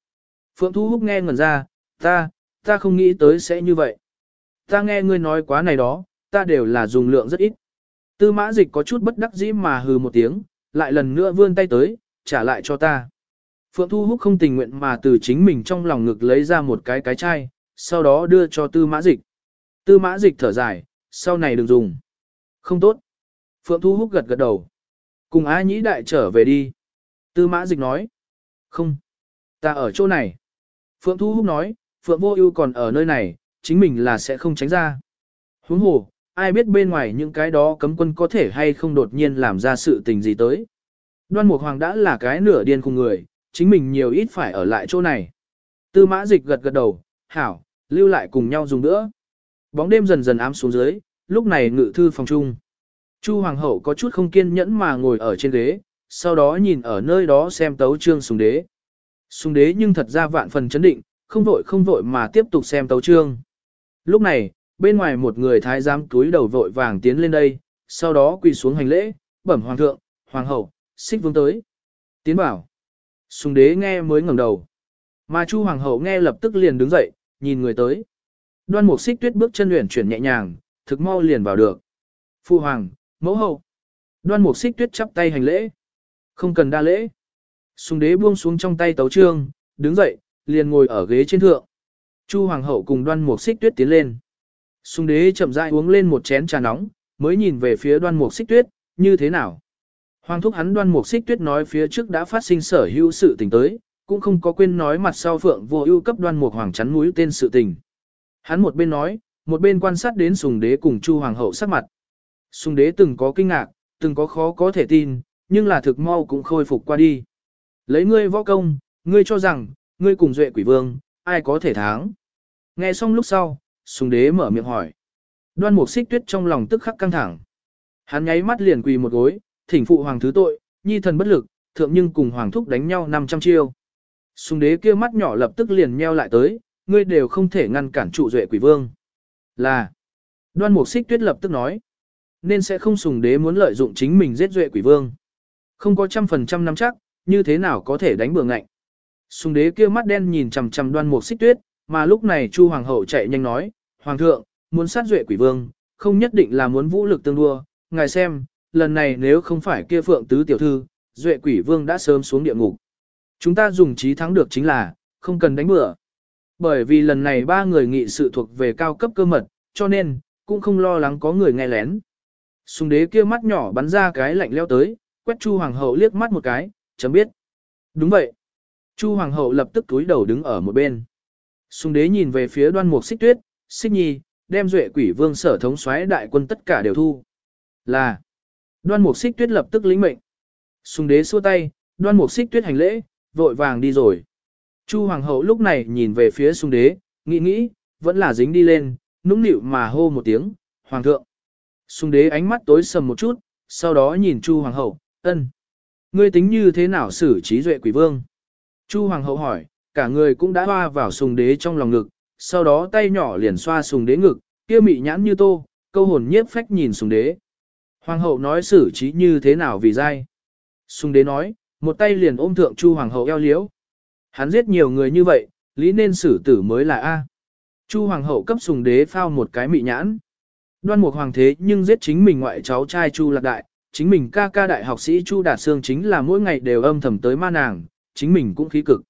Phượng Thu Húc nghe ngẩn ra, ta, ta không nghĩ tới sẽ như vậy. Ta nghe ngươi nói quá này đó, ta đều là dùng lượng rất ít. Tư mã dịch có chút bất đắc dĩ mà hừ một tiếng, lại lần nữa vươn tay tới, trả lại cho ta. Phượng Thu Húc không tình nguyện mà từ chính mình trong lòng ngực lấy ra một cái cái chai, sau đó đưa cho tư mã dịch. Tư mã dịch thở dài, sau này đừng dùng. Không tốt. Phượng Thu Húc gật gật đầu. Cùng A Nhĩ Đại trở về đi. Tư mã dịch nói. Không. Ta ở chỗ này. Phượng Thu Húc nói, Phượng Vô Ưu còn ở nơi này, chính mình là sẽ không tránh ra. Huống hồ, ai biết bên ngoài những cái đó cấm quân có thể hay không đột nhiên làm ra sự tình gì tới. Đoan Mục Hoàng đã là cái nửa điên cùng người, chính mình nhiều ít phải ở lại chỗ này. Tư mã dịch gật gật đầu, hảo, lưu lại cùng nhau dùng nữa. Bóng đêm dần dần ám xuống dưới, lúc này ngự thư phòng trung. Chu Hoàng hậu có chút không kiên nhẫn mà ngồi ở trên ghế, sau đó nhìn ở nơi đó xem tấu trương sùng đế. Sùng đế nhưng thật ra vạn phần chấn định, không vội không vội mà tiếp tục xem tấu trương. Lúc này, bên ngoài một người thái giám túi đầu vội vàng tiến lên đây, sau đó quỳ xuống hành lễ, bẩm hoàng thượng, hoàng hậu, xích vương tới. Tiến bảo. Sùng đế nghe mới ngẩng đầu. Mà Chu hoàng hậu nghe lập tức liền đứng dậy, nhìn người tới. Đoan mục xích tuyết bước chân luyện chuyển nhẹ nhàng, thực mau liền vào được. Phu hoàng, mẫu hậu. Đoan mục xích tuyết chắp tay hành lễ. Không cần đa lễ. Sùng đế buông xuống trong tay tấu trương, đứng dậy, liền ngồi ở ghế trên thượng. Chu hoàng hậu cùng đoan mục xích tuyết tiến lên. Sùng đế chậm rãi uống lên một chén trà nóng, mới nhìn về phía đoan mục xích tuyết, như thế nào? Hoàng thúc hắn đoan mục xích tuyết nói phía trước đã phát sinh sở hữu sự tình tới, cũng không có quên nói mặt sau phượng vô ưu cấp đoan mục hoàng chắn mũi tên sự tình. Hắn một bên nói, một bên quan sát đến sùng đế cùng chu hoàng hậu sắc mặt. Sùng đế từng có kinh ngạc, từng có khó có thể tin, nhưng là thực mau cũng khôi phục qua đi. Lấy ngươi võ công, ngươi cho rằng, ngươi cùng duệ quỷ vương, ai có thể thắng. Nghe xong lúc sau, sùng đế mở miệng hỏi. Đoan mục xích tuyết trong lòng tức khắc căng thẳng. Hắn nháy mắt liền quỳ một gối, thỉnh phụ hoàng thứ tội, nhi thần bất lực, thượng nhưng cùng hoàng thúc đánh nhau 500 chiêu. Sùng đế kia mắt nhỏ lập tức liền nheo lại tới, ngươi đều không thể ngăn cản trụ duệ quỷ vương. Là, đoan mục xích tuyết lập tức nói, nên sẽ không sùng đế muốn lợi dụng chính mình giết duệ quỷ vương. Không có trăm phần trăm nắm chắc, như thế nào có thể đánh bừa ngạnh. Sùng đế kia mắt đen nhìn chằm chằm đoan mục xích tuyết, mà lúc này Chu Hoàng hậu chạy nhanh nói, Hoàng thượng, muốn sát duệ quỷ vương, không nhất định là muốn vũ lực tương đua, ngài xem, lần này nếu không phải kia phượng tứ tiểu thư, duệ quỷ vương đã sớm xuống địa ngục. Chúng ta dùng trí thắng được chính là, không cần đánh bừa. Bởi vì lần này ba người nghị sự thuộc về cao cấp cơ mật, cho nên, cũng không lo lắng có người nghe lén. Sùng đế kia mắt nhỏ bắn ra cái lạnh leo tới, quét Chu Hoàng hậu liếc mắt một cái, chấm biết. Đúng vậy. Chu Hoàng hậu lập tức túi đầu đứng ở một bên. Sùng đế nhìn về phía đoan mục xích tuyết, xích nhi, đem duệ quỷ vương sở thống soái đại quân tất cả đều thu. Là. Đoan mục xích tuyết lập tức lĩnh mệnh. Sùng đế xua tay, đoan mục xích tuyết hành lễ, vội vàng đi rồi. Chu hoàng hậu lúc này nhìn về phía sùng đế, nghĩ nghĩ, vẫn là dính đi lên, nũng nịu mà hô một tiếng, hoàng thượng. Sùng đế ánh mắt tối sầm một chút, sau đó nhìn chu hoàng hậu, ân. Ngươi tính như thế nào xử trí duệ quỷ vương? Chu hoàng hậu hỏi, cả người cũng đã hoa vào sùng đế trong lòng ngực, sau đó tay nhỏ liền xoa sùng đế ngực, kia mị nhãn như tô, câu hồn nhiếp phách nhìn sùng đế. Hoàng hậu nói xử trí như thế nào vì dai. Sùng đế nói, một tay liền ôm thượng chu hoàng hậu eo liếu, Hắn giết nhiều người như vậy, lý nên xử tử mới là A. Chu hoàng hậu cấp sùng đế phao một cái mị nhãn. Đoan mục hoàng thế nhưng giết chính mình ngoại cháu trai chu lạc đại, chính mình ca ca đại học sĩ chu đạt Sương chính là mỗi ngày đều âm thầm tới ma nàng, chính mình cũng khí cực.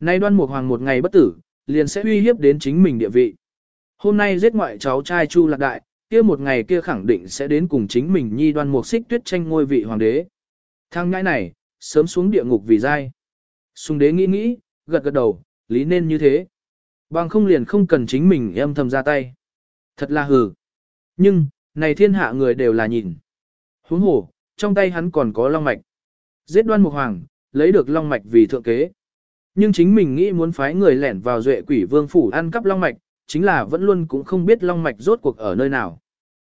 Nay đoan mục hoàng một ngày bất tử, liền sẽ uy hiếp đến chính mình địa vị. Hôm nay giết ngoại cháu trai chu lạc đại, kia một ngày kia khẳng định sẽ đến cùng chính mình nhi đoan mục xích tuyết tranh ngôi vị hoàng đế. Thang ngãi này, sớm xuống địa ngục vì dai. Sùng đế nghĩ nghĩ, gật gật đầu, lý nên như thế. Bằng không liền không cần chính mình âm thầm ra tay. Thật là hừ. Nhưng, này thiên hạ người đều là nhìn. Huống hồ, trong tay hắn còn có long mạch. Giết đoan mục hoàng, lấy được long mạch vì thượng kế. Nhưng chính mình nghĩ muốn phái người lẻn vào duệ quỷ vương phủ ăn cắp long mạch, chính là vẫn luôn cũng không biết long mạch rốt cuộc ở nơi nào.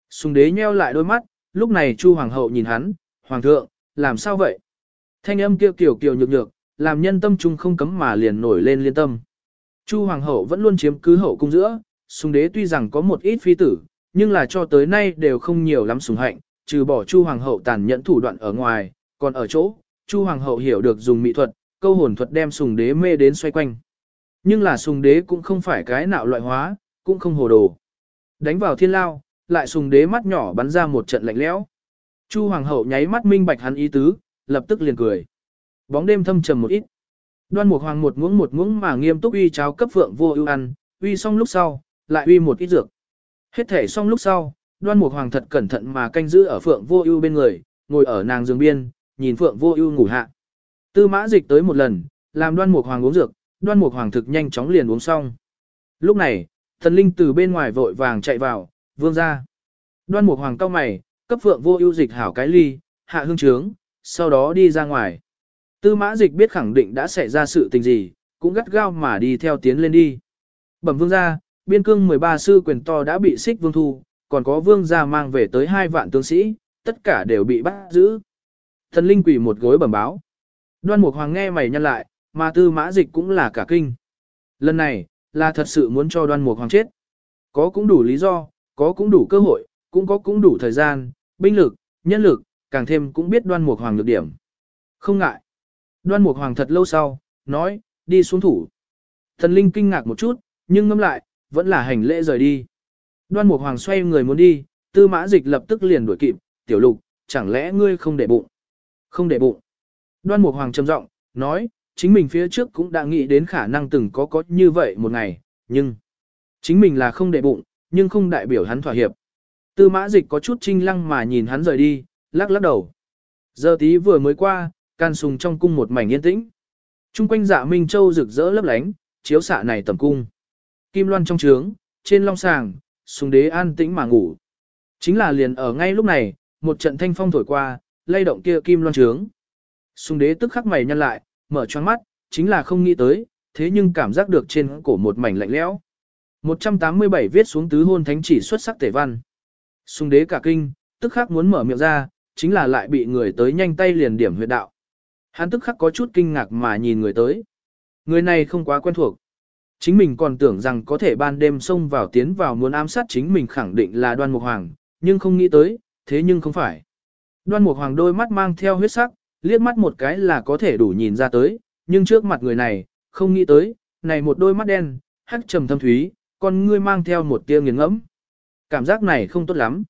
Sùng đế nheo lại đôi mắt, lúc này Chu hoàng hậu nhìn hắn, hoàng thượng, làm sao vậy? Thanh âm kêu kiều kiều nhược nhược, làm nhân tâm trung không cấm mà liền nổi lên liên tâm. Chu hoàng hậu vẫn luôn chiếm cứ hậu cung giữa, sùng đế tuy rằng có một ít phi tử, nhưng là cho tới nay đều không nhiều lắm sùng hạnh, trừ bỏ Chu hoàng hậu tàn nhẫn thủ đoạn ở ngoài, còn ở chỗ, Chu hoàng hậu hiểu được dùng mỹ thuật, câu hồn thuật đem sùng đế mê đến xoay quanh. Nhưng là sùng đế cũng không phải cái nạo loại hóa, cũng không hồ đồ. Đánh vào thiên lao, lại sùng đế mắt nhỏ bắn ra một trận lạnh lẽo. Chu hoàng hậu nháy mắt minh bạch hắn ý tứ, lập tức liền cười. Bóng đêm thâm trầm một ít. Đoan Mục Hoàng một muỗng một muỗng mà nghiêm túc uy cháo cấp vượng vô ưu ăn, uy xong lúc sau, lại uy một ít dược. Hết thể xong lúc sau, Đoan Mục Hoàng thật cẩn thận mà canh giữ ở Phượng Vô Ưu bên người, ngồi ở nàng giường biên, nhìn Phượng Vô Ưu ngủ hạ. Tư Mã Dịch tới một lần, làm Đoan Mục Hoàng uống dược, Đoan Mục Hoàng thực nhanh chóng liền uống xong. Lúc này, Thần Linh từ bên ngoài vội vàng chạy vào, "Vương gia." Đoan Mục Hoàng cao mày, cấp Phượng Vô Ưu dịch hảo cái ly, hạ hương trướng, sau đó đi ra ngoài. Tư mã dịch biết khẳng định đã xảy ra sự tình gì, cũng gắt gao mà đi theo tiến lên đi. Bẩm vương gia, biên cương 13 sư quyền to đã bị xích vương thu, còn có vương gia mang về tới hai vạn tướng sĩ, tất cả đều bị bắt giữ. Thần linh quỷ một gối bẩm báo. Đoan mục hoàng nghe mày nhăn lại, mà tư mã dịch cũng là cả kinh. Lần này, là thật sự muốn cho đoan mục hoàng chết. Có cũng đủ lý do, có cũng đủ cơ hội, cũng có cũng đủ thời gian, binh lực, nhân lực, càng thêm cũng biết đoan mục hoàng lược điểm. Không ngại. Đoan Mục Hoàng thật lâu sau, nói, đi xuống thủ. Thần Linh kinh ngạc một chút, nhưng ngâm lại, vẫn là hành lễ rời đi. Đoan Mục Hoàng xoay người muốn đi, tư mã dịch lập tức liền đuổi kịp, tiểu lục, chẳng lẽ ngươi không để bụng? Không để bụng. Đoan Mục Hoàng trầm giọng, nói, chính mình phía trước cũng đã nghĩ đến khả năng từng có có như vậy một ngày, nhưng chính mình là không để bụng, nhưng không đại biểu hắn thỏa hiệp. Tư mã dịch có chút trinh lăng mà nhìn hắn rời đi, lắc lắc đầu. Giờ tí vừa mới qua, can sùng trong cung một mảnh yên tĩnh. Trung quanh dạ Minh Châu rực rỡ lấp lánh, chiếu xạ này tầm cung. Kim loan trong trướng, trên long sàng, sùng đế an tĩnh mà ngủ. Chính là liền ở ngay lúc này, một trận thanh phong thổi qua, lay động kia kim loan trướng. Sùng đế tức khắc mày nhăn lại, mở choáng mắt, chính là không nghĩ tới, thế nhưng cảm giác được trên cổ một mảnh lạnh lẽo. 187 viết xuống tứ hôn thánh chỉ xuất sắc tể văn. Sùng đế cả kinh, tức khắc muốn mở miệng ra, chính là lại bị người tới nhanh tay liền điểm huyệt đạo. Hắn tức khắc có chút kinh ngạc mà nhìn người tới. Người này không quá quen thuộc. Chính mình còn tưởng rằng có thể ban đêm xông vào tiến vào muốn ám sát chính mình khẳng định là đoan mục hoàng, nhưng không nghĩ tới, thế nhưng không phải. Đoan mục hoàng đôi mắt mang theo huyết sắc, liếc mắt một cái là có thể đủ nhìn ra tới, nhưng trước mặt người này, không nghĩ tới, này một đôi mắt đen, hắc trầm thâm thúy, còn ngươi mang theo một tia nghiền ngẫm. Cảm giác này không tốt lắm.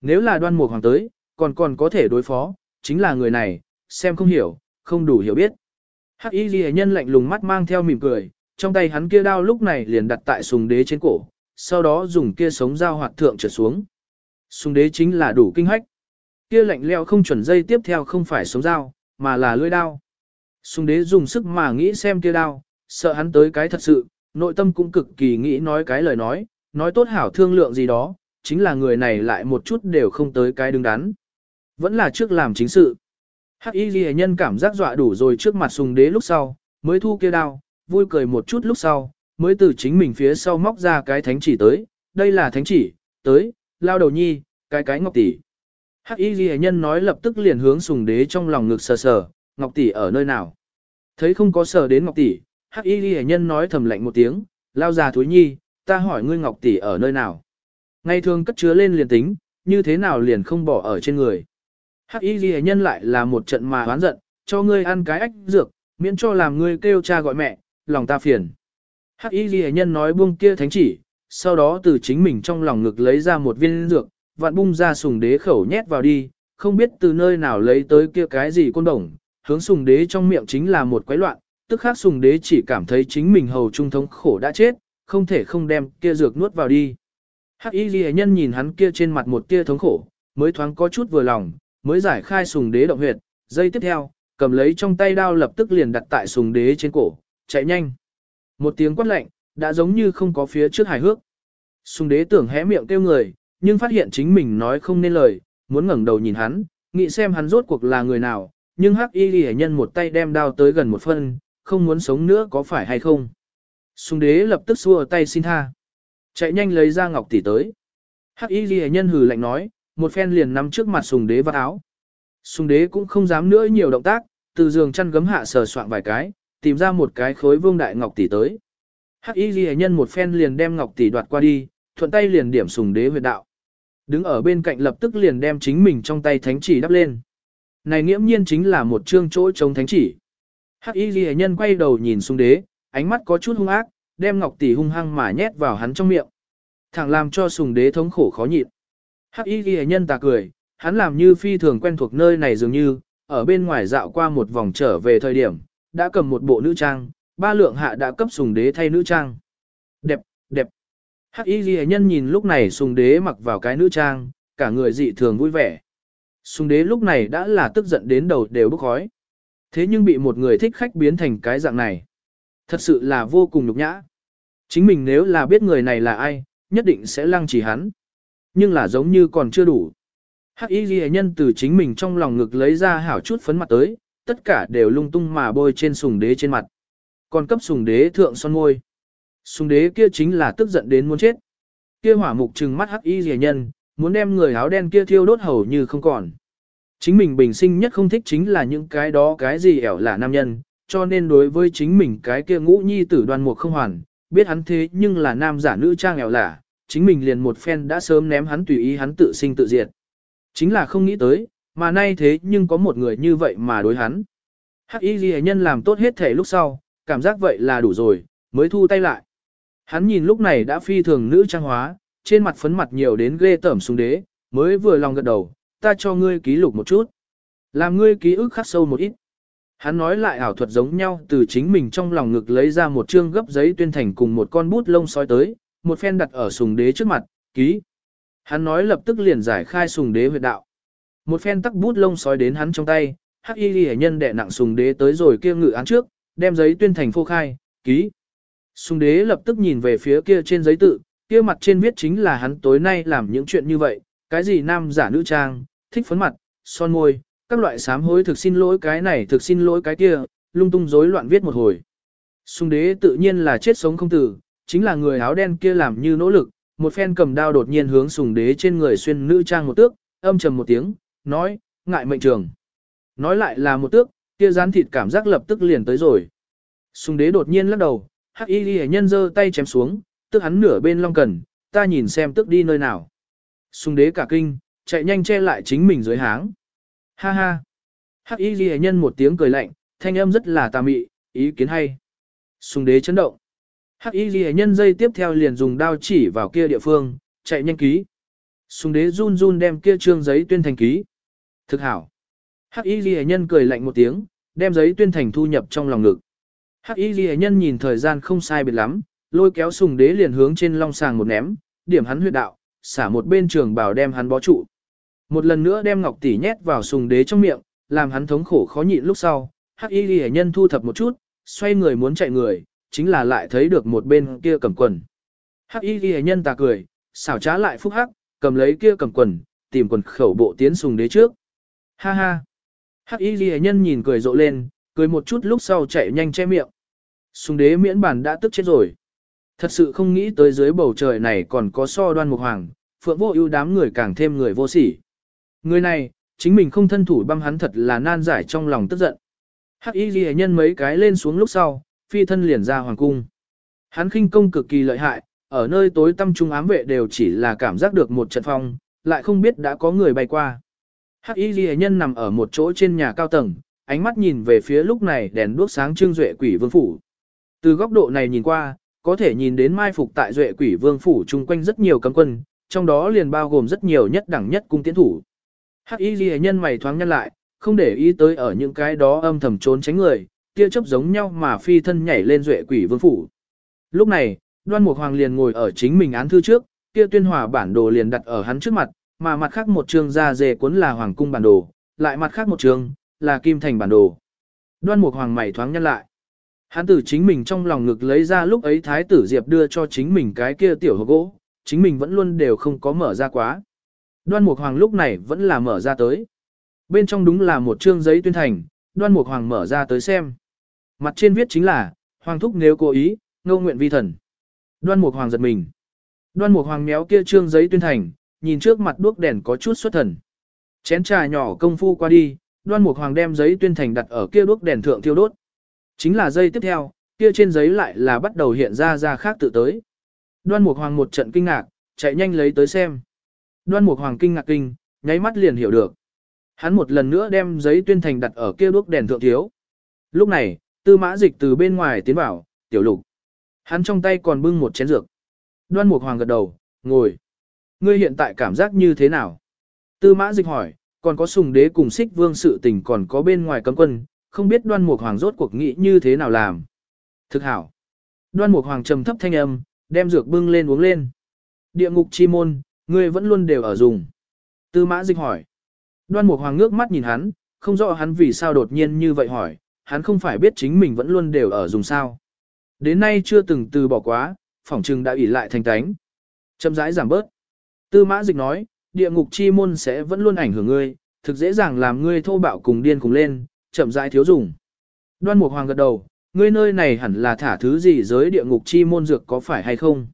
Nếu là đoan mục hoàng tới, còn còn có thể đối phó, chính là người này, xem không hiểu, không đủ hiểu biết. Hắc y ghi nhân lạnh lùng mắt mang theo mỉm cười, trong tay hắn kia đao lúc này liền đặt tại sùng đế trên cổ, sau đó dùng kia sống dao hoạt thượng trở xuống. Sùng đế chính là đủ kinh hách. Kia lạnh leo không chuẩn dây tiếp theo không phải sống dao, mà là lưỡi đao. Sùng đế dùng sức mà nghĩ xem kia đao, sợ hắn tới cái thật sự, nội tâm cũng cực kỳ nghĩ nói cái lời nói, nói tốt hảo thương lượng gì đó, chính là người này lại một chút đều không tới cái đứng đắn. Vẫn là trước làm chính sự. Hắc y ghi nhân cảm giác dọa đủ rồi trước mặt sùng đế lúc sau, mới thu kia đao, vui cười một chút lúc sau, mới từ chính mình phía sau móc ra cái thánh chỉ tới, đây là thánh chỉ, tới, lao đầu nhi, cái cái ngọc tỷ. Hắc y ghi nhân nói lập tức liền hướng sùng đế trong lòng ngực sờ sờ, Ngọc tỷ ở nơi nào? Thấy không có sờ đến Ngọc tỷ, Hắc Y Ghi nhân nói thầm lạnh một tiếng, lao già thúi nhi, ta hỏi ngươi Ngọc tỷ ở nơi nào? Ngày thường cất chứa lên liền tính, như thế nào liền không bỏ ở trên người? Hắc Y Ghi nhân lại là một trận mà hoán giận, cho ngươi ăn cái ách dược, miễn cho làm ngươi kêu cha gọi mẹ, lòng ta phiền. Hắc Y Ghi nhân nói buông kia thánh chỉ, sau đó từ chính mình trong lòng ngực lấy ra một viên dược, vạn bung ra sùng đế khẩu nhét vào đi, không biết từ nơi nào lấy tới kia cái gì côn đồng, hướng sùng đế trong miệng chính là một quái loạn, tức khác sùng đế chỉ cảm thấy chính mình hầu trung thống khổ đã chết, không thể không đem kia dược nuốt vào đi. Hắc y ghi nhân nhìn hắn kia trên mặt một tia thống khổ, mới thoáng có chút vừa lòng, mới giải khai sùng đế động huyệt, giây tiếp theo, cầm lấy trong tay đao lập tức liền đặt tại sùng đế trên cổ, chạy nhanh. Một tiếng quát lạnh, đã giống như không có phía trước hài hước. Sùng đế tưởng hé miệng kêu người, nhưng phát hiện chính mình nói không nên lời, muốn ngẩng đầu nhìn hắn, nghĩ xem hắn rốt cuộc là người nào, nhưng hắc y ghi nhân một tay đem đao tới gần một phân, không muốn sống nữa có phải hay không. Sùng đế lập tức xua tay xin tha. Chạy nhanh lấy ra ngọc tỷ tới. Hắc y ghi nhân hừ lạnh nói, một phen liền nắm trước mặt sùng đế vào áo. Sùng đế cũng không dám nữa nhiều động tác, từ giường chăn gấm hạ sờ soạn vài cái, tìm ra một cái khối vương đại ngọc tỷ tới. Hắc y ghi nhân một phen liền đem ngọc tỷ đoạt qua đi, thuận tay liền điểm sùng đế huyệt đạo. Đứng ở bên cạnh lập tức liền đem chính mình trong tay thánh chỉ đắp lên. Này nghiễm nhiên chính là một chương chỗ chống thánh chỉ. Hắc y ghi nhân quay đầu nhìn sùng đế, ánh mắt có chút hung ác, đem ngọc tỷ hung hăng mà nhét vào hắn trong miệng. Thẳng làm cho sùng đế thống khổ khó nhịn. Hắc y ghi nhân tà cười, hắn làm như phi thường quen thuộc nơi này dường như, ở bên ngoài dạo qua một vòng trở về thời điểm, đã cầm một bộ nữ trang, ba lượng hạ đã cấp sùng đế thay nữ trang. Đẹp, đẹp. Hắc y ghi nhân nhìn lúc này sùng đế mặc vào cái nữ trang, cả người dị thường vui vẻ. Sùng đế lúc này đã là tức giận đến đầu đều bốc khói. Thế nhưng bị một người thích khách biến thành cái dạng này. Thật sự là vô cùng nhục nhã. Chính mình nếu là biết người này là ai, nhất định sẽ lăng trì hắn. Nhưng là giống như còn chưa đủ. Hắc y ghi nhân từ chính mình trong lòng ngực lấy ra hảo chút phấn mặt tới, tất cả đều lung tung mà bôi trên sùng đế trên mặt. Còn cấp sùng đế thượng son môi. Sùng đế kia chính là tức giận đến muốn chết. Kia hỏa mục trừng mắt hắc y rẻ nhân, muốn đem người áo đen kia thiêu đốt hầu như không còn. Chính mình bình sinh nhất không thích chính là những cái đó cái gì ẻo là nam nhân, cho nên đối với chính mình cái kia ngũ nhi tử đoan mục không hoàn, biết hắn thế nhưng là nam giả nữ trang ẻo là, chính mình liền một phen đã sớm ném hắn tùy ý hắn tự sinh tự diệt. Chính là không nghĩ tới, mà nay thế nhưng có một người như vậy mà đối hắn. Hắc y ghi nhân làm tốt hết thể lúc sau, cảm giác vậy là đủ rồi, mới thu tay lại. Hắn nhìn lúc này đã phi thường nữ trang hóa, trên mặt phấn mặt nhiều đến ghê tởm xuống đế, mới vừa lòng gật đầu, ta cho ngươi ký lục một chút. Làm ngươi ký ức khắc sâu một ít. Hắn nói lại ảo thuật giống nhau từ chính mình trong lòng ngực lấy ra một chương gấp giấy tuyên thành cùng một con bút lông sói tới, một phen đặt ở sùng đế trước mặt, ký. Hắn nói lập tức liền giải khai sùng đế huyệt đạo. Một phen tắc bút lông sói đến hắn trong tay, hắc y ghi nhân đệ nặng sùng đế tới rồi kia ngự án trước, đem giấy tuyên thành phô khai, ký. Sùng đế lập tức nhìn về phía kia trên giấy tự, kia mặt trên viết chính là hắn tối nay làm những chuyện như vậy, cái gì nam giả nữ trang, thích phấn mặt, son môi, các loại sám hối thực xin lỗi cái này thực xin lỗi cái kia, lung tung rối loạn viết một hồi. Sùng đế tự nhiên là chết sống không tử, chính là người áo đen kia làm như nỗ lực, một phen cầm đao đột nhiên hướng sùng đế trên người xuyên nữ trang một tước, âm trầm một tiếng, nói, ngại mệnh trường. Nói lại là một tước, kia rán thịt cảm giác lập tức liền tới rồi. Sùng đế đột nhiên lắc đầu, hắc y ghi nhân giơ tay chém xuống, tức hắn nửa bên long cần, ta nhìn xem tức đi nơi nào. Sùng đế cả kinh, chạy nhanh che lại chính mình dưới háng. Ha ha. Hắc y ghi nhân một tiếng cười lạnh, thanh âm rất là tà mị, ý kiến hay. Sùng đế chấn động. Hắc y ghi nhân dây tiếp theo liền dùng đao chỉ vào kia địa phương, chạy nhanh ký. Sùng đế run run đem kia trương giấy tuyên thành ký. Thực hảo. Hắc y ghi nhân cười lạnh một tiếng, đem giấy tuyên thành thu nhập trong lòng ngực. Hắc y ghi nhân nhìn thời gian không sai biệt lắm, lôi kéo sùng đế liền hướng trên long sàng một ném, điểm hắn huyệt đạo, xả một bên trường bảo đem hắn bó trụ. Một lần nữa đem ngọc tỷ nhét vào sùng đế trong miệng, làm hắn thống khổ khó nhịn lúc sau. Hắc y ghi nhân thu thập một chút, xoay người muốn chạy người, chính là lại thấy được một bên kia cầm quần. Hắc y ghi nhân tà cười, xảo trá lại phúc hắc, cầm lấy kia cầm quần, tìm quần khẩu bộ tiến sùng đế trước. Ha ha. Hắc y ghi nhân nhìn cười rộ lên, cười một chút lúc sau chạy nhanh che miệng. Sùng đế miễn bản đã tức chết rồi. Thật sự không nghĩ tới dưới bầu trời này còn có so đoan mục hoàng, phượng vô ưu đám người càng thêm người vô sỉ. Người này, chính mình không thân thủ băm hắn thật là nan giải trong lòng tức giận. Hắc y ghi nhân mấy cái lên xuống lúc sau, phi thân liền ra hoàng cung. Hắn khinh công cực kỳ lợi hại, ở nơi tối tăm trung ám vệ đều chỉ là cảm giác được một trận phong, lại không biết đã có người bay qua. Hắc y ghi nhân nằm ở một chỗ trên nhà cao tầng, ánh mắt nhìn về phía lúc này đèn đuốc sáng trưng duệ quỷ vương phủ. Từ góc độ này nhìn qua, có thể nhìn đến mai phục tại duệ quỷ vương phủ chung quanh rất nhiều cấm quân, trong đó liền bao gồm rất nhiều nhất đẳng nhất cung tiến thủ. Hắc y ghi nhân mày thoáng nhăn lại, không để ý tới ở những cái đó âm thầm trốn tránh người, tia chớp giống nhau mà phi thân nhảy lên duệ quỷ vương phủ. Lúc này, đoan mục hoàng liền ngồi ở chính mình án thư trước, kia tuyên hòa bản đồ liền đặt ở hắn trước mặt, mà mặt khác một trường ra dề cuốn là hoàng cung bản đồ, lại mặt khác một trường, là kim thành bản đồ. Đoan mục hoàng mày thoáng nhân lại. Hắn từ chính mình trong lòng ngực lấy ra lúc ấy thái tử Diệp đưa cho chính mình cái kia tiểu hộp gỗ, chính mình vẫn luôn đều không có mở ra quá. Đoan mục hoàng lúc này vẫn là mở ra tới. Bên trong đúng là một chương giấy tuyên thành, đoan mục hoàng mở ra tới xem. Mặt trên viết chính là, hoàng thúc nếu cố ý, ngô nguyện vi thần. Đoan mục hoàng giật mình. Đoan mục hoàng méo kia trương giấy tuyên thành, nhìn trước mặt đuốc đèn có chút xuất thần. Chén trà nhỏ công phu qua đi, đoan mục hoàng đem giấy tuyên thành đặt ở kia đuốc đèn thượng thiêu đốt. Chính là giây tiếp theo, kia trên giấy lại là bắt đầu hiện ra ra khác tự tới. Đoan mục hoàng một trận kinh ngạc, chạy nhanh lấy tới xem. Đoan mục hoàng kinh ngạc kinh, nháy mắt liền hiểu được. Hắn một lần nữa đem giấy tuyên thành đặt ở kia đuốc đèn thượng thiếu. Lúc này, tư mã dịch từ bên ngoài tiến vào, tiểu lục. Hắn trong tay còn bưng một chén dược. Đoan mục hoàng gật đầu, ngồi. Ngươi hiện tại cảm giác như thế nào? Tư mã dịch hỏi, còn có sùng đế cùng xích vương sự tình còn có bên ngoài cấm quân, không biết đoan mục hoàng rốt cuộc nghĩ như thế nào làm. Thực hảo. Đoan mục hoàng trầm thấp thanh âm, đem dược bưng lên uống lên. Địa ngục chi môn, ngươi vẫn luôn đều ở dùng. Tư mã dịch hỏi. Đoan mục hoàng ngước mắt nhìn hắn, không rõ hắn vì sao đột nhiên như vậy hỏi, hắn không phải biết chính mình vẫn luôn đều ở dùng sao. Đến nay chưa từng từ bỏ quá, phỏng trừng đã ủy lại thành tánh. Châm rãi giảm bớt. Tư mã dịch nói, địa ngục chi môn sẽ vẫn luôn ảnh hưởng ngươi, thực dễ dàng làm ngươi thô bạo cùng điên cùng lên, chậm rãi thiếu dùng. Đoan Mục Hoàng gật đầu, ngươi nơi này hẳn là thả thứ gì giới địa ngục chi môn dược có phải hay không?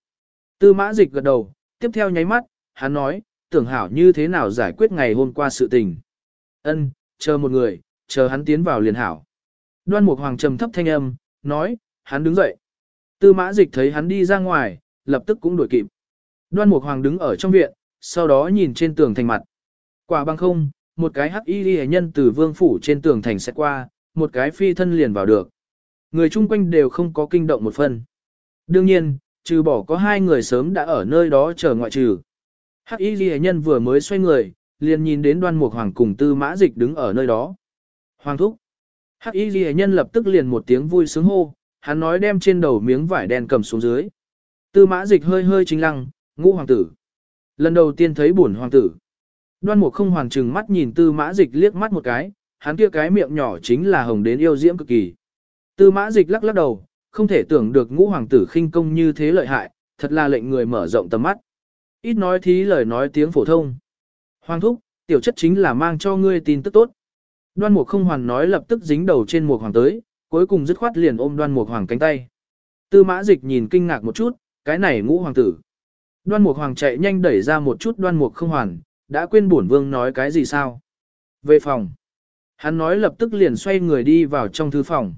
Tư mã dịch gật đầu, tiếp theo nháy mắt, hắn nói, tưởng hảo như thế nào giải quyết ngày hôm qua sự tình. Ân, chờ một người, chờ hắn tiến vào liền hảo. Đoan Mục Hoàng trầm thấp thanh âm, nói, hắn đứng dậy. Tư mã dịch thấy hắn đi ra ngoài, lập tức cũng đuổi kịp. Đoan Mục Hoàng đứng ở trong viện, sau đó nhìn trên tường thành mặt. Quả băng không, một cái hắc y ghi nhân từ vương phủ trên tường thành sẽ qua, một cái phi thân liền vào được. Người chung quanh đều không có kinh động một phần. Đương nhiên, trừ bỏ có hai người sớm đã ở nơi đó chờ ngoại trừ. Hắc y ghi nhân vừa mới xoay người, liền nhìn đến đoan mục hoàng cùng tư mã dịch đứng ở nơi đó. Hoàng thúc. Hắc y ghi nhân lập tức liền một tiếng vui sướng hô, hắn nói đem trên đầu miếng vải đen cầm xuống dưới. Tư mã dịch hơi hơi chính lăng, ngũ hoàng tử. Lần đầu tiên thấy bổn hoàng tử. Đoan mục không hoàn trừng mắt nhìn tư mã dịch liếc mắt một cái, hắn kia cái miệng nhỏ chính là hồng đến yêu diễm cực kỳ. Tư mã dịch lắc lắc đầu, không thể tưởng được ngũ hoàng tử khinh công như thế lợi hại, thật là lệnh người mở rộng tầm mắt. Ít nói thí lời nói tiếng phổ thông. Hoàng thúc, tiểu chất chính là mang cho ngươi tin tức tốt. Đoan mục không hoàn nói lập tức dính đầu trên mục hoàng tới, cuối cùng dứt khoát liền ôm đoan mục hoàng cánh tay. Tư mã dịch nhìn kinh ngạc một chút, cái này ngũ hoàng tử. Đoan mục hoàng chạy nhanh đẩy ra một chút đoan mục không hoàn, đã quên bổn vương nói cái gì sao? Về phòng. Hắn nói lập tức liền xoay người đi vào trong thư phòng.